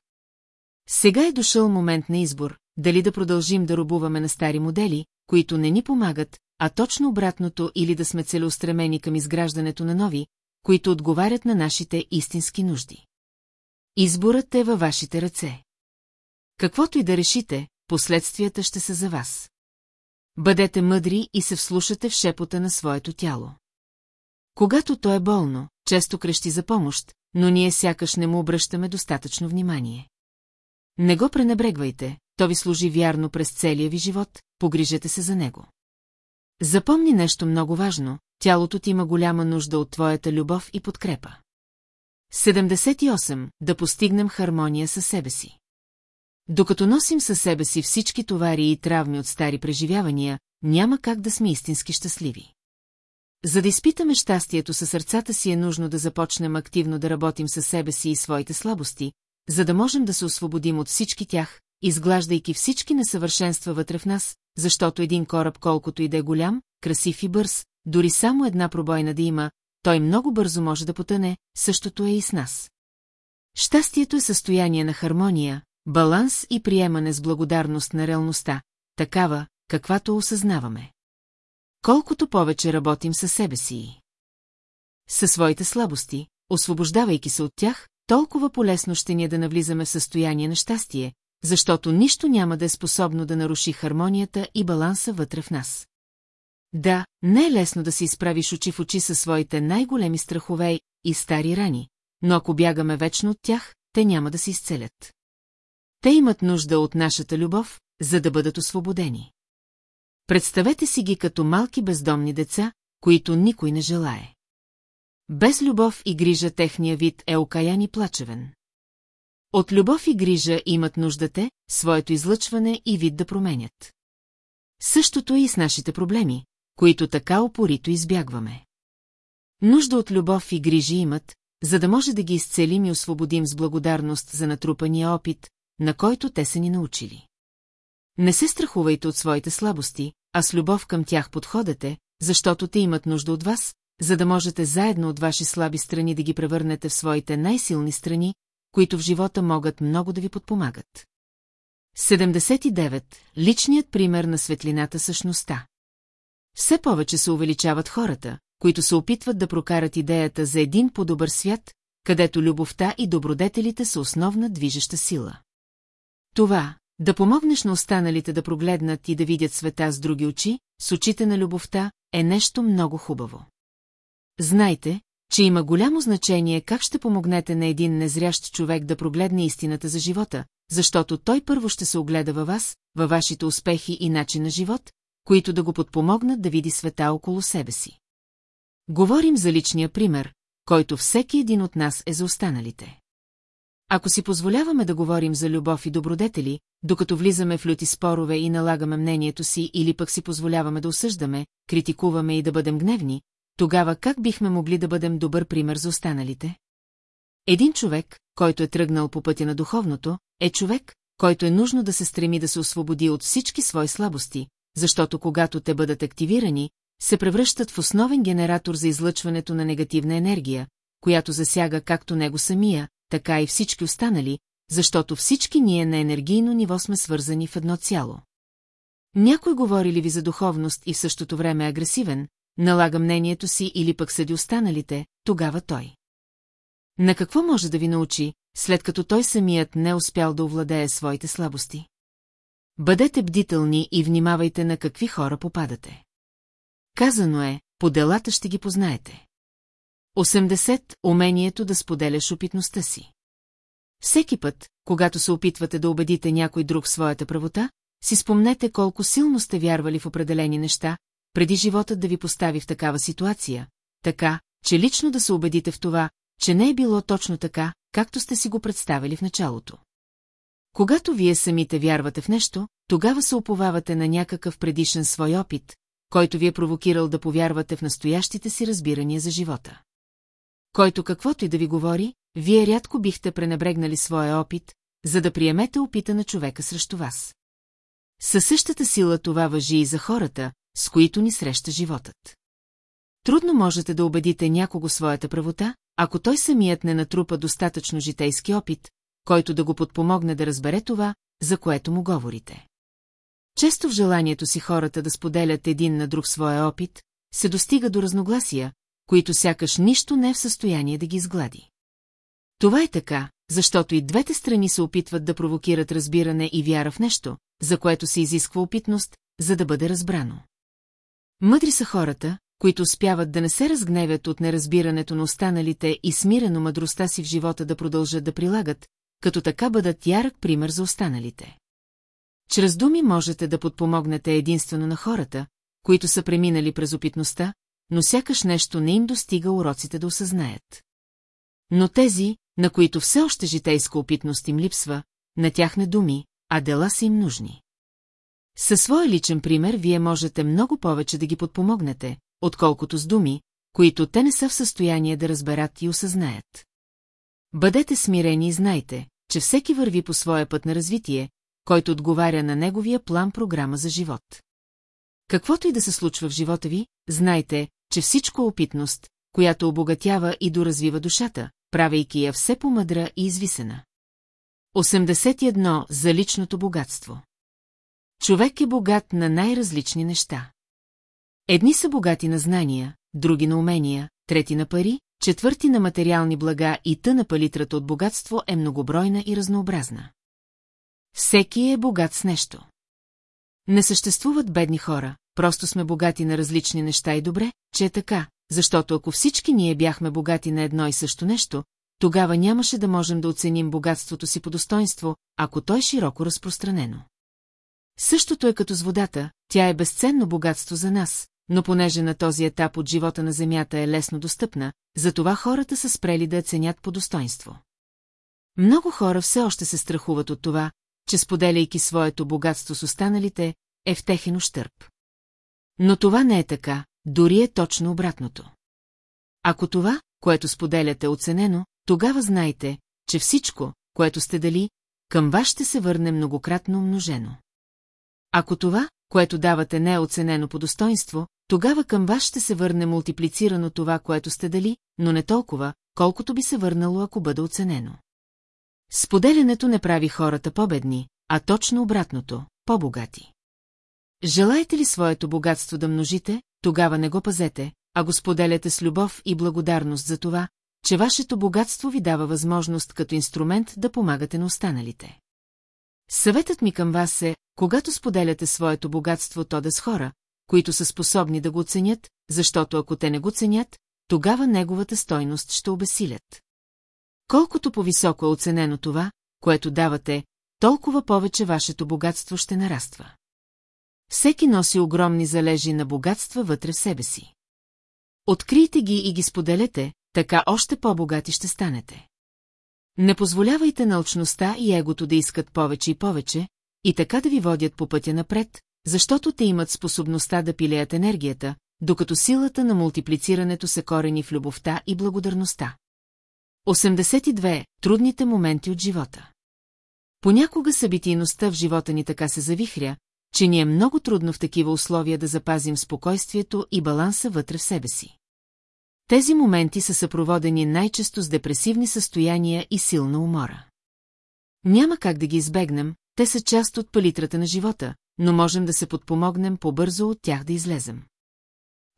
Сега е дошъл момент на избор, дали да продължим да робуваме на стари модели, които не ни помагат, а точно обратното или да сме целеустремени към изграждането на нови, които отговарят на нашите истински нужди. Изборът е във вашите ръце. Каквото и да решите, последствията ще са за вас. Бъдете мъдри и се вслушате в шепота на своето тяло. Когато то е болно, често крещи за помощ, но ние сякаш не му обръщаме достатъчно внимание. Не го пренебрегвайте, то ви служи вярно през целия ви живот, погрижете се за него. Запомни нещо много важно, тялото ти има голяма нужда от твоята любов и подкрепа. 78. Да постигнем хармония със себе си. Докато носим със себе си всички товари и травми от стари преживявания, няма как да сме истински щастливи. За да изпитаме щастието със сърцата си е нужно да започнем активно да работим със себе си и своите слабости, за да можем да се освободим от всички тях, изглаждайки всички несъвършенства вътре в нас, защото един кораб колкото и да е голям, красив и бърз, дори само една пробойна да има, той много бързо може да потъне, същото е и с нас. Щастието е състояние на хармония, баланс и приемане с благодарност на реалността, такава, каквато осъзнаваме. Колкото повече работим със себе си със своите слабости, освобождавайки се от тях, толкова полезно ще ни е да навлизаме в състояние на щастие, защото нищо няма да е способно да наруши хармонията и баланса вътре в нас. Да, не е лесно да се изправиш очи в очи със своите най-големи страхове и стари рани, но ако бягаме вечно от тях, те няма да се изцелят. Те имат нужда от нашата любов, за да бъдат освободени. Представете си ги като малки бездомни деца, които никой не желае. Без любов и грижа техния вид е окаян и плачевен. От любов и грижа имат нуждате, своето излъчване и вид да променят. Същото и с нашите проблеми, които така опорито избягваме. Нужда от любов и грижи имат, за да може да ги изцелим и освободим с благодарност за натрупания опит, на който те са ни научили. Не се страхувайте от своите слабости, а с любов към тях подходете, защото те имат нужда от вас, за да можете заедно от ваши слаби страни да ги превърнете в своите най-силни страни, които в живота могат много да ви подпомагат. 79. Личният пример на светлината същността. Все повече се увеличават хората, които се опитват да прокарат идеята за един по-добър свят, където любовта и добродетелите са основна движеща сила. Това, да помогнеш на останалите да прогледнат и да видят света с други очи, с очите на любовта, е нещо много хубаво. Знайте, че има голямо значение как ще помогнете на един незрящ човек да прогледне истината за живота, защото той първо ще се огледа във вас, във вашите успехи и начин на живот, които да го подпомогнат да види света около себе си. Говорим за личния пример, който всеки един от нас е за останалите. Ако си позволяваме да говорим за любов и добродетели, докато влизаме в люти спорове и налагаме мнението си или пък си позволяваме да осъждаме, критикуваме и да бъдем гневни, тогава как бихме могли да бъдем добър пример за останалите? Един човек, който е тръгнал по пътя на духовното, е човек, който е нужно да се стреми да се освободи от всички свои слабости, защото когато те бъдат активирани, се превръщат в основен генератор за излъчването на негативна енергия, която засяга както него самия, така и всички останали, защото всички ние на енергийно ниво сме свързани в едно цяло. Някой говори ли ви за духовност и в същото време агресивен, налага мнението си или пък съди останалите, тогава той. На какво може да ви научи, след като той самият не успял да овладее своите слабости? Бъдете бдителни и внимавайте на какви хора попадате. Казано е, по делата ще ги познаете. 80. Умението да споделяш опитността си. Всеки път, когато се опитвате да убедите някой друг в своята правота, си спомнете колко силно сте вярвали в определени неща, преди живота да ви постави в такава ситуация, така, че лично да се убедите в това, че не е било точно така, както сте си го представили в началото. Когато вие самите вярвате в нещо, тогава се оповавате на някакъв предишен свой опит, който ви е провокирал да повярвате в настоящите си разбирания за живота. Който каквото и да ви говори, вие рядко бихте пренебрегнали своя опит, за да приемете опита на човека срещу вас. Със същата сила това въжи и за хората, с които ни среща животът. Трудно можете да убедите някого своята правота, ако той самият не натрупа достатъчно житейски опит, който да го подпомогне да разбере това, за което му говорите. Често в желанието си хората да споделят един на друг своя опит, се достига до разногласия, които сякаш нищо не е в състояние да ги изглади. Това е така, защото и двете страни се опитват да провокират разбиране и вяра в нещо, за което се изисква опитност, за да бъде разбрано. Мъдри са хората, които успяват да не се разгневят от неразбирането на останалите и смирено мъдростта си в живота да продължат да прилагат, като така бъдат ярък пример за останалите. Чрез думи можете да подпомогнете единствено на хората, които са преминали през опитността, но сякаш нещо не им достига уроците да осъзнаят. Но тези, на които все още житейска опитност им липсва, на тях не думи, а дела са им нужни. Със своя личен пример вие можете много повече да ги подпомогнете, отколкото с думи, които те не са в състояние да разберат и осъзнаят. Бъдете смирени и знайте, че всеки върви по своя път на развитие, който отговаря на неговия план-програма за живот. Каквото и да се случва в живота ви, знайте, че всичко е опитност, която обогатява и доразвива душата, правейки я все по-мъдра и извисена. 81 за личното богатство Човек е богат на най-различни неща. Едни са богати на знания, други на умения, трети на пари, четвърти на материални блага и тъна палитрата от богатство е многобройна и разнообразна. Всеки е богат с нещо. Не съществуват бедни хора, просто сме богати на различни неща и добре, че е така, защото ако всички ние бяхме богати на едно и също нещо, тогава нямаше да можем да оценим богатството си по достоинство, ако то е широко разпространено. Същото е като с водата, тя е безценно богатство за нас, но понеже на този етап от живота на Земята е лесно достъпна, затова хората са спрели да я ценят по достоинство. Много хора все още се страхуват от това, че споделяйки своето богатство с останалите, е в техен ущърп. Но това не е така, дори е точно обратното. Ако това, което споделяте е оценено, тогава знайте, че всичко, което сте дали, към вас ще се върне многократно умножено. Ако това, което давате не е оценено по достоинство, тогава към вас ще се върне мултиплицирано това, което сте дали, но не толкова, колкото би се върнало, ако бъде оценено. Споделянето не прави хората по-бедни, а точно обратното – по-богати. Желаете ли своето богатство да множите, тогава не го пазете, а го споделяте с любов и благодарност за това, че вашето богатство ви дава възможност като инструмент да помагате на останалите. Съветът ми към вас е, когато споделяте своето богатство, то да с хора, които са способни да го оценят, защото ако те не го ценят, тогава неговата стойност ще обесилят. Колкото по-високо е оценено това, което давате, толкова повече вашето богатство ще нараства. Всеки носи огромни залежи на богатства вътре в себе си. Открийте ги и ги споделете, така още по-богати ще станете. Не позволявайте на алчността и егото да искат повече и повече, и така да ви водят по пътя напред, защото те имат способността да пилеят енергията, докато силата на мултиплицирането се корени в любовта и благодарността. 82. Трудните моменти от живота Понякога събитийността в живота ни така се завихря, че ни е много трудно в такива условия да запазим спокойствието и баланса вътре в себе си. Тези моменти са съпроводени най-често с депресивни състояния и силна умора. Няма как да ги избегнем, те са част от палитрата на живота, но можем да се подпомогнем по-бързо от тях да излезем.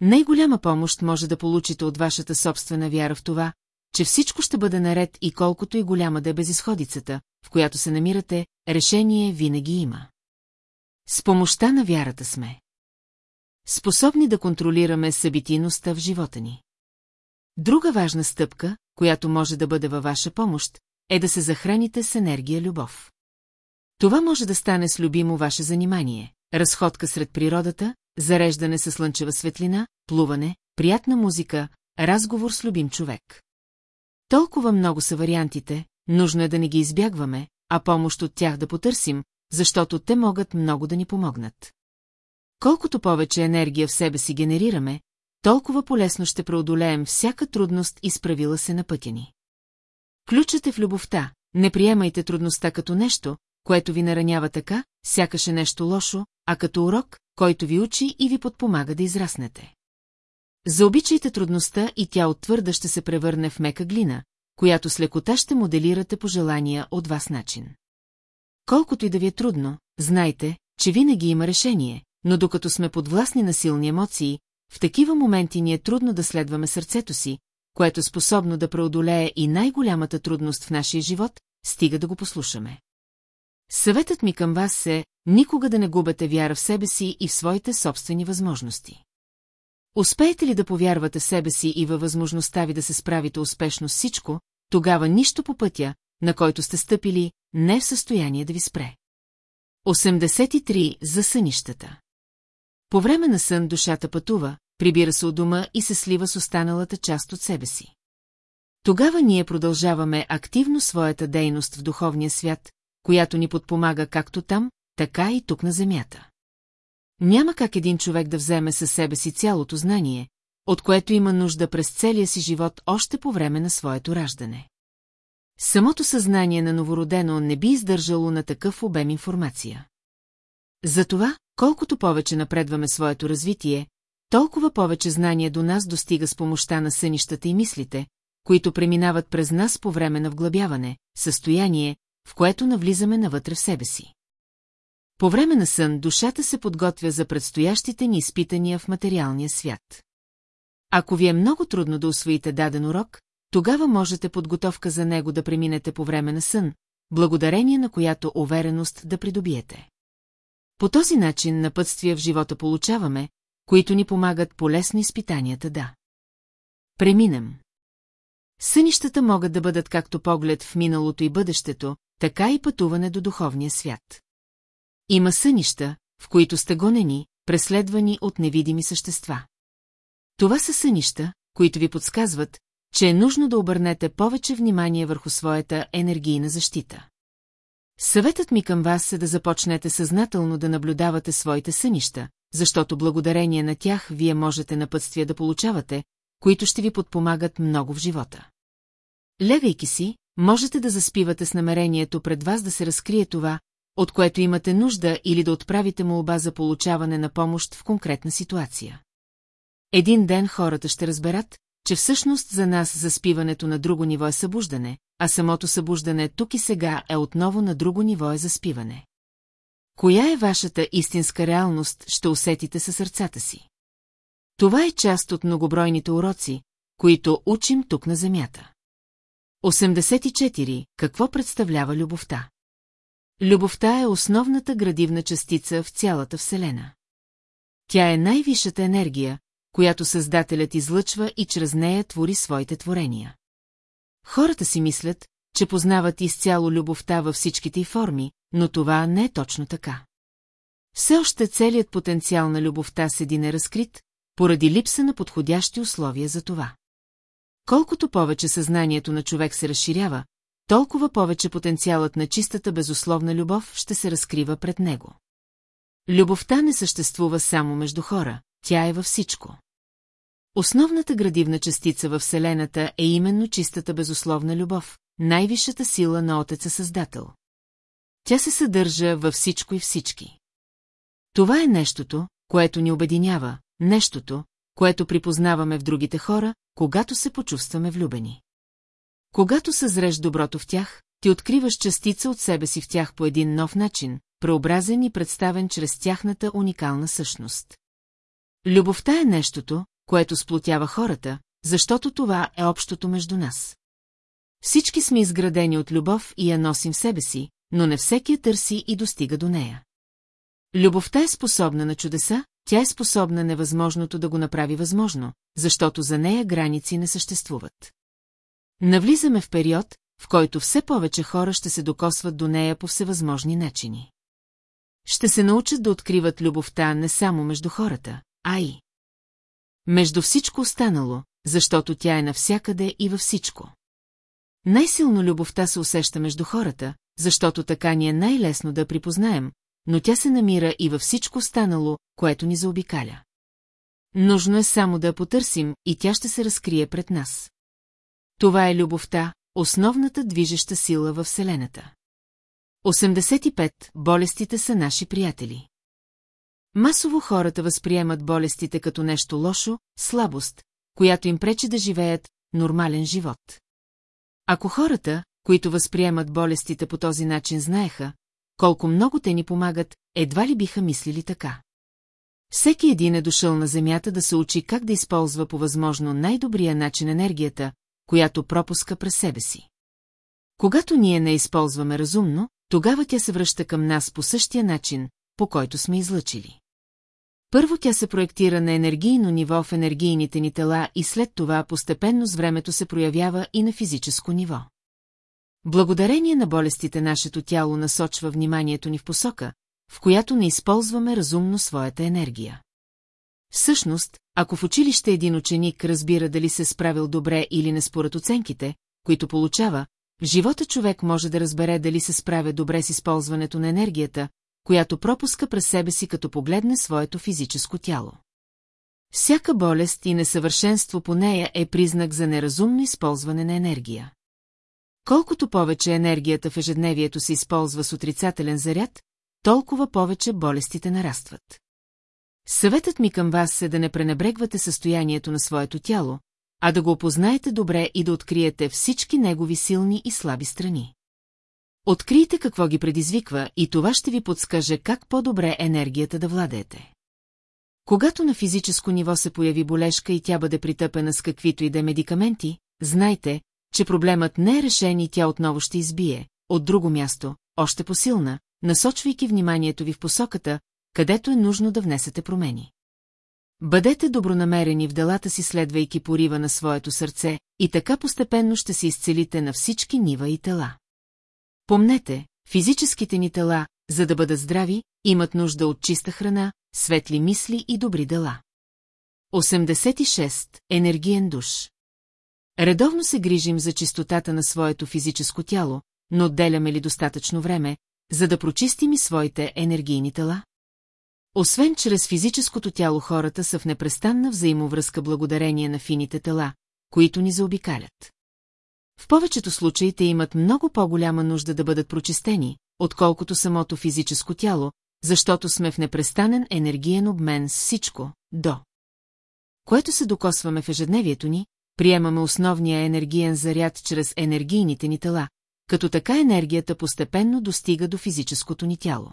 Най-голяма помощ може да получите от вашата собствена вяра в това, че всичко ще бъде наред и колкото и голяма да е безисходицата, в която се намирате, решение винаги има. С помощта на вярата сме. Способни да контролираме събитийността в живота ни. Друга важна стъпка, която може да бъде във ваша помощ, е да се захраните с енергия любов. Това може да стане с любимо ваше занимание, разходка сред природата, зареждане с слънчева светлина, плуване, приятна музика, разговор с любим човек. Толкова много са вариантите, нужно е да не ги избягваме, а помощ от тях да потърсим, защото те могат много да ни помогнат. Колкото повече енергия в себе си генерираме, толкова полесно ще преодолеем всяка трудност и справила се на пътя ни. Ключът е в любовта, не приемайте трудността като нещо, което ви наранява така, сякаш е нещо лошо, а като урок, който ви учи и ви подпомага да израснете. Заобичайте трудността и тя от твърда ще се превърне в мека глина, която с лекота ще моделирате по желания от вас начин. Колкото и да ви е трудно, знайте, че винаги има решение, но докато сме подвластни на силни емоции, в такива моменти ни е трудно да следваме сърцето си, което способно да преодолее и най-голямата трудност в нашия живот, стига да го послушаме. Съветът ми към вас е никога да не губете вяра в себе си и в своите собствени възможности. Успеете ли да повярвате себе си и във възможността ви да се справите успешно с всичко, тогава нищо по пътя, на който сте стъпили, не е в състояние да ви спре. 83 за сънищата По време на сън душата пътува, прибира се от дома и се слива с останалата част от себе си. Тогава ние продължаваме активно своята дейност в духовния свят, която ни подпомага както там, така и тук на земята. Няма как един човек да вземе със себе си цялото знание, от което има нужда през целия си живот още по време на своето раждане. Самото съзнание на новородено не би издържало на такъв обем информация. Затова, колкото повече напредваме своето развитие, толкова повече знание до нас достига с помощта на сънищата и мислите, които преминават през нас по време на вглъбяване, състояние, в което навлизаме навътре в себе си. По време на сън душата се подготвя за предстоящите ни изпитания в материалния свят. Ако ви е много трудно да освоите даден урок, тогава можете подготовка за него да преминете по време на сън, благодарение на която увереност да придобиете. По този начин напътствия в живота получаваме, които ни помагат по-лесно изпитанията да. Преминем. Сънищата могат да бъдат както поглед в миналото и бъдещето, така и пътуване до духовния свят. Има сънища, в които сте гонени, преследвани от невидими същества. Това са сънища, които ви подсказват, че е нужно да обърнете повече внимание върху своята енергийна защита. Съветът ми към вас е да започнете съзнателно да наблюдавате своите сънища, защото благодарение на тях вие можете напътствия да получавате, които ще ви подпомагат много в живота. Легайки си, можете да заспивате с намерението пред вас да се разкрие това, от което имате нужда или да отправите молба за получаване на помощ в конкретна ситуация. Един ден хората ще разберат, че всъщност за нас заспиването на друго ниво е събуждане, а самото събуждане тук и сега е отново на друго ниво е заспиване. Коя е вашата истинска реалност, ще усетите със сърцата си. Това е част от многобройните уроци, които учим тук на Земята. 84. Какво представлява любовта? Любовта е основната градивна частица в цялата Вселена. Тя е най-висшата енергия, която Създателят излъчва и чрез нея твори своите творения. Хората си мислят, че познават изцяло любовта във всичките й форми, но това не е точно така. Все още целият потенциал на любовта седи неразкрит, поради липса на подходящи условия за това. Колкото повече съзнанието на човек се разширява, толкова повече потенциалът на чистата безусловна любов ще се разкрива пред него. Любовта не съществува само между хора, тя е във всичко. Основната градивна частица във Вселената е именно чистата безусловна любов, най-висшата сила на Отеца Създател. Тя се съдържа във всичко и всички. Това е нещото, което ни обединява, нещото, което припознаваме в другите хора, когато се почувстваме влюбени. Когато съзреш доброто в тях, ти откриваш частица от себе си в тях по един нов начин, преобразен и представен чрез тяхната уникална същност. Любовта е нещото, което сплотява хората, защото това е общото между нас. Всички сме изградени от любов и я носим в себе си, но не всеки я търси и достига до нея. Любовта е способна на чудеса, тя е способна невъзможното да го направи възможно, защото за нея граници не съществуват. Навлизаме в период, в който все повече хора ще се докосват до нея по всевъзможни начини. Ще се научат да откриват любовта не само между хората, а и между всичко останало, защото тя е навсякъде и във всичко. Най-силно любовта се усеща между хората, защото така ни е най-лесно да припознаем, но тя се намира и във всичко останало, което ни заобикаля. Нужно е само да я потърсим и тя ще се разкрие пред нас. Това е любовта, основната движеща сила във Вселената. 85. Болестите са наши приятели. Масово хората възприемат болестите като нещо лошо, слабост, която им пречи да живеят нормален живот. Ако хората, които възприемат болестите по този начин знаеха, колко много те ни помагат, едва ли биха мислили така. Всеки един е дошъл на Земята да се учи как да използва по възможно най-добрия начин енергията, която пропуска през себе си. Когато ние не използваме разумно, тогава тя се връща към нас по същия начин, по който сме излъчили. Първо тя се проектира на енергийно ниво в енергийните ни тела и след това постепенно с времето се проявява и на физическо ниво. Благодарение на болестите нашето тяло насочва вниманието ни в посока, в която не използваме разумно своята енергия. Всъщност, ако в училище един ученик разбира дали се справил добре или не според оценките, които получава, в живота човек може да разбере дали се справя добре с използването на енергията, която пропуска през себе си като погледне своето физическо тяло. Всяка болест и несъвършенство по нея е признак за неразумно използване на енергия. Колкото повече енергията в ежедневието се използва с отрицателен заряд, толкова повече болестите нарастват. Съветът ми към вас е да не пренебрегвате състоянието на своето тяло, а да го опознаете добре и да откриете всички негови силни и слаби страни. Открийте какво ги предизвиква и това ще ви подскаже как по-добре енергията да владеете. Когато на физическо ниво се появи болешка и тя бъде притъпена с каквито и да е медикаменти, знайте, че проблемът не е решен и тя отново ще избие, от друго място, още посилна, насочвайки вниманието ви в посоката, където е нужно да внесете промени. Бъдете добронамерени в делата си, следвайки порива на своето сърце, и така постепенно ще се изцелите на всички нива и тела. Помнете, физическите ни тела, за да бъдат здрави, имат нужда от чиста храна, светли мисли и добри дела. 86. Енергиен душ Редовно се грижим за чистотата на своето физическо тяло, но отделяме ли достатъчно време, за да прочистим и своите енергийни тела? Освен чрез физическото тяло хората са в непрестанна взаимовръзка благодарение на фините тела, които ни заобикалят. В повечето случаи те имат много по-голяма нужда да бъдат прочистени, отколкото самото физическо тяло, защото сме в непрестанен енергиен обмен с всичко, до. Което се докосваме в ежедневието ни, приемаме основния енергиен заряд чрез енергийните ни тела, като така енергията постепенно достига до физическото ни тяло.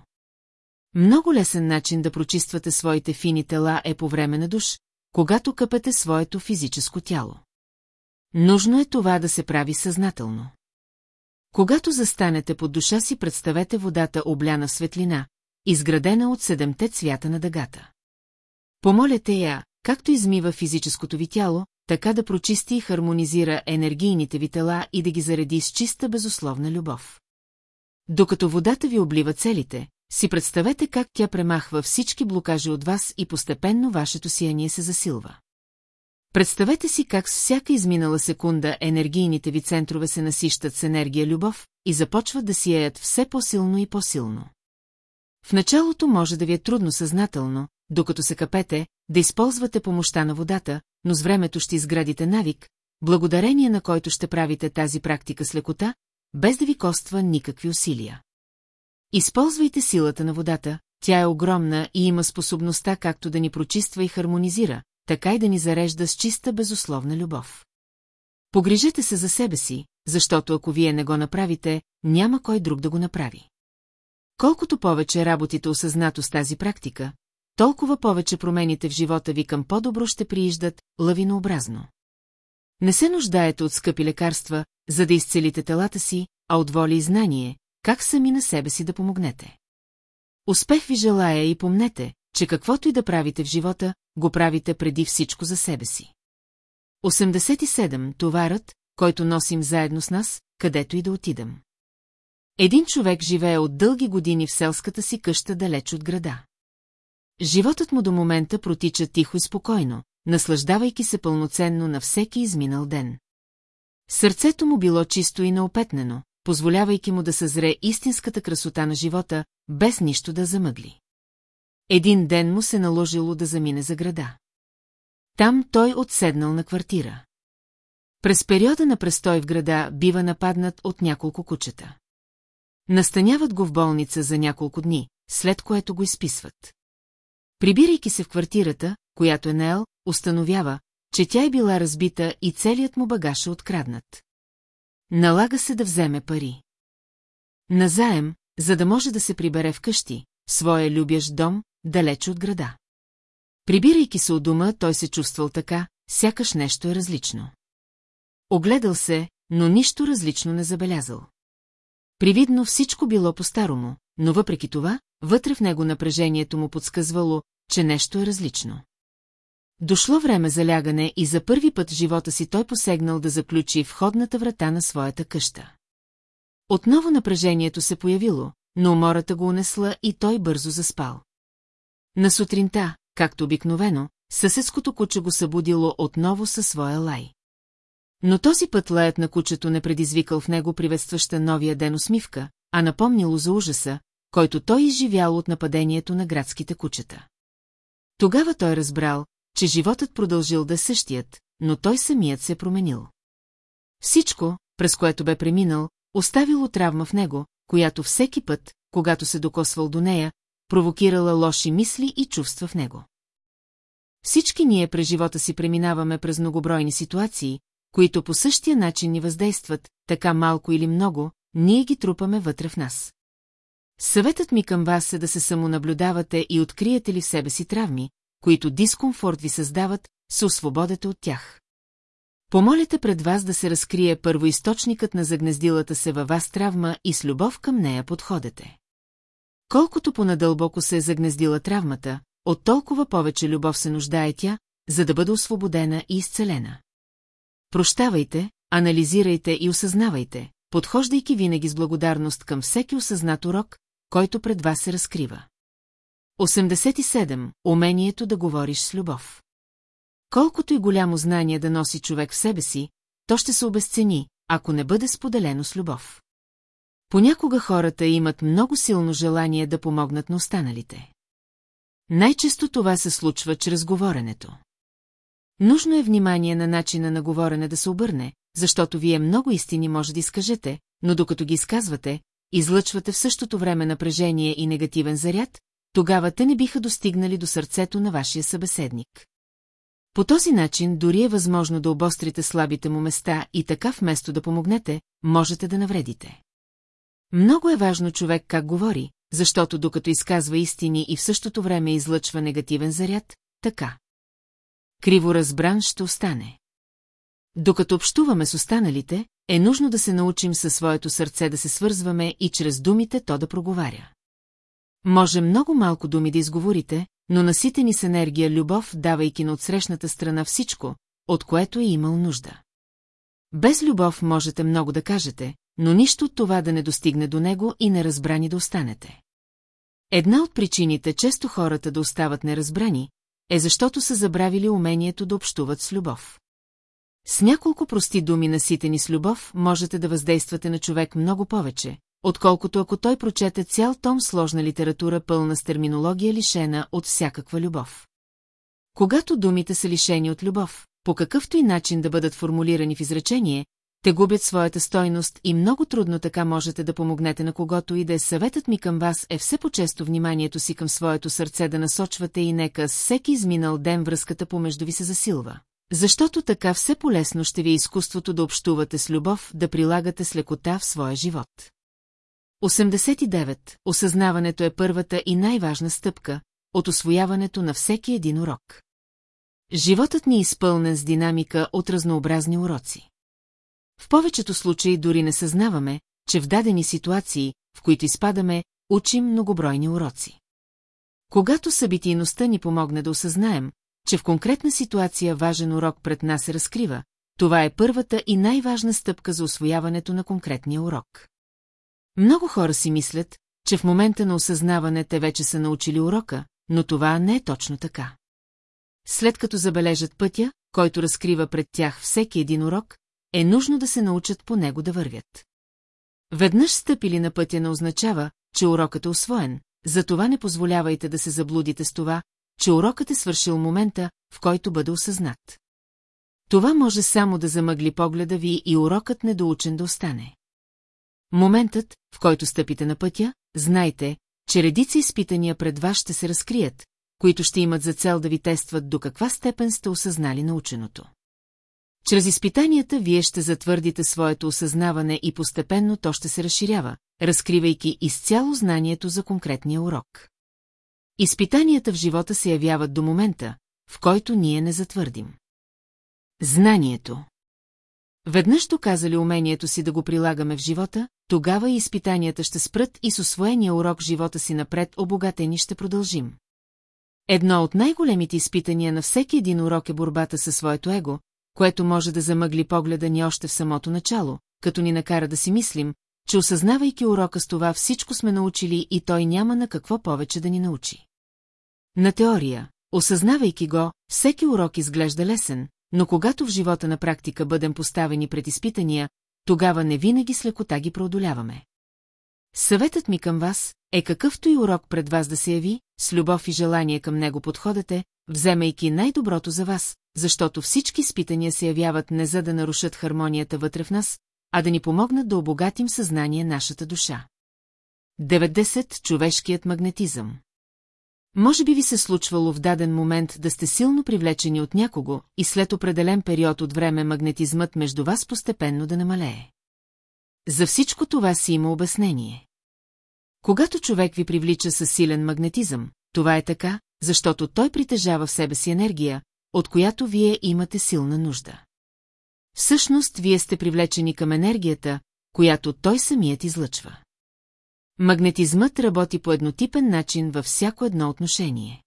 Много лесен начин да прочиствате своите фини тела е по време на душ, когато къпете своето физическо тяло. Нужно е това да се прави съзнателно. Когато застанете под душа си, представете водата обляна в светлина, изградена от седемте цвята на дъгата. Помолете я, както измива физическото ви тяло, така да прочисти и хармонизира енергийните ви тела и да ги зареди с чиста безусловна любов. Докато водата ви облива целите, си представете как тя премахва всички блокажи от вас и постепенно вашето сияние се засилва. Представете си как с всяка изминала секунда енергийните ви центрове се насищат с енергия любов и започват да сияят все по-силно и по-силно. В началото може да ви е трудно съзнателно, докато се капете, да използвате помощта на водата, но с времето ще изградите навик, благодарение на който ще правите тази практика с лекота, без да ви коства никакви усилия. Използвайте силата на водата, тя е огромна и има способността както да ни прочиства и хармонизира, така и да ни зарежда с чиста безусловна любов. Погрижете се за себе си, защото ако вие не го направите, няма кой друг да го направи. Колкото повече работите осъзнато с тази практика, толкова повече промените в живота ви към по-добро ще прииждат лавинообразно. Не се нуждаете от скъпи лекарства, за да изцелите телата си, а от воля и знание, как сами на себе си да помогнете. Успех ви желая и помнете, че каквото и да правите в живота, го правите преди всичко за себе си. 87. Товарът, който носим заедно с нас, където и да отидем. Един човек живее от дълги години в селската си къща далеч от града. Животът му до момента протича тихо и спокойно, наслаждавайки се пълноценно на всеки изминал ден. Сърцето му било чисто и неопетнено, позволявайки му да съзре истинската красота на живота, без нищо да замъгли. Един ден му се наложило да замине за града. Там той отседнал на квартира. През периода на престой в града бива нападнат от няколко кучета. Настаняват го в болница за няколко дни, след което го изписват. Прибирайки се в квартирата, която е наел, установява, че тя е била разбита и целият му багаж е откраднат. Налага се да вземе пари. Назаем, за да може да се прибере вкъщи, своя любящ дом, далеч от града. Прибирайки се от дома, той се чувствал така, сякаш нещо е различно. Огледал се, но нищо различно не забелязал. Привидно всичко било по-старому, но въпреки това, вътре в него напрежението му подсказвало, че нещо е различно. Дошло време за лягане и за първи път в живота си той посегнал да заключи входната врата на своята къща. Отново напрежението се появило, но умората го унесла и той бързо заспал. На сутринта, както обикновено, съседското куче го събудило отново със своя лай. Но този път лаят на кучето не предизвикал в него приветстваща новия ден усмивка, а напомнило за ужаса, който той изживял от нападението на градските кучета. Тогава той разбрал, че животът продължил да е същият, но той самият се променил. Всичко, през което бе преминал, оставило травма в него, която всеки път, когато се докосвал до нея, провокирала лоши мисли и чувства в него. Всички ние през живота си преминаваме през многобройни ситуации, които по същия начин ни въздействат, така малко или много, ние ги трупаме вътре в нас. Съветът ми към вас е да се самонаблюдавате и откриете ли в себе си травми, които дискомфорт ви създават, се освободете от тях. Помолите пред вас да се разкрие първоисточникът на загнездилата се във вас травма и с любов към нея подходете. Колкото понадълбоко се е загнездила травмата, от толкова повече любов се нуждае тя, за да бъде освободена и изцелена. Прощавайте, анализирайте и осъзнавайте, подхождайки винаги с благодарност към всеки осъзнат урок, който пред вас се разкрива. 87. Умението да говориш с любов. Колкото и голямо знание да носи човек в себе си, то ще се обесцени, ако не бъде споделено с любов. Понякога хората имат много силно желание да помогнат на останалите. Най-често това се случва чрез говоренето. Нужно е внимание на начина на говорене да се обърне, защото вие много истини може да изкажете, но докато ги изказвате, излъчвате в същото време напрежение и негативен заряд, тогава те не биха достигнали до сърцето на вашия събеседник. По този начин дори е възможно да обострите слабите му места и така вместо да помогнете, можете да навредите. Много е важно човек как говори, защото докато изказва истини и в същото време излъчва негативен заряд, така. Криво разбран ще остане. Докато общуваме с останалите, е нужно да се научим със своето сърце да се свързваме и чрез думите то да проговаря. Може много малко думи да изговорите, но наситени с енергия любов, давайки на отсрещната страна всичко, от което е имал нужда. Без любов можете много да кажете, но нищо от това да не достигне до него и неразбрани да останете. Една от причините често хората да остават неразбрани, е защото са забравили умението да общуват с любов. С няколко прости думи наситени с любов можете да въздействате на човек много повече, отколкото ако той прочете цял том сложна литература пълна с терминология лишена от всякаква любов. Когато думите са лишени от любов, по какъвто и начин да бъдат формулирани в изречение, те губят своята стойност и много трудно така можете да помогнете на когото и да е съветът ми към вас е все по-често вниманието си към своето сърце да насочвате и нека с всеки изминал ден връзката помежду ви се засилва. Защото така все по-лесно ще ви е изкуството да общувате с любов, да прилагате с лекота в своя живот. 89. Осъзнаването е първата и най-важна стъпка от освояването на всеки един урок. Животът ни е изпълнен с динамика от разнообразни уроци. В повечето случаи дори не съзнаваме, че в дадени ситуации, в които изпадаме, учим многобройни уроци. Когато събитийността ни помогне да осъзнаем, че в конкретна ситуация важен урок пред нас се разкрива, това е първата и най-важна стъпка за освояването на конкретния урок. Много хора си мислят, че в момента на осъзнаване те вече са научили урока, но това не е точно така. След като забележат пътя, който разкрива пред тях всеки един урок, е нужно да се научат по него да вървят. Веднъж стъпили на пътя не означава, че урокът е освоен, затова не позволявайте да се заблудите с това, че урокът е свършил момента, в който бъде осъзнат. Това може само да замъгли погледа ви и урокът недоучен да остане. Моментът, в който стъпите на пътя, знайте, че редица изпитания пред вас ще се разкрият, които ще имат за цел да ви тестват до каква степен сте осъзнали наученото. Чрез изпитанията вие ще затвърдите своето осъзнаване и постепенно то ще се разширява, разкривайки изцяло знанието за конкретния урок. Изпитанията в живота се явяват до момента, в който ние не затвърдим. Знанието Веднъж доказали умението си да го прилагаме в живота, тогава и изпитанията ще спрат и с освоения урок живота си напред обогатени ще продължим. Едно от най-големите изпитания на всеки един урок е борбата със своето его, което може да замъгли погледа ни още в самото начало, като ни накара да си мислим, че осъзнавайки урока с това всичко сме научили и той няма на какво повече да ни научи. На теория, осъзнавайки го, всеки урок изглежда лесен, но когато в живота на практика бъдем поставени пред изпитания, тогава не винаги с лекота ги преодоляваме. Съветът ми към вас е какъвто и урок пред вас да се яви, с любов и желание към него подходете, вземайки най-доброто за вас, защото всички изпитания се явяват не за да нарушат хармонията вътре в нас, а да ни помогнат да обогатим съзнание нашата душа. 90. Човешкият магнетизъм Може би ви се случвало в даден момент да сте силно привлечени от някого и след определен период от време магнетизмът между вас постепенно да намалее. За всичко това си има обяснение. Когато човек ви привлича със силен магнетизъм, това е така, защото той притежава в себе си енергия, от която вие имате силна нужда. Всъщност, вие сте привлечени към енергията, която той самият излъчва. Магнетизмът работи по еднотипен начин във всяко едно отношение.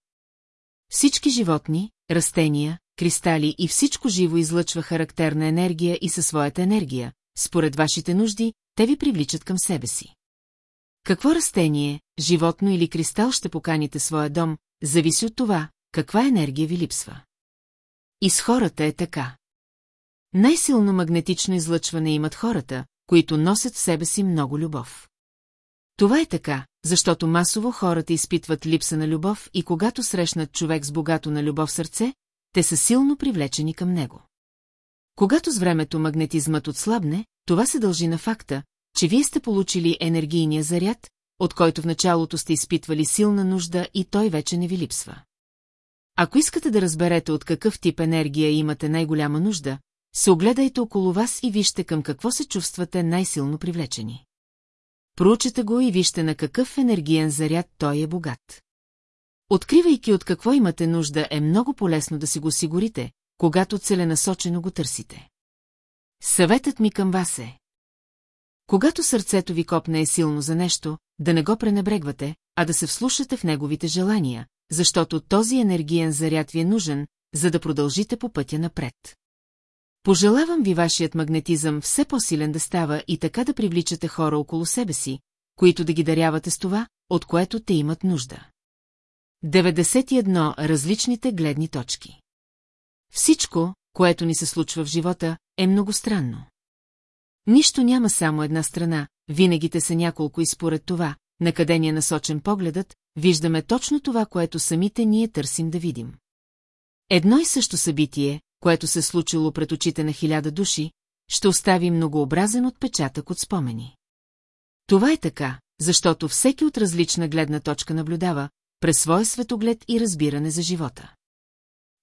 Всички животни, растения, кристали и всичко живо излъчва характерна енергия и със своята енергия, според вашите нужди, те ви привличат към себе си. Какво растение, животно или кристал ще поканите своя дом, зависи от това, каква енергия ви липсва. И с хората е така. Най-силно магнетично излъчване имат хората, които носят в себе си много любов. Това е така, защото масово хората изпитват липса на любов и когато срещнат човек с богато на любов сърце, те са силно привлечени към него. Когато с времето магнетизмът отслабне, това се дължи на факта, че вие сте получили енергийния заряд, от който в началото сте изпитвали силна нужда и той вече не ви липсва. Ако искате да разберете от какъв тип енергия имате най-голяма нужда, се огледайте около вас и вижте към какво се чувствате най-силно привлечени. Проучете го и вижте на какъв енергиен заряд той е богат. Откривайки от какво имате нужда е много полезно да си го осигурите, когато целенасочено го търсите. Съветът ми към вас е. Когато сърцето ви копне е силно за нещо, да не го пренебрегвате, а да се вслушате в неговите желания, защото този енергиен заряд ви е нужен, за да продължите по пътя напред. Пожелавам ви вашият магнетизъм все по-силен да става и така да привличате хора около себе си, които да ги дарявате с това, от което те имат нужда. 91. Различните гледни точки Всичко, което ни се случва в живота, е многостранно. Нищо няма само една страна, винаги те са няколко и според това, на къде ни е насочен погледът, виждаме точно това, което самите ние търсим да видим. Едно и също събитие, което се случило пред очите на хиляда души, ще остави многообразен отпечатък от спомени. Това е така, защото всеки от различна гледна точка наблюдава, през своя светоглед и разбиране за живота.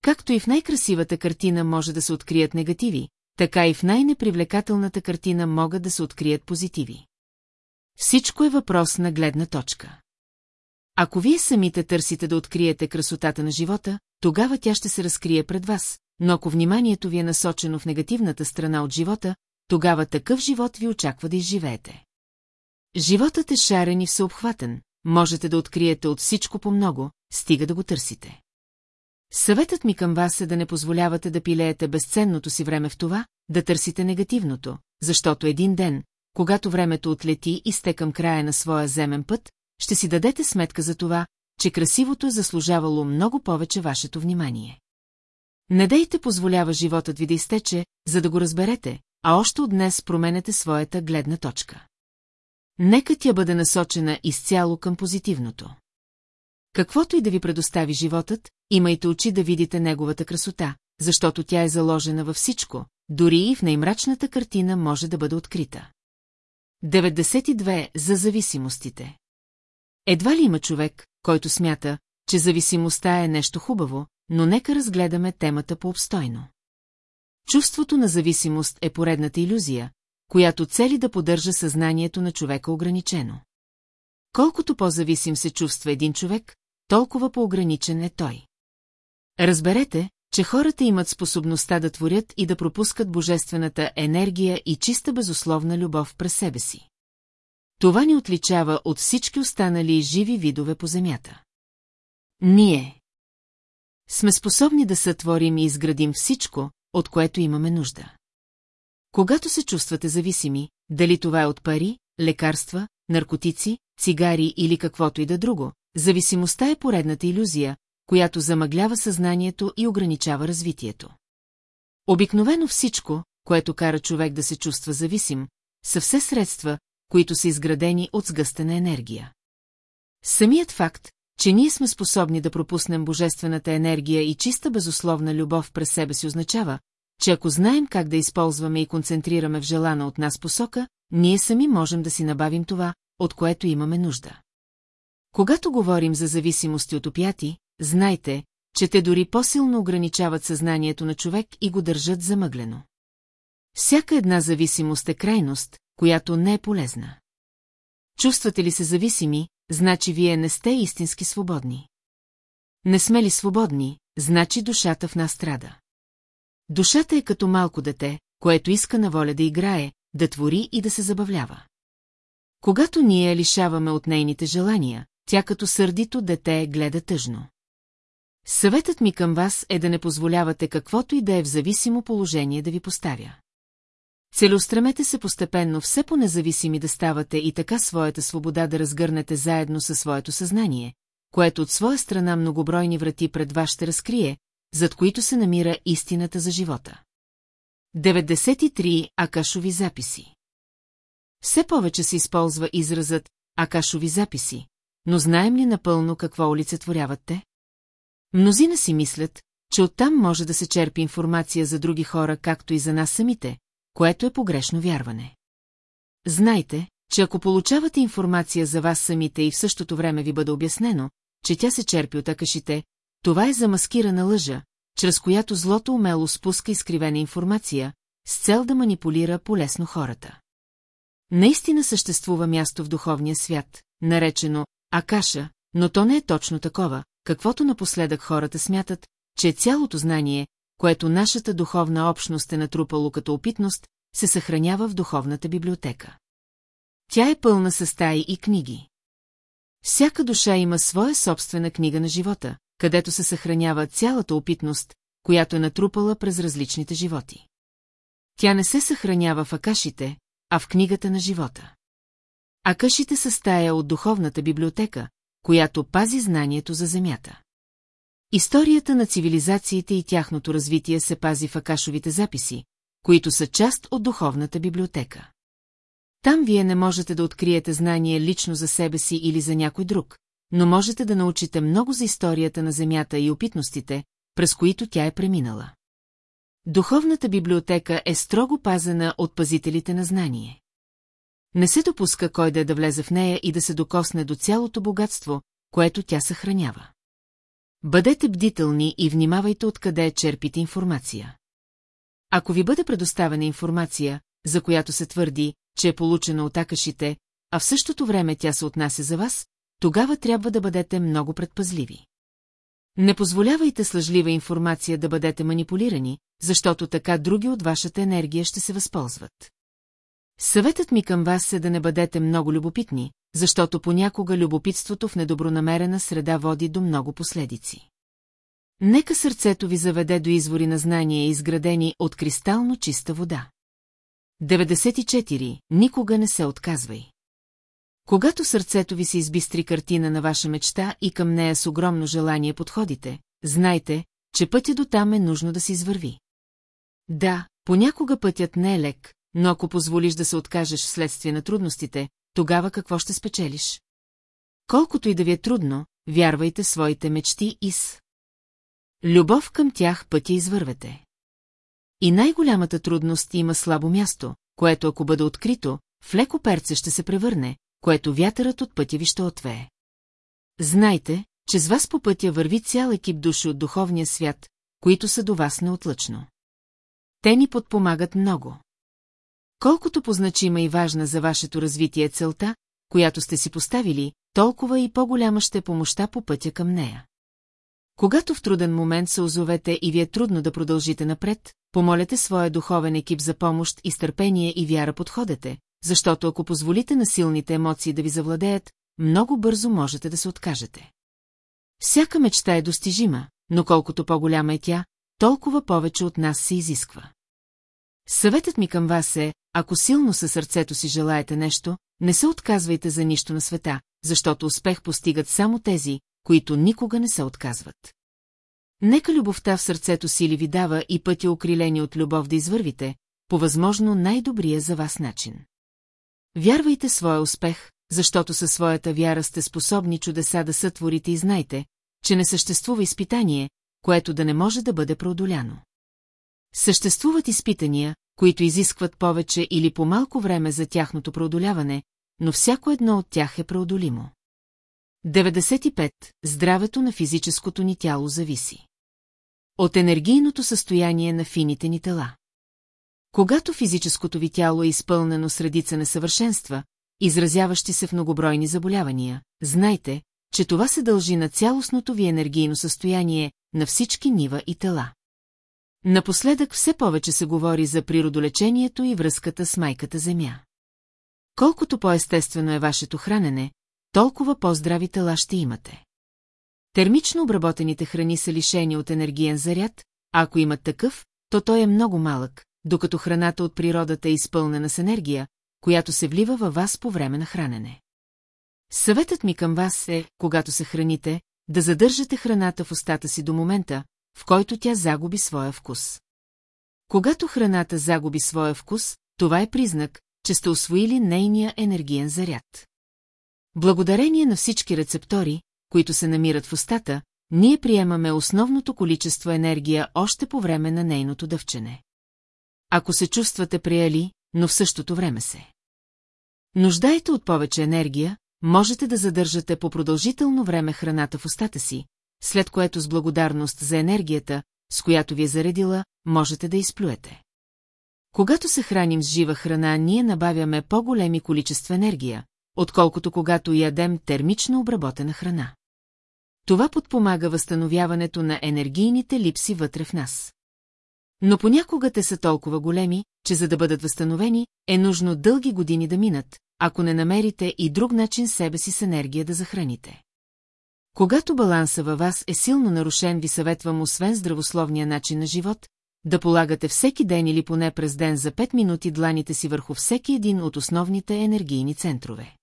Както и в най-красивата картина може да се открият негативи, така и в най-непривлекателната картина могат да се открият позитиви. Всичко е въпрос на гледна точка. Ако вие самите търсите да откриете красотата на живота, тогава тя ще се разкрие пред вас, но ако вниманието ви е насочено в негативната страна от живота, тогава такъв живот ви очаква да изживеете. Животът е шарен и всеобхватен, можете да откриете от всичко по много, стига да го търсите. Съветът ми към вас е да не позволявате да пилеете безценното си време в това, да търсите негативното, защото един ден, когато времето отлети и сте към края на своя земен път, ще си дадете сметка за това, че красивото е заслужавало много повече вашето внимание. Не дейте позволява животът ви да изтече, за да го разберете, а още от днес променете своята гледна точка. Нека тя бъде насочена изцяло към позитивното. Каквото и да ви предостави животът, имайте очи да видите неговата красота, защото тя е заложена във всичко, дори и в най-мрачната картина може да бъде открита. 92. За зависимостите Едва ли има човек, който смята, че зависимостта е нещо хубаво, но нека разгледаме темата по-обстойно. Чувството на зависимост е поредната иллюзия, която цели да поддържа съзнанието на човека ограничено. Колкото по-зависим се чувства един човек, толкова поограничен е той. Разберете, че хората имат способността да творят и да пропускат божествената енергия и чиста безусловна любов през себе си. Това ни отличава от всички останали живи видове по Земята. Ние сме способни да сътворим и изградим всичко, от което имаме нужда. Когато се чувствате зависими, дали това е от пари, лекарства, наркотици, цигари или каквото и да друго, зависимостта е поредната иллюзия, която замъглява съзнанието и ограничава развитието. Обикновено всичко, което кара човек да се чувства зависим, са все средства, които са изградени от сгъстена енергия. Самият факт, че ние сме способни да пропуснем божествената енергия и чиста безусловна любов през себе си означава, че ако знаем как да използваме и концентрираме в желана от нас посока, ние сами можем да си набавим това, от което имаме нужда. Когато говорим за зависимости от опияти, знайте, че те дори по-силно ограничават съзнанието на човек и го държат замъглено. Всяка една зависимост е крайност, която не е полезна. Чувствате ли се зависими, значи вие не сте истински свободни. Не сме ли свободни, значи душата в нас страда. Душата е като малко дете, което иска на воля да играе, да твори и да се забавлява. Когато ние я лишаваме от нейните желания, тя като сърдито дете гледа тъжно. Съветът ми към вас е да не позволявате каквото и да е в зависимо положение да ви поставя. Целеустремете се постепенно все по-независими да ставате и така своята свобода да разгърнете заедно със своето съзнание, което от своя страна многобройни врати пред вас ще разкрие, зад които се намира истината за живота. 93 Акашови записи Все повече се използва изразът Акашови записи, но знаем ли напълно какво олицетворяват те? Мнозина си мислят, че оттам може да се черпи информация за други хора, както и за нас самите, което е погрешно вярване. Знайте, че ако получавате информация за вас самите и в същото време ви бъде обяснено, че тя се черпи от акашите, това е замаскирана лъжа, чрез която злото умело спуска изкривена информация, с цел да манипулира полесно хората. Наистина съществува място в духовния свят, наречено Акаша, но то не е точно такова, каквото напоследък хората смятат, че цялото знание, което нашата духовна общност е натрупало като опитност, се съхранява в духовната библиотека. Тя е пълна с стаи и книги. Всяка душа има своя собствена книга на живота, където се съхранява цялата опитност, която е натрупала през различните животи. Тя не се съхранява в акашите, а в книгата на живота. Акашите са стая от духовната библиотека, която пази знанието за Земята. Историята на цивилизациите и тяхното развитие се пази в Акашовите записи, които са част от духовната библиотека. Там вие не можете да откриете знание лично за себе си или за някой друг, но можете да научите много за историята на Земята и опитностите, през които тя е преминала. Духовната библиотека е строго пазена от пазителите на знание. Не се допуска кой да е да влезе в нея и да се докосне до цялото богатство, което тя съхранява. Бъдете бдителни и внимавайте откъде черпите информация. Ако ви бъде предоставена информация, за която се твърди, че е получена от акашите, а в същото време тя се отнася за вас, тогава трябва да бъдете много предпазливи. Не позволявайте с лъжлива информация да бъдете манипулирани, защото така други от вашата енергия ще се възползват. Съветът ми към вас е да не бъдете много любопитни, защото понякога любопитството в недобронамерена среда води до много последици. Нека сърцето ви заведе до извори на знания, изградени от кристално чиста вода. 94. Никога не се отказвай. Когато сърцето ви се избистри картина на ваша мечта и към нея с огромно желание подходите, знайте, че пътя до там е нужно да се извърви. Да, понякога пътят не е лек, но ако позволиш да се откажеш вследствие на трудностите, тогава какво ще спечелиш? Колкото и да ви е трудно, вярвайте своите мечти и с... Любов към тях пътя извървете. И най-голямата трудност има слабо място, което ако бъде открито, в леко перце ще се превърне, което вятърът от пътя ви ще отвее. Знайте, че с вас по пътя върви цял екип души от духовния свят, които са до вас неотлъчно. Те ни подпомагат много. Колкото позначима и важна за вашето развитие е целта, която сте си поставили, толкова и по-голяма ще е помощта по пътя към нея. Когато в труден момент се озовете и ви е трудно да продължите напред, помолете своя духовен екип за помощ и стърпение и вяра подходете, защото ако позволите на силните емоции да ви завладеят, много бързо можете да се откажете. Всяка мечта е достижима, но колкото по-голяма е тя, толкова повече от нас се изисква. Съветът ми към вас е, ако силно със сърцето си желаете нещо, не се отказвайте за нищо на света, защото успех постигат само тези, които никога не се отказват. Нека любовта в сърцето си ли ви дава и пътя окрилени от любов да извървите, по възможно най-добрия за вас начин. Вярвайте своя успех, защото със своята вяра сте способни чудеса да сътворите и знайте, че не съществува изпитание, което да не може да бъде преодоляно. Съществуват изпитания, които изискват повече или по-малко време за тяхното преодоляване, но всяко едно от тях е преодолимо. 95. Здравето на физическото ни тяло зависи. От енергийното състояние на фините ни тела. Когато физическото ви тяло е изпълнено с редица несъвършенства, изразяващи се в многобройни заболявания, знайте, че това се дължи на цялостното ви енергийно състояние на всички нива и тела. Напоследък все повече се говори за природолечението и връзката с майката Земя. Колкото по-естествено е вашето хранене, толкова по-здрави тела ще имате. Термично обработените храни са лишени от енергиен заряд, а ако имат такъв, то той е много малък, докато храната от природата е изпълнена с енергия, която се влива във вас по време на хранене. Съветът ми към вас е, когато се храните, да задържате храната в устата си до момента, в който тя загуби своя вкус. Когато храната загуби своя вкус, това е признак, че сте освоили нейния енергиен заряд. Благодарение на всички рецептори, които се намират в устата, ние приемаме основното количество енергия още по време на нейното дъвчене. Ако се чувствате прияли, но в същото време се. Нуждаете от повече енергия, можете да задържате по продължително време храната в устата си, след което с благодарност за енергията, с която ви е заредила, можете да изплюете. Когато се храним с жива храна, ние набавяме по-големи количества енергия, отколкото когато ядем термично обработена храна. Това подпомага възстановяването на енергийните липси вътре в нас. Но понякога те са толкова големи, че за да бъдат възстановени, е нужно дълги години да минат, ако не намерите и друг начин себе си с енергия да захраните. Когато баланса във вас е силно нарушен, ви съветвам освен здравословния начин на живот, да полагате всеки ден или поне през ден за 5 минути дланите си върху всеки един от основните енергийни центрове.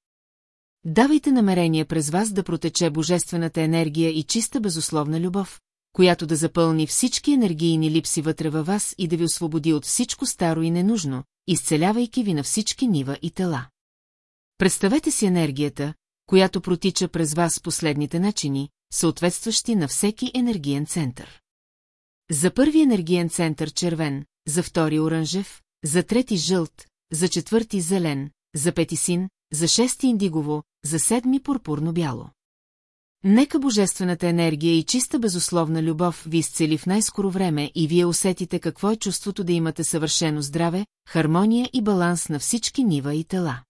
Давайте намерение през вас да протече божествената енергия и чиста безусловна любов, която да запълни всички енергийни липси вътре във вас и да ви освободи от всичко старо и ненужно, изцелявайки ви на всички нива и тела. Представете си енергията, която протича през вас последните начини, съответстващи на всеки енергиен център. За първи енергиен център червен, за втори оранжев, за трети жълт, за четвърти зелен, за пети син, за шести индигово, за седми пурпурно-бяло. Нека божествената енергия и чиста безусловна любов ви изцели в най-скоро време и вие усетите какво е чувството да имате съвършено здраве, хармония и баланс на всички нива и тела.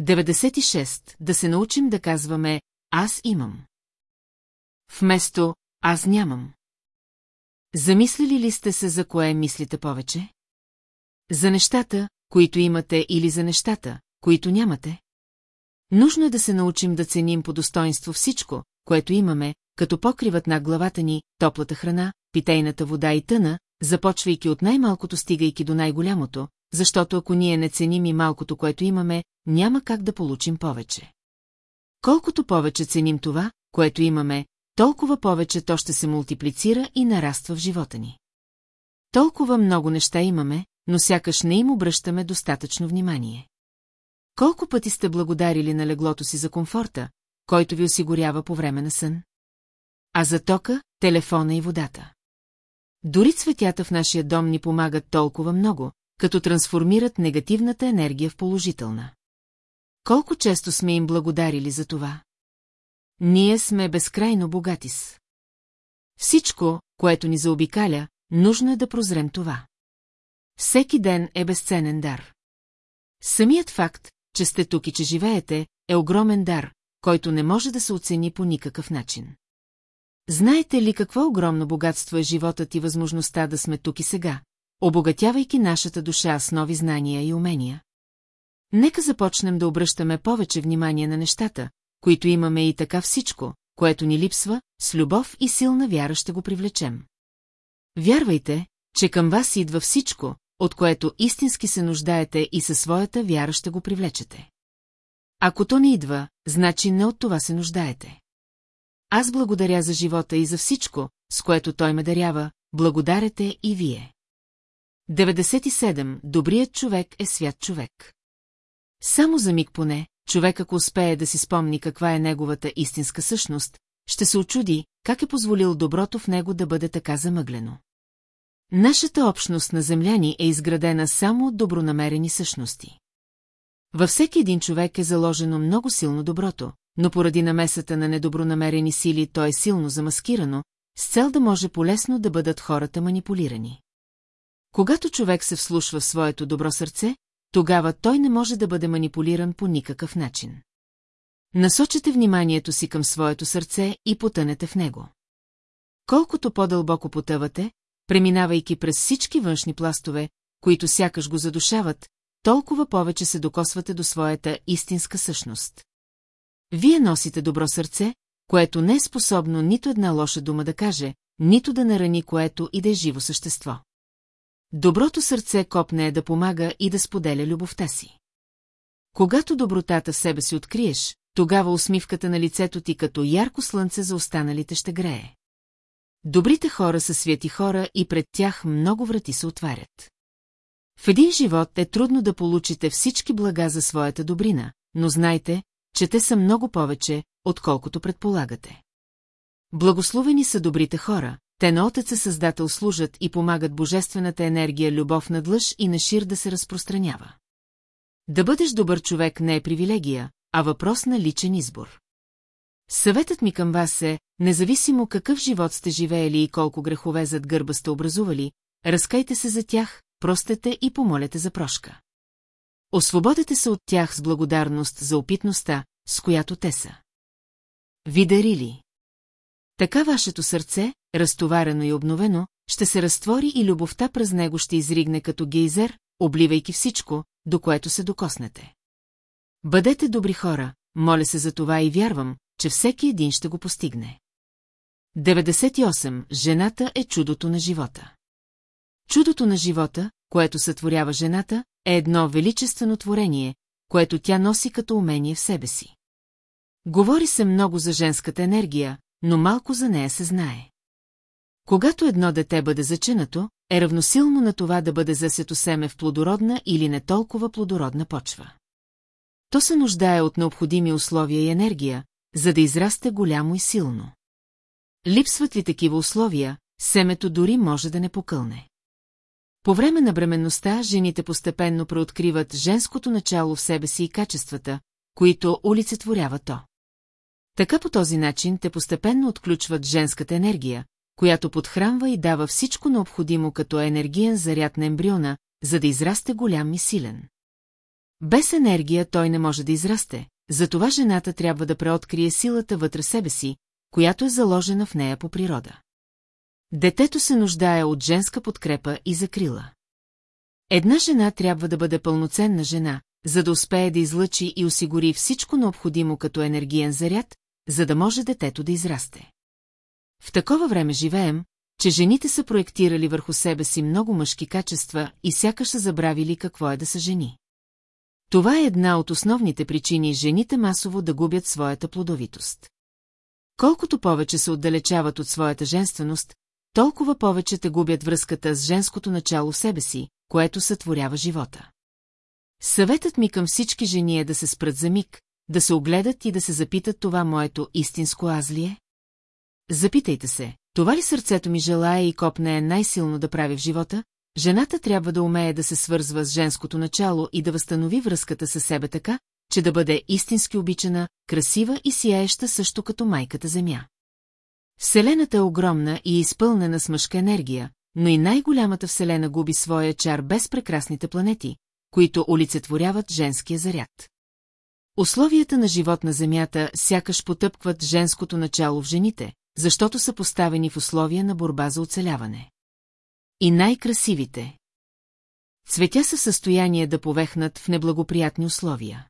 96. Да се научим да казваме «Аз имам». Вместо «Аз нямам». Замислили ли сте се за кое мислите повече? За нещата, които имате или за нещата, които нямате? Нужно е да се научим да ценим по достоинство всичко, което имаме, като покриват на главата ни, топлата храна, питейната вода и тъна, започвайки от най-малкото стигайки до най-голямото, защото ако ние не ценим и малкото, което имаме, няма как да получим повече. Колкото повече ценим това, което имаме, толкова повече то ще се мултиплицира и нараства в живота ни. Толкова много неща имаме, но сякаш не им обръщаме достатъчно внимание. Колко пъти сте благодарили на леглото си за комфорта, който ви осигурява по време на сън? А за тока, телефона и водата. Дори цветята в нашия дом ни помагат толкова много, като трансформират негативната енергия в положителна. Колко често сме им благодарили за това? Ние сме безкрайно богати с. Всичко, което ни заобикаля, нужно е да прозрем това. Всеки ден е безценен дар. Самият факт, че сте тук и че живеете, е огромен дар, който не може да се оцени по никакъв начин. Знаете ли какво огромно богатство е животът и възможността да сме тук и сега, обогатявайки нашата душа с нови знания и умения? Нека започнем да обръщаме повече внимание на нещата, които имаме и така всичко, което ни липсва, с любов и силна вяра ще го привлечем. Вярвайте, че към вас идва всичко, от което истински се нуждаете и със своята вяра ще го привлечете. Ако то не идва, значи не от това се нуждаете. Аз благодаря за живота и за всичко, с което той ме дарява, благодарете и вие. 97. Добрият човек е свят човек. Само за миг поне, човек ако успее да си спомни каква е неговата истинска същност, ще се очуди, как е позволил доброто в него да бъде така замъглено. Нашата общност на земляни е изградена само от добронамерени същности. Във всеки един човек е заложено много силно доброто, но поради намесата на недобронамерени сили то е силно замаскирано, с цел да може полесно да бъдат хората манипулирани. Когато човек се вслушва в своето добро сърце, тогава той не може да бъде манипулиран по никакъв начин. Насочете вниманието си към своето сърце и потънете в него. Колкото по-дълбоко потъвате, преминавайки през всички външни пластове, които сякаш го задушават, толкова повече се докосвате до своята истинска същност. Вие носите добро сърце, което не е способно нито една лоша дума да каже, нито да нарани което и да е живо същество. Доброто сърце копне е да помага и да споделя любовта си. Когато добротата в себе си откриеш, тогава усмивката на лицето ти като ярко слънце за останалите ще грее. Добрите хора са свети хора и пред тях много врати се отварят. В един живот е трудно да получите всички блага за своята добрина, но знайте, че те са много повече, отколкото предполагате. Благословени са добрите хора, те на Отеца Създател служат и помагат божествената енергия любов на длъж и на шир да се разпространява. Да бъдеш добър човек не е привилегия, а въпрос на личен избор. Съветът ми към вас е, независимо какъв живот сте живеели и колко грехове зад гърба сте образували, разкайте се за тях, простете и помолете за прошка. Освободете се от тях с благодарност за опитността, с която те са. Ви дарили. Така вашето сърце, разтоварено и обновено, ще се разтвори и любовта през него ще изригне като гейзер, обливайки всичко, до което се докоснете. Бъдете добри хора, моля се за това и вярвам, че всеки един ще го постигне. 98. Жената е чудото на живота. Чудото на живота, което сътворява жената, е едно величествено творение, което тя носи като умение в себе си. Говори се много за женската енергия, но малко за нея се знае. Когато едно дете бъде зачинато, е равносилно на това да бъде засето семе в плодородна или не толкова плодородна почва. То се нуждае от необходими условия и енергия, за да израсте голямо и силно. Липсват ли такива условия, семето дори може да не покълне. По време на бременността жените постепенно преоткриват женското начало в себе си и качествата, които олицетворява то. Така по този начин те постепенно отключват женската енергия, която подхранва и дава всичко необходимо като енергиен заряд на ембриона, за да израсте голям и силен. Без енергия той не може да израсте, затова жената трябва да преоткрие силата вътре себе си, която е заложена в нея по природа. Детето се нуждае от женска подкрепа и закрила. Една жена трябва да бъде пълноценна жена, за да успее да излъчи и осигури всичко необходимо като енергиен заряд, за да може детето да израсте. В такова време живеем, че жените са проектирали върху себе си много мъжки качества и сякаш са забравили какво е да са жени. Това е една от основните причини жените масово да губят своята плодовитост. Колкото повече се отдалечават от своята женственост, толкова повече те губят връзката с женското начало в себе си, което сътворява живота. Съветът ми към всички жени е да се спрат за миг, да се огледат и да се запитат това моето истинско аз ли е? Запитайте се, това ли сърцето ми желая и копне е най-силно да прави в живота? Жената трябва да умее да се свързва с женското начало и да възстанови връзката със себе така, че да бъде истински обичана, красива и сияеща също като майката земя. Вселената е огромна и е изпълнена с мъжка енергия, но и най-голямата Вселена губи своя чар без прекрасните планети, които олицетворяват женския заряд. Условията на живот на Земята сякаш потъпкват женското начало в жените, защото са поставени в условия на борба за оцеляване. И най-красивите. Цветя са в състояние да повехнат в неблагоприятни условия.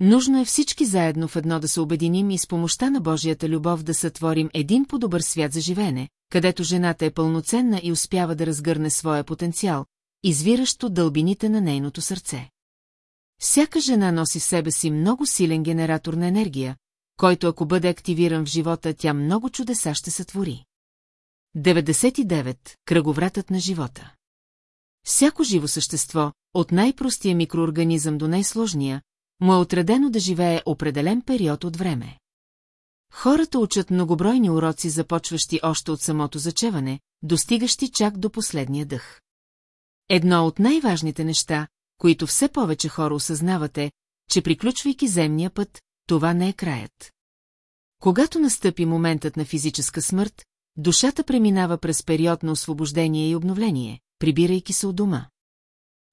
Нужно е всички заедно в едно да се обединим и с помощта на Божията любов да сътворим един по-добър свят за живеене, където жената е пълноценна и успява да разгърне своя потенциал, извиращо дълбините на нейното сърце. Всяка жена носи в себе си много силен генератор на енергия, който ако бъде активиран в живота, тя много чудеса ще сътвори. 99. Кръговратът на живота Всяко живо същество, от най-простия микроорганизъм до най-сложния, му е отредено да живее определен период от време. Хората учат многобройни уроци, започващи още от самото зачеване, достигащи чак до последния дъх. Едно от най-важните неща, които все повече хора осъзнавате, че приключвайки земния път, това не е краят. Когато настъпи моментът на физическа смърт, душата преминава през период на освобождение и обновление, прибирайки се от дома.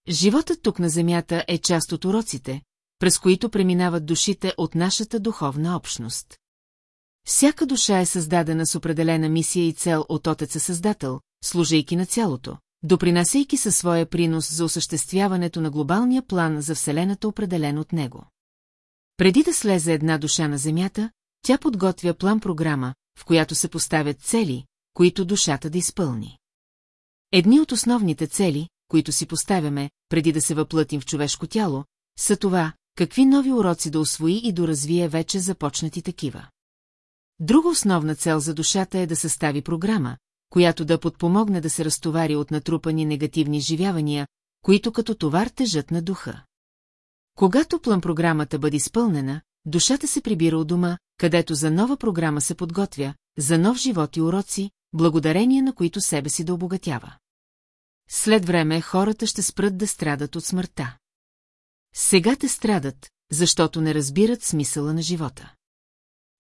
Животът тук на земята е част от уроците, през които преминават душите от нашата духовна общност. Всяка душа е създадена с определена мисия и цел от Отеца Създател, служейки на цялото, допринасяйки със своя принос за осъществяването на глобалния план за Вселената определен от него. Преди да слезе една душа на Земята, тя подготвя план-програма, в която се поставят цели, които душата да изпълни. Едни от основните цели, които си поставяме, преди да се въплътим в човешко тяло, са това, какви нови уроци да освои и доразвие вече започнати такива. Друга основна цел за душата е да състави програма, която да подпомогне да се разтовари от натрупани негативни изживявания, които като товар тежат на духа. Когато план-програмата бъде изпълнена, душата се прибира от дома, където за нова програма се подготвя, за нов живот и уроци, благодарение на които себе си да обогатява. След време хората ще спрат да страдат от смъртта. Сега те страдат, защото не разбират смисъла на живота.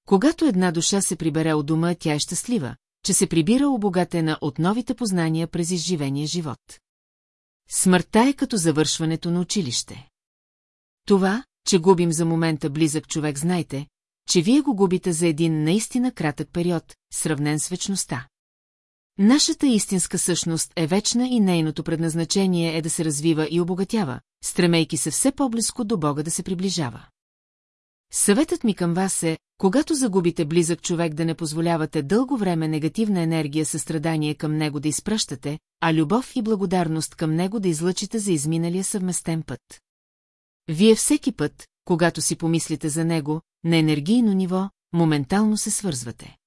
Когато една душа се прибере от дома, тя е щастлива, че се прибира обогатена от новите познания през изживения живот. Смъртта е като завършването на училище. Това, че губим за момента близък човек, знайте, че вие го губите за един наистина кратък период, сравнен с вечността. Нашата истинска същност е вечна и нейното предназначение е да се развива и обогатява, стремейки се все по-близко до Бога да се приближава. Съветът ми към вас е, когато загубите близък човек да не позволявате дълго време негативна енергия състрадание към него да изпращате, а любов и благодарност към него да излъчите за изминалия съвместен път. Вие всеки път, когато си помислите за него, на енергийно ниво, моментално се свързвате.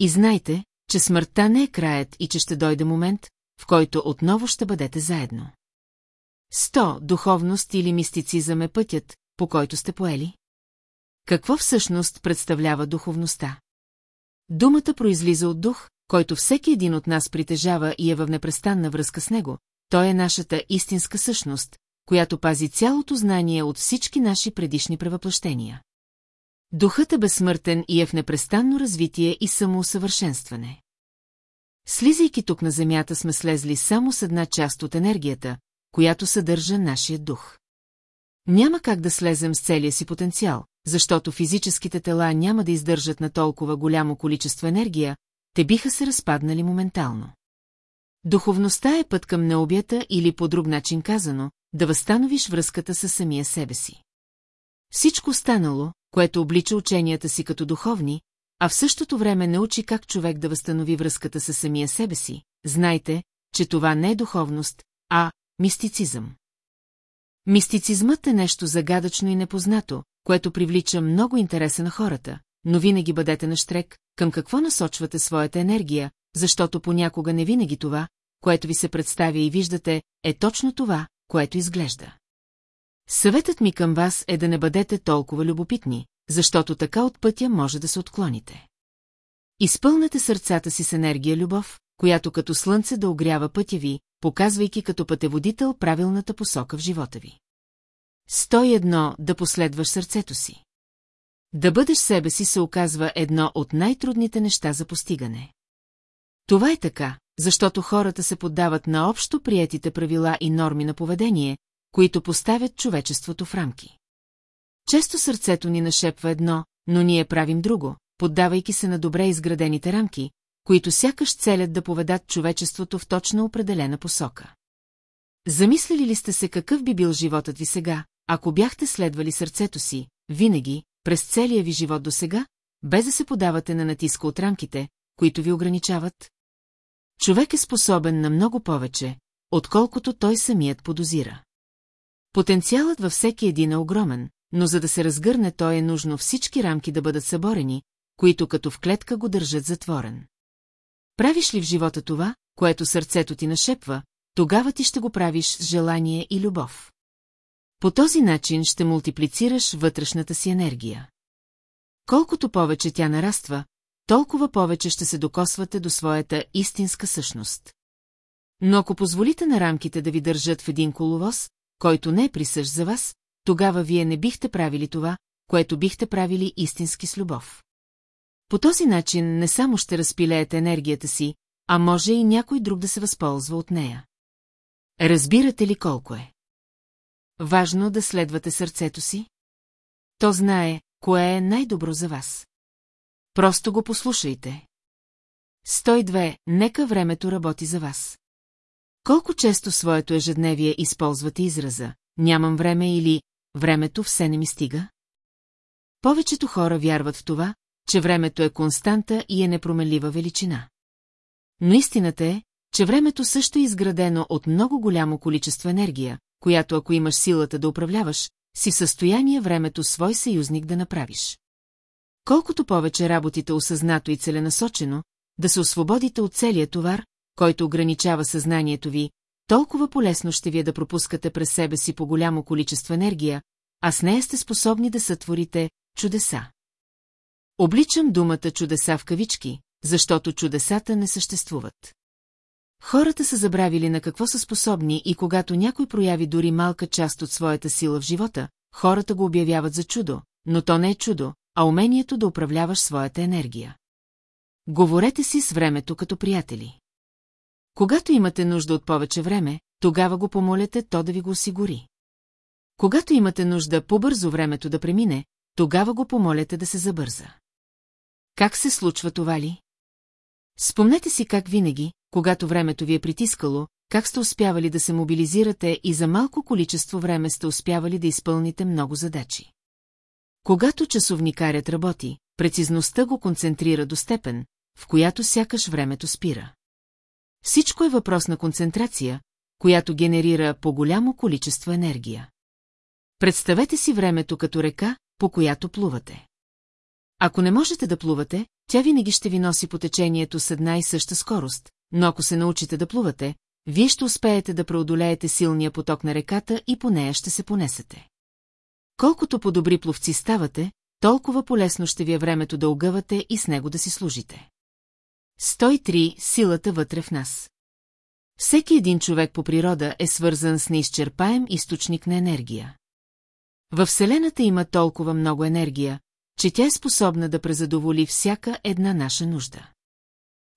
И знайте, че смъртта не е краят и че ще дойде момент, в който отново ще бъдете заедно. Сто духовност или мистицизъм е пътят, по който сте поели? Какво всъщност представлява духовността? Думата произлиза от дух, който всеки един от нас притежава и е в непрестанна връзка с него. Той е нашата истинска същност, която пази цялото знание от всички наши предишни превъплъщения. Духът е безсмъртен и е в непрестанно развитие и самоусъвършенстване. Слизайки тук на Земята сме слезли само с една част от енергията, която съдържа нашия дух. Няма как да слезем с целия си потенциал, защото физическите тела няма да издържат на толкова голямо количество енергия, те биха се разпаднали моментално. Духовността е път към необята или по друг начин казано, да възстановиш връзката с самия себе си. Всичко останало, което облича ученията си като духовни, а в същото време научи как човек да възстанови връзката с самия себе си, знайте, че това не е духовност, а мистицизъм. Мистицизмът е нещо загадъчно и непознато, което привлича много интереса на хората, но винаги бъдете на штрек, към какво насочвате своята енергия, защото понякога не винаги това, което ви се представя и виждате, е точно това, което изглежда. Съветът ми към вас е да не бъдете толкова любопитни, защото така от пътя може да се отклоните. Изпълнете сърцата си с енергия любов, която като слънце да огрява пътя ви, показвайки като пътеводител правилната посока в живота ви. Стой едно да последваш сърцето си. Да бъдеш себе си се оказва едно от най-трудните неща за постигане. Това е така, защото хората се поддават на общо приетите правила и норми на поведение, които поставят човечеството в рамки. Често сърцето ни нашепва едно, но ние правим друго, поддавайки се на добре изградените рамки, които сякаш целят да поведат човечеството в точно определена посока. Замислили ли сте се какъв би бил животът ви сега, ако бяхте следвали сърцето си, винаги, през целия ви живот до сега, без да се подавате на натиска от рамките, които ви ограничават? Човек е способен на много повече, отколкото той самият подозира. Потенциалът във всеки един е огромен, но за да се разгърне той е нужно всички рамки да бъдат съборени, които като в клетка го държат затворен. Правиш ли в живота това, което сърцето ти нашепва, тогава ти ще го правиш с желание и любов. По този начин ще мултиплицираш вътрешната си енергия. Колкото повече тя нараства, толкова повече ще се докосвате до своята истинска същност. Но ако позволите на рамките да ви държат в един коловоз, който не е присъщ за вас, тогава вие не бихте правили това, което бихте правили истински с любов. По този начин не само ще разпилеете енергията си, а може и някой друг да се възползва от нея. Разбирате ли колко е? Важно да следвате сърцето си? То знае, кое е най-добро за вас. Просто го послушайте. 102. Нека времето работи за вас. Колко често своето ежедневие използвате израза «нямам време» или «времето все не ми стига»? Повечето хора вярват в това, че времето е константа и е непроменлива величина. Но истината е, че времето също е изградено от много голямо количество енергия, която ако имаш силата да управляваш, си в състояние времето свой съюзник да направиш. Колкото повече работите осъзнато и целенасочено, да се освободите от целия товар, който ограничава съзнанието ви, толкова полезно ще вие да пропускате през себе си по голямо количество енергия, а с нея сте способни да сътворите чудеса. Обличам думата чудеса в кавички, защото чудесата не съществуват. Хората са забравили на какво са способни и когато някой прояви дори малка част от своята сила в живота, хората го обявяват за чудо, но то не е чудо, а умението да управляваш своята енергия. Говорете си с времето като приятели. Когато имате нужда от повече време, тогава го помолете то да ви го осигури. Когато имате нужда по-бързо времето да премине, тогава го помолете да се забърза. Как се случва това ли? Спомнете си как винаги, когато времето ви е притискало, как сте успявали да се мобилизирате и за малко количество време сте успявали да изпълните много задачи. Когато часовникарят работи, прецизността го концентрира до степен, в която сякаш времето спира. Всичко е въпрос на концентрация, която генерира по-голямо количество енергия. Представете си времето като река, по която плувате. Ако не можете да плувате, тя винаги ще ви носи по течението с една и съща скорост, но ако се научите да плувате, вие ще успеете да преодолеете силния поток на реката и по нея ще се понесете. Колкото по-добри пловци ставате, толкова полезно ще ви е времето да огъвате и с него да си служите. 103. Силата вътре в нас. Всеки един човек по природа е свързан с неизчерпаем източник на енергия. Във Вселената има толкова много енергия, че тя е способна да презадоволи всяка една наша нужда.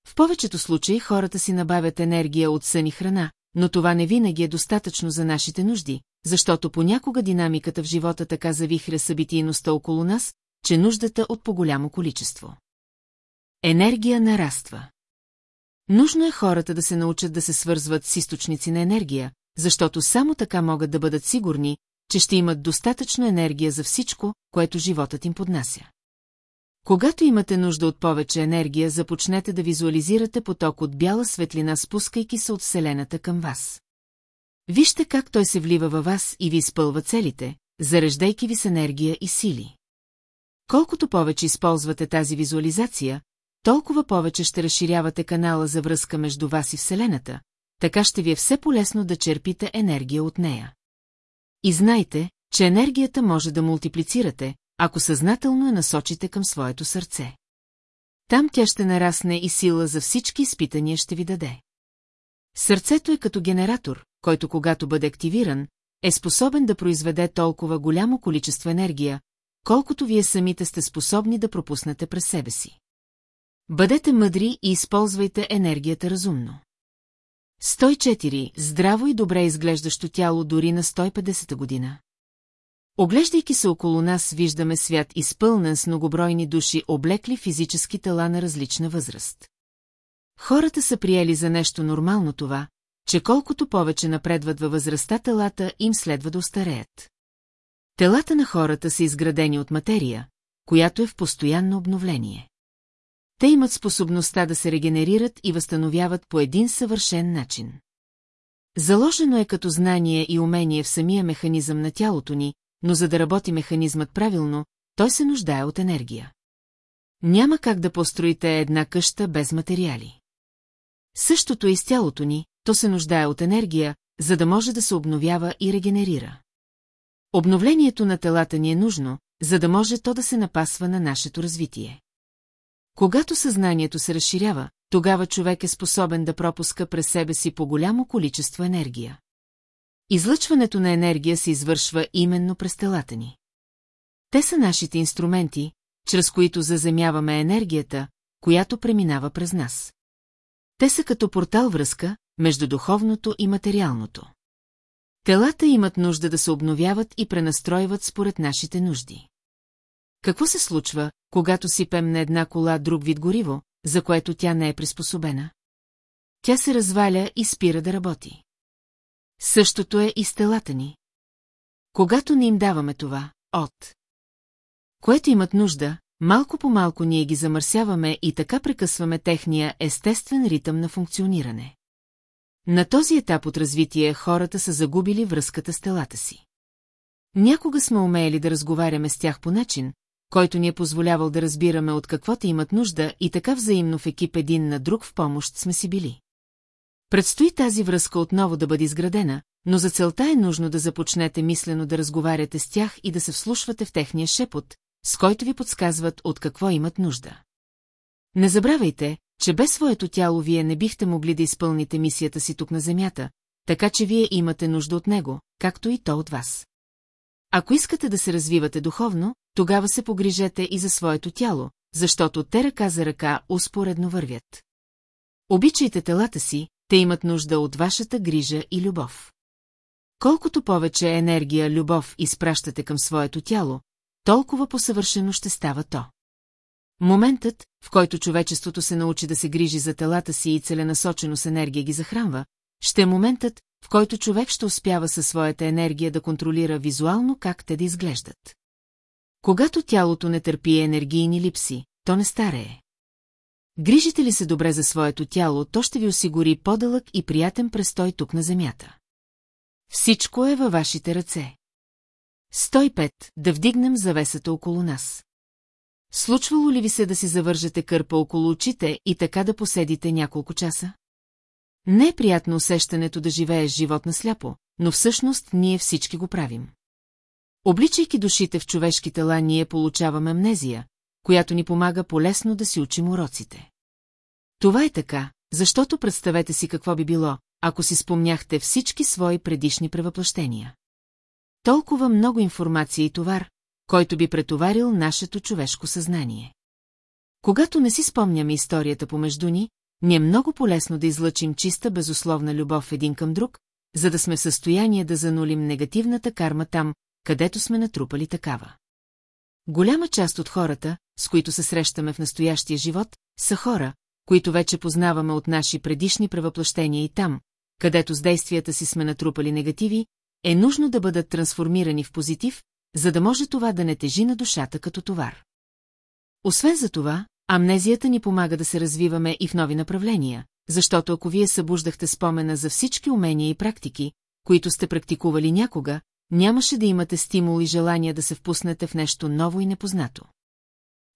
В повечето случаи хората си набавят енергия от сън и храна, но това не винаги е достатъчно за нашите нужди, защото понякога динамиката в живота така завихря събитийността около нас, че нуждата от по-голямо количество. Енергия нараства. Нужно е хората да се научат да се свързват с източници на енергия, защото само така могат да бъдат сигурни, че ще имат достатъчно енергия за всичко, което животът им поднася. Когато имате нужда от повече енергия, започнете да визуализирате поток от бяла светлина, спускайки се от Вселената към вас. Вижте как той се влива във вас и ви изпълва целите, зареждайки ви с енергия и сили. Колкото повече използвате тази визуализация, толкова повече ще разширявате канала за връзка между вас и Вселената, така ще ви е все полезно да черпите енергия от нея. И знайте, че енергията може да мултиплицирате, ако съзнателно я насочите към своето сърце. Там тя ще нарасне и сила за всички изпитания ще ви даде. Сърцето е като генератор, който когато бъде активиран, е способен да произведе толкова голямо количество енергия, колкото вие самите сте способни да пропуснете през себе си. Бъдете мъдри и използвайте енергията разумно. 104. Здраво и добре изглеждащо тяло дори на 150 година. Оглеждайки се около нас, виждаме свят изпълнен с многобройни души, облекли физически тела на различна възраст. Хората са приели за нещо нормално това, че колкото повече напредват във възрастта, телата им следва да остареят. Телата на хората са изградени от материя, която е в постоянно обновление. Те имат способността да се регенерират и възстановяват по един съвършен начин. Заложено е като знание и умение в самия механизъм на тялото ни, но за да работи механизмът правилно, той се нуждае от енергия. Няма как да построите една къща без материали. Същото е и с тялото ни, то се нуждае от енергия, за да може да се обновява и регенерира. Обновлението на телата ни е нужно, за да може то да се напасва на нашето развитие. Когато съзнанието се разширява, тогава човек е способен да пропуска през себе си по голямо количество енергия. Излъчването на енергия се извършва именно през телата ни. Те са нашите инструменти, чрез които заземяваме енергията, която преминава през нас. Те са като портал връзка между духовното и материалното. Телата имат нужда да се обновяват и пренастройват според нашите нужди. Какво се случва, когато сипем на една кола друг вид гориво, за което тя не е приспособена? Тя се разваля и спира да работи. Същото е и с телата ни. Когато не им даваме това, от което имат нужда, малко по малко ние ги замърсяваме и така прекъсваме техния естествен ритъм на функциониране. На този етап от развитие хората са загубили връзката с телата си. Някога сме умеели да разговаряме с тях по начин, който ни е позволявал да разбираме от каквото имат нужда и така взаимно в екип един на друг в помощ сме си били. Предстои тази връзка отново да бъде изградена, но за целта е нужно да започнете мислено да разговаряте с тях и да се вслушвате в техния шепот, с който ви подсказват от какво имат нужда. Не забравяйте, че без своето тяло вие не бихте могли да изпълните мисията си тук на Земята, така че вие имате нужда от него, както и то от вас. Ако искате да се развивате духовно, тогава се погрижете и за своето тяло, защото те ръка за ръка успоредно вървят. Обичайте телата си, те имат нужда от вашата грижа и любов. Колкото повече енергия, любов изпращате към своето тяло, толкова посъвършено ще става то. Моментът, в който човечеството се научи да се грижи за телата си и целенасочено с енергия ги захранва, ще е моментът, в който човек ще успява със своята енергия да контролира визуално как те да изглеждат. Когато тялото не търпи енергийни липси, то не старее. Грижите ли се добре за своето тяло, то ще ви осигури по-дълъг и приятен престой тук на земята. Всичко е във вашите ръце. 105. Да вдигнем завесата около нас. Случвало ли ви се да си завържете кърпа около очите и така да поседите няколко часа? Не е приятно усещането да живееш живот на сляпо, но всъщност ние всички го правим. Обличайки душите в човешки тела, ние получаваме амнезия, която ни помага полесно да си учим уроците. Това е така, защото представете си какво би било, ако си спомняхте всички свои предишни превъплъщения. Толкова много информация и товар, който би претоварил нашето човешко съзнание. Когато не си спомняме историята помежду ни, ни е много полезно да излъчим чиста безусловна любов един към друг, за да сме в състояние да занулим негативната карма там, където сме натрупали такава. Голяма част от хората, с които се срещаме в настоящия живот, са хора, които вече познаваме от наши предишни превъплъщения и там, където с действията си сме натрупали негативи, е нужно да бъдат трансформирани в позитив, за да може това да не тежи на душата като товар. Освен за това, амнезията ни помага да се развиваме и в нови направления, защото ако вие събуждахте спомена за всички умения и практики, които сте практикували някога, нямаше да имате стимул и желание да се впуснете в нещо ново и непознато.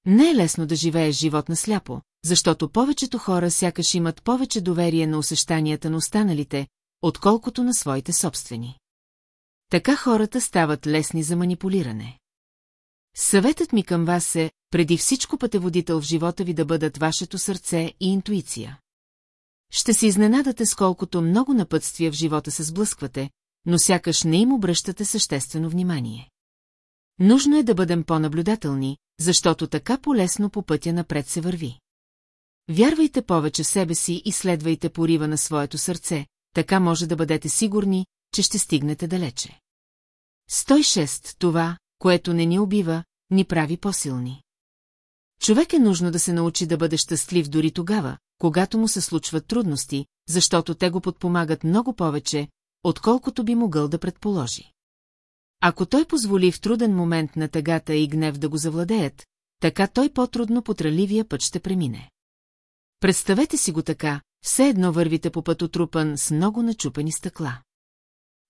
Не е лесно да живееш живот на сляпо, защото повечето хора сякаш имат повече доверие на усещанията на останалите, отколкото на своите собствени. Така хората стават лесни за манипулиране. Съветът ми към вас е, преди всичко пътеводител в живота ви да бъдат вашето сърце и интуиция. Ще се изненадате сколкото много напътствия в живота се сблъсквате, но сякаш не им обръщате съществено внимание. Нужно е да бъдем по-наблюдателни, защото така полесно по пътя напред се върви. Вярвайте повече себе си и следвайте порива на своето сърце, така може да бъдете сигурни, че ще стигнете далече. 106. Това, което не ни убива, ни прави по-силни. Човек е нужно да се научи да бъде щастлив дори тогава, когато му се случват трудности, защото те го подпомагат много повече, отколкото би могъл да предположи. Ако той позволи в труден момент на тъгата и гнев да го завладеят, така той по-трудно по траливия път ще премине. Представете си го така, все едно вървите по път отрупан с много начупени стъкла.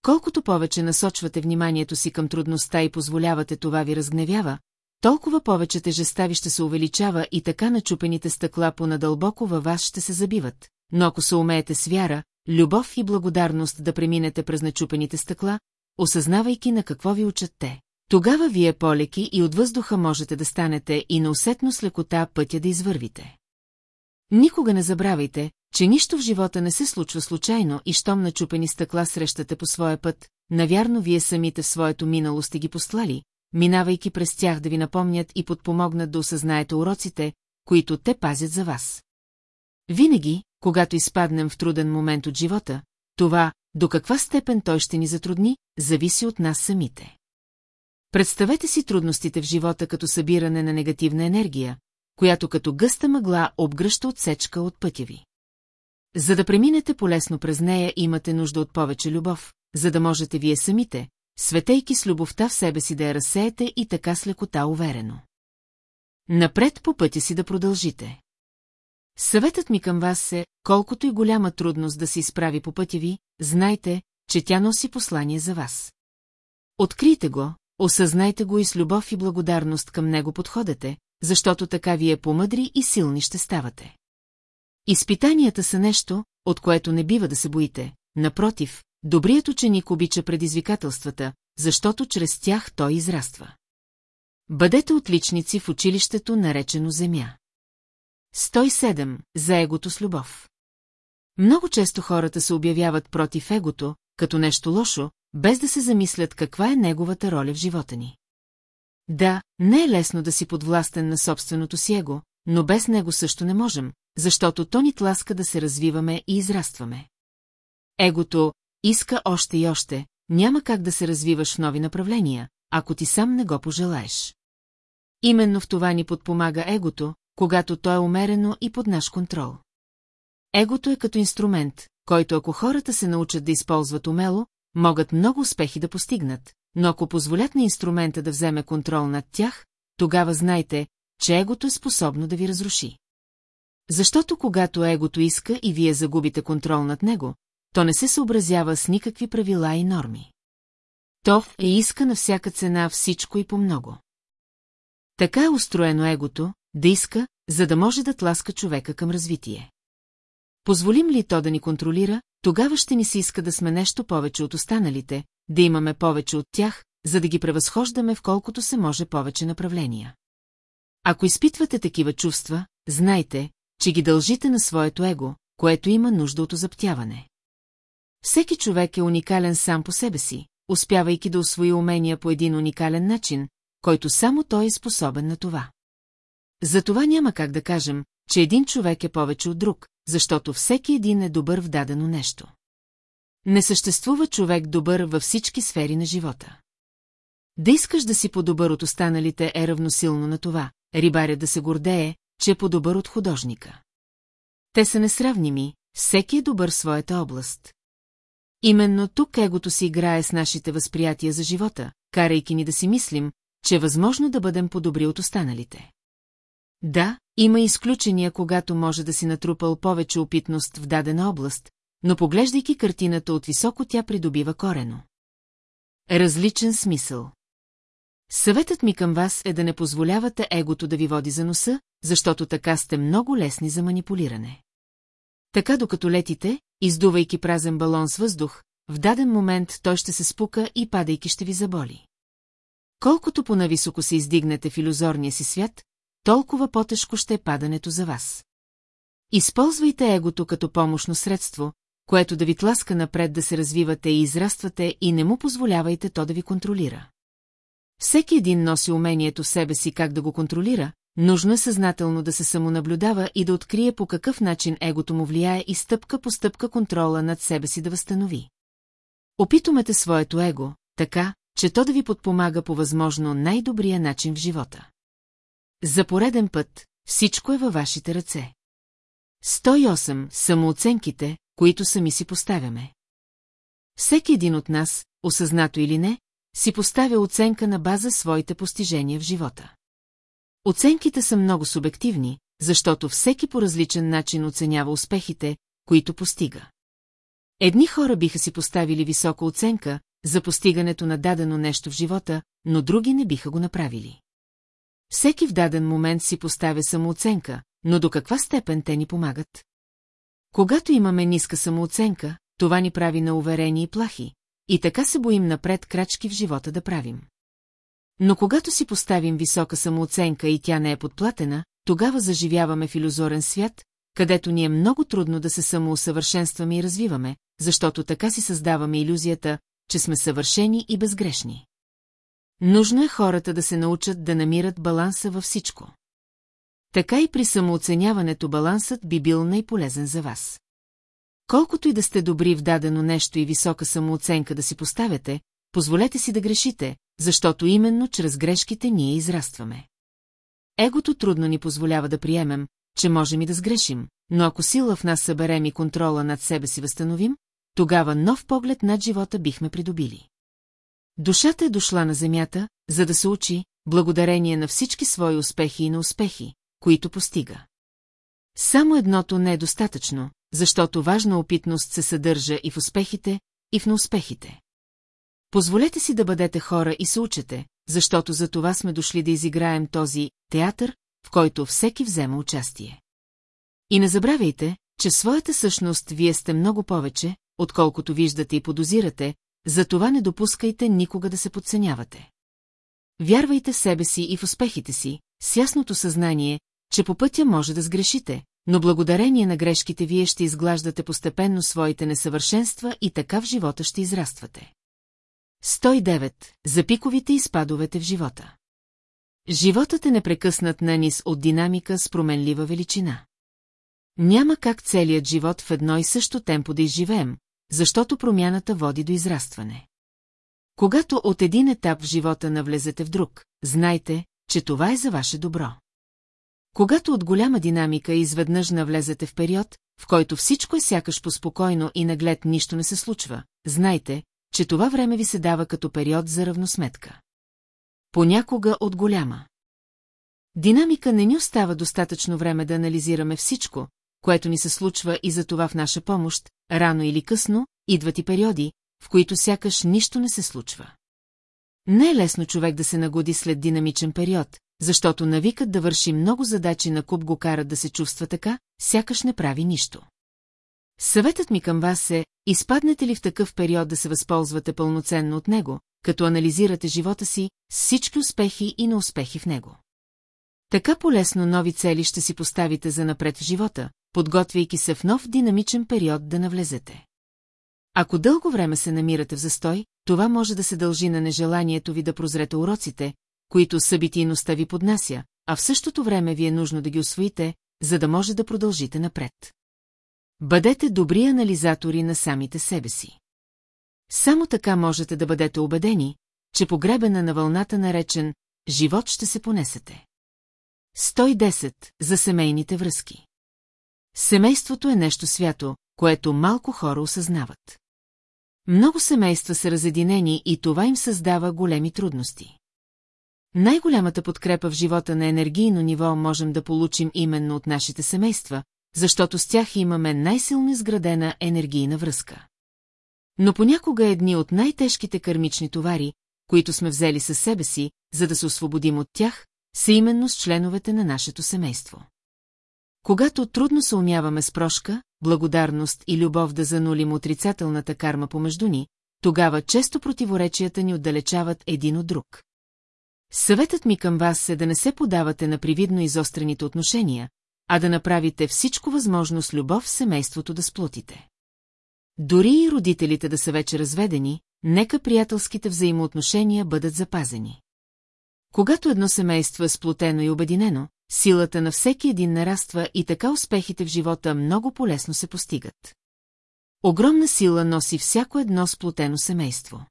Колкото повече насочвате вниманието си към трудността и позволявате това ви разгневява, толкова повече тежеста ви ще се увеличава и така начупените стъкла понадълбоко във вас ще се забиват. Но ако се умеете с вяра, любов и благодарност да преминете през начупените стъкла, осъзнавайки на какво ви учат те, тогава вие полеки и от въздуха можете да станете и неусетно с лекота пътя да извървите. Никога не забравяйте, че нищо в живота не се случва случайно и щом начупени стъкла срещате по своя път, навярно вие самите в своето минало сте ги послали, минавайки през тях да ви напомнят и подпомогнат да осъзнаете уроците, които те пазят за вас. Винаги, когато изпаднем в труден момент от живота, това, до каква степен той ще ни затрудни, зависи от нас самите. Представете си трудностите в живота като събиране на негативна енергия, която като гъста мъгла обгръща отсечка от пътя ви. За да преминете полесно през нея, имате нужда от повече любов, за да можете вие самите, светейки с любовта в себе си да я разсеете и така с лекота уверено. Напред по пътя си да продължите. Съветът ми към вас е, колкото и голяма трудност да се изправи по пътя ви, знайте, че тя носи послание за вас. Открийте го, осъзнайте го и с любов и благодарност към него подходете, защото така вие помъдри и силни ще ставате. Изпитанията са нещо, от което не бива да се боите. Напротив, добрият ученик обича предизвикателствата, защото чрез тях той израства. Бъдете отличници в училището, наречено Земя. 107. За егото с любов. Много често хората се обявяват против егото, като нещо лошо, без да се замислят каква е неговата роля в живота ни. Да, не е лесно да си подвластен на собственото си его, но без него също не можем, защото то ни тласка да се развиваме и израстваме. Егото иска още и още, няма как да се развиваш в нови направления, ако ти сам не го пожелаеш. Именно в това ни подпомага егото, когато то е умерено и под наш контрол. Егото е като инструмент, който ако хората се научат да използват умело, могат много успехи да постигнат, но ако позволят на инструмента да вземе контрол над тях, тогава знайте, че егото е способно да ви разруши. Защото когато егото иска и вие загубите контрол над него, то не се съобразява с никакви правила и норми. То е иска на всяка цена всичко и по много. Така е устроено егото, да иска, за да може да тласка човека към развитие. Позволим ли то да ни контролира, тогава ще ни се иска да сме нещо повече от останалите, да имаме повече от тях, за да ги превъзхождаме в колкото се може повече направления. Ако изпитвате такива чувства, знайте, че ги дължите на своето его, което има нужда от озаптяване. Всеки човек е уникален сам по себе си, успявайки да освои умения по един уникален начин, който само той е способен на това. Затова няма как да кажем, че един човек е повече от друг, защото всеки един е добър в дадено нещо. Не съществува човек добър във всички сфери на живота. Да искаш да си по-добър от останалите е равносилно на това, рибаря да се гордее, че е по-добър от художника. Те са несравними, всеки е добър в своята област. Именно тук егото си играе с нашите възприятия за живота, карайки ни да си мислим, че е възможно да бъдем по-добри от останалите. Да, има изключения, когато може да си натрупал повече опитност в дадена област, но поглеждайки картината от високо тя придобива корено. Различен смисъл. Съветът ми към вас е да не позволявате егото да ви води за носа, защото така сте много лесни за манипулиране. Така докато летите, издувайки празен балон с въздух, в даден момент той ще се спука и падайки ще ви заболи. Колкото по-нависоко се издигнете в иллюзорния си свят, толкова по-тежко ще е падането за вас. Използвайте егото като помощно средство, което да ви тласка напред да се развивате и израствате и не му позволявайте то да ви контролира. Всеки един носи умението в себе си как да го контролира, нужно е съзнателно да се самонаблюдава и да открие по какъв начин егото му влияе и стъпка по стъпка контрола над себе си да възстанови. Опитумете своето его, така, че то да ви подпомага по възможно най-добрия начин в живота. За пореден път, всичко е във вашите ръце. 108. Самооценките, които сами си поставяме. Всеки един от нас, осъзнато или не, си поставя оценка на база своите постижения в живота. Оценките са много субективни, защото всеки по различен начин оценява успехите, които постига. Едни хора биха си поставили висока оценка за постигането на дадено нещо в живота, но други не биха го направили. Всеки в даден момент си поставя самооценка, но до каква степен те ни помагат? Когато имаме ниска самооценка, това ни прави на уверени и плахи, и така се боим напред крачки в живота да правим. Но когато си поставим висока самооценка и тя не е подплатена, тогава заживяваме в иллюзорен свят, където ни е много трудно да се самоусъвършенстваме и развиваме, защото така си създаваме иллюзията, че сме съвършени и безгрешни. Нужно е хората да се научат да намират баланса във всичко. Така и при самооценяването балансът би бил най-полезен за вас. Колкото и да сте добри в дадено нещо и висока самооценка да си поставяте, позволете си да грешите, защото именно чрез грешките ние израстваме. Егото трудно ни позволява да приемем, че можем и да сгрешим, но ако сила в нас съберем и контрола над себе си възстановим, тогава нов поглед над живота бихме придобили. Душата е дошла на земята, за да се учи, благодарение на всички свои успехи и неуспехи, които постига. Само едното не е достатъчно, защото важна опитност се съдържа и в успехите, и в неуспехите. Позволете си да бъдете хора и се учете, защото за това сме дошли да изиграем този театър, в който всеки взема участие. И не забравяйте, че своята същност вие сте много повече, отколкото виждате и подозирате, затова не допускайте никога да се подценявате. Вярвайте в себе си и в успехите си, с ясното съзнание, че по пътя може да сгрешите, но благодарение на грешките вие ще изглаждате постепенно своите несъвършенства и така в живота ще израствате. 109. За пиковите и спадовете в живота. Животът е непрекъснат на низ от динамика с променлива величина. Няма как целият живот в едно и също темпо да изживеем, защото промяната води до израстване. Когато от един етап в живота навлезете в друг, знайте, че това е за ваше добро. Когато от голяма динамика изведнъж навлезете в период, в който всичко е сякаш поспокойно и наглед нищо не се случва, знайте, че това време ви се дава като период за равносметка. Понякога от голяма. Динамика не ни остава достатъчно време да анализираме всичко, което ни се случва и за това в наша помощ, рано или късно, идват и периоди, в които сякаш нищо не се случва. Не е лесно човек да се нагоди след динамичен период, защото навикът да върши много задачи на куп го карат да се чувства така, сякаш не прави нищо. Съветът ми към вас е, изпаднете ли в такъв период да се възползвате пълноценно от него, като анализирате живота си всички успехи и неуспехи в него. Така полесно нови цели ще си поставите за напред в живота, подготвяйки се в нов динамичен период да навлезете. Ако дълго време се намирате в застой, това може да се дължи на нежеланието ви да прозрете уроците, които събитийността ви поднася, а в същото време ви е нужно да ги освоите, за да може да продължите напред. Бъдете добри анализатори на самите себе си. Само така можете да бъдете убедени, че погребена на вълната наречен «Живот ще се понесете». 110. За семейните връзки. Семейството е нещо свято, което малко хора осъзнават. Много семейства са разединени и това им създава големи трудности. Най-голямата подкрепа в живота на енергийно ниво можем да получим именно от нашите семейства, защото с тях имаме най-силно изградена енергийна връзка. Но понякога едни от най-тежките кърмични товари, които сме взели със себе си, за да се освободим от тях, са именно с членовете на нашето семейство. Когато трудно се умяваме с прошка, благодарност и любов да занулим отрицателната карма помежду ни, тогава често противоречията ни отдалечават един от друг. Съветът ми към вас е да не се подавате на привидно изострените отношения, а да направите всичко възможно с любов в семейството да сплотите. Дори и родителите да са вече разведени, нека приятелските взаимоотношения бъдат запазени. Когато едно семейство е сплотено и обединено, силата на всеки един нараства и така успехите в живота много полезно се постигат. Огромна сила носи всяко едно сплотено семейство.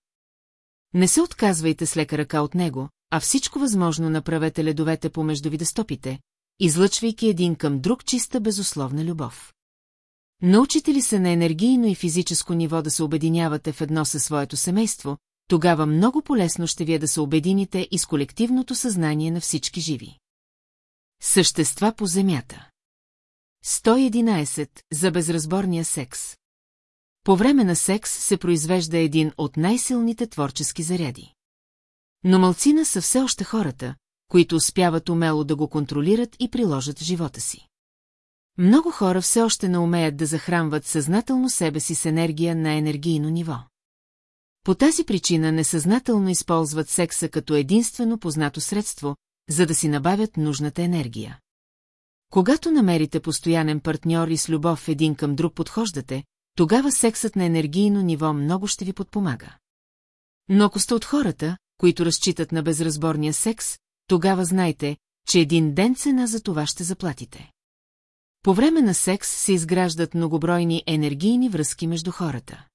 Не се отказвайте с лека ръка от него, а всичко възможно направете ледовете помежду ви да стопите, излъчвайки един към друг чиста безусловна любов. Научите ли се на енергийно и физическо ниво да се обединявате в едно със своето семейство, тогава много полезно ще вие да се обедините и с колективното съзнание на всички живи. Същества по земята 111. За безразборния секс По време на секс се произвежда един от най-силните творчески заряди. Но малцина са все още хората, които успяват умело да го контролират и приложат в живота си. Много хора все още не умеят да захранват съзнателно себе си с енергия на енергийно ниво. По тази причина несъзнателно използват секса като единствено познато средство, за да си набавят нужната енергия. Когато намерите постоянен партньор и с любов един към друг подхождате, тогава сексът на енергийно ниво много ще ви подпомага. Но ако сте от хората, които разчитат на безразборния секс, тогава знайте, че един ден цена за това ще заплатите. По време на секс се изграждат многобройни енергийни връзки между хората.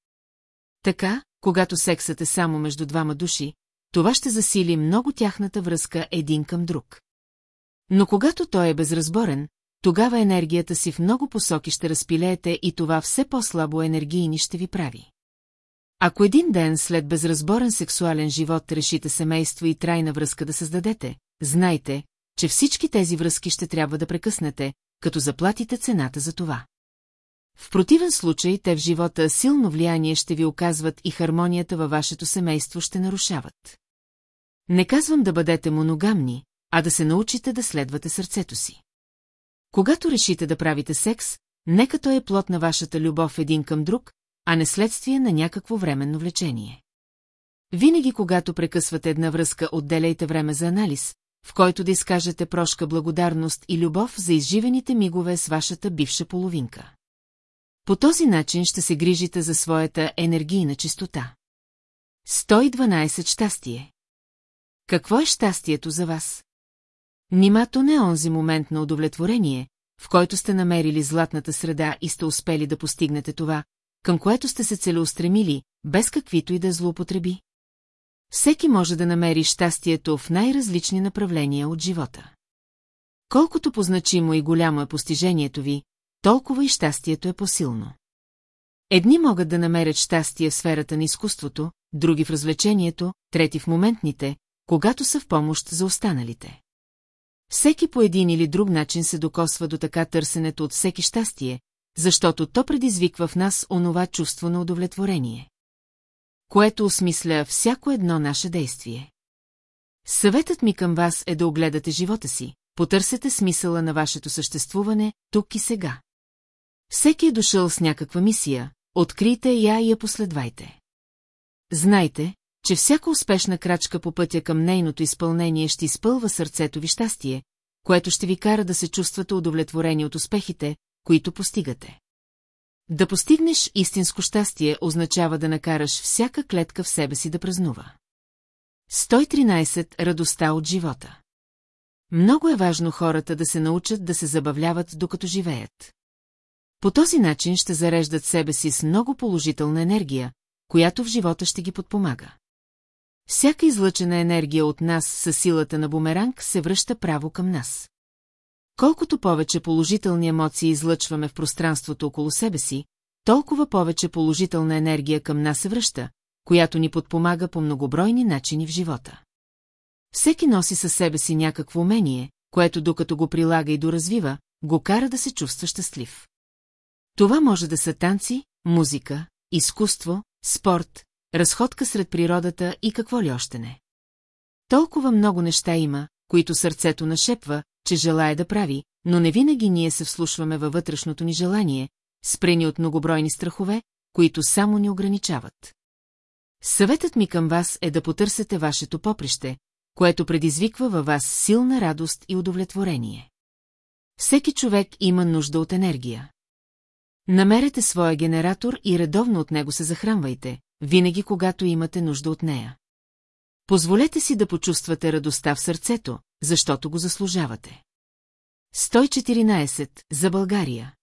Така, когато сексът е само между двама души, това ще засили много тяхната връзка един към друг. Но когато той е безразборен, тогава енергията си в много посоки ще разпилеете и това все по-слабо енергийни ще ви прави. Ако един ден след безразборен сексуален живот решите семейство и трайна връзка да създадете, знайте, че всички тези връзки ще трябва да прекъснете, като заплатите цената за това. В противен случай те в живота силно влияние ще ви оказват и хармонията във вашето семейство ще нарушават. Не казвам да бъдете моногамни, а да се научите да следвате сърцето си. Когато решите да правите секс, нека той е плод на вашата любов един към друг, а не следствие на някакво временно влечение. Винаги, когато прекъсвате една връзка, отделяйте време за анализ, в който да изкажете прошка благодарност и любов за изживените мигове с вашата бивша половинка. По този начин ще се грижите за своята енергийна чистота. 112 щастие Какво е щастието за вас? Нимато не е онзи момент на удовлетворение, в който сте намерили златната среда и сте успели да постигнете това, към което сте се целеустремили, без каквито и да злоупотреби. Всеки може да намери щастието в най-различни направления от живота. Колкото позначимо и голямо е постижението ви, толкова и щастието е посилно. Едни могат да намерят щастие в сферата на изкуството, други в развлечението, трети в моментните, когато са в помощ за останалите. Всеки по един или друг начин се докосва до така търсенето от всеки щастие, защото то предизвиква в нас онова чувство на удовлетворение. Което осмисля всяко едно наше действие. Съветът ми към вас е да огледате живота си, потърсете смисъла на вашето съществуване, тук и сега. Всеки е дошъл с някаква мисия, открийте я и я последвайте. Знайте, че всяка успешна крачка по пътя към нейното изпълнение ще изпълва сърцето ви щастие, което ще ви кара да се чувствате удовлетворени от успехите, които постигате. Да постигнеш истинско щастие означава да накараш всяка клетка в себе си да празнува. 113. Радостта от живота Много е важно хората да се научат да се забавляват докато живеят. По този начин ще зареждат себе си с много положителна енергия, която в живота ще ги подпомага. Всяка излъчена енергия от нас със силата на бумеранг се връща право към нас. Колкото повече положителни емоции излъчваме в пространството около себе си, толкова повече положителна енергия към нас се връща, която ни подпомага по многобройни начини в живота. Всеки носи със себе си някакво умение, което докато го прилага и доразвива, го кара да се чувства щастлив. Това може да са танци, музика, изкуство, спорт, разходка сред природата и какво ли още не. Толкова много неща има, които сърцето нашепва, че желая да прави, но не винаги ние се вслушваме във вътрешното ни желание, спрени от многобройни страхове, които само ни ограничават. Съветът ми към вас е да потърсете вашето поприще, което предизвиква във вас силна радост и удовлетворение. Всеки човек има нужда от енергия. Намерете своя генератор и редовно от него се захранвайте, винаги когато имате нужда от нея. Позволете си да почувствате радостта в сърцето, защото го заслужавате. 114. За България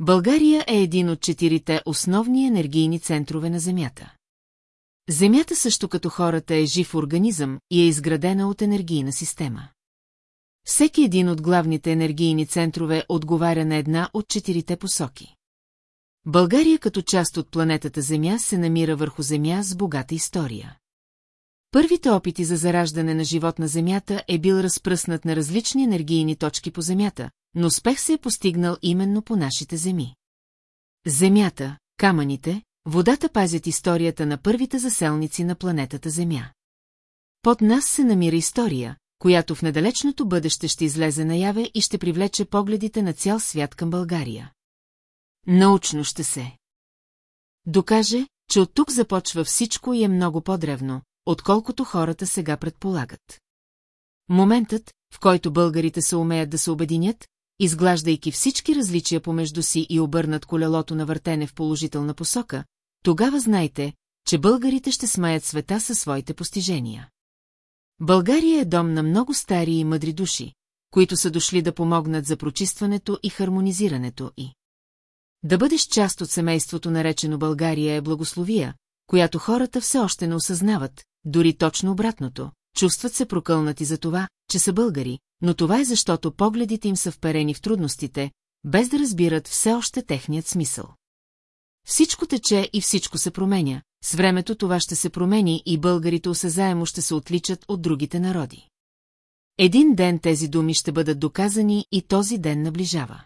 България е един от четирите основни енергийни центрове на Земята. Земята също като хората е жив организъм и е изградена от енергийна система. Всеки един от главните енергийни центрове отговаря на една от четирите посоки. България като част от планетата Земя се намира върху Земя с богата история. Първите опити за зараждане на живот на Земята е бил разпръснат на различни енергийни точки по Земята, но успех се е постигнал именно по нашите земи. Земята, камъните, водата пазят историята на първите заселници на планетата Земя. Под нас се намира история, която в недалечното бъдеще ще излезе наяве и ще привлече погледите на цял свят към България. Научно ще се. Докаже, че от тук започва всичко и е много по-древно, отколкото хората сега предполагат. Моментът, в който българите се умеят да се обединят, изглаждайки всички различия помежду си и обърнат колелото на въртене в положителна посока, тогава знайте, че българите ще смаят света със своите постижения. България е дом на много стари и мъдри души, които са дошли да помогнат за прочистването и хармонизирането и. Да бъдеш част от семейството наречено България е благословия, която хората все още не осъзнават, дори точно обратното, чувстват се прокълнати за това, че са българи, но това е защото погледите им са вперени в трудностите, без да разбират все още техният смисъл. Всичко тече и всичко се променя, с времето това ще се промени и българите осезаемо ще се отличат от другите народи. Един ден тези думи ще бъдат доказани и този ден наближава.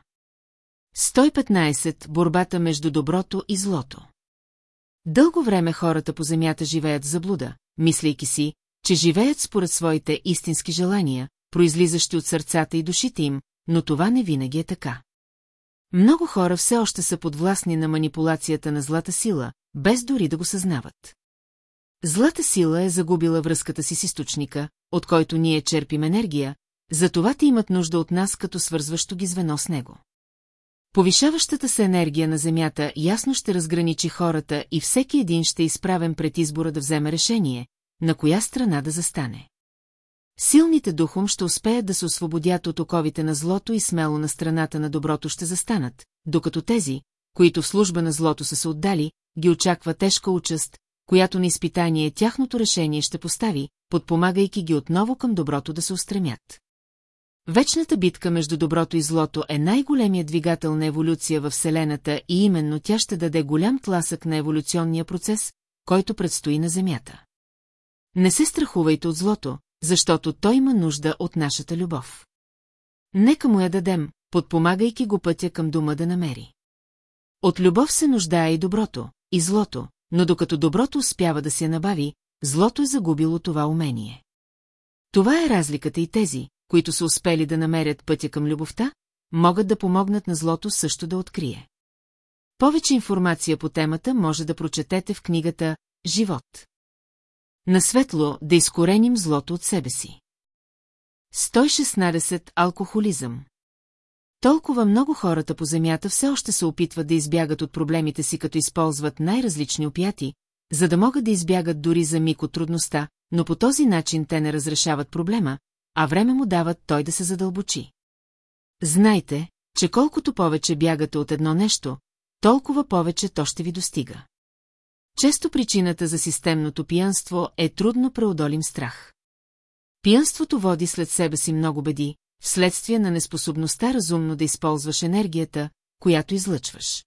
115. Борбата между доброто и злото. Дълго време хората по земята живеят в заблуда, мислейки си, че живеят според своите истински желания, произлизащи от сърцата и душите им, но това не винаги е така. Много хора все още са подвластни на манипулацията на злата сила, без дори да го съзнават. Злата сила е загубила връзката си с източника, от който ние черпим енергия, затова те имат нужда от нас като свързващо ги звено с него. Повишаващата се енергия на Земята ясно ще разграничи хората и всеки един ще е изправен пред избора да вземе решение, на коя страна да застане. Силните духом ще успеят да се освободят от оковите на злото и смело на страната на доброто ще застанат, докато тези, които в служба на злото са се отдали, ги очаква тежка участ, която на изпитание тяхното решение ще постави, подпомагайки ги отново към доброто да се устремят. Вечната битка между доброто и злото е най-големият двигател на еволюция във Вселената и именно тя ще даде голям тласък на еволюционния процес, който предстои на Земята. Не се страхувайте от злото, защото той има нужда от нашата любов. Нека му я дадем, подпомагайки го пътя към дома да намери. От любов се нуждае и доброто, и злото, но докато доброто успява да се набави, злото е загубило това умение. Това е разликата и тези, които са успели да намерят пътя към любовта, могат да помогнат на злото също да открие. Повече информация по темата може да прочетете в книгата «Живот». На светло да изкореним злото от себе си. 116. Алкохолизъм Толкова много хората по земята все още се опитват да избягат от проблемите си, като използват най-различни опияти, за да могат да избягат дори за миг от трудността, но по този начин те не разрешават проблема, а време му дават той да се задълбочи. Знайте, че колкото повече бягате от едно нещо, толкова повече то ще ви достига. Често причината за системното пиянство е трудно преодолим страх. Пиянството води след себе си много беди, вследствие на неспособността разумно да използваш енергията, която излъчваш.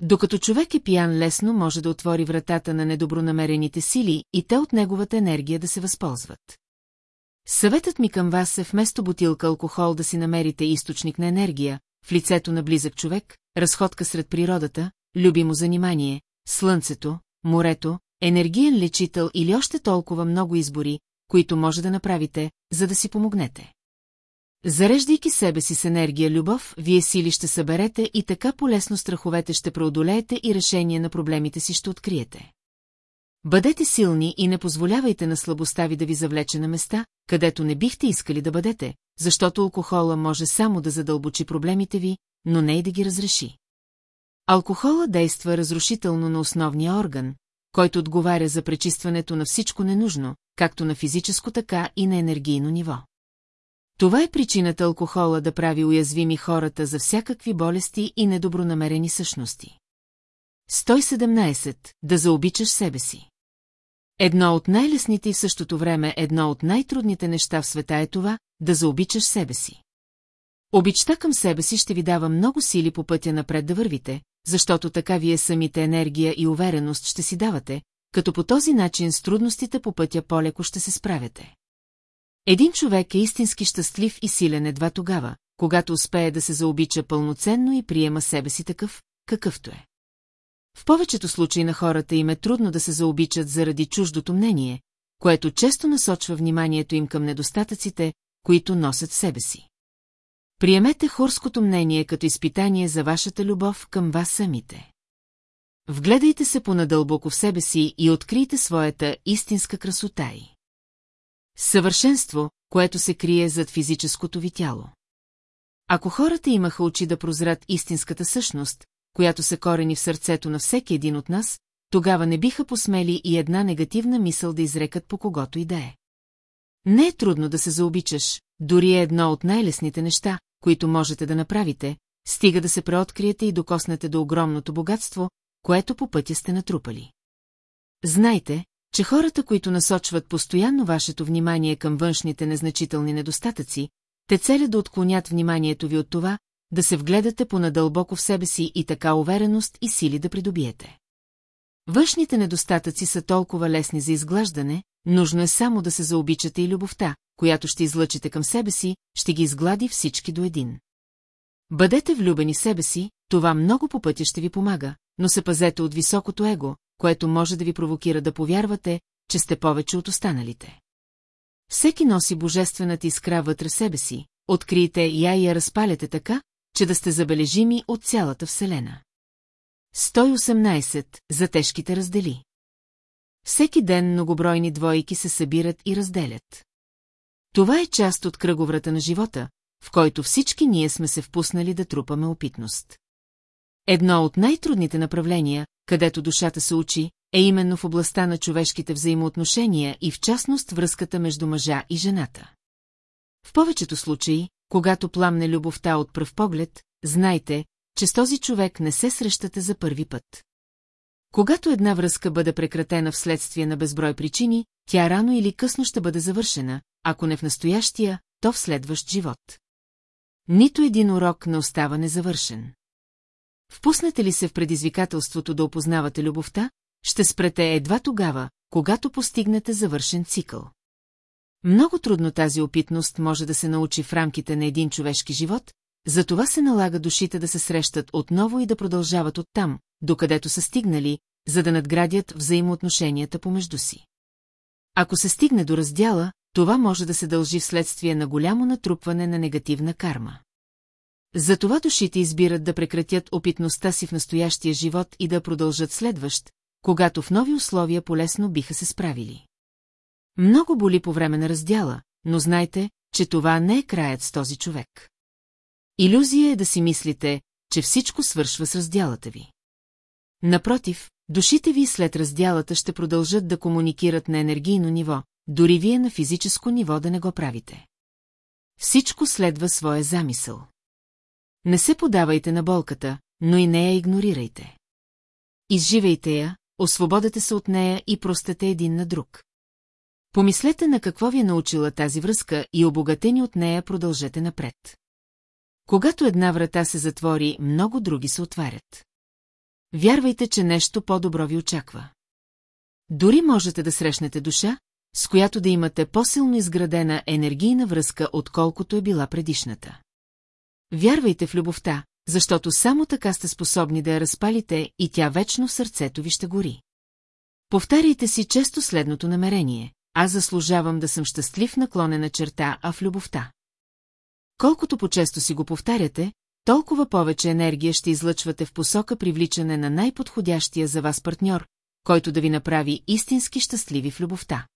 Докато човек е пиян лесно може да отвори вратата на недобронамерените сили и те от неговата енергия да се възползват. Съветът ми към вас е вместо бутилка алкохол да си намерите източник на енергия, в лицето на близък човек, разходка сред природата, любимо занимание, слънцето, морето, енергиен лечител или още толкова много избори, които може да направите, за да си помогнете. Зареждайки себе си с енергия любов, вие сили ще съберете и така полесно страховете ще преодолеете и решение на проблемите си ще откриете. Бъдете силни и не позволявайте на слабостта ви да ви завлече на места, където не бихте искали да бъдете, защото алкохола може само да задълбочи проблемите ви, но не и да ги разреши. Алкохола действа разрушително на основния орган, който отговаря за пречистването на всичко ненужно, както на физическо, така и на енергийно ниво. Това е причината алкохола да прави уязвими хората за всякакви болести и недобронамерени същности. 117. Да заобичаш себе си. Едно от най-лесните и в същото време едно от най-трудните неща в света е това, да заобичаш себе си. Обичта към себе си ще ви дава много сили по пътя напред да вървите, защото така вие самите енергия и увереност ще си давате, като по този начин с трудностите по пътя по-леко ще се справяте. Един човек е истински щастлив и силен едва тогава, когато успее да се заобича пълноценно и приема себе си такъв, какъвто е. В повечето случаи на хората им е трудно да се заобичат заради чуждото мнение, което често насочва вниманието им към недостатъците, които носят себе си. Приемете хорското мнение като изпитание за вашата любов към вас самите. Вгледайте се понадълбоко в себе си и открийте своята истинска красота и. Съвършенство, което се крие зад физическото ви тяло. Ако хората имаха очи да прозрат истинската същност, която се корени в сърцето на всеки един от нас, тогава не биха посмели и една негативна мисъл да изрекат по когото и да е. Не е трудно да се заобичаш, дори е едно от най-лесните неща, които можете да направите, стига да се преоткриете и докоснете до огромното богатство, което по пътя сте натрупали. Знайте, че хората, които насочват постоянно вашето внимание към външните незначителни недостатъци, те целят да отклонят вниманието ви от това, да се вгледате понадълбоко в себе си и така увереност и сили да придобиете. Външните недостатъци са толкова лесни за изглаждане, нужно е само да се заобичате и любовта, която ще излъчите към себе си, ще ги изглади всички до един. Бъдете влюбени себе си, това много по пътя ще ви помага, но се пазете от високото его, което може да ви провокира да повярвате, че сте повече от останалите. Всеки носи божествената искра вътре себе си, открийте я и я разпаляте така, че да сте забележими от цялата Вселена. 118. За тежките раздели. Всеки ден многобройни двойки се събират и разделят. Това е част от кръговрата на живота, в който всички ние сме се впуснали да трупаме опитност. Едно от най-трудните направления, където душата се учи, е именно в областта на човешките взаимоотношения и в частност връзката между мъжа и жената. В повечето случаи, когато пламне любовта от пръв поглед, знайте, че с този човек не се срещате за първи път. Когато една връзка бъде прекратена вследствие на безброй причини, тя рано или късно ще бъде завършена, ако не в настоящия, то в следващ живот. Нито един урок не остава незавършен. Впуснете ли се в предизвикателството да опознавате любовта, ще спрете едва тогава, когато постигнете завършен цикъл. Много трудно тази опитност може да се научи в рамките на един човешки живот, затова се налага душите да се срещат отново и да продължават оттам, докъдето са стигнали, за да надградят взаимоотношенията помежду си. Ако се стигне до раздяла, това може да се дължи вследствие на голямо натрупване на негативна карма. Затова душите избират да прекратят опитността си в настоящия живот и да продължат следващ, когато в нови условия полесно биха се справили. Много боли по време на раздяла, но знайте, че това не е краят с този човек. Иллюзия е да си мислите, че всичко свършва с раздялата ви. Напротив, душите ви след раздялата ще продължат да комуникират на енергийно ниво, дори вие на физическо ниво да не го правите. Всичко следва своя замисъл. Не се подавайте на болката, но и не я игнорирайте. Изживейте я, освободете се от нея и простете един на друг. Помислете на какво ви е научила тази връзка и обогатени от нея продължете напред. Когато една врата се затвори, много други се отварят. Вярвайте, че нещо по-добро ви очаква. Дори можете да срещнете душа, с която да имате по-силно изградена енергийна връзка, отколкото е била предишната. Вярвайте в любовта, защото само така сте способни да я разпалите и тя вечно в сърцето ви ще гори. Повтаряйте си често следното намерение. Аз заслужавам да съм щастлив наклонена черта, а в любовта. Колкото по-често си го повтаряте, толкова повече енергия ще излъчвате в посока привличане на най-подходящия за вас партньор, който да ви направи истински щастливи в любовта.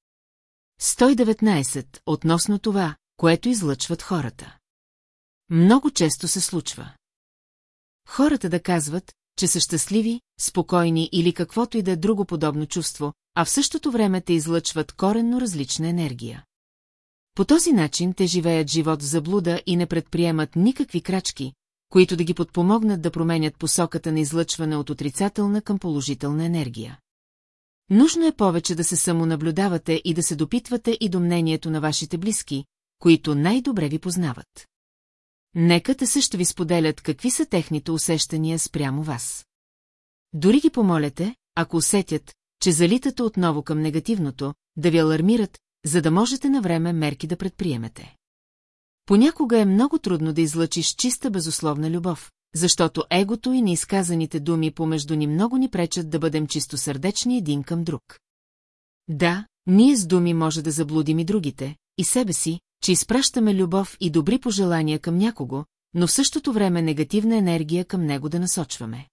119. Относно това, което излъчват хората. Много често се случва. Хората да казват, че са щастливи, спокойни или каквото и да е друго подобно чувство, а в същото време те излъчват коренно различна енергия. По този начин те живеят живот в заблуда и не предприемат никакви крачки, които да ги подпомогнат да променят посоката на излъчване от отрицателна към положителна енергия. Нужно е повече да се самонаблюдавате и да се допитвате и до мнението на вашите близки, които най-добре ви познават. Нека те също ви споделят какви са техните усещания спрямо вас. Дори ги помолете, ако усетят, че залитате отново към негативното, да ви алармират, за да можете на време мерки да предприемете. Понякога е много трудно да излъчиш чиста безусловна любов, защото егото и неизказаните думи помежду ни много ни пречат да бъдем чистосърдечни един към друг. Да, ние с думи може да заблудим и другите, и себе си, че изпращаме любов и добри пожелания към някого, но в същото време негативна енергия към него да насочваме.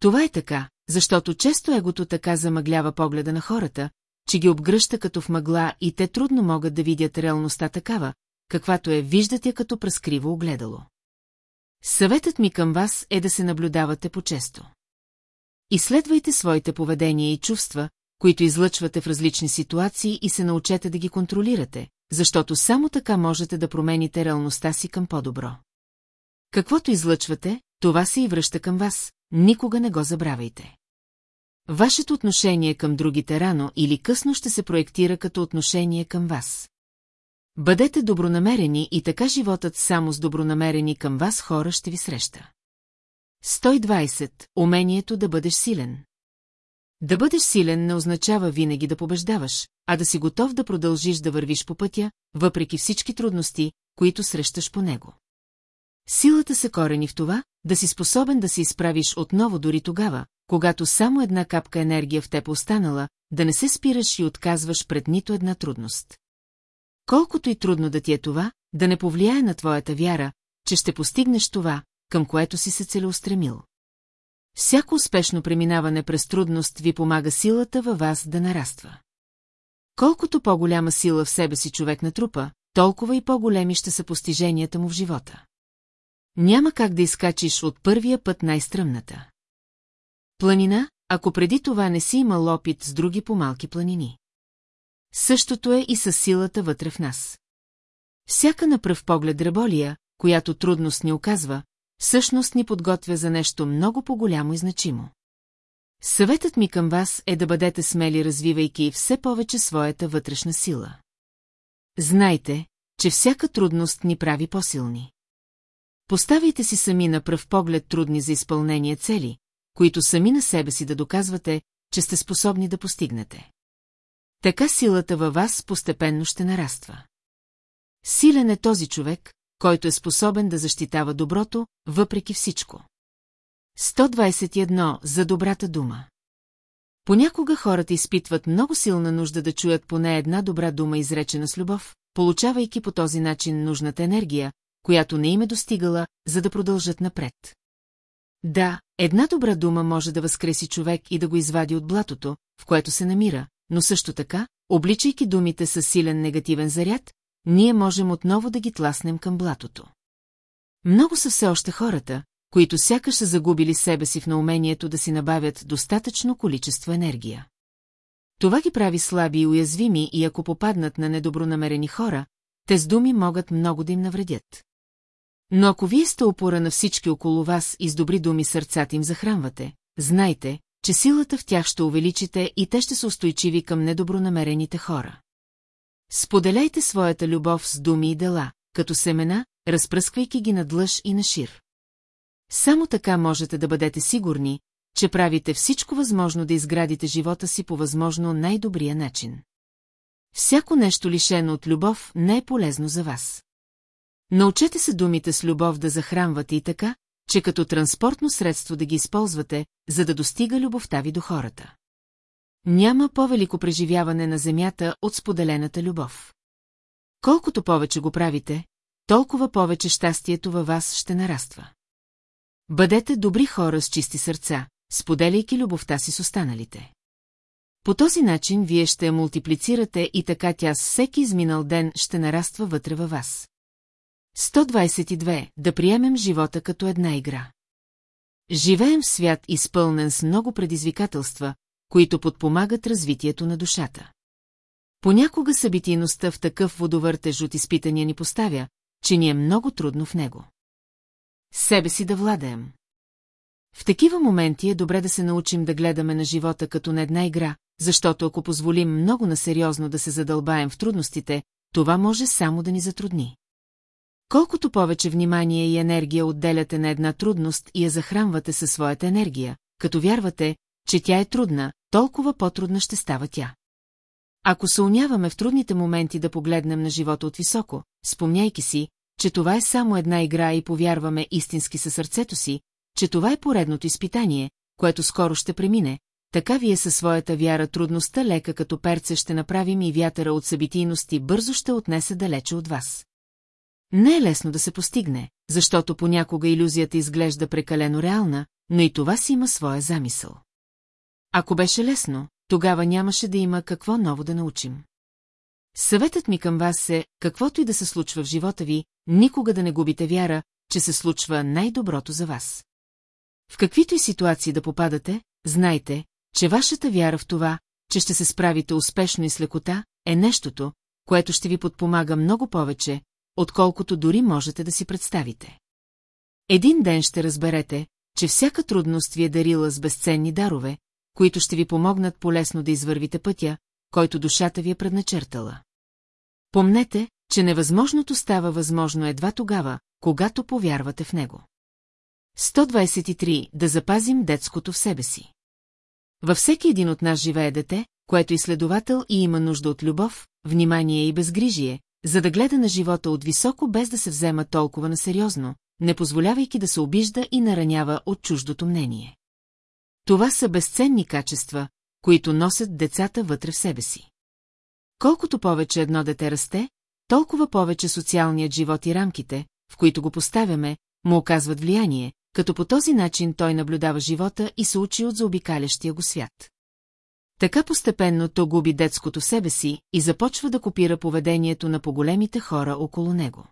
Това е така, защото често егото така замъглява погледа на хората, че ги обгръща като в мъгла и те трудно могат да видят реалността такава, каквато е виждат я като през криво огледало. Съветът ми към вас е да се наблюдавате по-често. Изследвайте своите поведения и чувства, които излъчвате в различни ситуации и се научете да ги контролирате, защото само така можете да промените реалността си към по-добро. Каквото излъчвате, това се и връща към вас, никога не го забравяйте. Вашето отношение към другите рано или късно ще се проектира като отношение към вас. Бъдете добронамерени и така животът само с добронамерени към вас хора ще ви среща. 120. Умението да бъдеш силен. Да бъдеш силен не означава винаги да побеждаваш, а да си готов да продължиш да вървиш по пътя, въпреки всички трудности, които срещаш по него. Силата се корени в това, да си способен да се изправиш отново дори тогава, когато само една капка енергия в теб останала, да не се спираш и отказваш пред нито една трудност. Колкото и трудно да ти е това, да не повлияе на твоята вяра, че ще постигнеш това, към което си се целеустремил. Всяко успешно преминаване през трудност ви помага силата във вас да нараства. Колкото по-голяма сила в себе си човек натрупа, толкова и по-големи ще са постиженията му в живота. Няма как да изкачиш от първия път най-стръмната. Планина, ако преди това не си имал опит с други по-малки планини. Същото е и с силата вътре в нас. Всяка на пръв поглед дреболия, която трудност ни оказва, всъщност ни подготвя за нещо много по-голямо и значимо. Съветът ми към вас е да бъдете смели, развивайки все повече своята вътрешна сила. Знайте, че всяка трудност ни прави по-силни. Поставяйте си сами на пръв поглед трудни за изпълнение цели, които сами на себе си да доказвате, че сте способни да постигнете. Така силата във вас постепенно ще нараства. Силен е този човек, който е способен да защитава доброто, въпреки всичко. 121 за добрата дума. Понякога хората изпитват много силна нужда да чуят поне една добра дума изречена с любов, получавайки по този начин нужната енергия, която не им е достигала, за да продължат напред. Да, една добра дума може да възкреси човек и да го извади от блатото, в което се намира, но също така, обличайки думите с силен негативен заряд, ние можем отново да ги тласнем към блатото. Много са все още хората, които сякаш са загубили себе си в наумението да си набавят достатъчно количество енергия. Това ги прави слаби и уязвими и ако попаднат на недобронамерени хора, те с думи могат много да им навредят. Но ако вие сте опора на всички около вас и с добри думи сърцата им захранвате, знайте, че силата в тях ще увеличите и те ще са устойчиви към недобронамерените хора. Споделяйте своята любов с думи и дела, като семена, разпръсквайки ги на длъж и на шир. Само така можете да бъдете сигурни, че правите всичко възможно да изградите живота си по възможно най-добрия начин. Всяко нещо лишено от любов не е полезно за вас. Научете се думите с любов да захранвате и така, че като транспортно средство да ги използвате, за да достига любовта ви до хората. Няма по-велико преживяване на земята от споделената любов. Колкото повече го правите, толкова повече щастието във вас ще нараства. Бъдете добри хора с чисти сърца, споделяйки любовта си с останалите. По този начин вие ще я мултиплицирате и така тя с всеки изминал ден ще нараства вътре във вас. 122. Да приемем живота като една игра. Живеем в свят изпълнен с много предизвикателства, които подпомагат развитието на душата. Понякога събитийността в такъв водовъртеж от изпитания ни поставя, че ни е много трудно в него. Себе си да владеем. В такива моменти е добре да се научим да гледаме на живота като на една игра, защото ако позволим много насериозно да се задълбаем в трудностите, това може само да ни затрудни. Колкото повече внимание и енергия отделяте на една трудност и я захранвате със своята енергия, като вярвате, че тя е трудна, толкова по-трудна ще става тя. Ако се уняваме в трудните моменти да погледнем на живота от високо, спомняйки си, че това е само една игра и повярваме истински със сърцето си, че това е поредното изпитание, което скоро ще премине, така вие със своята вяра трудността лека като перце ще направим и вятъра от събитийности бързо ще отнесе далече от вас. Не е лесно да се постигне, защото понякога иллюзията изглежда прекалено реална, но и това си има своя замисъл. Ако беше лесно, тогава нямаше да има какво ново да научим. Съветът ми към вас е, каквото и да се случва в живота ви, никога да не губите вяра, че се случва най-доброто за вас. В каквито и ситуации да попадате, знайте, че вашата вяра в това, че ще се справите успешно и с лекота, е нещото, което ще ви подпомага много повече, отколкото дори можете да си представите. Един ден ще разберете, че всяка трудност ви е дарила с безценни дарове, които ще ви помогнат полесно да извървите пътя, който душата ви е предначертала. Помнете, че невъзможното става възможно едва тогава, когато повярвате в него. 123. Да запазим детското в себе си. Във всеки един от нас живее дете, което е следовател и има нужда от любов, внимание и безгрижие, за да гледа на живота от високо без да се взема толкова насериозно, не позволявайки да се обижда и наранява от чуждото мнение. Това са безценни качества, които носят децата вътре в себе си. Колкото повече едно дете расте, толкова повече социалният живот и рамките, в които го поставяме, му оказват влияние, като по този начин той наблюдава живота и се учи от заобикалящия го свят. Така постепенно то губи детското себе си и започва да копира поведението на поголемите хора около него.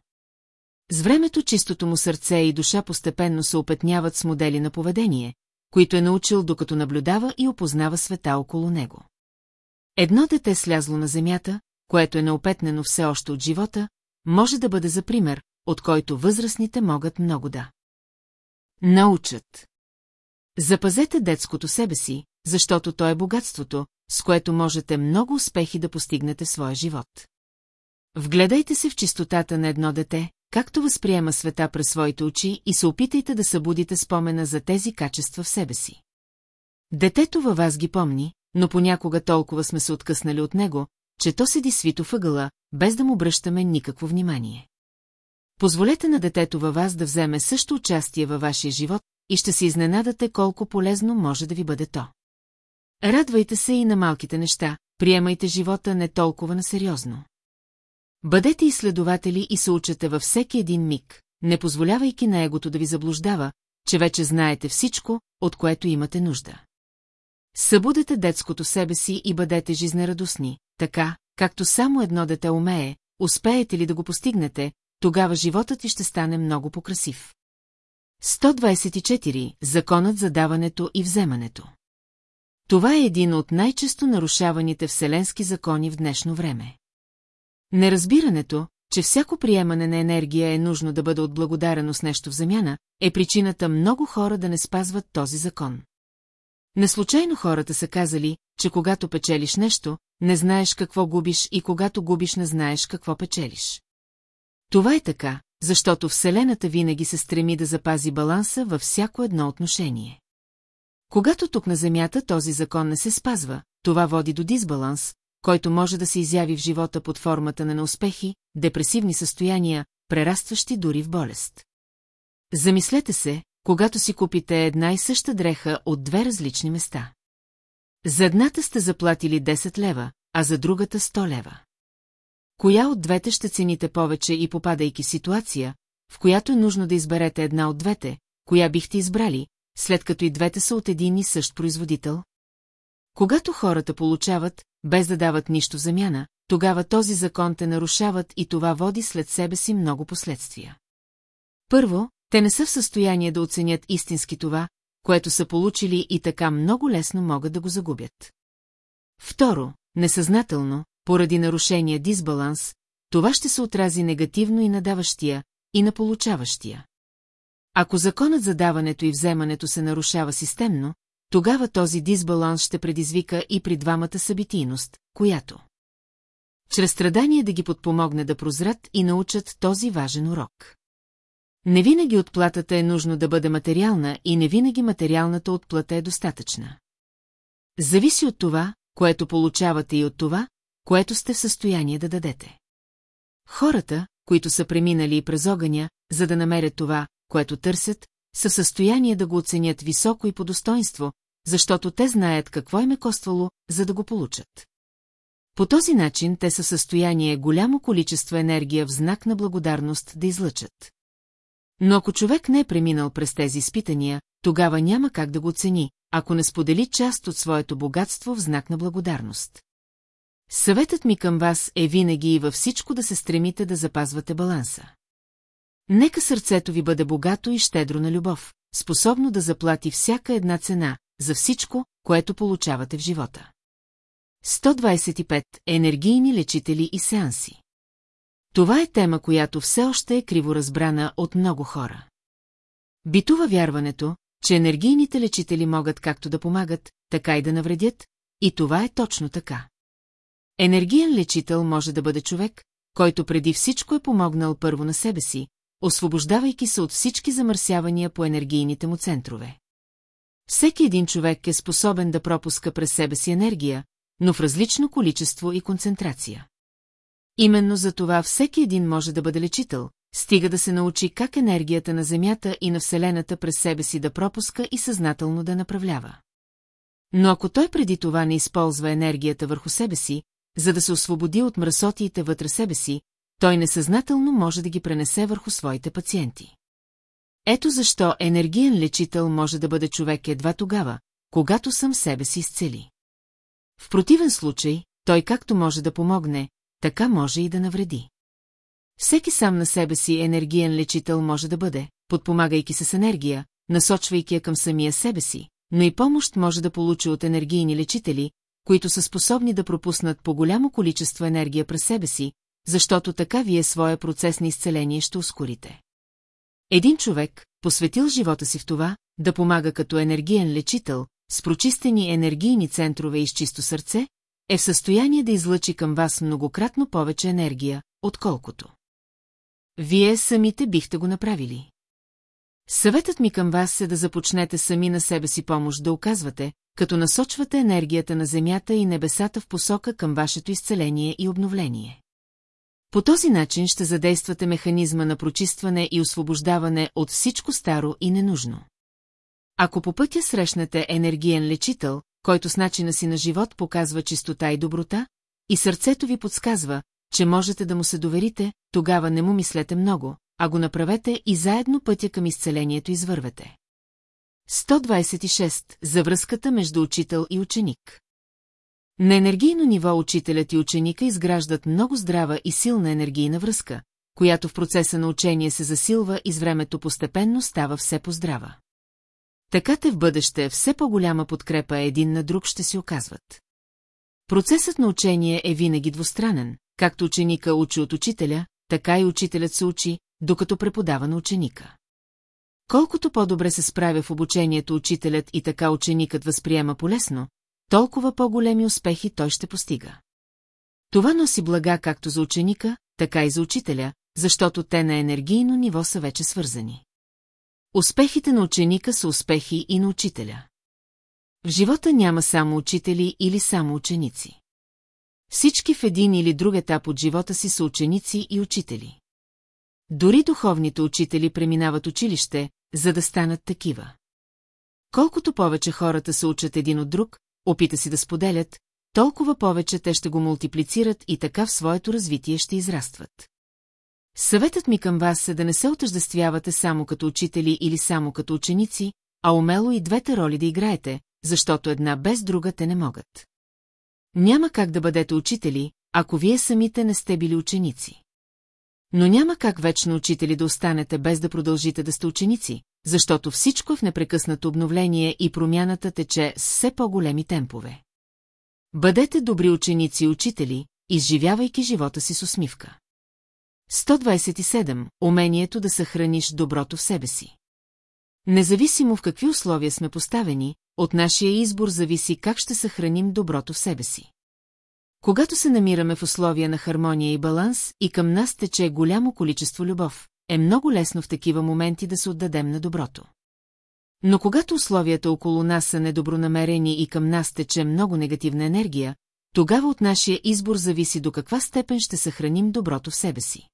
С времето чистото му сърце и душа постепенно се опетняват с модели на поведение, които е научил докато наблюдава и опознава света около него. Едно дете слязло на земята, което е неопетнено все още от живота, може да бъде за пример, от който възрастните могат много да. Научат. Запазете детското себе си, защото то е богатството, с което можете много успехи да постигнете своя живот. Вгледайте се в чистотата на едно дете, както възприема света през своите очи и се опитайте да събудите спомена за тези качества в себе си. Детето във вас ги помни, но понякога толкова сме се откъснали от него, че то седи свито въгъла, без да му обръщаме никакво внимание. Позволете на детето във вас да вземе също участие във вашия живот и ще се изненадате колко полезно може да ви бъде то. Радвайте се и на малките неща, приемайте живота не толкова насериозно. Бъдете изследователи и се учете във всеки един миг, не позволявайки на егото да ви заблуждава, че вече знаете всичко, от което имате нужда. Събудете детското себе си и бъдете жизнерадостни, така, както само едно дете умее, успеете ли да го постигнете, тогава животът ви ще стане много покрасив. 124. Законът за даването и вземането. Това е един от най-често нарушаваните вселенски закони в днешно време. Неразбирането, че всяко приемане на енергия е нужно да бъде отблагодарено с нещо в замяна, е причината много хора да не спазват този закон. Неслучайно хората са казали, че когато печелиш нещо, не знаеш какво губиш и когато губиш не знаеш какво печелиш. Това е така, защото Вселената винаги се стреми да запази баланса във всяко едно отношение. Когато тук на Земята този закон не се спазва, това води до дисбаланс, който може да се изяви в живота под формата на неуспехи, депресивни състояния, прерастващи дори в болест. Замислете се, когато си купите една и съща дреха от две различни места. За едната сте заплатили 10 лева, а за другата 100 лева. Коя от двете ще цените повече и попадайки ситуация, в която е нужно да изберете една от двете, коя бихте избрали, след като и двете са от един и същ производител? Когато хората получават, без да дават нищо замяна, тогава този закон те нарушават и това води след себе си много последствия. Първо, те не са в състояние да оценят истински това, което са получили и така много лесно могат да го загубят. Второ, несъзнателно, поради нарушения дисбаланс, това ще се отрази негативно и на даващия, и на получаващия. Ако законът за даването и вземането се нарушава системно, тогава този дисбаланс ще предизвика и при двамата събитийност, която чрез страдание да ги подпомогне да прозрат и научат този важен урок. Не винаги отплатата е нужно да бъде материална и не винаги материалната отплата е достатъчна. Зависи от това, което получавате и от това, което сте в състояние да дадете. Хората, които са преминали през огъня, за да намерят това, което търсят, са в състояние да го оценят високо и по достоинство, защото те знаят какво им е коствало, за да го получат. По този начин те са в състояние голямо количество енергия в знак на благодарност да излъчат. Но ако човек не е преминал през тези изпитания, тогава няма как да го оцени, ако не сподели част от своето богатство в знак на благодарност. Съветът ми към вас е винаги и във всичко да се стремите да запазвате баланса. Нека сърцето ви бъде богато и щедро на любов, способно да заплати всяка една цена за всичко, което получавате в живота. 125. Енергийни лечители и сеанси. Това е тема, която все още е криворазбрана от много хора. Битува вярването, че енергийните лечители могат както да помагат, така и да навредят, и това е точно така. Енергиен лечител може да бъде човек, който преди всичко е помогнал първо на себе си, освобождавайки се от всички замърсявания по енергийните му центрове. Всеки един човек е способен да пропуска през себе си енергия, но в различно количество и концентрация. Именно за това всеки един може да бъде лечител, стига да се научи как енергията на Земята и на Вселената през себе си да пропуска и съзнателно да направлява. Но ако той преди това не използва енергията върху себе си, за да се освободи от мръсотиите вътре себе си, той несъзнателно може да ги пренесе върху своите пациенти. Ето защо енергиен лечител може да бъде човек едва тогава, когато сам себе си изцели. В противен случай, той както може да помогне, така може и да навреди. Всеки сам на себе си енергиен лечител може да бъде, подпомагайки се с енергия, насочвайки я към самия себе си, но и помощ може да получи от енергийни лечители, които са способни да пропуснат по голямо количество енергия през себе си, защото така вие своя процес на изцеление ще ускорите. Един човек, посветил живота си в това, да помага като енергиен лечител, с прочистени енергийни центрове и с чисто сърце, е в състояние да излъчи към вас многократно повече енергия, отколкото. Вие самите бихте го направили. Съветът ми към вас е да започнете сами на себе си помощ да оказвате, като насочвате енергията на Земята и небесата в посока към вашето изцеление и обновление. По този начин ще задействате механизма на прочистване и освобождаване от всичко старо и ненужно. Ако по пътя срещнете енергиен лечител, който с начина си на живот показва чистота и доброта, и сърцето ви подсказва, че можете да му се доверите, тогава не му мислете много, а го направете и заедно пътя към изцелението извървете. 126. За връзката между учител и ученик. На енергийно ниво учителят и ученика изграждат много здрава и силна енергийна връзка, която в процеса на учение се засилва и с времето постепенно става все по-здрава. Така те в бъдеще все по-голяма подкрепа един на друг ще си оказват. Процесът на учение е винаги двустранен, както ученика учи от учителя, така и учителят се учи, докато преподава на ученика. Колкото по-добре се справя в обучението учителят и така ученикът възприема полезно, толкова по-големи успехи той ще постига. Това носи блага както за ученика, така и за учителя, защото те на енергийно ниво са вече свързани. Успехите на ученика са успехи и на учителя. В живота няма само учители или само ученици. Всички в един или друг етап от живота си са ученици и учители. Дори духовните учители преминават училище, за да станат такива. Колкото повече хората се учат един от друг, опита си да споделят, толкова повече те ще го мултиплицират и така в своето развитие ще израстват. Съветът ми към вас е да не се отъждествявате само като учители или само като ученици, а умело и двете роли да играете, защото една без друга те не могат. Няма как да бъдете учители, ако вие самите не сте били ученици. Но няма как вечно учители да останете без да продължите да сте ученици, защото всичко е в непрекъснато обновление и промяната тече с все по-големи темпове. Бъдете добри ученици и учители, изживявайки живота си с усмивка. 127. Умението да съхраниш доброто в себе си. Независимо в какви условия сме поставени, от нашия избор зависи как ще съхраним доброто в себе си. Когато се намираме в условия на хармония и баланс и към нас тече голямо количество любов, е много лесно в такива моменти да се отдадем на доброто. Но когато условията около нас са недобронамерени и към нас тече много негативна енергия, тогава от нашия избор зависи до каква степен ще съхраним доброто в себе си.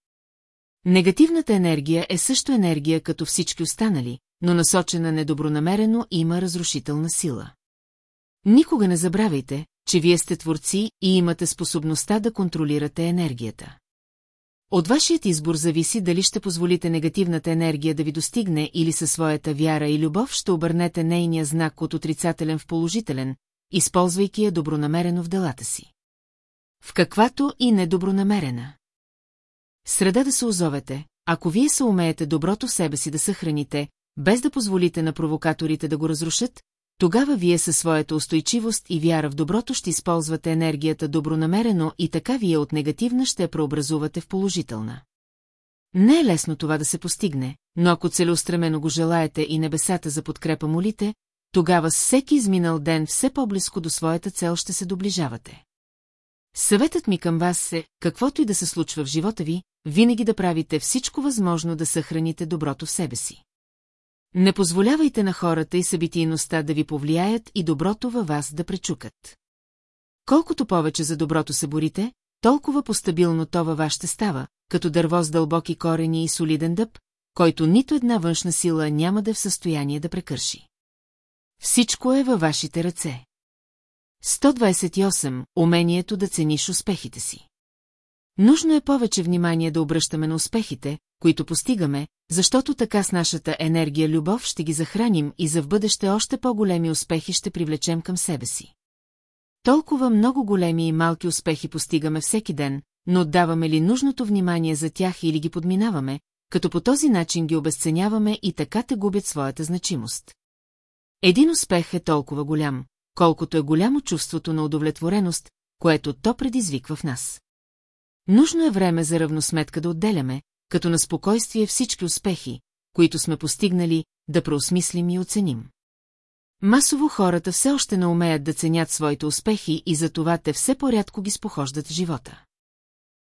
Негативната енергия е също енергия като всички останали, но насочена недобронамерено има разрушителна сила. Никога не забравяйте, че вие сте творци и имате способността да контролирате енергията. От вашият избор зависи дали ще позволите негативната енергия да ви достигне или със своята вяра и любов ще обърнете нейния знак от отрицателен в положителен, използвайки я добронамерено в делата си. В каквато и недобронамерена. Среда да се озовете, ако вие се умеете доброто в себе си да съхраните, без да позволите на провокаторите да го разрушат, тогава вие със своята устойчивост и вяра в доброто ще използвате енергията добронамерено и така вие от негативна ще преобразувате в положителна. Не е лесно това да се постигне, но ако целеустремено го желаете и небесата за подкрепа молите, тогава с всеки изминал ден все по-близко до своята цел ще се доближавате. Съветът ми към вас е, каквото и да се случва в живота ви, винаги да правите всичко възможно да съхраните доброто в себе си. Не позволявайте на хората и събитийността да ви повлияят и доброто във вас да пречукат. Колкото повече за доброто се борите, толкова постабилно то във вас ще става, като дърво с дълбоки корени и солиден дъб, който нито една външна сила няма да е в състояние да прекърши. Всичко е във вашите ръце. 128. Умението да цениш успехите си. Нужно е повече внимание да обръщаме на успехите, които постигаме, защото така с нашата енергия любов ще ги захраним и за в бъдеще още по-големи успехи ще привлечем към себе си. Толкова много големи и малки успехи постигаме всеки ден, но отдаваме ли нужното внимание за тях или ги подминаваме, като по този начин ги обесценяваме и така те губят своята значимост. Един успех е толкова голям, колкото е голямо чувството на удовлетвореност, което то предизвиква в нас. Нужно е време за равносметка да отделяме, като на спокойствие всички успехи, които сме постигнали, да преосмислим и оценим. Масово хората все още не умеят да ценят своите успехи и затова те все по-рядко ги спохождат в живота.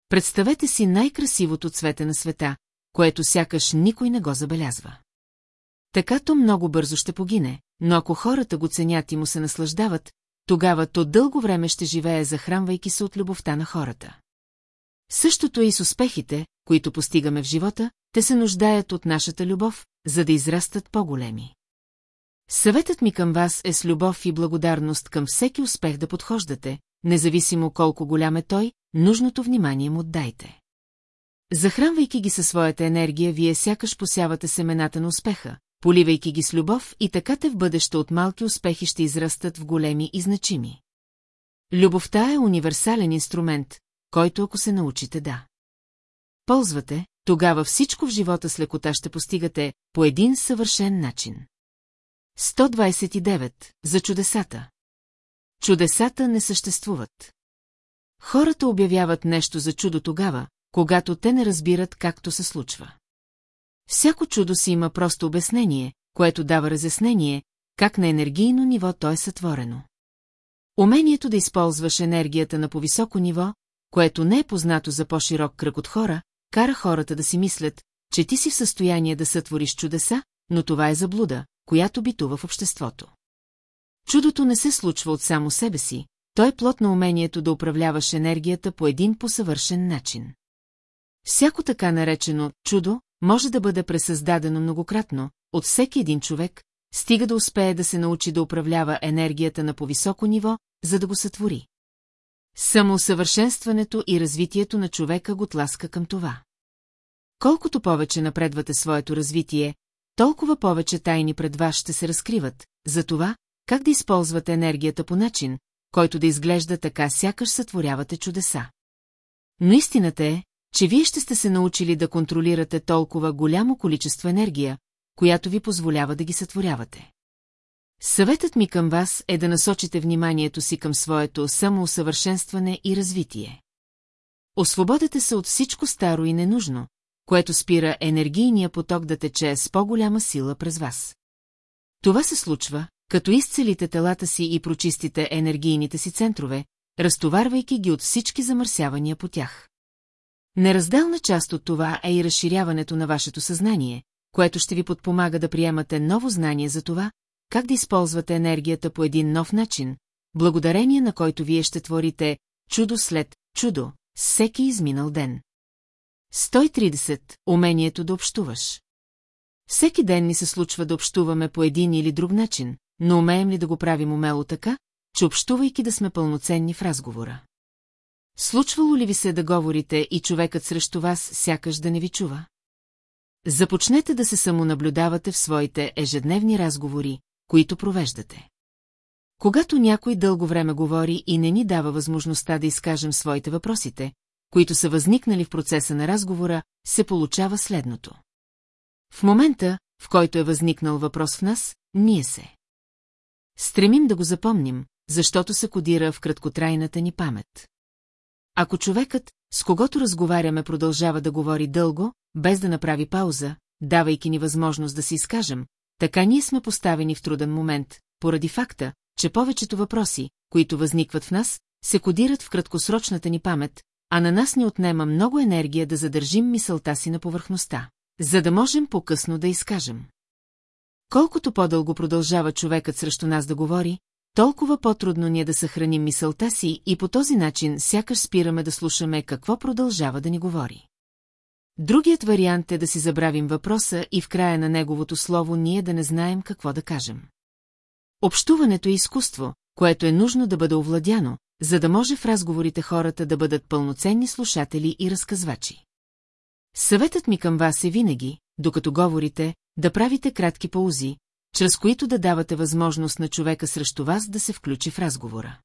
Представете си най-красивото цвете на света, което сякаш никой не го забелязва. Така то много бързо ще погине, но ако хората го ценят и му се наслаждават, тогава то дълго време ще живее захранвайки се от любовта на хората. Същото е и с успехите, които постигаме в живота, те се нуждаят от нашата любов, за да израстат по-големи. Съветът ми към вас е с любов и благодарност към всеки успех да подхождате, независимо колко голям е той, нужното внимание му отдайте. Захранвайки ги със своята енергия, вие сякаш посявате семената на успеха, поливайки ги с любов и така те в бъдеще от малки успехи ще израстат в големи и значими. Любовта е универсален инструмент, който ако се научите да. Ползвате, тогава всичко в живота с лекота ще постигате по един съвършен начин. 129. За чудесата. Чудесата не съществуват. Хората обявяват нещо за чудо тогава, когато те не разбират както се случва. Всяко чудо си има просто обяснение, което дава разяснение, как на енергийно ниво то е сътворено. Умението да използваш енергията на повисоко ниво, което не е познато за по-широк кръг от хора, кара хората да си мислят, че ти си в състояние да сътвориш чудеса, но това е заблуда, която битува в обществото. Чудото не се случва от само себе си, той е плод на умението да управляваш енергията по един посъвършен начин. Всяко така наречено чудо може да бъде пресъздадено многократно от всеки един човек, стига да успее да се научи да управлява енергията на повисоко ниво, за да го сътвори. Самоусъвършенстването и развитието на човека го тласка към това. Колкото повече напредвате своето развитие, толкова повече тайни пред вас ще се разкриват, за това, как да използвате енергията по начин, който да изглежда така сякаш сътворявате чудеса. Но истината е, че вие ще сте се научили да контролирате толкова голямо количество енергия, която ви позволява да ги сътворявате. Съветът ми към вас е да насочите вниманието си към своето самоусъвършенстване и развитие. Освободете се от всичко старо и ненужно, което спира енергийния поток да тече с по-голяма сила през вас. Това се случва, като изцелите телата си и прочистите енергийните си центрове, разтоварвайки ги от всички замърсявания по тях. Неразделна част от това е и разширяването на вашето съзнание, което ще ви подпомага да приемате ново знание за това, как да използвате енергията по един нов начин, благодарение на който вие ще творите чудо след чудо, всеки изминал ден. 130. Умението да общуваш. Всеки ден ни се случва да общуваме по един или друг начин, но умеем ли да го правим умело така, че общувайки да сме пълноценни в разговора? Случвало ли ви се да говорите и човекът срещу вас сякаш да не ви чува? Започнете да се самонаблюдавате в своите ежедневни разговори, които провеждате. Когато някой дълго време говори и не ни дава възможността да изкажем своите въпросите, които са възникнали в процеса на разговора, се получава следното. В момента, в който е възникнал въпрос в нас, ние се. Стремим да го запомним, защото се кодира в краткотрайната ни памет. Ако човекът, с когото разговаряме, продължава да говори дълго, без да направи пауза, давайки ни възможност да се изкажем, така ние сме поставени в труден момент, поради факта, че повечето въпроси, които възникват в нас, се кодират в краткосрочната ни памет, а на нас ни отнема много енергия да задържим мисълта си на повърхността, за да можем по-късно да изкажем. Колкото по-дълго продължава човекът срещу нас да говори, толкова по-трудно ни е да съхраним мисълта си и по този начин сякаш спираме да слушаме какво продължава да ни говори. Другият вариант е да си забравим въпроса и в края на неговото слово ние да не знаем какво да кажем. Общуването е изкуство, което е нужно да бъде овладяно, за да може в разговорите хората да бъдат пълноценни слушатели и разказвачи. Съветът ми към вас е винаги, докато говорите, да правите кратки паузи, чрез които да давате възможност на човека срещу вас да се включи в разговора.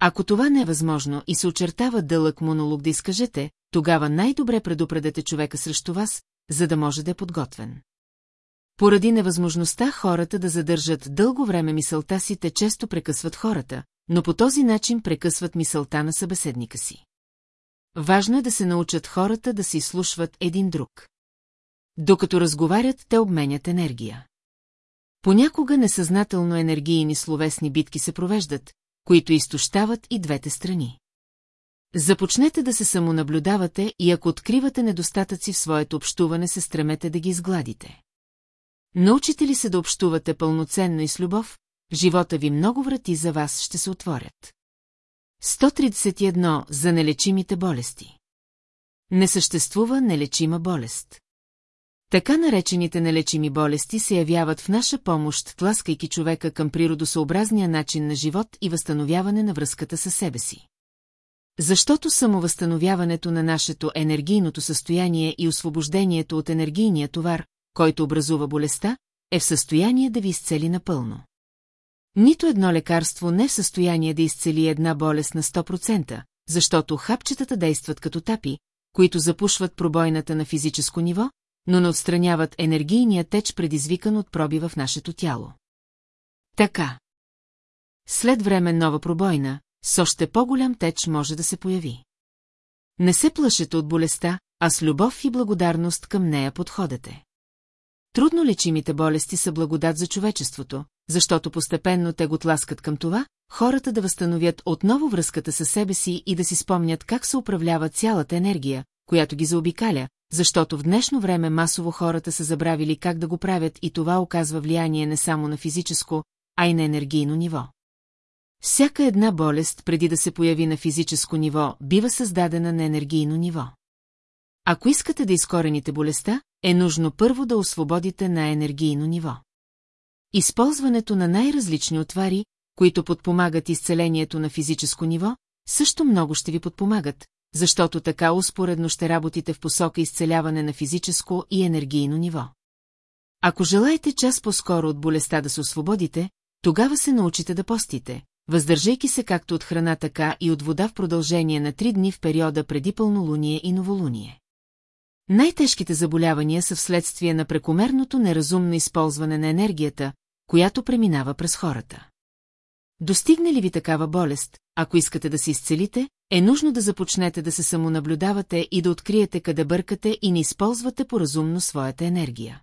Ако това не е възможно и се очертава дълъг монолог да изкажете, тогава най-добре предупредете човека срещу вас, за да може да е подготвен. Поради невъзможността хората да задържат дълго време мисълта си, те често прекъсват хората, но по този начин прекъсват мисълта на събеседника си. Важно е да се научат хората да се изслушват един друг. Докато разговарят, те обменят енергия. Понякога несъзнателно енергийни словесни битки се провеждат, които изтощават и двете страни. Започнете да се самонаблюдавате и ако откривате недостатъци в своето общуване, се стремете да ги изгладите. Научите ли се да общувате пълноценно и с любов, живота ви много врати за вас ще се отворят. 131 за нелечимите болести. Не съществува нелечима болест. Така наречените нелечими болести се явяват в наша помощ, тласкайки човека към природосъобразния начин на живот и възстановяване на връзката със себе си. Защото самовъзстановяването на нашето енергийното състояние и освобождението от енергийния товар, който образува болестта, е в състояние да ви изцели напълно. Нито едно лекарство не е в състояние да изцели една болест на 100%, защото хапчетата действат като тапи, които запушват пробойната на физическо ниво, но не отстраняват енергийния теч, предизвикан от проби в нашето тяло. Така. След време нова пробойна, с още по-голям теч може да се появи. Не се плашете от болестта, а с любов и благодарност към нея подходете. Трудно лечимите болести са благодат за човечеството, защото постепенно те го тласкат към това, хората да възстановят отново връзката със себе си и да си спомнят как се управлява цялата енергия, която ги заобикаля, защото в днешно време масово хората са забравили как да го правят и това оказва влияние не само на физическо, а и на енергийно ниво. Всяка една болест, преди да се появи на физическо ниво, бива създадена на енергийно ниво. Ако искате да изкорените болестта, е нужно първо да освободите на енергийно ниво. Използването на най-различни отвари, които подпомагат изцелението на физическо ниво, също много ще ви подпомагат, защото така успоредно ще работите в посока изцеляване на физическо и енергийно ниво. Ако желаете час по-скоро от болестта да се освободите, тогава се научите да постите, въздържайки се както от храна, така и от вода в продължение на три дни в периода преди пълнолуние и новолуние. Най-тежките заболявания са вследствие на прекомерното неразумно използване на енергията, която преминава през хората. Достигне ли ви такава болест, ако искате да се изцелите, е нужно да започнете да се самонаблюдавате и да откриете къде бъркате и не използвате поразумно своята енергия.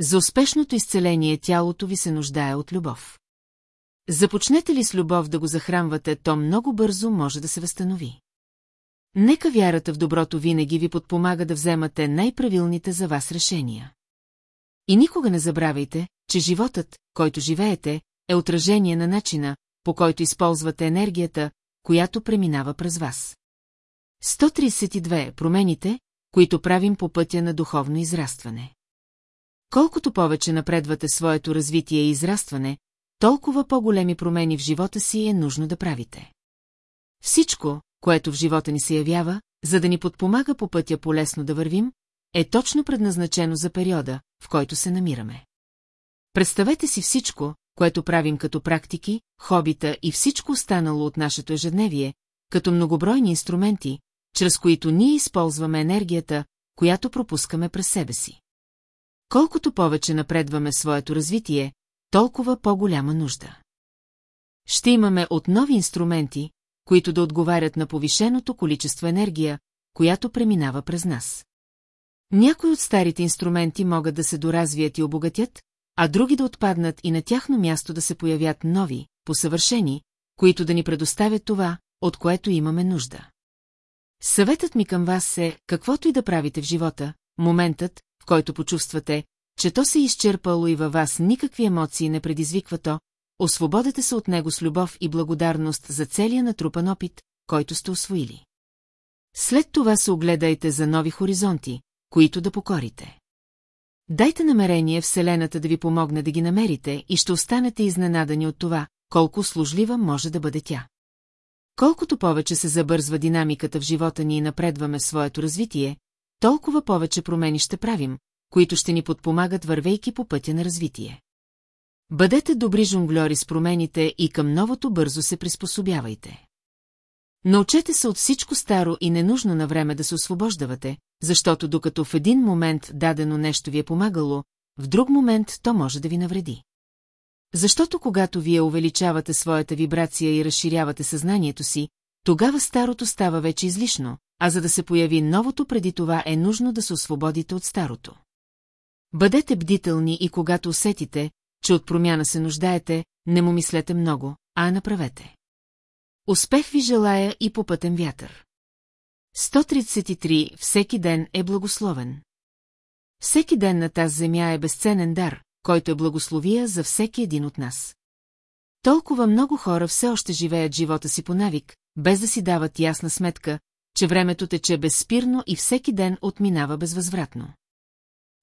За успешното изцеление тялото ви се нуждае от любов. Започнете ли с любов да го захранвате, то много бързо може да се възстанови. Нека вярата в доброто винаги ви подпомага да вземате най-правилните за вас решения. И никога не забравяйте, че животът, който живеете, е отражение на начина, по който използвате енергията, която преминава през вас. 132. Промените, които правим по пътя на духовно израстване. Колкото повече напредвате своето развитие и израстване, толкова по-големи промени в живота си е нужно да правите. Всичко, което в живота ни се явява, за да ни подпомага по пътя полесно да вървим, е точно предназначено за периода, в който се намираме. Представете си всичко, което правим като практики, хобита и всичко останало от нашето ежедневие, като многобройни инструменти, чрез които ние използваме енергията, която пропускаме през себе си. Колкото повече напредваме своето развитие, толкова по-голяма нужда. Ще имаме от нови инструменти, които да отговарят на повишеното количество енергия, която преминава през нас. Някои от старите инструменти могат да се доразвият и обогатят, а други да отпаднат и на тяхно място да се появят нови, посъвършени, които да ни предоставят това, от което имаме нужда. Съветът ми към вас е, каквото и да правите в живота, моментът, в който почувствате, че то се е изчерпало и във вас никакви емоции не предизвиква то, освободете се от него с любов и благодарност за целия натрупан опит, който сте освоили. След това се огледайте за нови хоризонти, които да покорите. Дайте намерение Вселената да ви помогне да ги намерите и ще останете изненадани от това, колко служлива може да бъде тя. Колкото повече се забързва динамиката в живота ни и напредваме в своето развитие, толкова повече промени ще правим, които ще ни подпомагат вървейки по пътя на развитие. Бъдете добри жонглери с промените и към новото бързо се приспособявайте. Научете се от всичко старо и ненужно на време да се освобождавате, защото докато в един момент дадено нещо ви е помагало, в друг момент то може да ви навреди. Защото когато вие увеличавате своята вибрация и разширявате съзнанието си, тогава старото става вече излишно, а за да се появи новото преди това е нужно да се освободите от старото. Бъдете бдителни и когато усетите, че от промяна се нуждаете, не му мислете много, а направете. Успех ви желая и по пътен вятър. 133. Всеки ден е благословен. Всеки ден на тази земя е безценен дар, който е благословия за всеки един от нас. Толкова много хора все още живеят живота си по навик, без да си дават ясна сметка, че времето тече безспирно и всеки ден отминава безвъзвратно.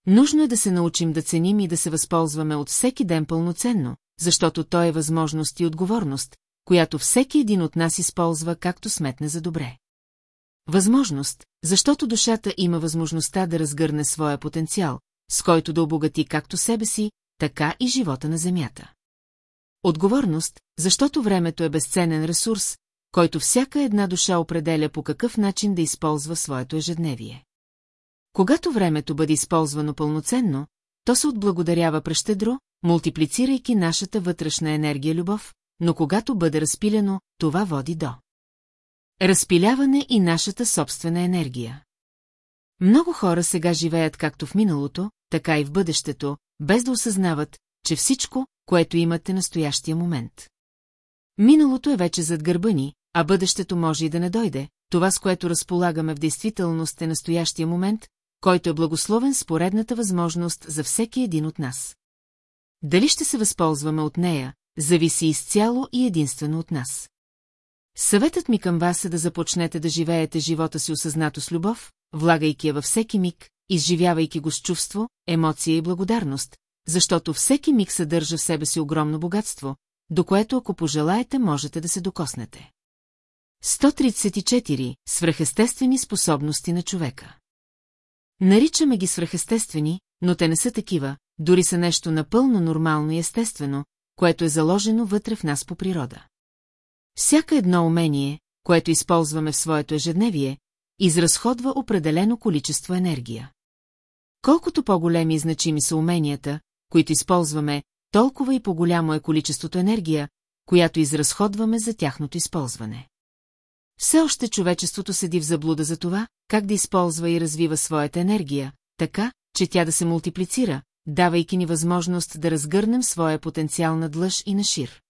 Нужно е да се научим да ценим и да се възползваме от всеки ден пълноценно, защото той е възможност и отговорност, която всеки един от нас използва както сметне за добре. Възможност, защото душата има възможността да разгърне своя потенциал, с който да обогати както себе си, така и живота на Земята. Отговорност, защото времето е безценен ресурс, който всяка една душа определя по какъв начин да използва своето ежедневие. Когато времето бъде използвано пълноценно, то се отблагодарява прещедро, мултиплицирайки нашата вътрешна енергия любов, но когато бъде разпилено, това води до разпиляване и нашата собствена енергия. Много хора сега живеят както в миналото, така и в бъдещето, без да осъзнават, че всичко, което имат е настоящия момент. Миналото е вече зад гърба ни, а бъдещето може и да не дойде, това с което разполагаме в действителност е настоящия момент, който е благословен с поредната възможност за всеки един от нас. Дали ще се възползваме от нея, зависи изцяло и единствено от нас. Съветът ми към вас е да започнете да живеете живота си осъзнато с любов, влагайки я във всеки миг, изживявайки го с чувство, емоция и благодарност, защото всеки миг съдържа в себе си огромно богатство, до което ако пожелаете можете да се докоснете. 134. Свръхестествени способности на човека Наричаме ги свръхестествени, но те не са такива, дори са нещо напълно нормално и естествено, което е заложено вътре в нас по природа. Всяка едно умение, което използваме в своето ежедневие, изразходва определено количество енергия. Колкото по-големи и значими са уменията, които използваме, толкова и по-голямо е количеството енергия, която изразходваме за тяхното използване. Все още човечеството седи в заблуда за това, как да използва и развива своята енергия, така, че тя да се мултиплицира, давайки ни възможност да разгърнем своя потенциал на длъж и на шир.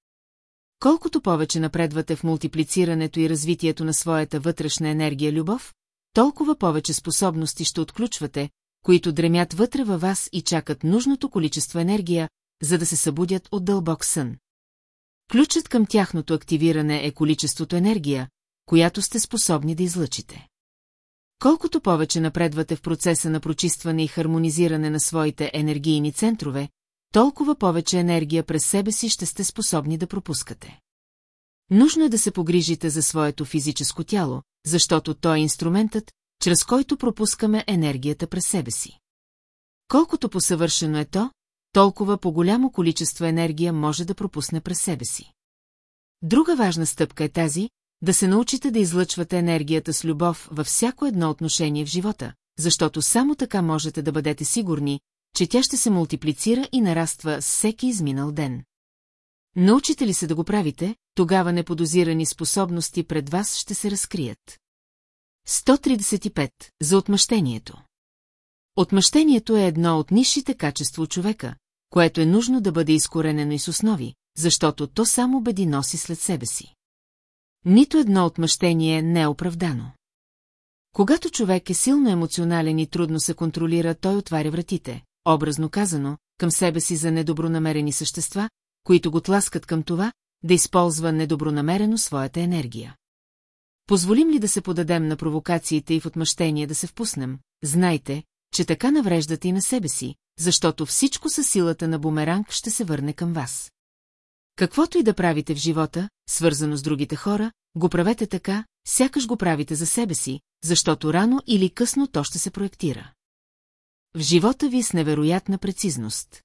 Колкото повече напредвате в мултиплицирането и развитието на своята вътрешна енергия любов, толкова повече способности ще отключвате, които дремят вътре във вас и чакат нужното количество енергия, за да се събудят от дълбок сън. Ключът към тяхното активиране е количеството енергия, която сте способни да излъчите. Колкото повече напредвате в процеса на прочистване и хармонизиране на своите енергийни центрове, толкова повече енергия през себе си ще сте способни да пропускате. Нужно е да се погрижите за своето физическо тяло, защото то е инструментът, чрез който пропускаме енергията през себе си. Колкото посъвършено е то, толкова по-голямо количество енергия може да пропусне през себе си. Друга важна стъпка е тази, да се научите да излъчвате енергията с любов във всяко едно отношение в живота, защото само така можете да бъдете сигурни, че тя ще се мултиплицира и нараства всеки изминал ден. Научите ли се да го правите, тогава неподозирани способности пред вас ще се разкрият. 135. За отмъщението. Отмъщението е едно от нишите качество у човека, което е нужно да бъде изкоренено и с основи, защото то само беди носи след себе си. Нито едно отмъщение не е оправдано. Когато човек е силно емоционален и трудно се контролира, той отваря вратите, образно казано, към себе си за недобронамерени същества, които го тласкат към това, да използва недобронамерено своята енергия. Позволим ли да се подадем на провокациите и в отмъщение да се впуснем, знайте, че така навреждате и на себе си, защото всичко със силата на бумеранг ще се върне към вас. Каквото и да правите в живота, свързано с другите хора, го правете така, сякаш го правите за себе си, защото рано или късно то ще се проектира. В живота ви с невероятна прецизност.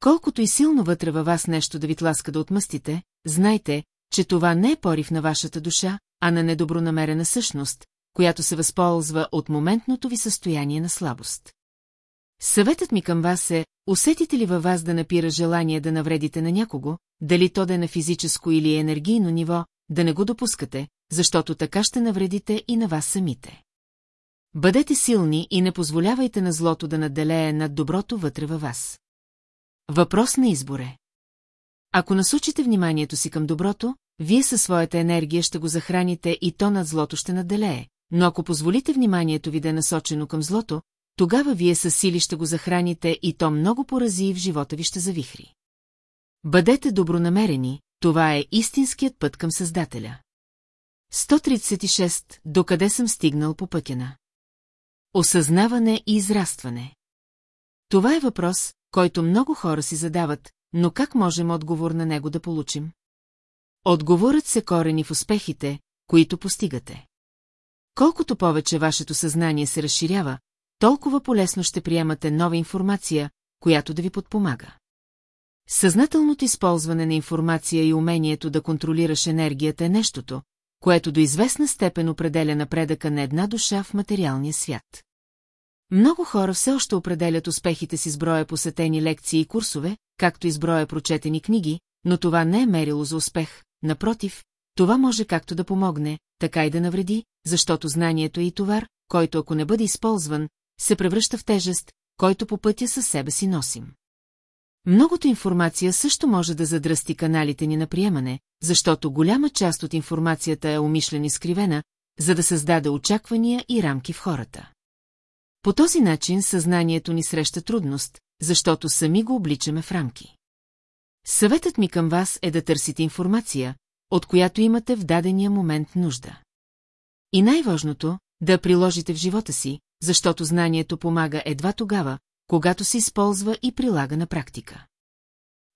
Колкото и силно вътре във вас нещо да ви тласка да отмъстите, знайте, че това не е порив на вашата душа, а на недобронамерена същност, която се възползва от моментното ви състояние на слабост. Съветът ми към вас е, усетите ли във вас да напира желание да навредите на някого, дали то да е на физическо или енергийно ниво, да не го допускате, защото така ще навредите и на вас самите. Бъдете силни и не позволявайте на злото да наделее над доброто вътре във вас. Въпрос на избор е. Ако насочите вниманието си към доброто, вие със своята енергия ще го захраните и то над злото ще наделее, но ако позволите вниманието ви да е насочено към злото, тогава вие със сили ще го захраните и то много порази и в живота ви ще завихри. Бъдете добронамерени, това е истинският път към Създателя. 136. Докъде съм стигнал по пътя на? Осъзнаване и израстване. Това е въпрос, който много хора си задават, но как можем отговор на него да получим? Отговорът се корени в успехите, които постигате. Колкото повече вашето съзнание се разширява, толкова полесно ще приемате нова информация, която да ви подпомага. Съзнателното използване на информация и умението да контролираш енергията е нещото, което до известна степен определя напредъка на една душа в материалния свят. Много хора все още определят успехите си с броя посетени лекции и курсове, както и с броя прочетени книги, но това не е мерило за успех, напротив, това може както да помогне, така и да навреди, защото знанието е и товар, който ако не бъде използван, се превръща в тежест, който по пътя със себе си носим. Многото информация също може да задръсти каналите ни на приемане, защото голяма част от информацията е умишлено изкривена, за да създаде очаквания и рамки в хората. По този начин съзнанието ни среща трудност, защото сами го обличаме в рамки. Съветът ми към вас е да търсите информация, от която имате в дадения момент нужда. И най-важното, да приложите в живота си, защото знанието помага едва тогава, когато се използва и прилага на практика.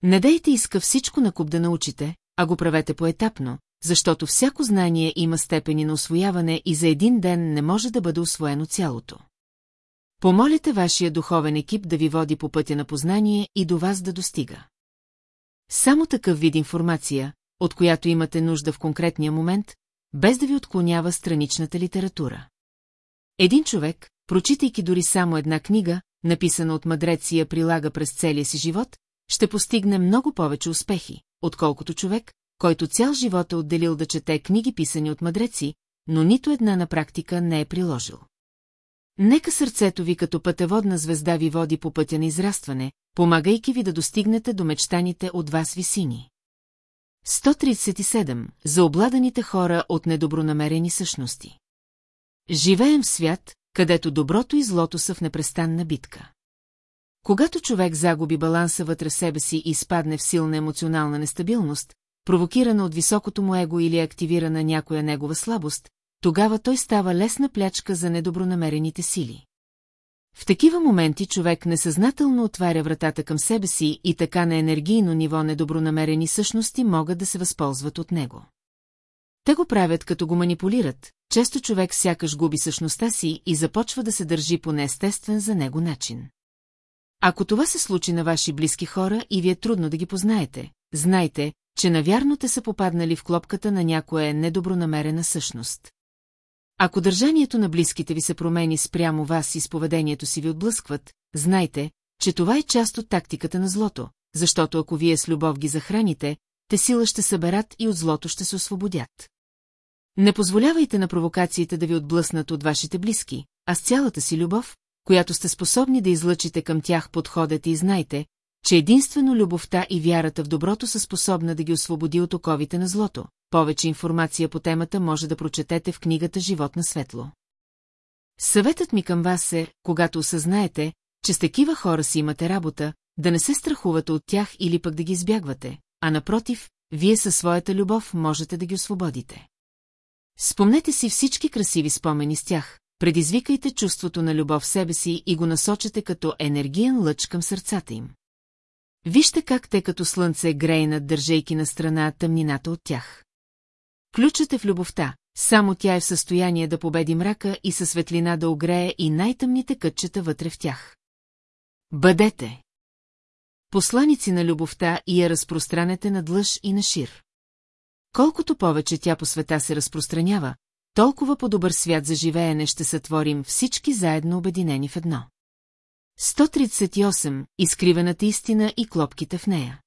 Не дейте иска всичко на куп да научите, а го правете поетапно, защото всяко знание има степени на освояване и за един ден не може да бъде освоено цялото. Помолите вашия духовен екип да ви води по пътя на познание и до вас да достига. Само такъв вид информация, от която имате нужда в конкретния момент, без да ви отклонява страничната литература. Един човек, прочитайки дори само една книга, написана от мъдреци и я прилага през целия си живот, ще постигне много повече успехи, отколкото човек, който цял живот е отделил да чете книги писани от мъдреци, но нито една на практика не е приложил. Нека сърцето ви като пътеводна звезда ви води по пътя на израстване, помагайки ви да достигнете до мечтаните от вас висини. 137. За обладаните хора от недобронамерени същности. Живеем в свят, където доброто и злото са в непрестанна битка. Когато човек загуби баланса вътре в себе си и изпадне в силна емоционална нестабилност, провокирана от високото му его или активирана някоя негова слабост, тогава той става лесна плячка за недобронамерените сили. В такива моменти човек несъзнателно отваря вратата към себе си и така на енергийно ниво недобронамерени същности могат да се възползват от него. Те го правят като го манипулират, често човек сякаш губи същността си и започва да се държи по неестествен за него начин. Ако това се случи на ваши близки хора и ви е трудно да ги познаете, знайте, че навярно те са попаднали в клопката на някоя недобронамерена същност. Ако държанието на близките ви се промени спрямо вас и с поведението си ви отблъскват, знайте, че това е част от тактиката на злото, защото ако вие с любов ги захраните, те сила ще съберат и от злото ще се освободят. Не позволявайте на провокациите да ви отблъснат от вашите близки, а с цялата си любов, която сте способни да излъчите към тях подходете и знайте, че единствено любовта и вярата в доброто са способна да ги освободи от оковите на злото. Повече информация по темата може да прочетете в книгата Живот на светло. Съветът ми към вас е, когато осъзнаете, че с такива хора си имате работа, да не се страхувате от тях или пък да ги избягвате, а напротив, вие със своята любов можете да ги освободите. Спомнете си всички красиви спомени с тях, предизвикайте чувството на любов в себе си и го насочете като енергиен лъч към сърцата им. Вижте как те като слънце грейнат, държейки на страна тъмнината от тях. Ключът е в любовта, само тя е в състояние да победи мрака и със светлина да огрее и най-тъмните кътчета вътре в тях. Бъдете! Посланици на любовта и я разпространете на длъж и на шир. Колкото повече тя по света се разпространява, толкова по-добър свят за живеене ще сътворим всички заедно обединени в едно. 138. Изкривената истина и клопките в нея.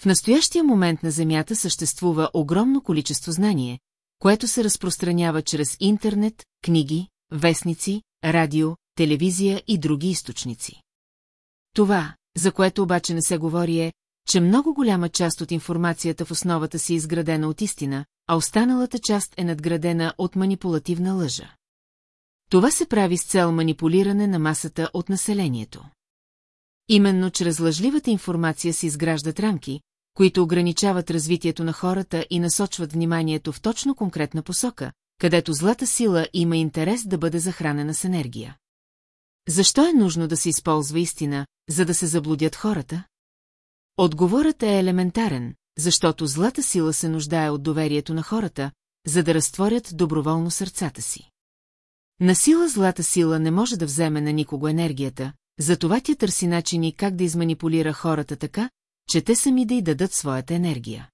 В настоящия момент на Земята съществува огромно количество знание, което се разпространява чрез интернет, книги, вестници, радио, телевизия и други източници. Това, за което обаче не се говори е, че много голяма част от информацията в основата си е изградена от истина, а останалата част е надградена от манипулативна лъжа. Това се прави с цел манипулиране на масата от населението. Именно чрез лъжливата информация се изграждат рамки, които ограничават развитието на хората и насочват вниманието в точно конкретна посока, където злата сила има интерес да бъде захранена с енергия. Защо е нужно да се използва истина, за да се заблудят хората? Отговорът е елементарен, защото злата сила се нуждае от доверието на хората, за да разтворят доброволно сърцата си. На сила злата сила не може да вземе на никого енергията, затова тя търси начини как да изманипулира хората така, че те сами да й дадат своята енергия.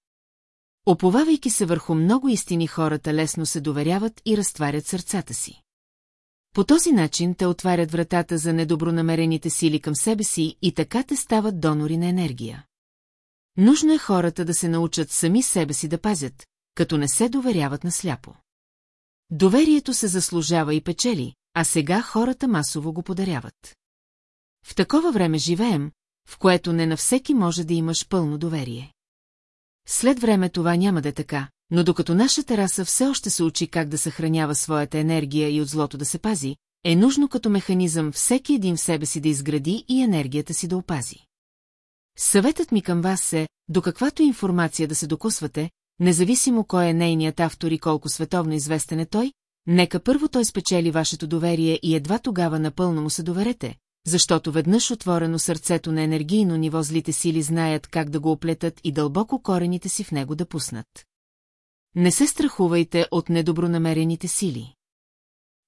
Оповавайки се върху много истини хората лесно се доверяват и разтварят сърцата си. По този начин те отварят вратата за недобронамерените сили към себе си и така те стават донори на енергия. Нужно е хората да се научат сами себе си да пазят, като не се доверяват на сляпо. Доверието се заслужава и печели, а сега хората масово го подаряват. В такова време живеем, в което не на всеки може да имаш пълно доверие. След време това няма да е така, но докато нашата раса все още се учи как да съхранява своята енергия и от злото да се пази, е нужно като механизъм всеки един в себе си да изгради и енергията си да опази. Съветът ми към вас е, до каквато информация да се докосвате, независимо кой е нейният автор и колко световно известен е той, нека първо той спечели вашето доверие и едва тогава напълно му се доверете, защото веднъж отворено сърцето на енергийно ниво злите сили знаят как да го оплетат и дълбоко корените си в него да пуснат. Не се страхувайте от недобронамерените сили.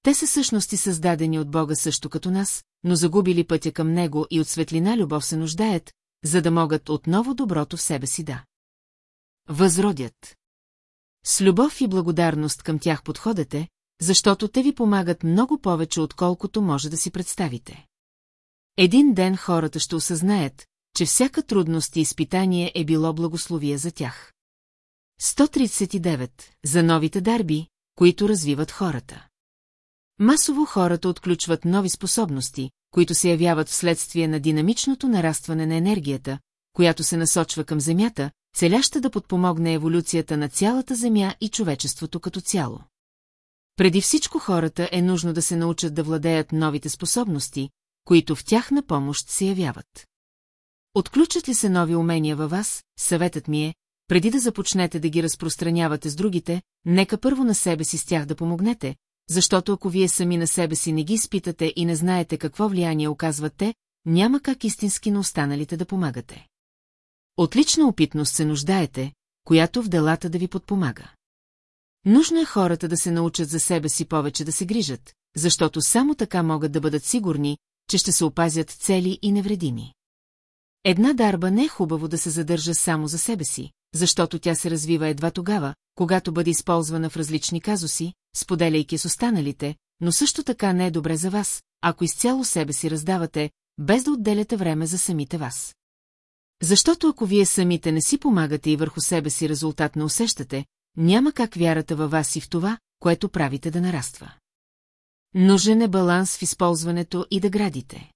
Те са същности създадени от Бога също като нас, но загубили пътя към Него и от светлина любов се нуждаят, за да могат отново доброто в себе си да. Възродят. С любов и благодарност към тях подходете, защото те ви помагат много повече, отколкото може да си представите. Един ден хората ще осъзнаят, че всяка трудност и изпитание е било благословие за тях. 139. За новите дарби, които развиват хората. Масово хората отключват нови способности, които се явяват вследствие на динамичното нарастване на енергията, която се насочва към Земята, целяща да подпомогне еволюцията на цялата Земя и човечеството като цяло. Преди всичко хората е нужно да се научат да владеят новите способности, които в тях на помощ се явяват. Отключат ли се нови умения във вас, съветът ми е, преди да започнете да ги разпространявате с другите, нека първо на себе си с тях да помогнете, защото ако вие сами на себе си не ги изпитате и не знаете какво влияние оказват те, няма как истински на останалите да помагате. Отлична опитност се нуждаете, която в делата да ви подпомага. Нужно е хората да се научат за себе си повече да се грижат, защото само така могат да бъдат сигурни, че ще се опазят цели и невредими. Една дарба не е хубаво да се задържа само за себе си, защото тя се развива едва тогава, когато бъде използвана в различни казуси, споделяйки с останалите, но също така не е добре за вас, ако изцяло себе си раздавате, без да отделяте време за самите вас. Защото ако вие самите не си помагате и върху себе си резултат не усещате, няма как вярата във вас и в това, което правите да нараства. Нужен е баланс в използването и да градите.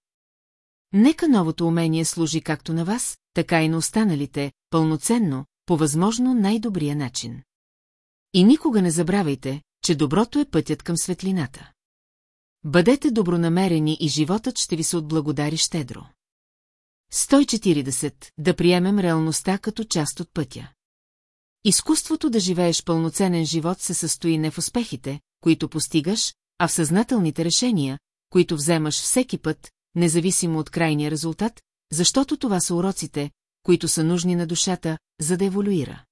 Нека новото умение служи както на вас, така и на останалите, пълноценно, по възможно най-добрия начин. И никога не забравяйте, че доброто е пътят към светлината. Бъдете добронамерени и животът ще ви се отблагодари щедро. 140. Да приемем реалността като част от пътя. Изкуството да живееш пълноценен живот се състои не в успехите, които постигаш, а в съзнателните решения, които вземаш всеки път, независимо от крайния резултат, защото това са уроците, които са нужни на душата, за да еволюира.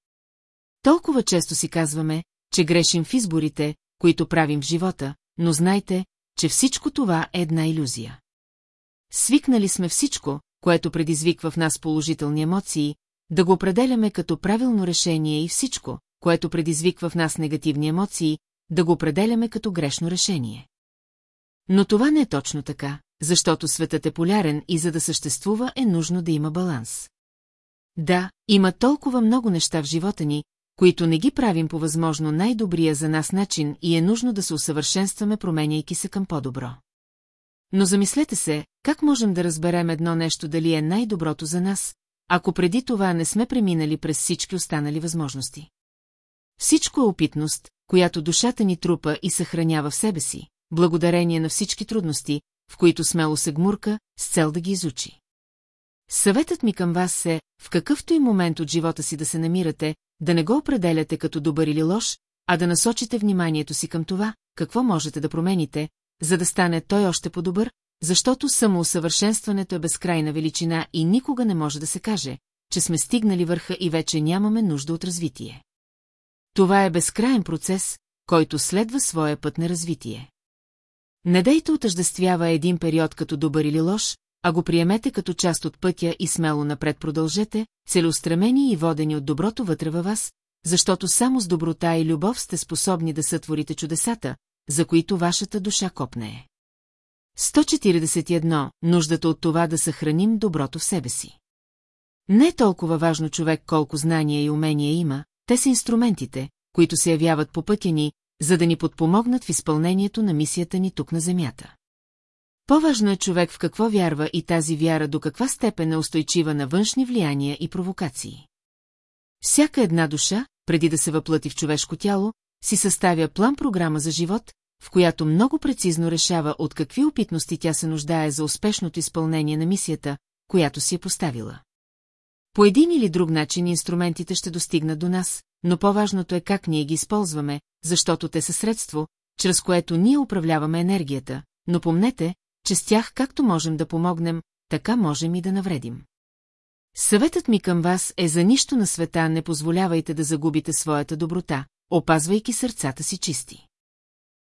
Толкова често си казваме, че грешим в изборите, които правим в живота, но знайте, че всичко това е една иллюзия. Свикнали сме всичко, което предизвиква в нас положителни емоции, да го определяме като правилно решение и всичко, което предизвиква в нас негативни емоции, да го определяме като грешно решение. Но това не е точно така, защото светът е полярен и за да съществува е нужно да има баланс. Да, има толкова много неща в живота ни, които не ги правим по възможно най-добрия за нас начин и е нужно да се усъвършенстваме, променяйки се към по-добро. Но замислете се, как можем да разберем едно нещо дали е най-доброто за нас, ако преди това не сме преминали през всички останали възможности. Всичко е опитност, която душата ни трупа и съхранява в себе си, благодарение на всички трудности, в които смело се гмурка, с цел да ги изучи. Съветът ми към вас е, в какъвто и момент от живота си да се намирате, да не го определяте като добър или лош, а да насочите вниманието си към това, какво можете да промените, за да стане той още по-добър, защото самоусъвършенстването е безкрайна величина и никога не може да се каже, че сме стигнали върха и вече нямаме нужда от развитие. Това е безкрайен процес, който следва своя път на развитие. Не дейте отъждествява един период като добър или лош, а го приемете като част от пътя и смело напред продължете, целеустремени и водени от доброто вътре във вас, защото само с доброта и любов сте способни да сътворите чудесата, за които вашата душа копне. 141. Нуждата от това да съхраним доброто в себе си. Не е толкова важно човек колко знания и умения има, те са инструментите, които се явяват по пътя ни, за да ни подпомогнат в изпълнението на мисията ни тук на Земята. По-важно е човек в какво вярва и тази вяра до каква степен е устойчива на външни влияния и провокации. Всяка една душа, преди да се въплъти в човешко тяло, си съставя план-програма за живот, в която много прецизно решава от какви опитности тя се нуждае за успешното изпълнение на мисията, която си е поставила. По един или друг начин инструментите ще достигнат до нас, но по-важното е как ние ги използваме, защото те са средство, чрез което ние управляваме енергията, но помнете, че с тях както можем да помогнем, така можем и да навредим. Съветът ми към вас е за нищо на света не позволявайте да загубите своята доброта, опазвайки сърцата си чисти.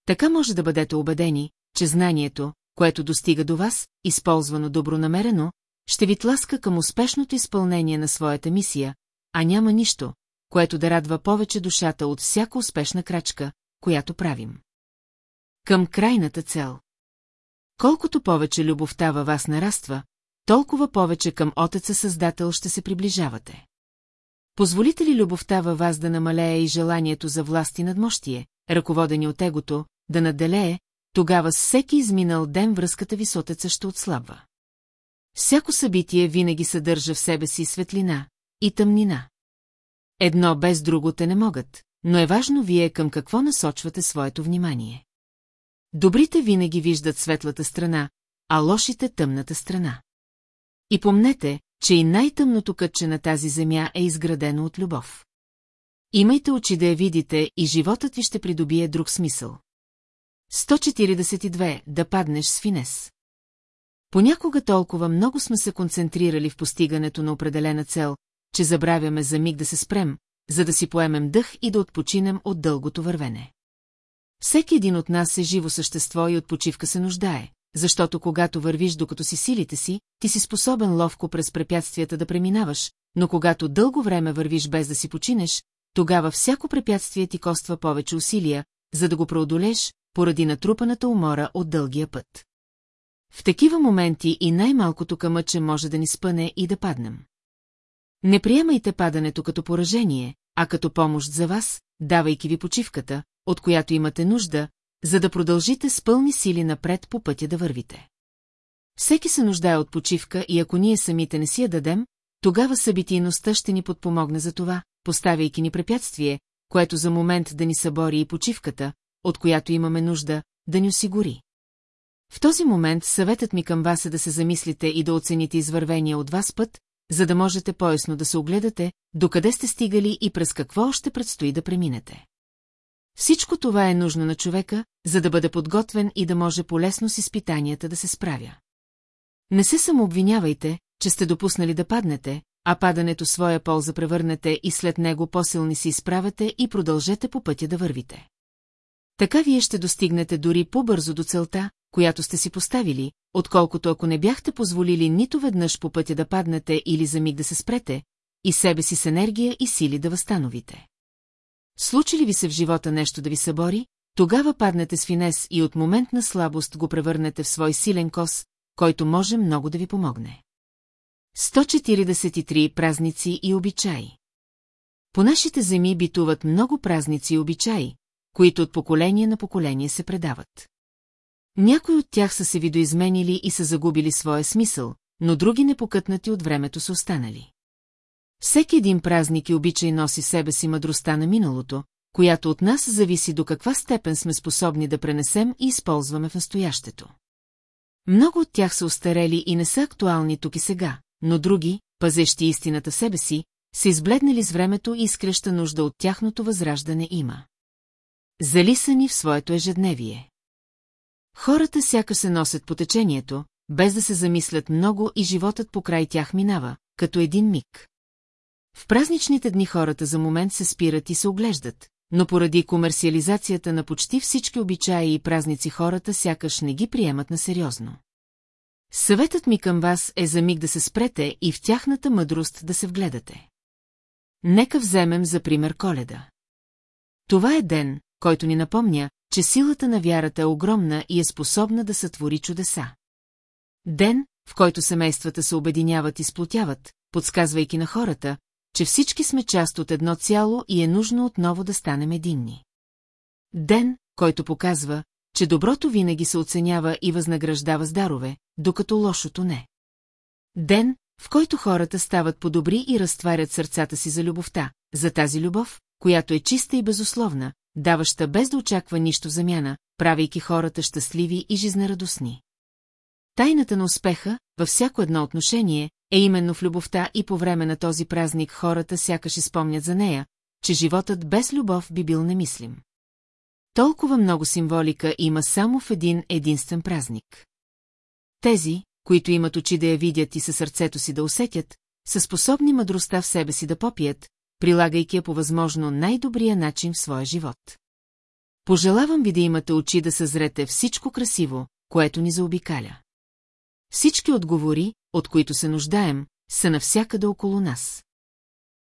Така може да бъдете убедени, че знанието, което достига до вас, използвано добронамерено, ще ви тласка към успешното изпълнение на своята мисия, а няма нищо, което да радва повече душата от всяка успешна крачка, която правим. Към крайната цел. Колкото повече любовта във вас нараства, толкова повече към Отеца Създател ще се приближавате. Позволите ли любовта във вас да намалее и желанието за власт и надмощие, ръководени от егото, да наделее, тогава с всеки изминал ден връзката ви с отеца ще отслабва. Всяко събитие винаги съдържа в себе си светлина и тъмнина. Едно без друго те не могат, но е важно вие към какво насочвате своето внимание. Добрите винаги виждат светлата страна, а лошите тъмната страна. И помнете, че и най-тъмното кътче на тази земя е изградено от любов. Имайте очи да я видите и животът ви ще придобие друг смисъл. 142. Да паднеш с финес. Понякога толкова много сме се концентрирали в постигането на определена цел, че забравяме за миг да се спрем, за да си поемем дъх и да отпочинем от дългото вървене. Всеки един от нас е живо същество и от почивка се нуждае, защото когато вървиш докато си силите си, ти си способен ловко през препятствията да преминаваш, но когато дълго време вървиш без да си починеш, тогава всяко препятствие ти коства повече усилия, за да го преодолеш, поради натрупаната умора от дългия път. В такива моменти и най-малкото камъче може да ни спъне и да паднем. Не приемайте падането като поражение, а като помощ за вас, давайки ви почивката, от която имате нужда, за да продължите с пълни сили напред по пътя да вървите. Всеки се нуждае от почивка и ако ние самите не си я дадем, тогава събитийността ще ни подпомогне за това, поставяйки ни препятствие, което за момент да ни събори и почивката, от която имаме нужда, да ни осигури. В този момент съветът ми към вас е да се замислите и да оцените извървения от вас път, за да можете поясно да се огледате, докъде сте стигали и през какво още предстои да преминете. Всичко това е нужно на човека, за да бъде подготвен и да може полесно с изпитанията да се справя. Не се самообвинявайте, че сте допуснали да паднете, а падането своя полза превърнете и след него по-силни си изправете и продължете по пътя да вървите. Така вие ще достигнете дори по-бързо до целта, която сте си поставили, отколкото ако не бяхте позволили нито веднъж по пътя да паднете или за миг да се спрете, и себе си с енергия и сили да възстановите. Случи ли ви се в живота нещо да ви събори, тогава паднете с финес и от момент на слабост го превърнете в свой силен кос, който може много да ви помогне. 143 празници и обичаи По нашите земи битуват много празници и обичаи, които от поколение на поколение се предават. Някои от тях са се видоизменили и са загубили своя смисъл, но други непокътнати от времето са останали. Всеки един празник и обичай носи себе си мъдростта на миналото, която от нас зависи до каква степен сме способни да пренесем и използваме в настоящето. Много от тях са устарели и не са актуални тук и сега, но други, пазещи истината себе си, са избледнали с времето и изкреща нужда от тяхното възраждане има. Залисани в своето ежедневие. Хората сяка се носят по течението, без да се замислят много и животът покрай тях минава, като един миг. В празничните дни хората за момент се спират и се оглеждат, но поради комерциализацията на почти всички обичаи и празници хората сякаш не ги приемат на сериозно. Съветът ми към вас е за миг да се спрете и в тяхната мъдрост да се вгледате. Нека вземем за пример коледа. Това е ден, който ни напомня, че силата на вярата е огромна и е способна да сътвори чудеса. Ден, в който семействата се обединяват и сплотяват, подсказвайки на хората, че всички сме част от едно цяло и е нужно отново да станем единни. Ден, който показва, че доброто винаги се оценява и възнаграждава с дарове, докато лошото не. Ден, в който хората стават по-добри и разтварят сърцата си за любовта, за тази любов, която е чиста и безусловна, даваща без да очаква нищо замяна, правейки хората щастливи и жизнерадостни. Тайната на успеха, във всяко едно отношение, е именно в любовта и по време на този празник хората сякаш изпомнят за нея, че животът без любов би бил немислим. Толкова много символика има само в един единствен празник. Тези, които имат очи да я видят и със сърцето си да усетят, са способни мъдростта в себе си да попият, прилагайки я по възможно най-добрия начин в своя живот. Пожелавам ви да имате очи да съзрете всичко красиво, което ни заобикаля. Всички отговори, от които се нуждаем, са навсякъде около нас.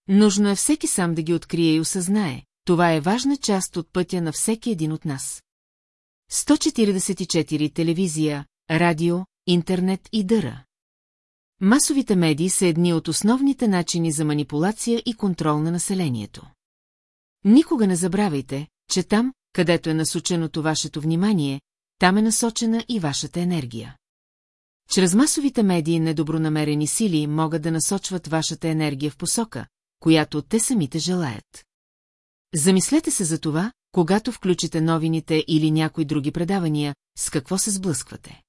Нужно е всеки сам да ги открие и осъзнае, това е важна част от пътя на всеки един от нас. 144 телевизия, радио, интернет и дъра. Масовите медии са едни от основните начини за манипулация и контрол на населението. Никога не забравяйте, че там, където е насоченото вашето внимание, там е насочена и вашата енергия. Чрез масовите медии недобронамерени сили могат да насочват вашата енергия в посока, която те самите желаят. Замислете се за това, когато включите новините или някои други предавания, с какво се сблъсквате.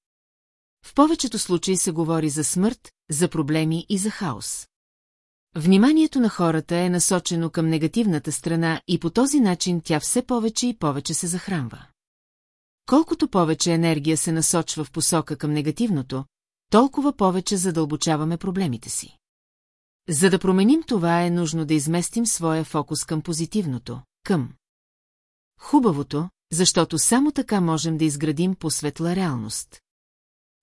В повечето случаи се говори за смърт, за проблеми и за хаос. Вниманието на хората е насочено към негативната страна и по този начин тя все повече и повече се захранва. Колкото повече енергия се насочва в посока към негативното, толкова повече задълбочаваме проблемите си. За да променим това е нужно да изместим своя фокус към позитивното, към хубавото, защото само така можем да изградим по-светла реалност.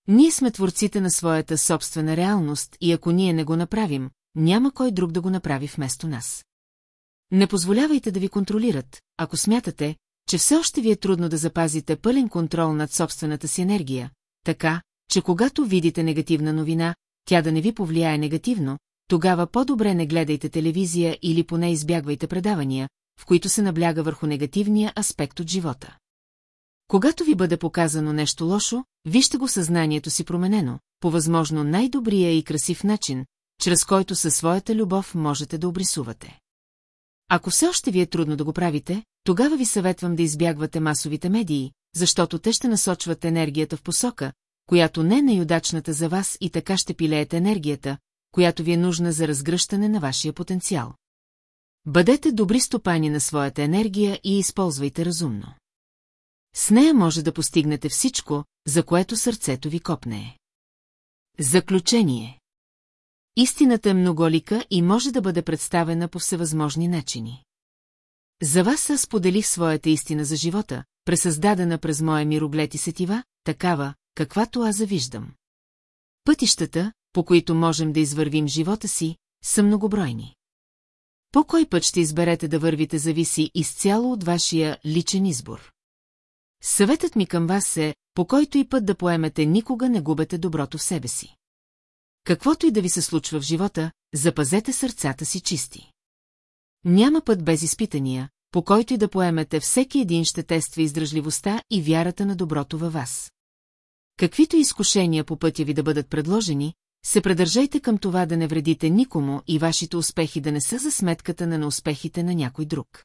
Ние сме творците на своята собствена реалност и ако ние не го направим, няма кой друг да го направи вместо нас. Не позволявайте да ви контролират, ако смятате, че все още ви е трудно да запазите пълен контрол над собствената си енергия, така, че когато видите негативна новина, тя да не ви повлияе негативно, тогава по-добре не гледайте телевизия или поне избягвайте предавания, в които се набляга върху негативния аспект от живота. Когато ви бъде показано нещо лошо, вижте го съзнанието си променено, по възможно най-добрия и красив начин, чрез който със своята любов можете да обрисувате. Ако все още ви е трудно да го правите, тогава ви съветвам да избягвате масовите медии, защото те ще насочват енергията в посока, която не е най-удачната за вас и така ще пилеете енергията, която ви е нужна за разгръщане на вашия потенциал. Бъдете добри стопани на своята енергия и използвайте разумно. С нея може да постигнете всичко, за което сърцето ви копне. Заключение Истината е многолика и може да бъде представена по всевъзможни начини. За вас аз споделих своята истина за живота, пресъздадена през моя мироглед и сетива, такава, каквато аз завиждам. Пътищата, по които можем да извървим живота си, са многобройни. По кой път ще изберете да вървите зависи изцяло от вашия личен избор. Съветът ми към вас е, по който и път да поемете, никога не губете доброто в себе си. Каквото и да ви се случва в живота, запазете сърцата си чисти. Няма път без изпитания, по който и да поемете, всеки един ще тества издръжливостта и вярата на доброто във вас. Каквито изкушения по пътя ви да бъдат предложени, се предържайте към това да не вредите никому и вашите успехи да не са за сметката на неуспехите на някой друг.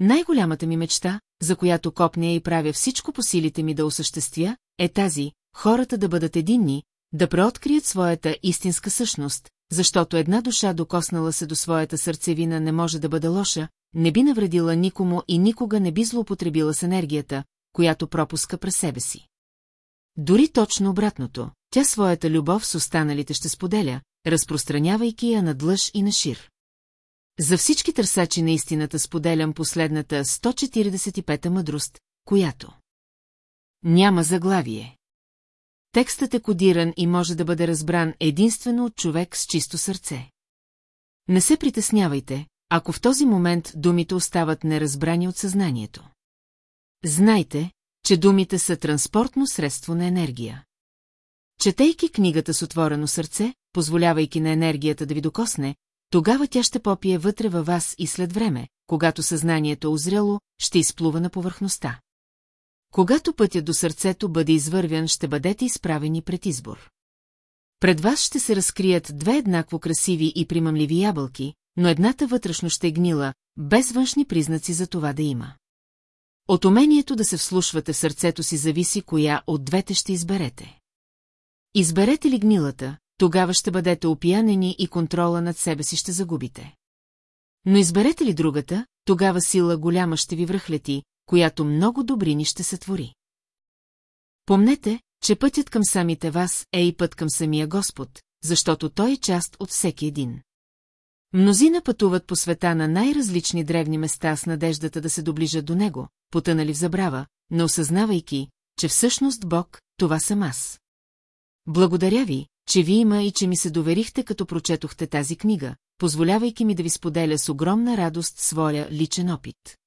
Най-голямата ми мечта, за която копня и правя всичко по силите ми да осъществя, е тази, хората да бъдат единни, да преоткрият своята истинска същност, защото една душа докоснала се до своята сърцевина не може да бъде лоша, не би навредила никому и никога не би злоупотребила с енергията, която пропуска през себе си. Дори точно обратното, тя своята любов с останалите ще споделя, разпространявайки я на длъж и на шир. За всички търсачи на истината споделям последната 145-та мъдрост, която няма заглавие. Текстът е кодиран и може да бъде разбран единствено от човек с чисто сърце. Не се притеснявайте, ако в този момент думите остават неразбрани от съзнанието. Знайте, че думите са транспортно средство на енергия. Четейки книгата с отворено сърце, позволявайки на енергията да ви докосне, тогава тя ще попие вътре във вас и след време, когато съзнанието е озряло, ще изплува на повърхността. Когато пътят до сърцето бъде извървян, ще бъдете изправени пред избор. Пред вас ще се разкрият две еднакво красиви и примамливи ябълки, но едната вътрешно ще е гнила, без външни признаци за това да има. От умението да се вслушвате в сърцето си зависи коя от двете ще изберете. Изберете ли гнилата, тогава ще бъдете опиянени и контрола над себе си ще загубите. Но изберете ли другата, тогава сила голяма ще ви връхлети, която много добрини ще се твори. Помнете, че пътят към самите вас е и път към самия Господ, защото той е част от всеки един. Мнозина пътуват по света на най-различни древни места с надеждата да се доближат до него, потънали в забрава, но осъзнавайки, че всъщност Бог, това съм аз. Благодаря ви, че ви има и че ми се доверихте, като прочетохте тази книга, позволявайки ми да ви споделя с огромна радост своя личен опит.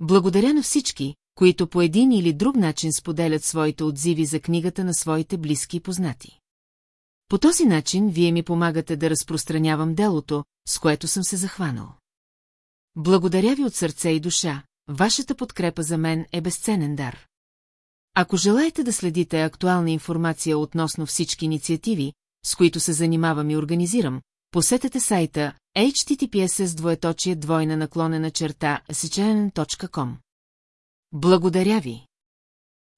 Благодаря на всички, които по един или друг начин споделят своите отзиви за книгата на своите близки и познати. По този начин вие ми помагате да разпространявам делото, с което съм се захванал. Благодаря ви от сърце и душа, вашата подкрепа за мен е безценен дар. Ако желаете да следите актуална информация относно всички инициативи, с които се занимавам и организирам, посетете сайта https двоеточие двойна наклонена черта sechenen.com. Благодаря ви.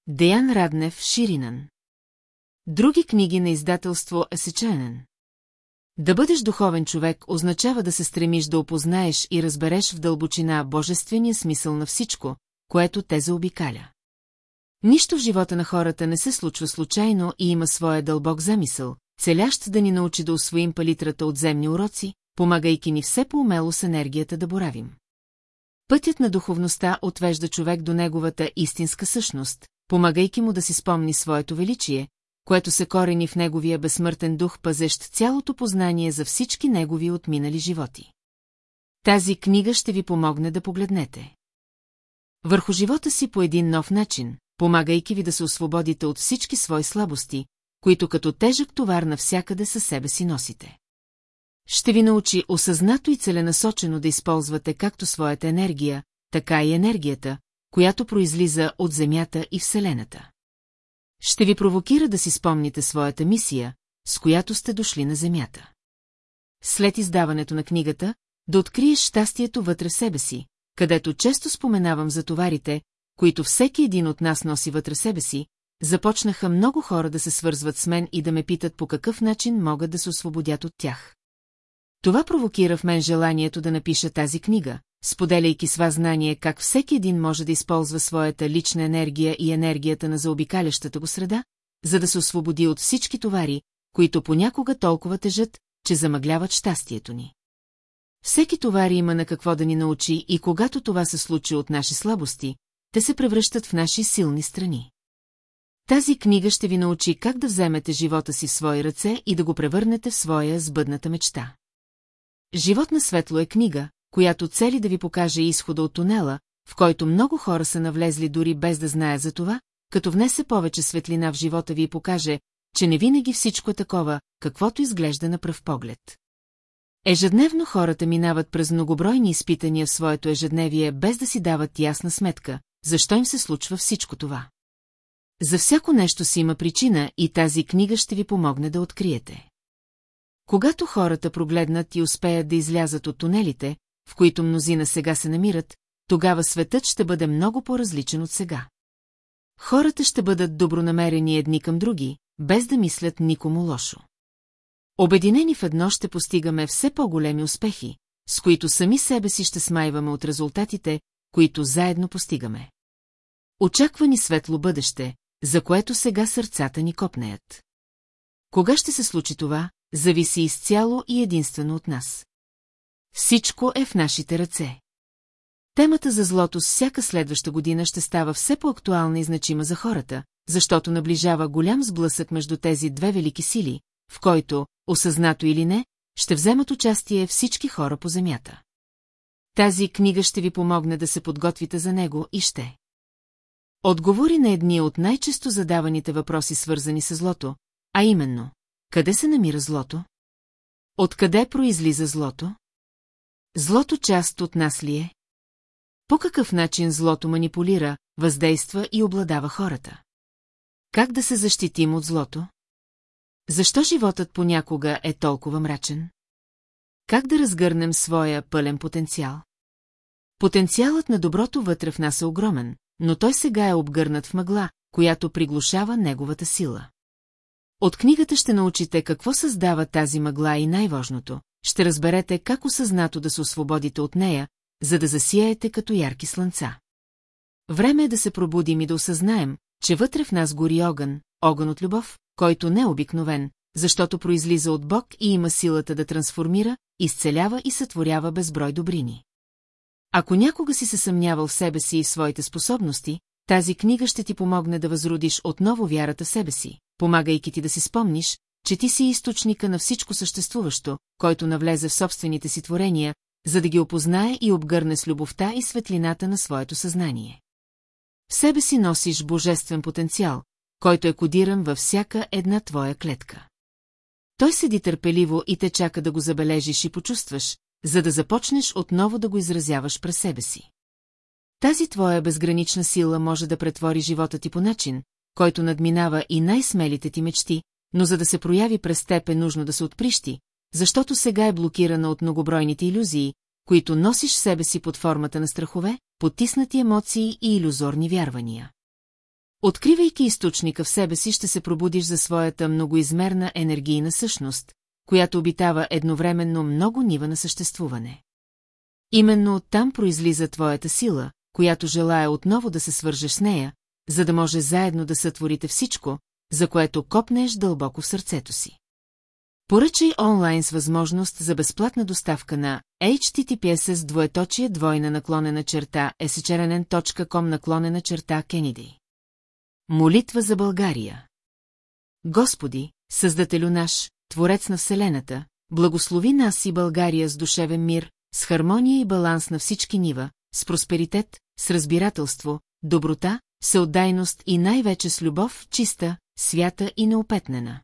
Деян Раднев Ширинан Други книги на издателство Есеченен Да бъдеш духовен човек означава да се стремиш да опознаеш и разбереш в дълбочина божествения смисъл на всичко, което те заобикаля. Нищо в живота на хората не се случва случайно и има своя дълбок замисъл, целящ да ни научи да освоим палитрата от земни уроци, помагайки ни все по-умело с енергията да боравим. Пътят на духовността отвежда човек до неговата истинска същност, помагайки му да си спомни своето величие, което се корени в неговия безсмъртен дух, пазещ цялото познание за всички негови отминали животи. Тази книга ще ви помогне да погледнете. Върху живота си по един нов начин, помагайки ви да се освободите от всички свои слабости, които като тежък товар навсякъде със себе си носите. Ще ви научи осъзнато и целенасочено да използвате както своята енергия, така и енергията, която произлиза от Земята и Вселената. Ще ви провокира да си спомните своята мисия, с която сте дошли на Земята. След издаването на книгата, да откриеш щастието вътре в себе си, където често споменавам за товарите, които всеки един от нас носи вътре себе си, започнаха много хора да се свързват с мен и да ме питат по какъв начин могат да се освободят от тях. Това провокира в мен желанието да напиша тази книга, споделяйки с вас знание как всеки един може да използва своята лична енергия и енергията на заобикалящата го среда, за да се освободи от всички товари, които понякога толкова тежат, че замъгляват щастието ни. Всеки товар има на какво да ни научи и когато това се случи от наши слабости, те се превръщат в наши силни страни. Тази книга ще ви научи как да вземете живота си в свои ръце и да го превърнете в своя сбъдната мечта. Живот на светло е книга, която цели да ви покаже изхода от тунела, в който много хора са навлезли дори без да знаят за това, като внесе повече светлина в живота ви и покаже, че не винаги всичко е такова, каквото изглежда на пръв поглед. Ежедневно хората минават през многобройни изпитания в своето ежедневие, без да си дават ясна сметка, защо им се случва всичко това. За всяко нещо си има причина и тази книга ще ви помогне да откриете. Когато хората прогледнат и успеят да излязат от тунелите, в които мнозина сега се намират, тогава светът ще бъде много по-различен от сега. Хората ще бъдат добронамерени едни към други, без да мислят никому лошо. Обединени в едно ще постигаме все по-големи успехи, с които сами себе си ще смайваме от резултатите, които заедно постигаме. Очаква ни светло бъдеще, за което сега сърцата ни копнеят. Кога ще се случи това, зависи изцяло и единствено от нас. Всичко е в нашите ръце. Темата за злото с всяка следваща година ще става все по-актуална и значима за хората, защото наближава голям сблъсък между тези две велики сили, в който, осъзнато или не, ще вземат участие всички хора по земята. Тази книга ще ви помогне да се подготвите за него и ще. Отговори на едни от най-често задаваните въпроси, свързани с злото, а именно, къде се намира злото? Откъде произлиза злото? Злото част от нас ли е? По какъв начин злото манипулира, въздейства и обладава хората? Как да се защитим от злото? Защо животът понякога е толкова мрачен? Как да разгърнем своя пълен потенциал? Потенциалът на доброто вътре в нас е огромен, но той сега е обгърнат в мъгла, която приглушава неговата сила. От книгата ще научите какво създава тази мъгла и най-важното, ще разберете как осъзнато да се освободите от нея, за да засияете като ярки слънца. Време е да се пробудим и да осъзнаем, че вътре в нас гори огън, огън от любов, който не е обикновен, защото произлиза от Бог и има силата да трансформира, изцелява и сътворява безброй добрини. Ако някога си се съмнявал в себе си и в своите способности, тази книга ще ти помогне да възродиш отново вярата в себе си, помагайки ти да си спомниш, че ти си източника на всичко съществуващо, който навлезе в собствените си творения, за да ги опознае и обгърне с любовта и светлината на своето съзнание. В себе си носиш божествен потенциал, който е кодиран във всяка една твоя клетка. Той седи търпеливо и те чака да го забележиш и почувстваш, за да започнеш отново да го изразяваш през себе си. Тази твоя безгранична сила може да претвори живота ти по начин, който надминава и най-смелите ти мечти, но за да се прояви през теб е нужно да се отприщи, защото сега е блокирана от многобройните иллюзии, които носиш себе си под формата на страхове, потиснати емоции и иллюзорни вярвания. Откривайки източника в себе си, ще се пробудиш за своята многоизмерна енергийна същност, която обитава едновременно много нива на съществуване. Именно оттам произлиза твоята сила, която желая отново да се свържеш с нея, за да може заедно да сътворите всичко, за което копнеш дълбоко в сърцето си. Поръчай онлайн с възможност за безплатна доставка на https с двоеточие двойна наклонена черта shrnn.com наклонена черта Кенеди. Молитва за България Господи, Създателю наш, Творец на Вселената, благослови нас и България с душевен мир, с хармония и баланс на всички нива, с просперитет, с разбирателство, доброта, всеотдайност и най-вече с любов, чиста, свята и неопетнена.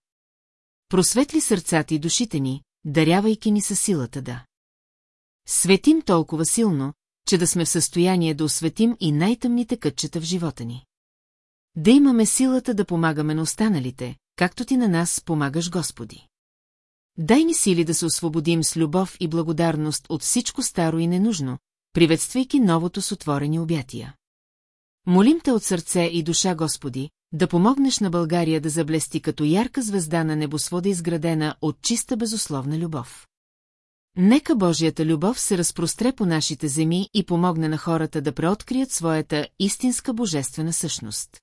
Просветли сърцата и душите ни, дарявайки ни със силата да. Светим толкова силно, че да сме в състояние да осветим и най-тъмните кътчета в живота ни. Да имаме силата да помагаме на останалите, както ти на нас помагаш Господи. Дай ни сили да се освободим с любов и благодарност от всичко старо и ненужно, приветствайки новото с отворени обятия. Молим те от сърце и душа, Господи, да помогнеш на България да заблести като ярка звезда на небосвода изградена от чиста безусловна любов. Нека Божията любов се разпростре по нашите земи и помогне на хората да преоткрият своята истинска божествена същност.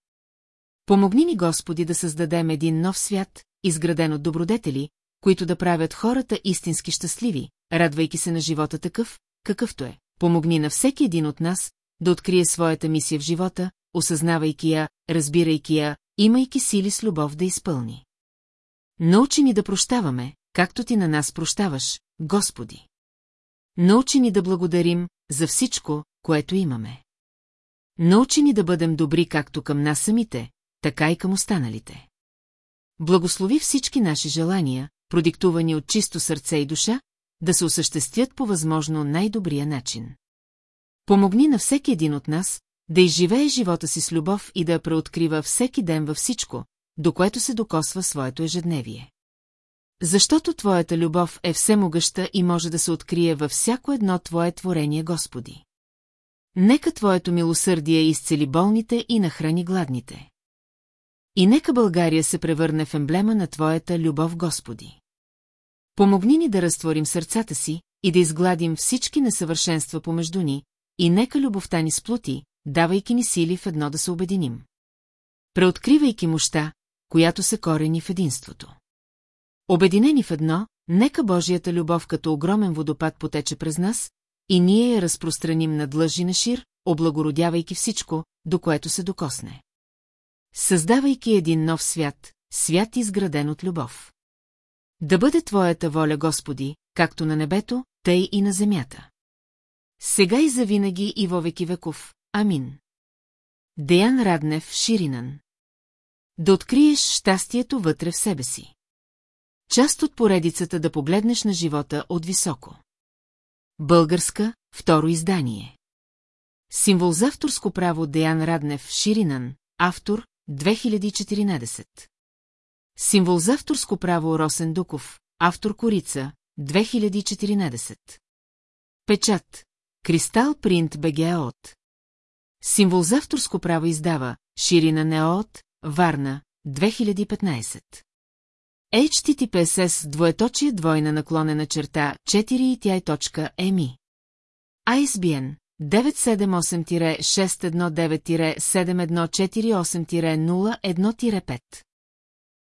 Помогни ни, Господи, да създадем един нов свят, изграден от добродетели, които да правят хората истински щастливи, радвайки се на живота такъв, какъвто е. Помогни на всеки един от нас да открие своята мисия в живота, осъзнавайки я, разбирайки я, имайки сили с любов да изпълни. Научи ни да прощаваме, както ти на нас прощаваш, Господи. Научи ни да благодарим за всичко, което имаме. Научи ни да бъдем добри както към нас самите, така и към останалите. Благослови всички наши желания, продиктувани от чисто сърце и душа, да се осъществят по възможно най-добрия начин. Помогни на всеки един от нас да изживее живота си с любов и да я преоткрива всеки ден във всичко, до което се докосва своето ежедневие. Защото Твоята любов е всемогъща и може да се открие във всяко едно Твое творение, Господи. Нека Твоето милосърдие изцели болните и нахрани гладните. И нека България се превърне в емблема на Твоята любов, Господи. Помогни ни да разтворим сърцата си и да изгладим всички несъвършенства помежду ни, и нека любовта ни сплути, давайки ни сили в едно да се обединим. Преоткривайки мощта, която се корени в единството. Обединени в едно, нека Божията любов като огромен водопад потече през нас, и ние я разпространим над лъжи на шир, облагородявайки всичко, до което се докосне. Създавайки един нов свят, свят изграден от любов. Да бъде Твоята воля, Господи, както на небето, тъй и на земята. Сега и завинаги и во веки веков. Амин. Деян Раднев Ширинан Да откриеш щастието вътре в себе си. Част от поредицата да погледнеш на живота от високо. Българска, второ издание. Символ за авторско право Деян Раднев Ширинан, автор, 2014. Символ за авторско право Росен Дуков, автор Корица, 2014. Печат. Кристал Принт БГАОТ. Символ за авторско право издава Ширина Неот, Варна, 2015. HTTPSS двоеточие двойна наклонена черта 4 ISBN 978-619-7148-01-5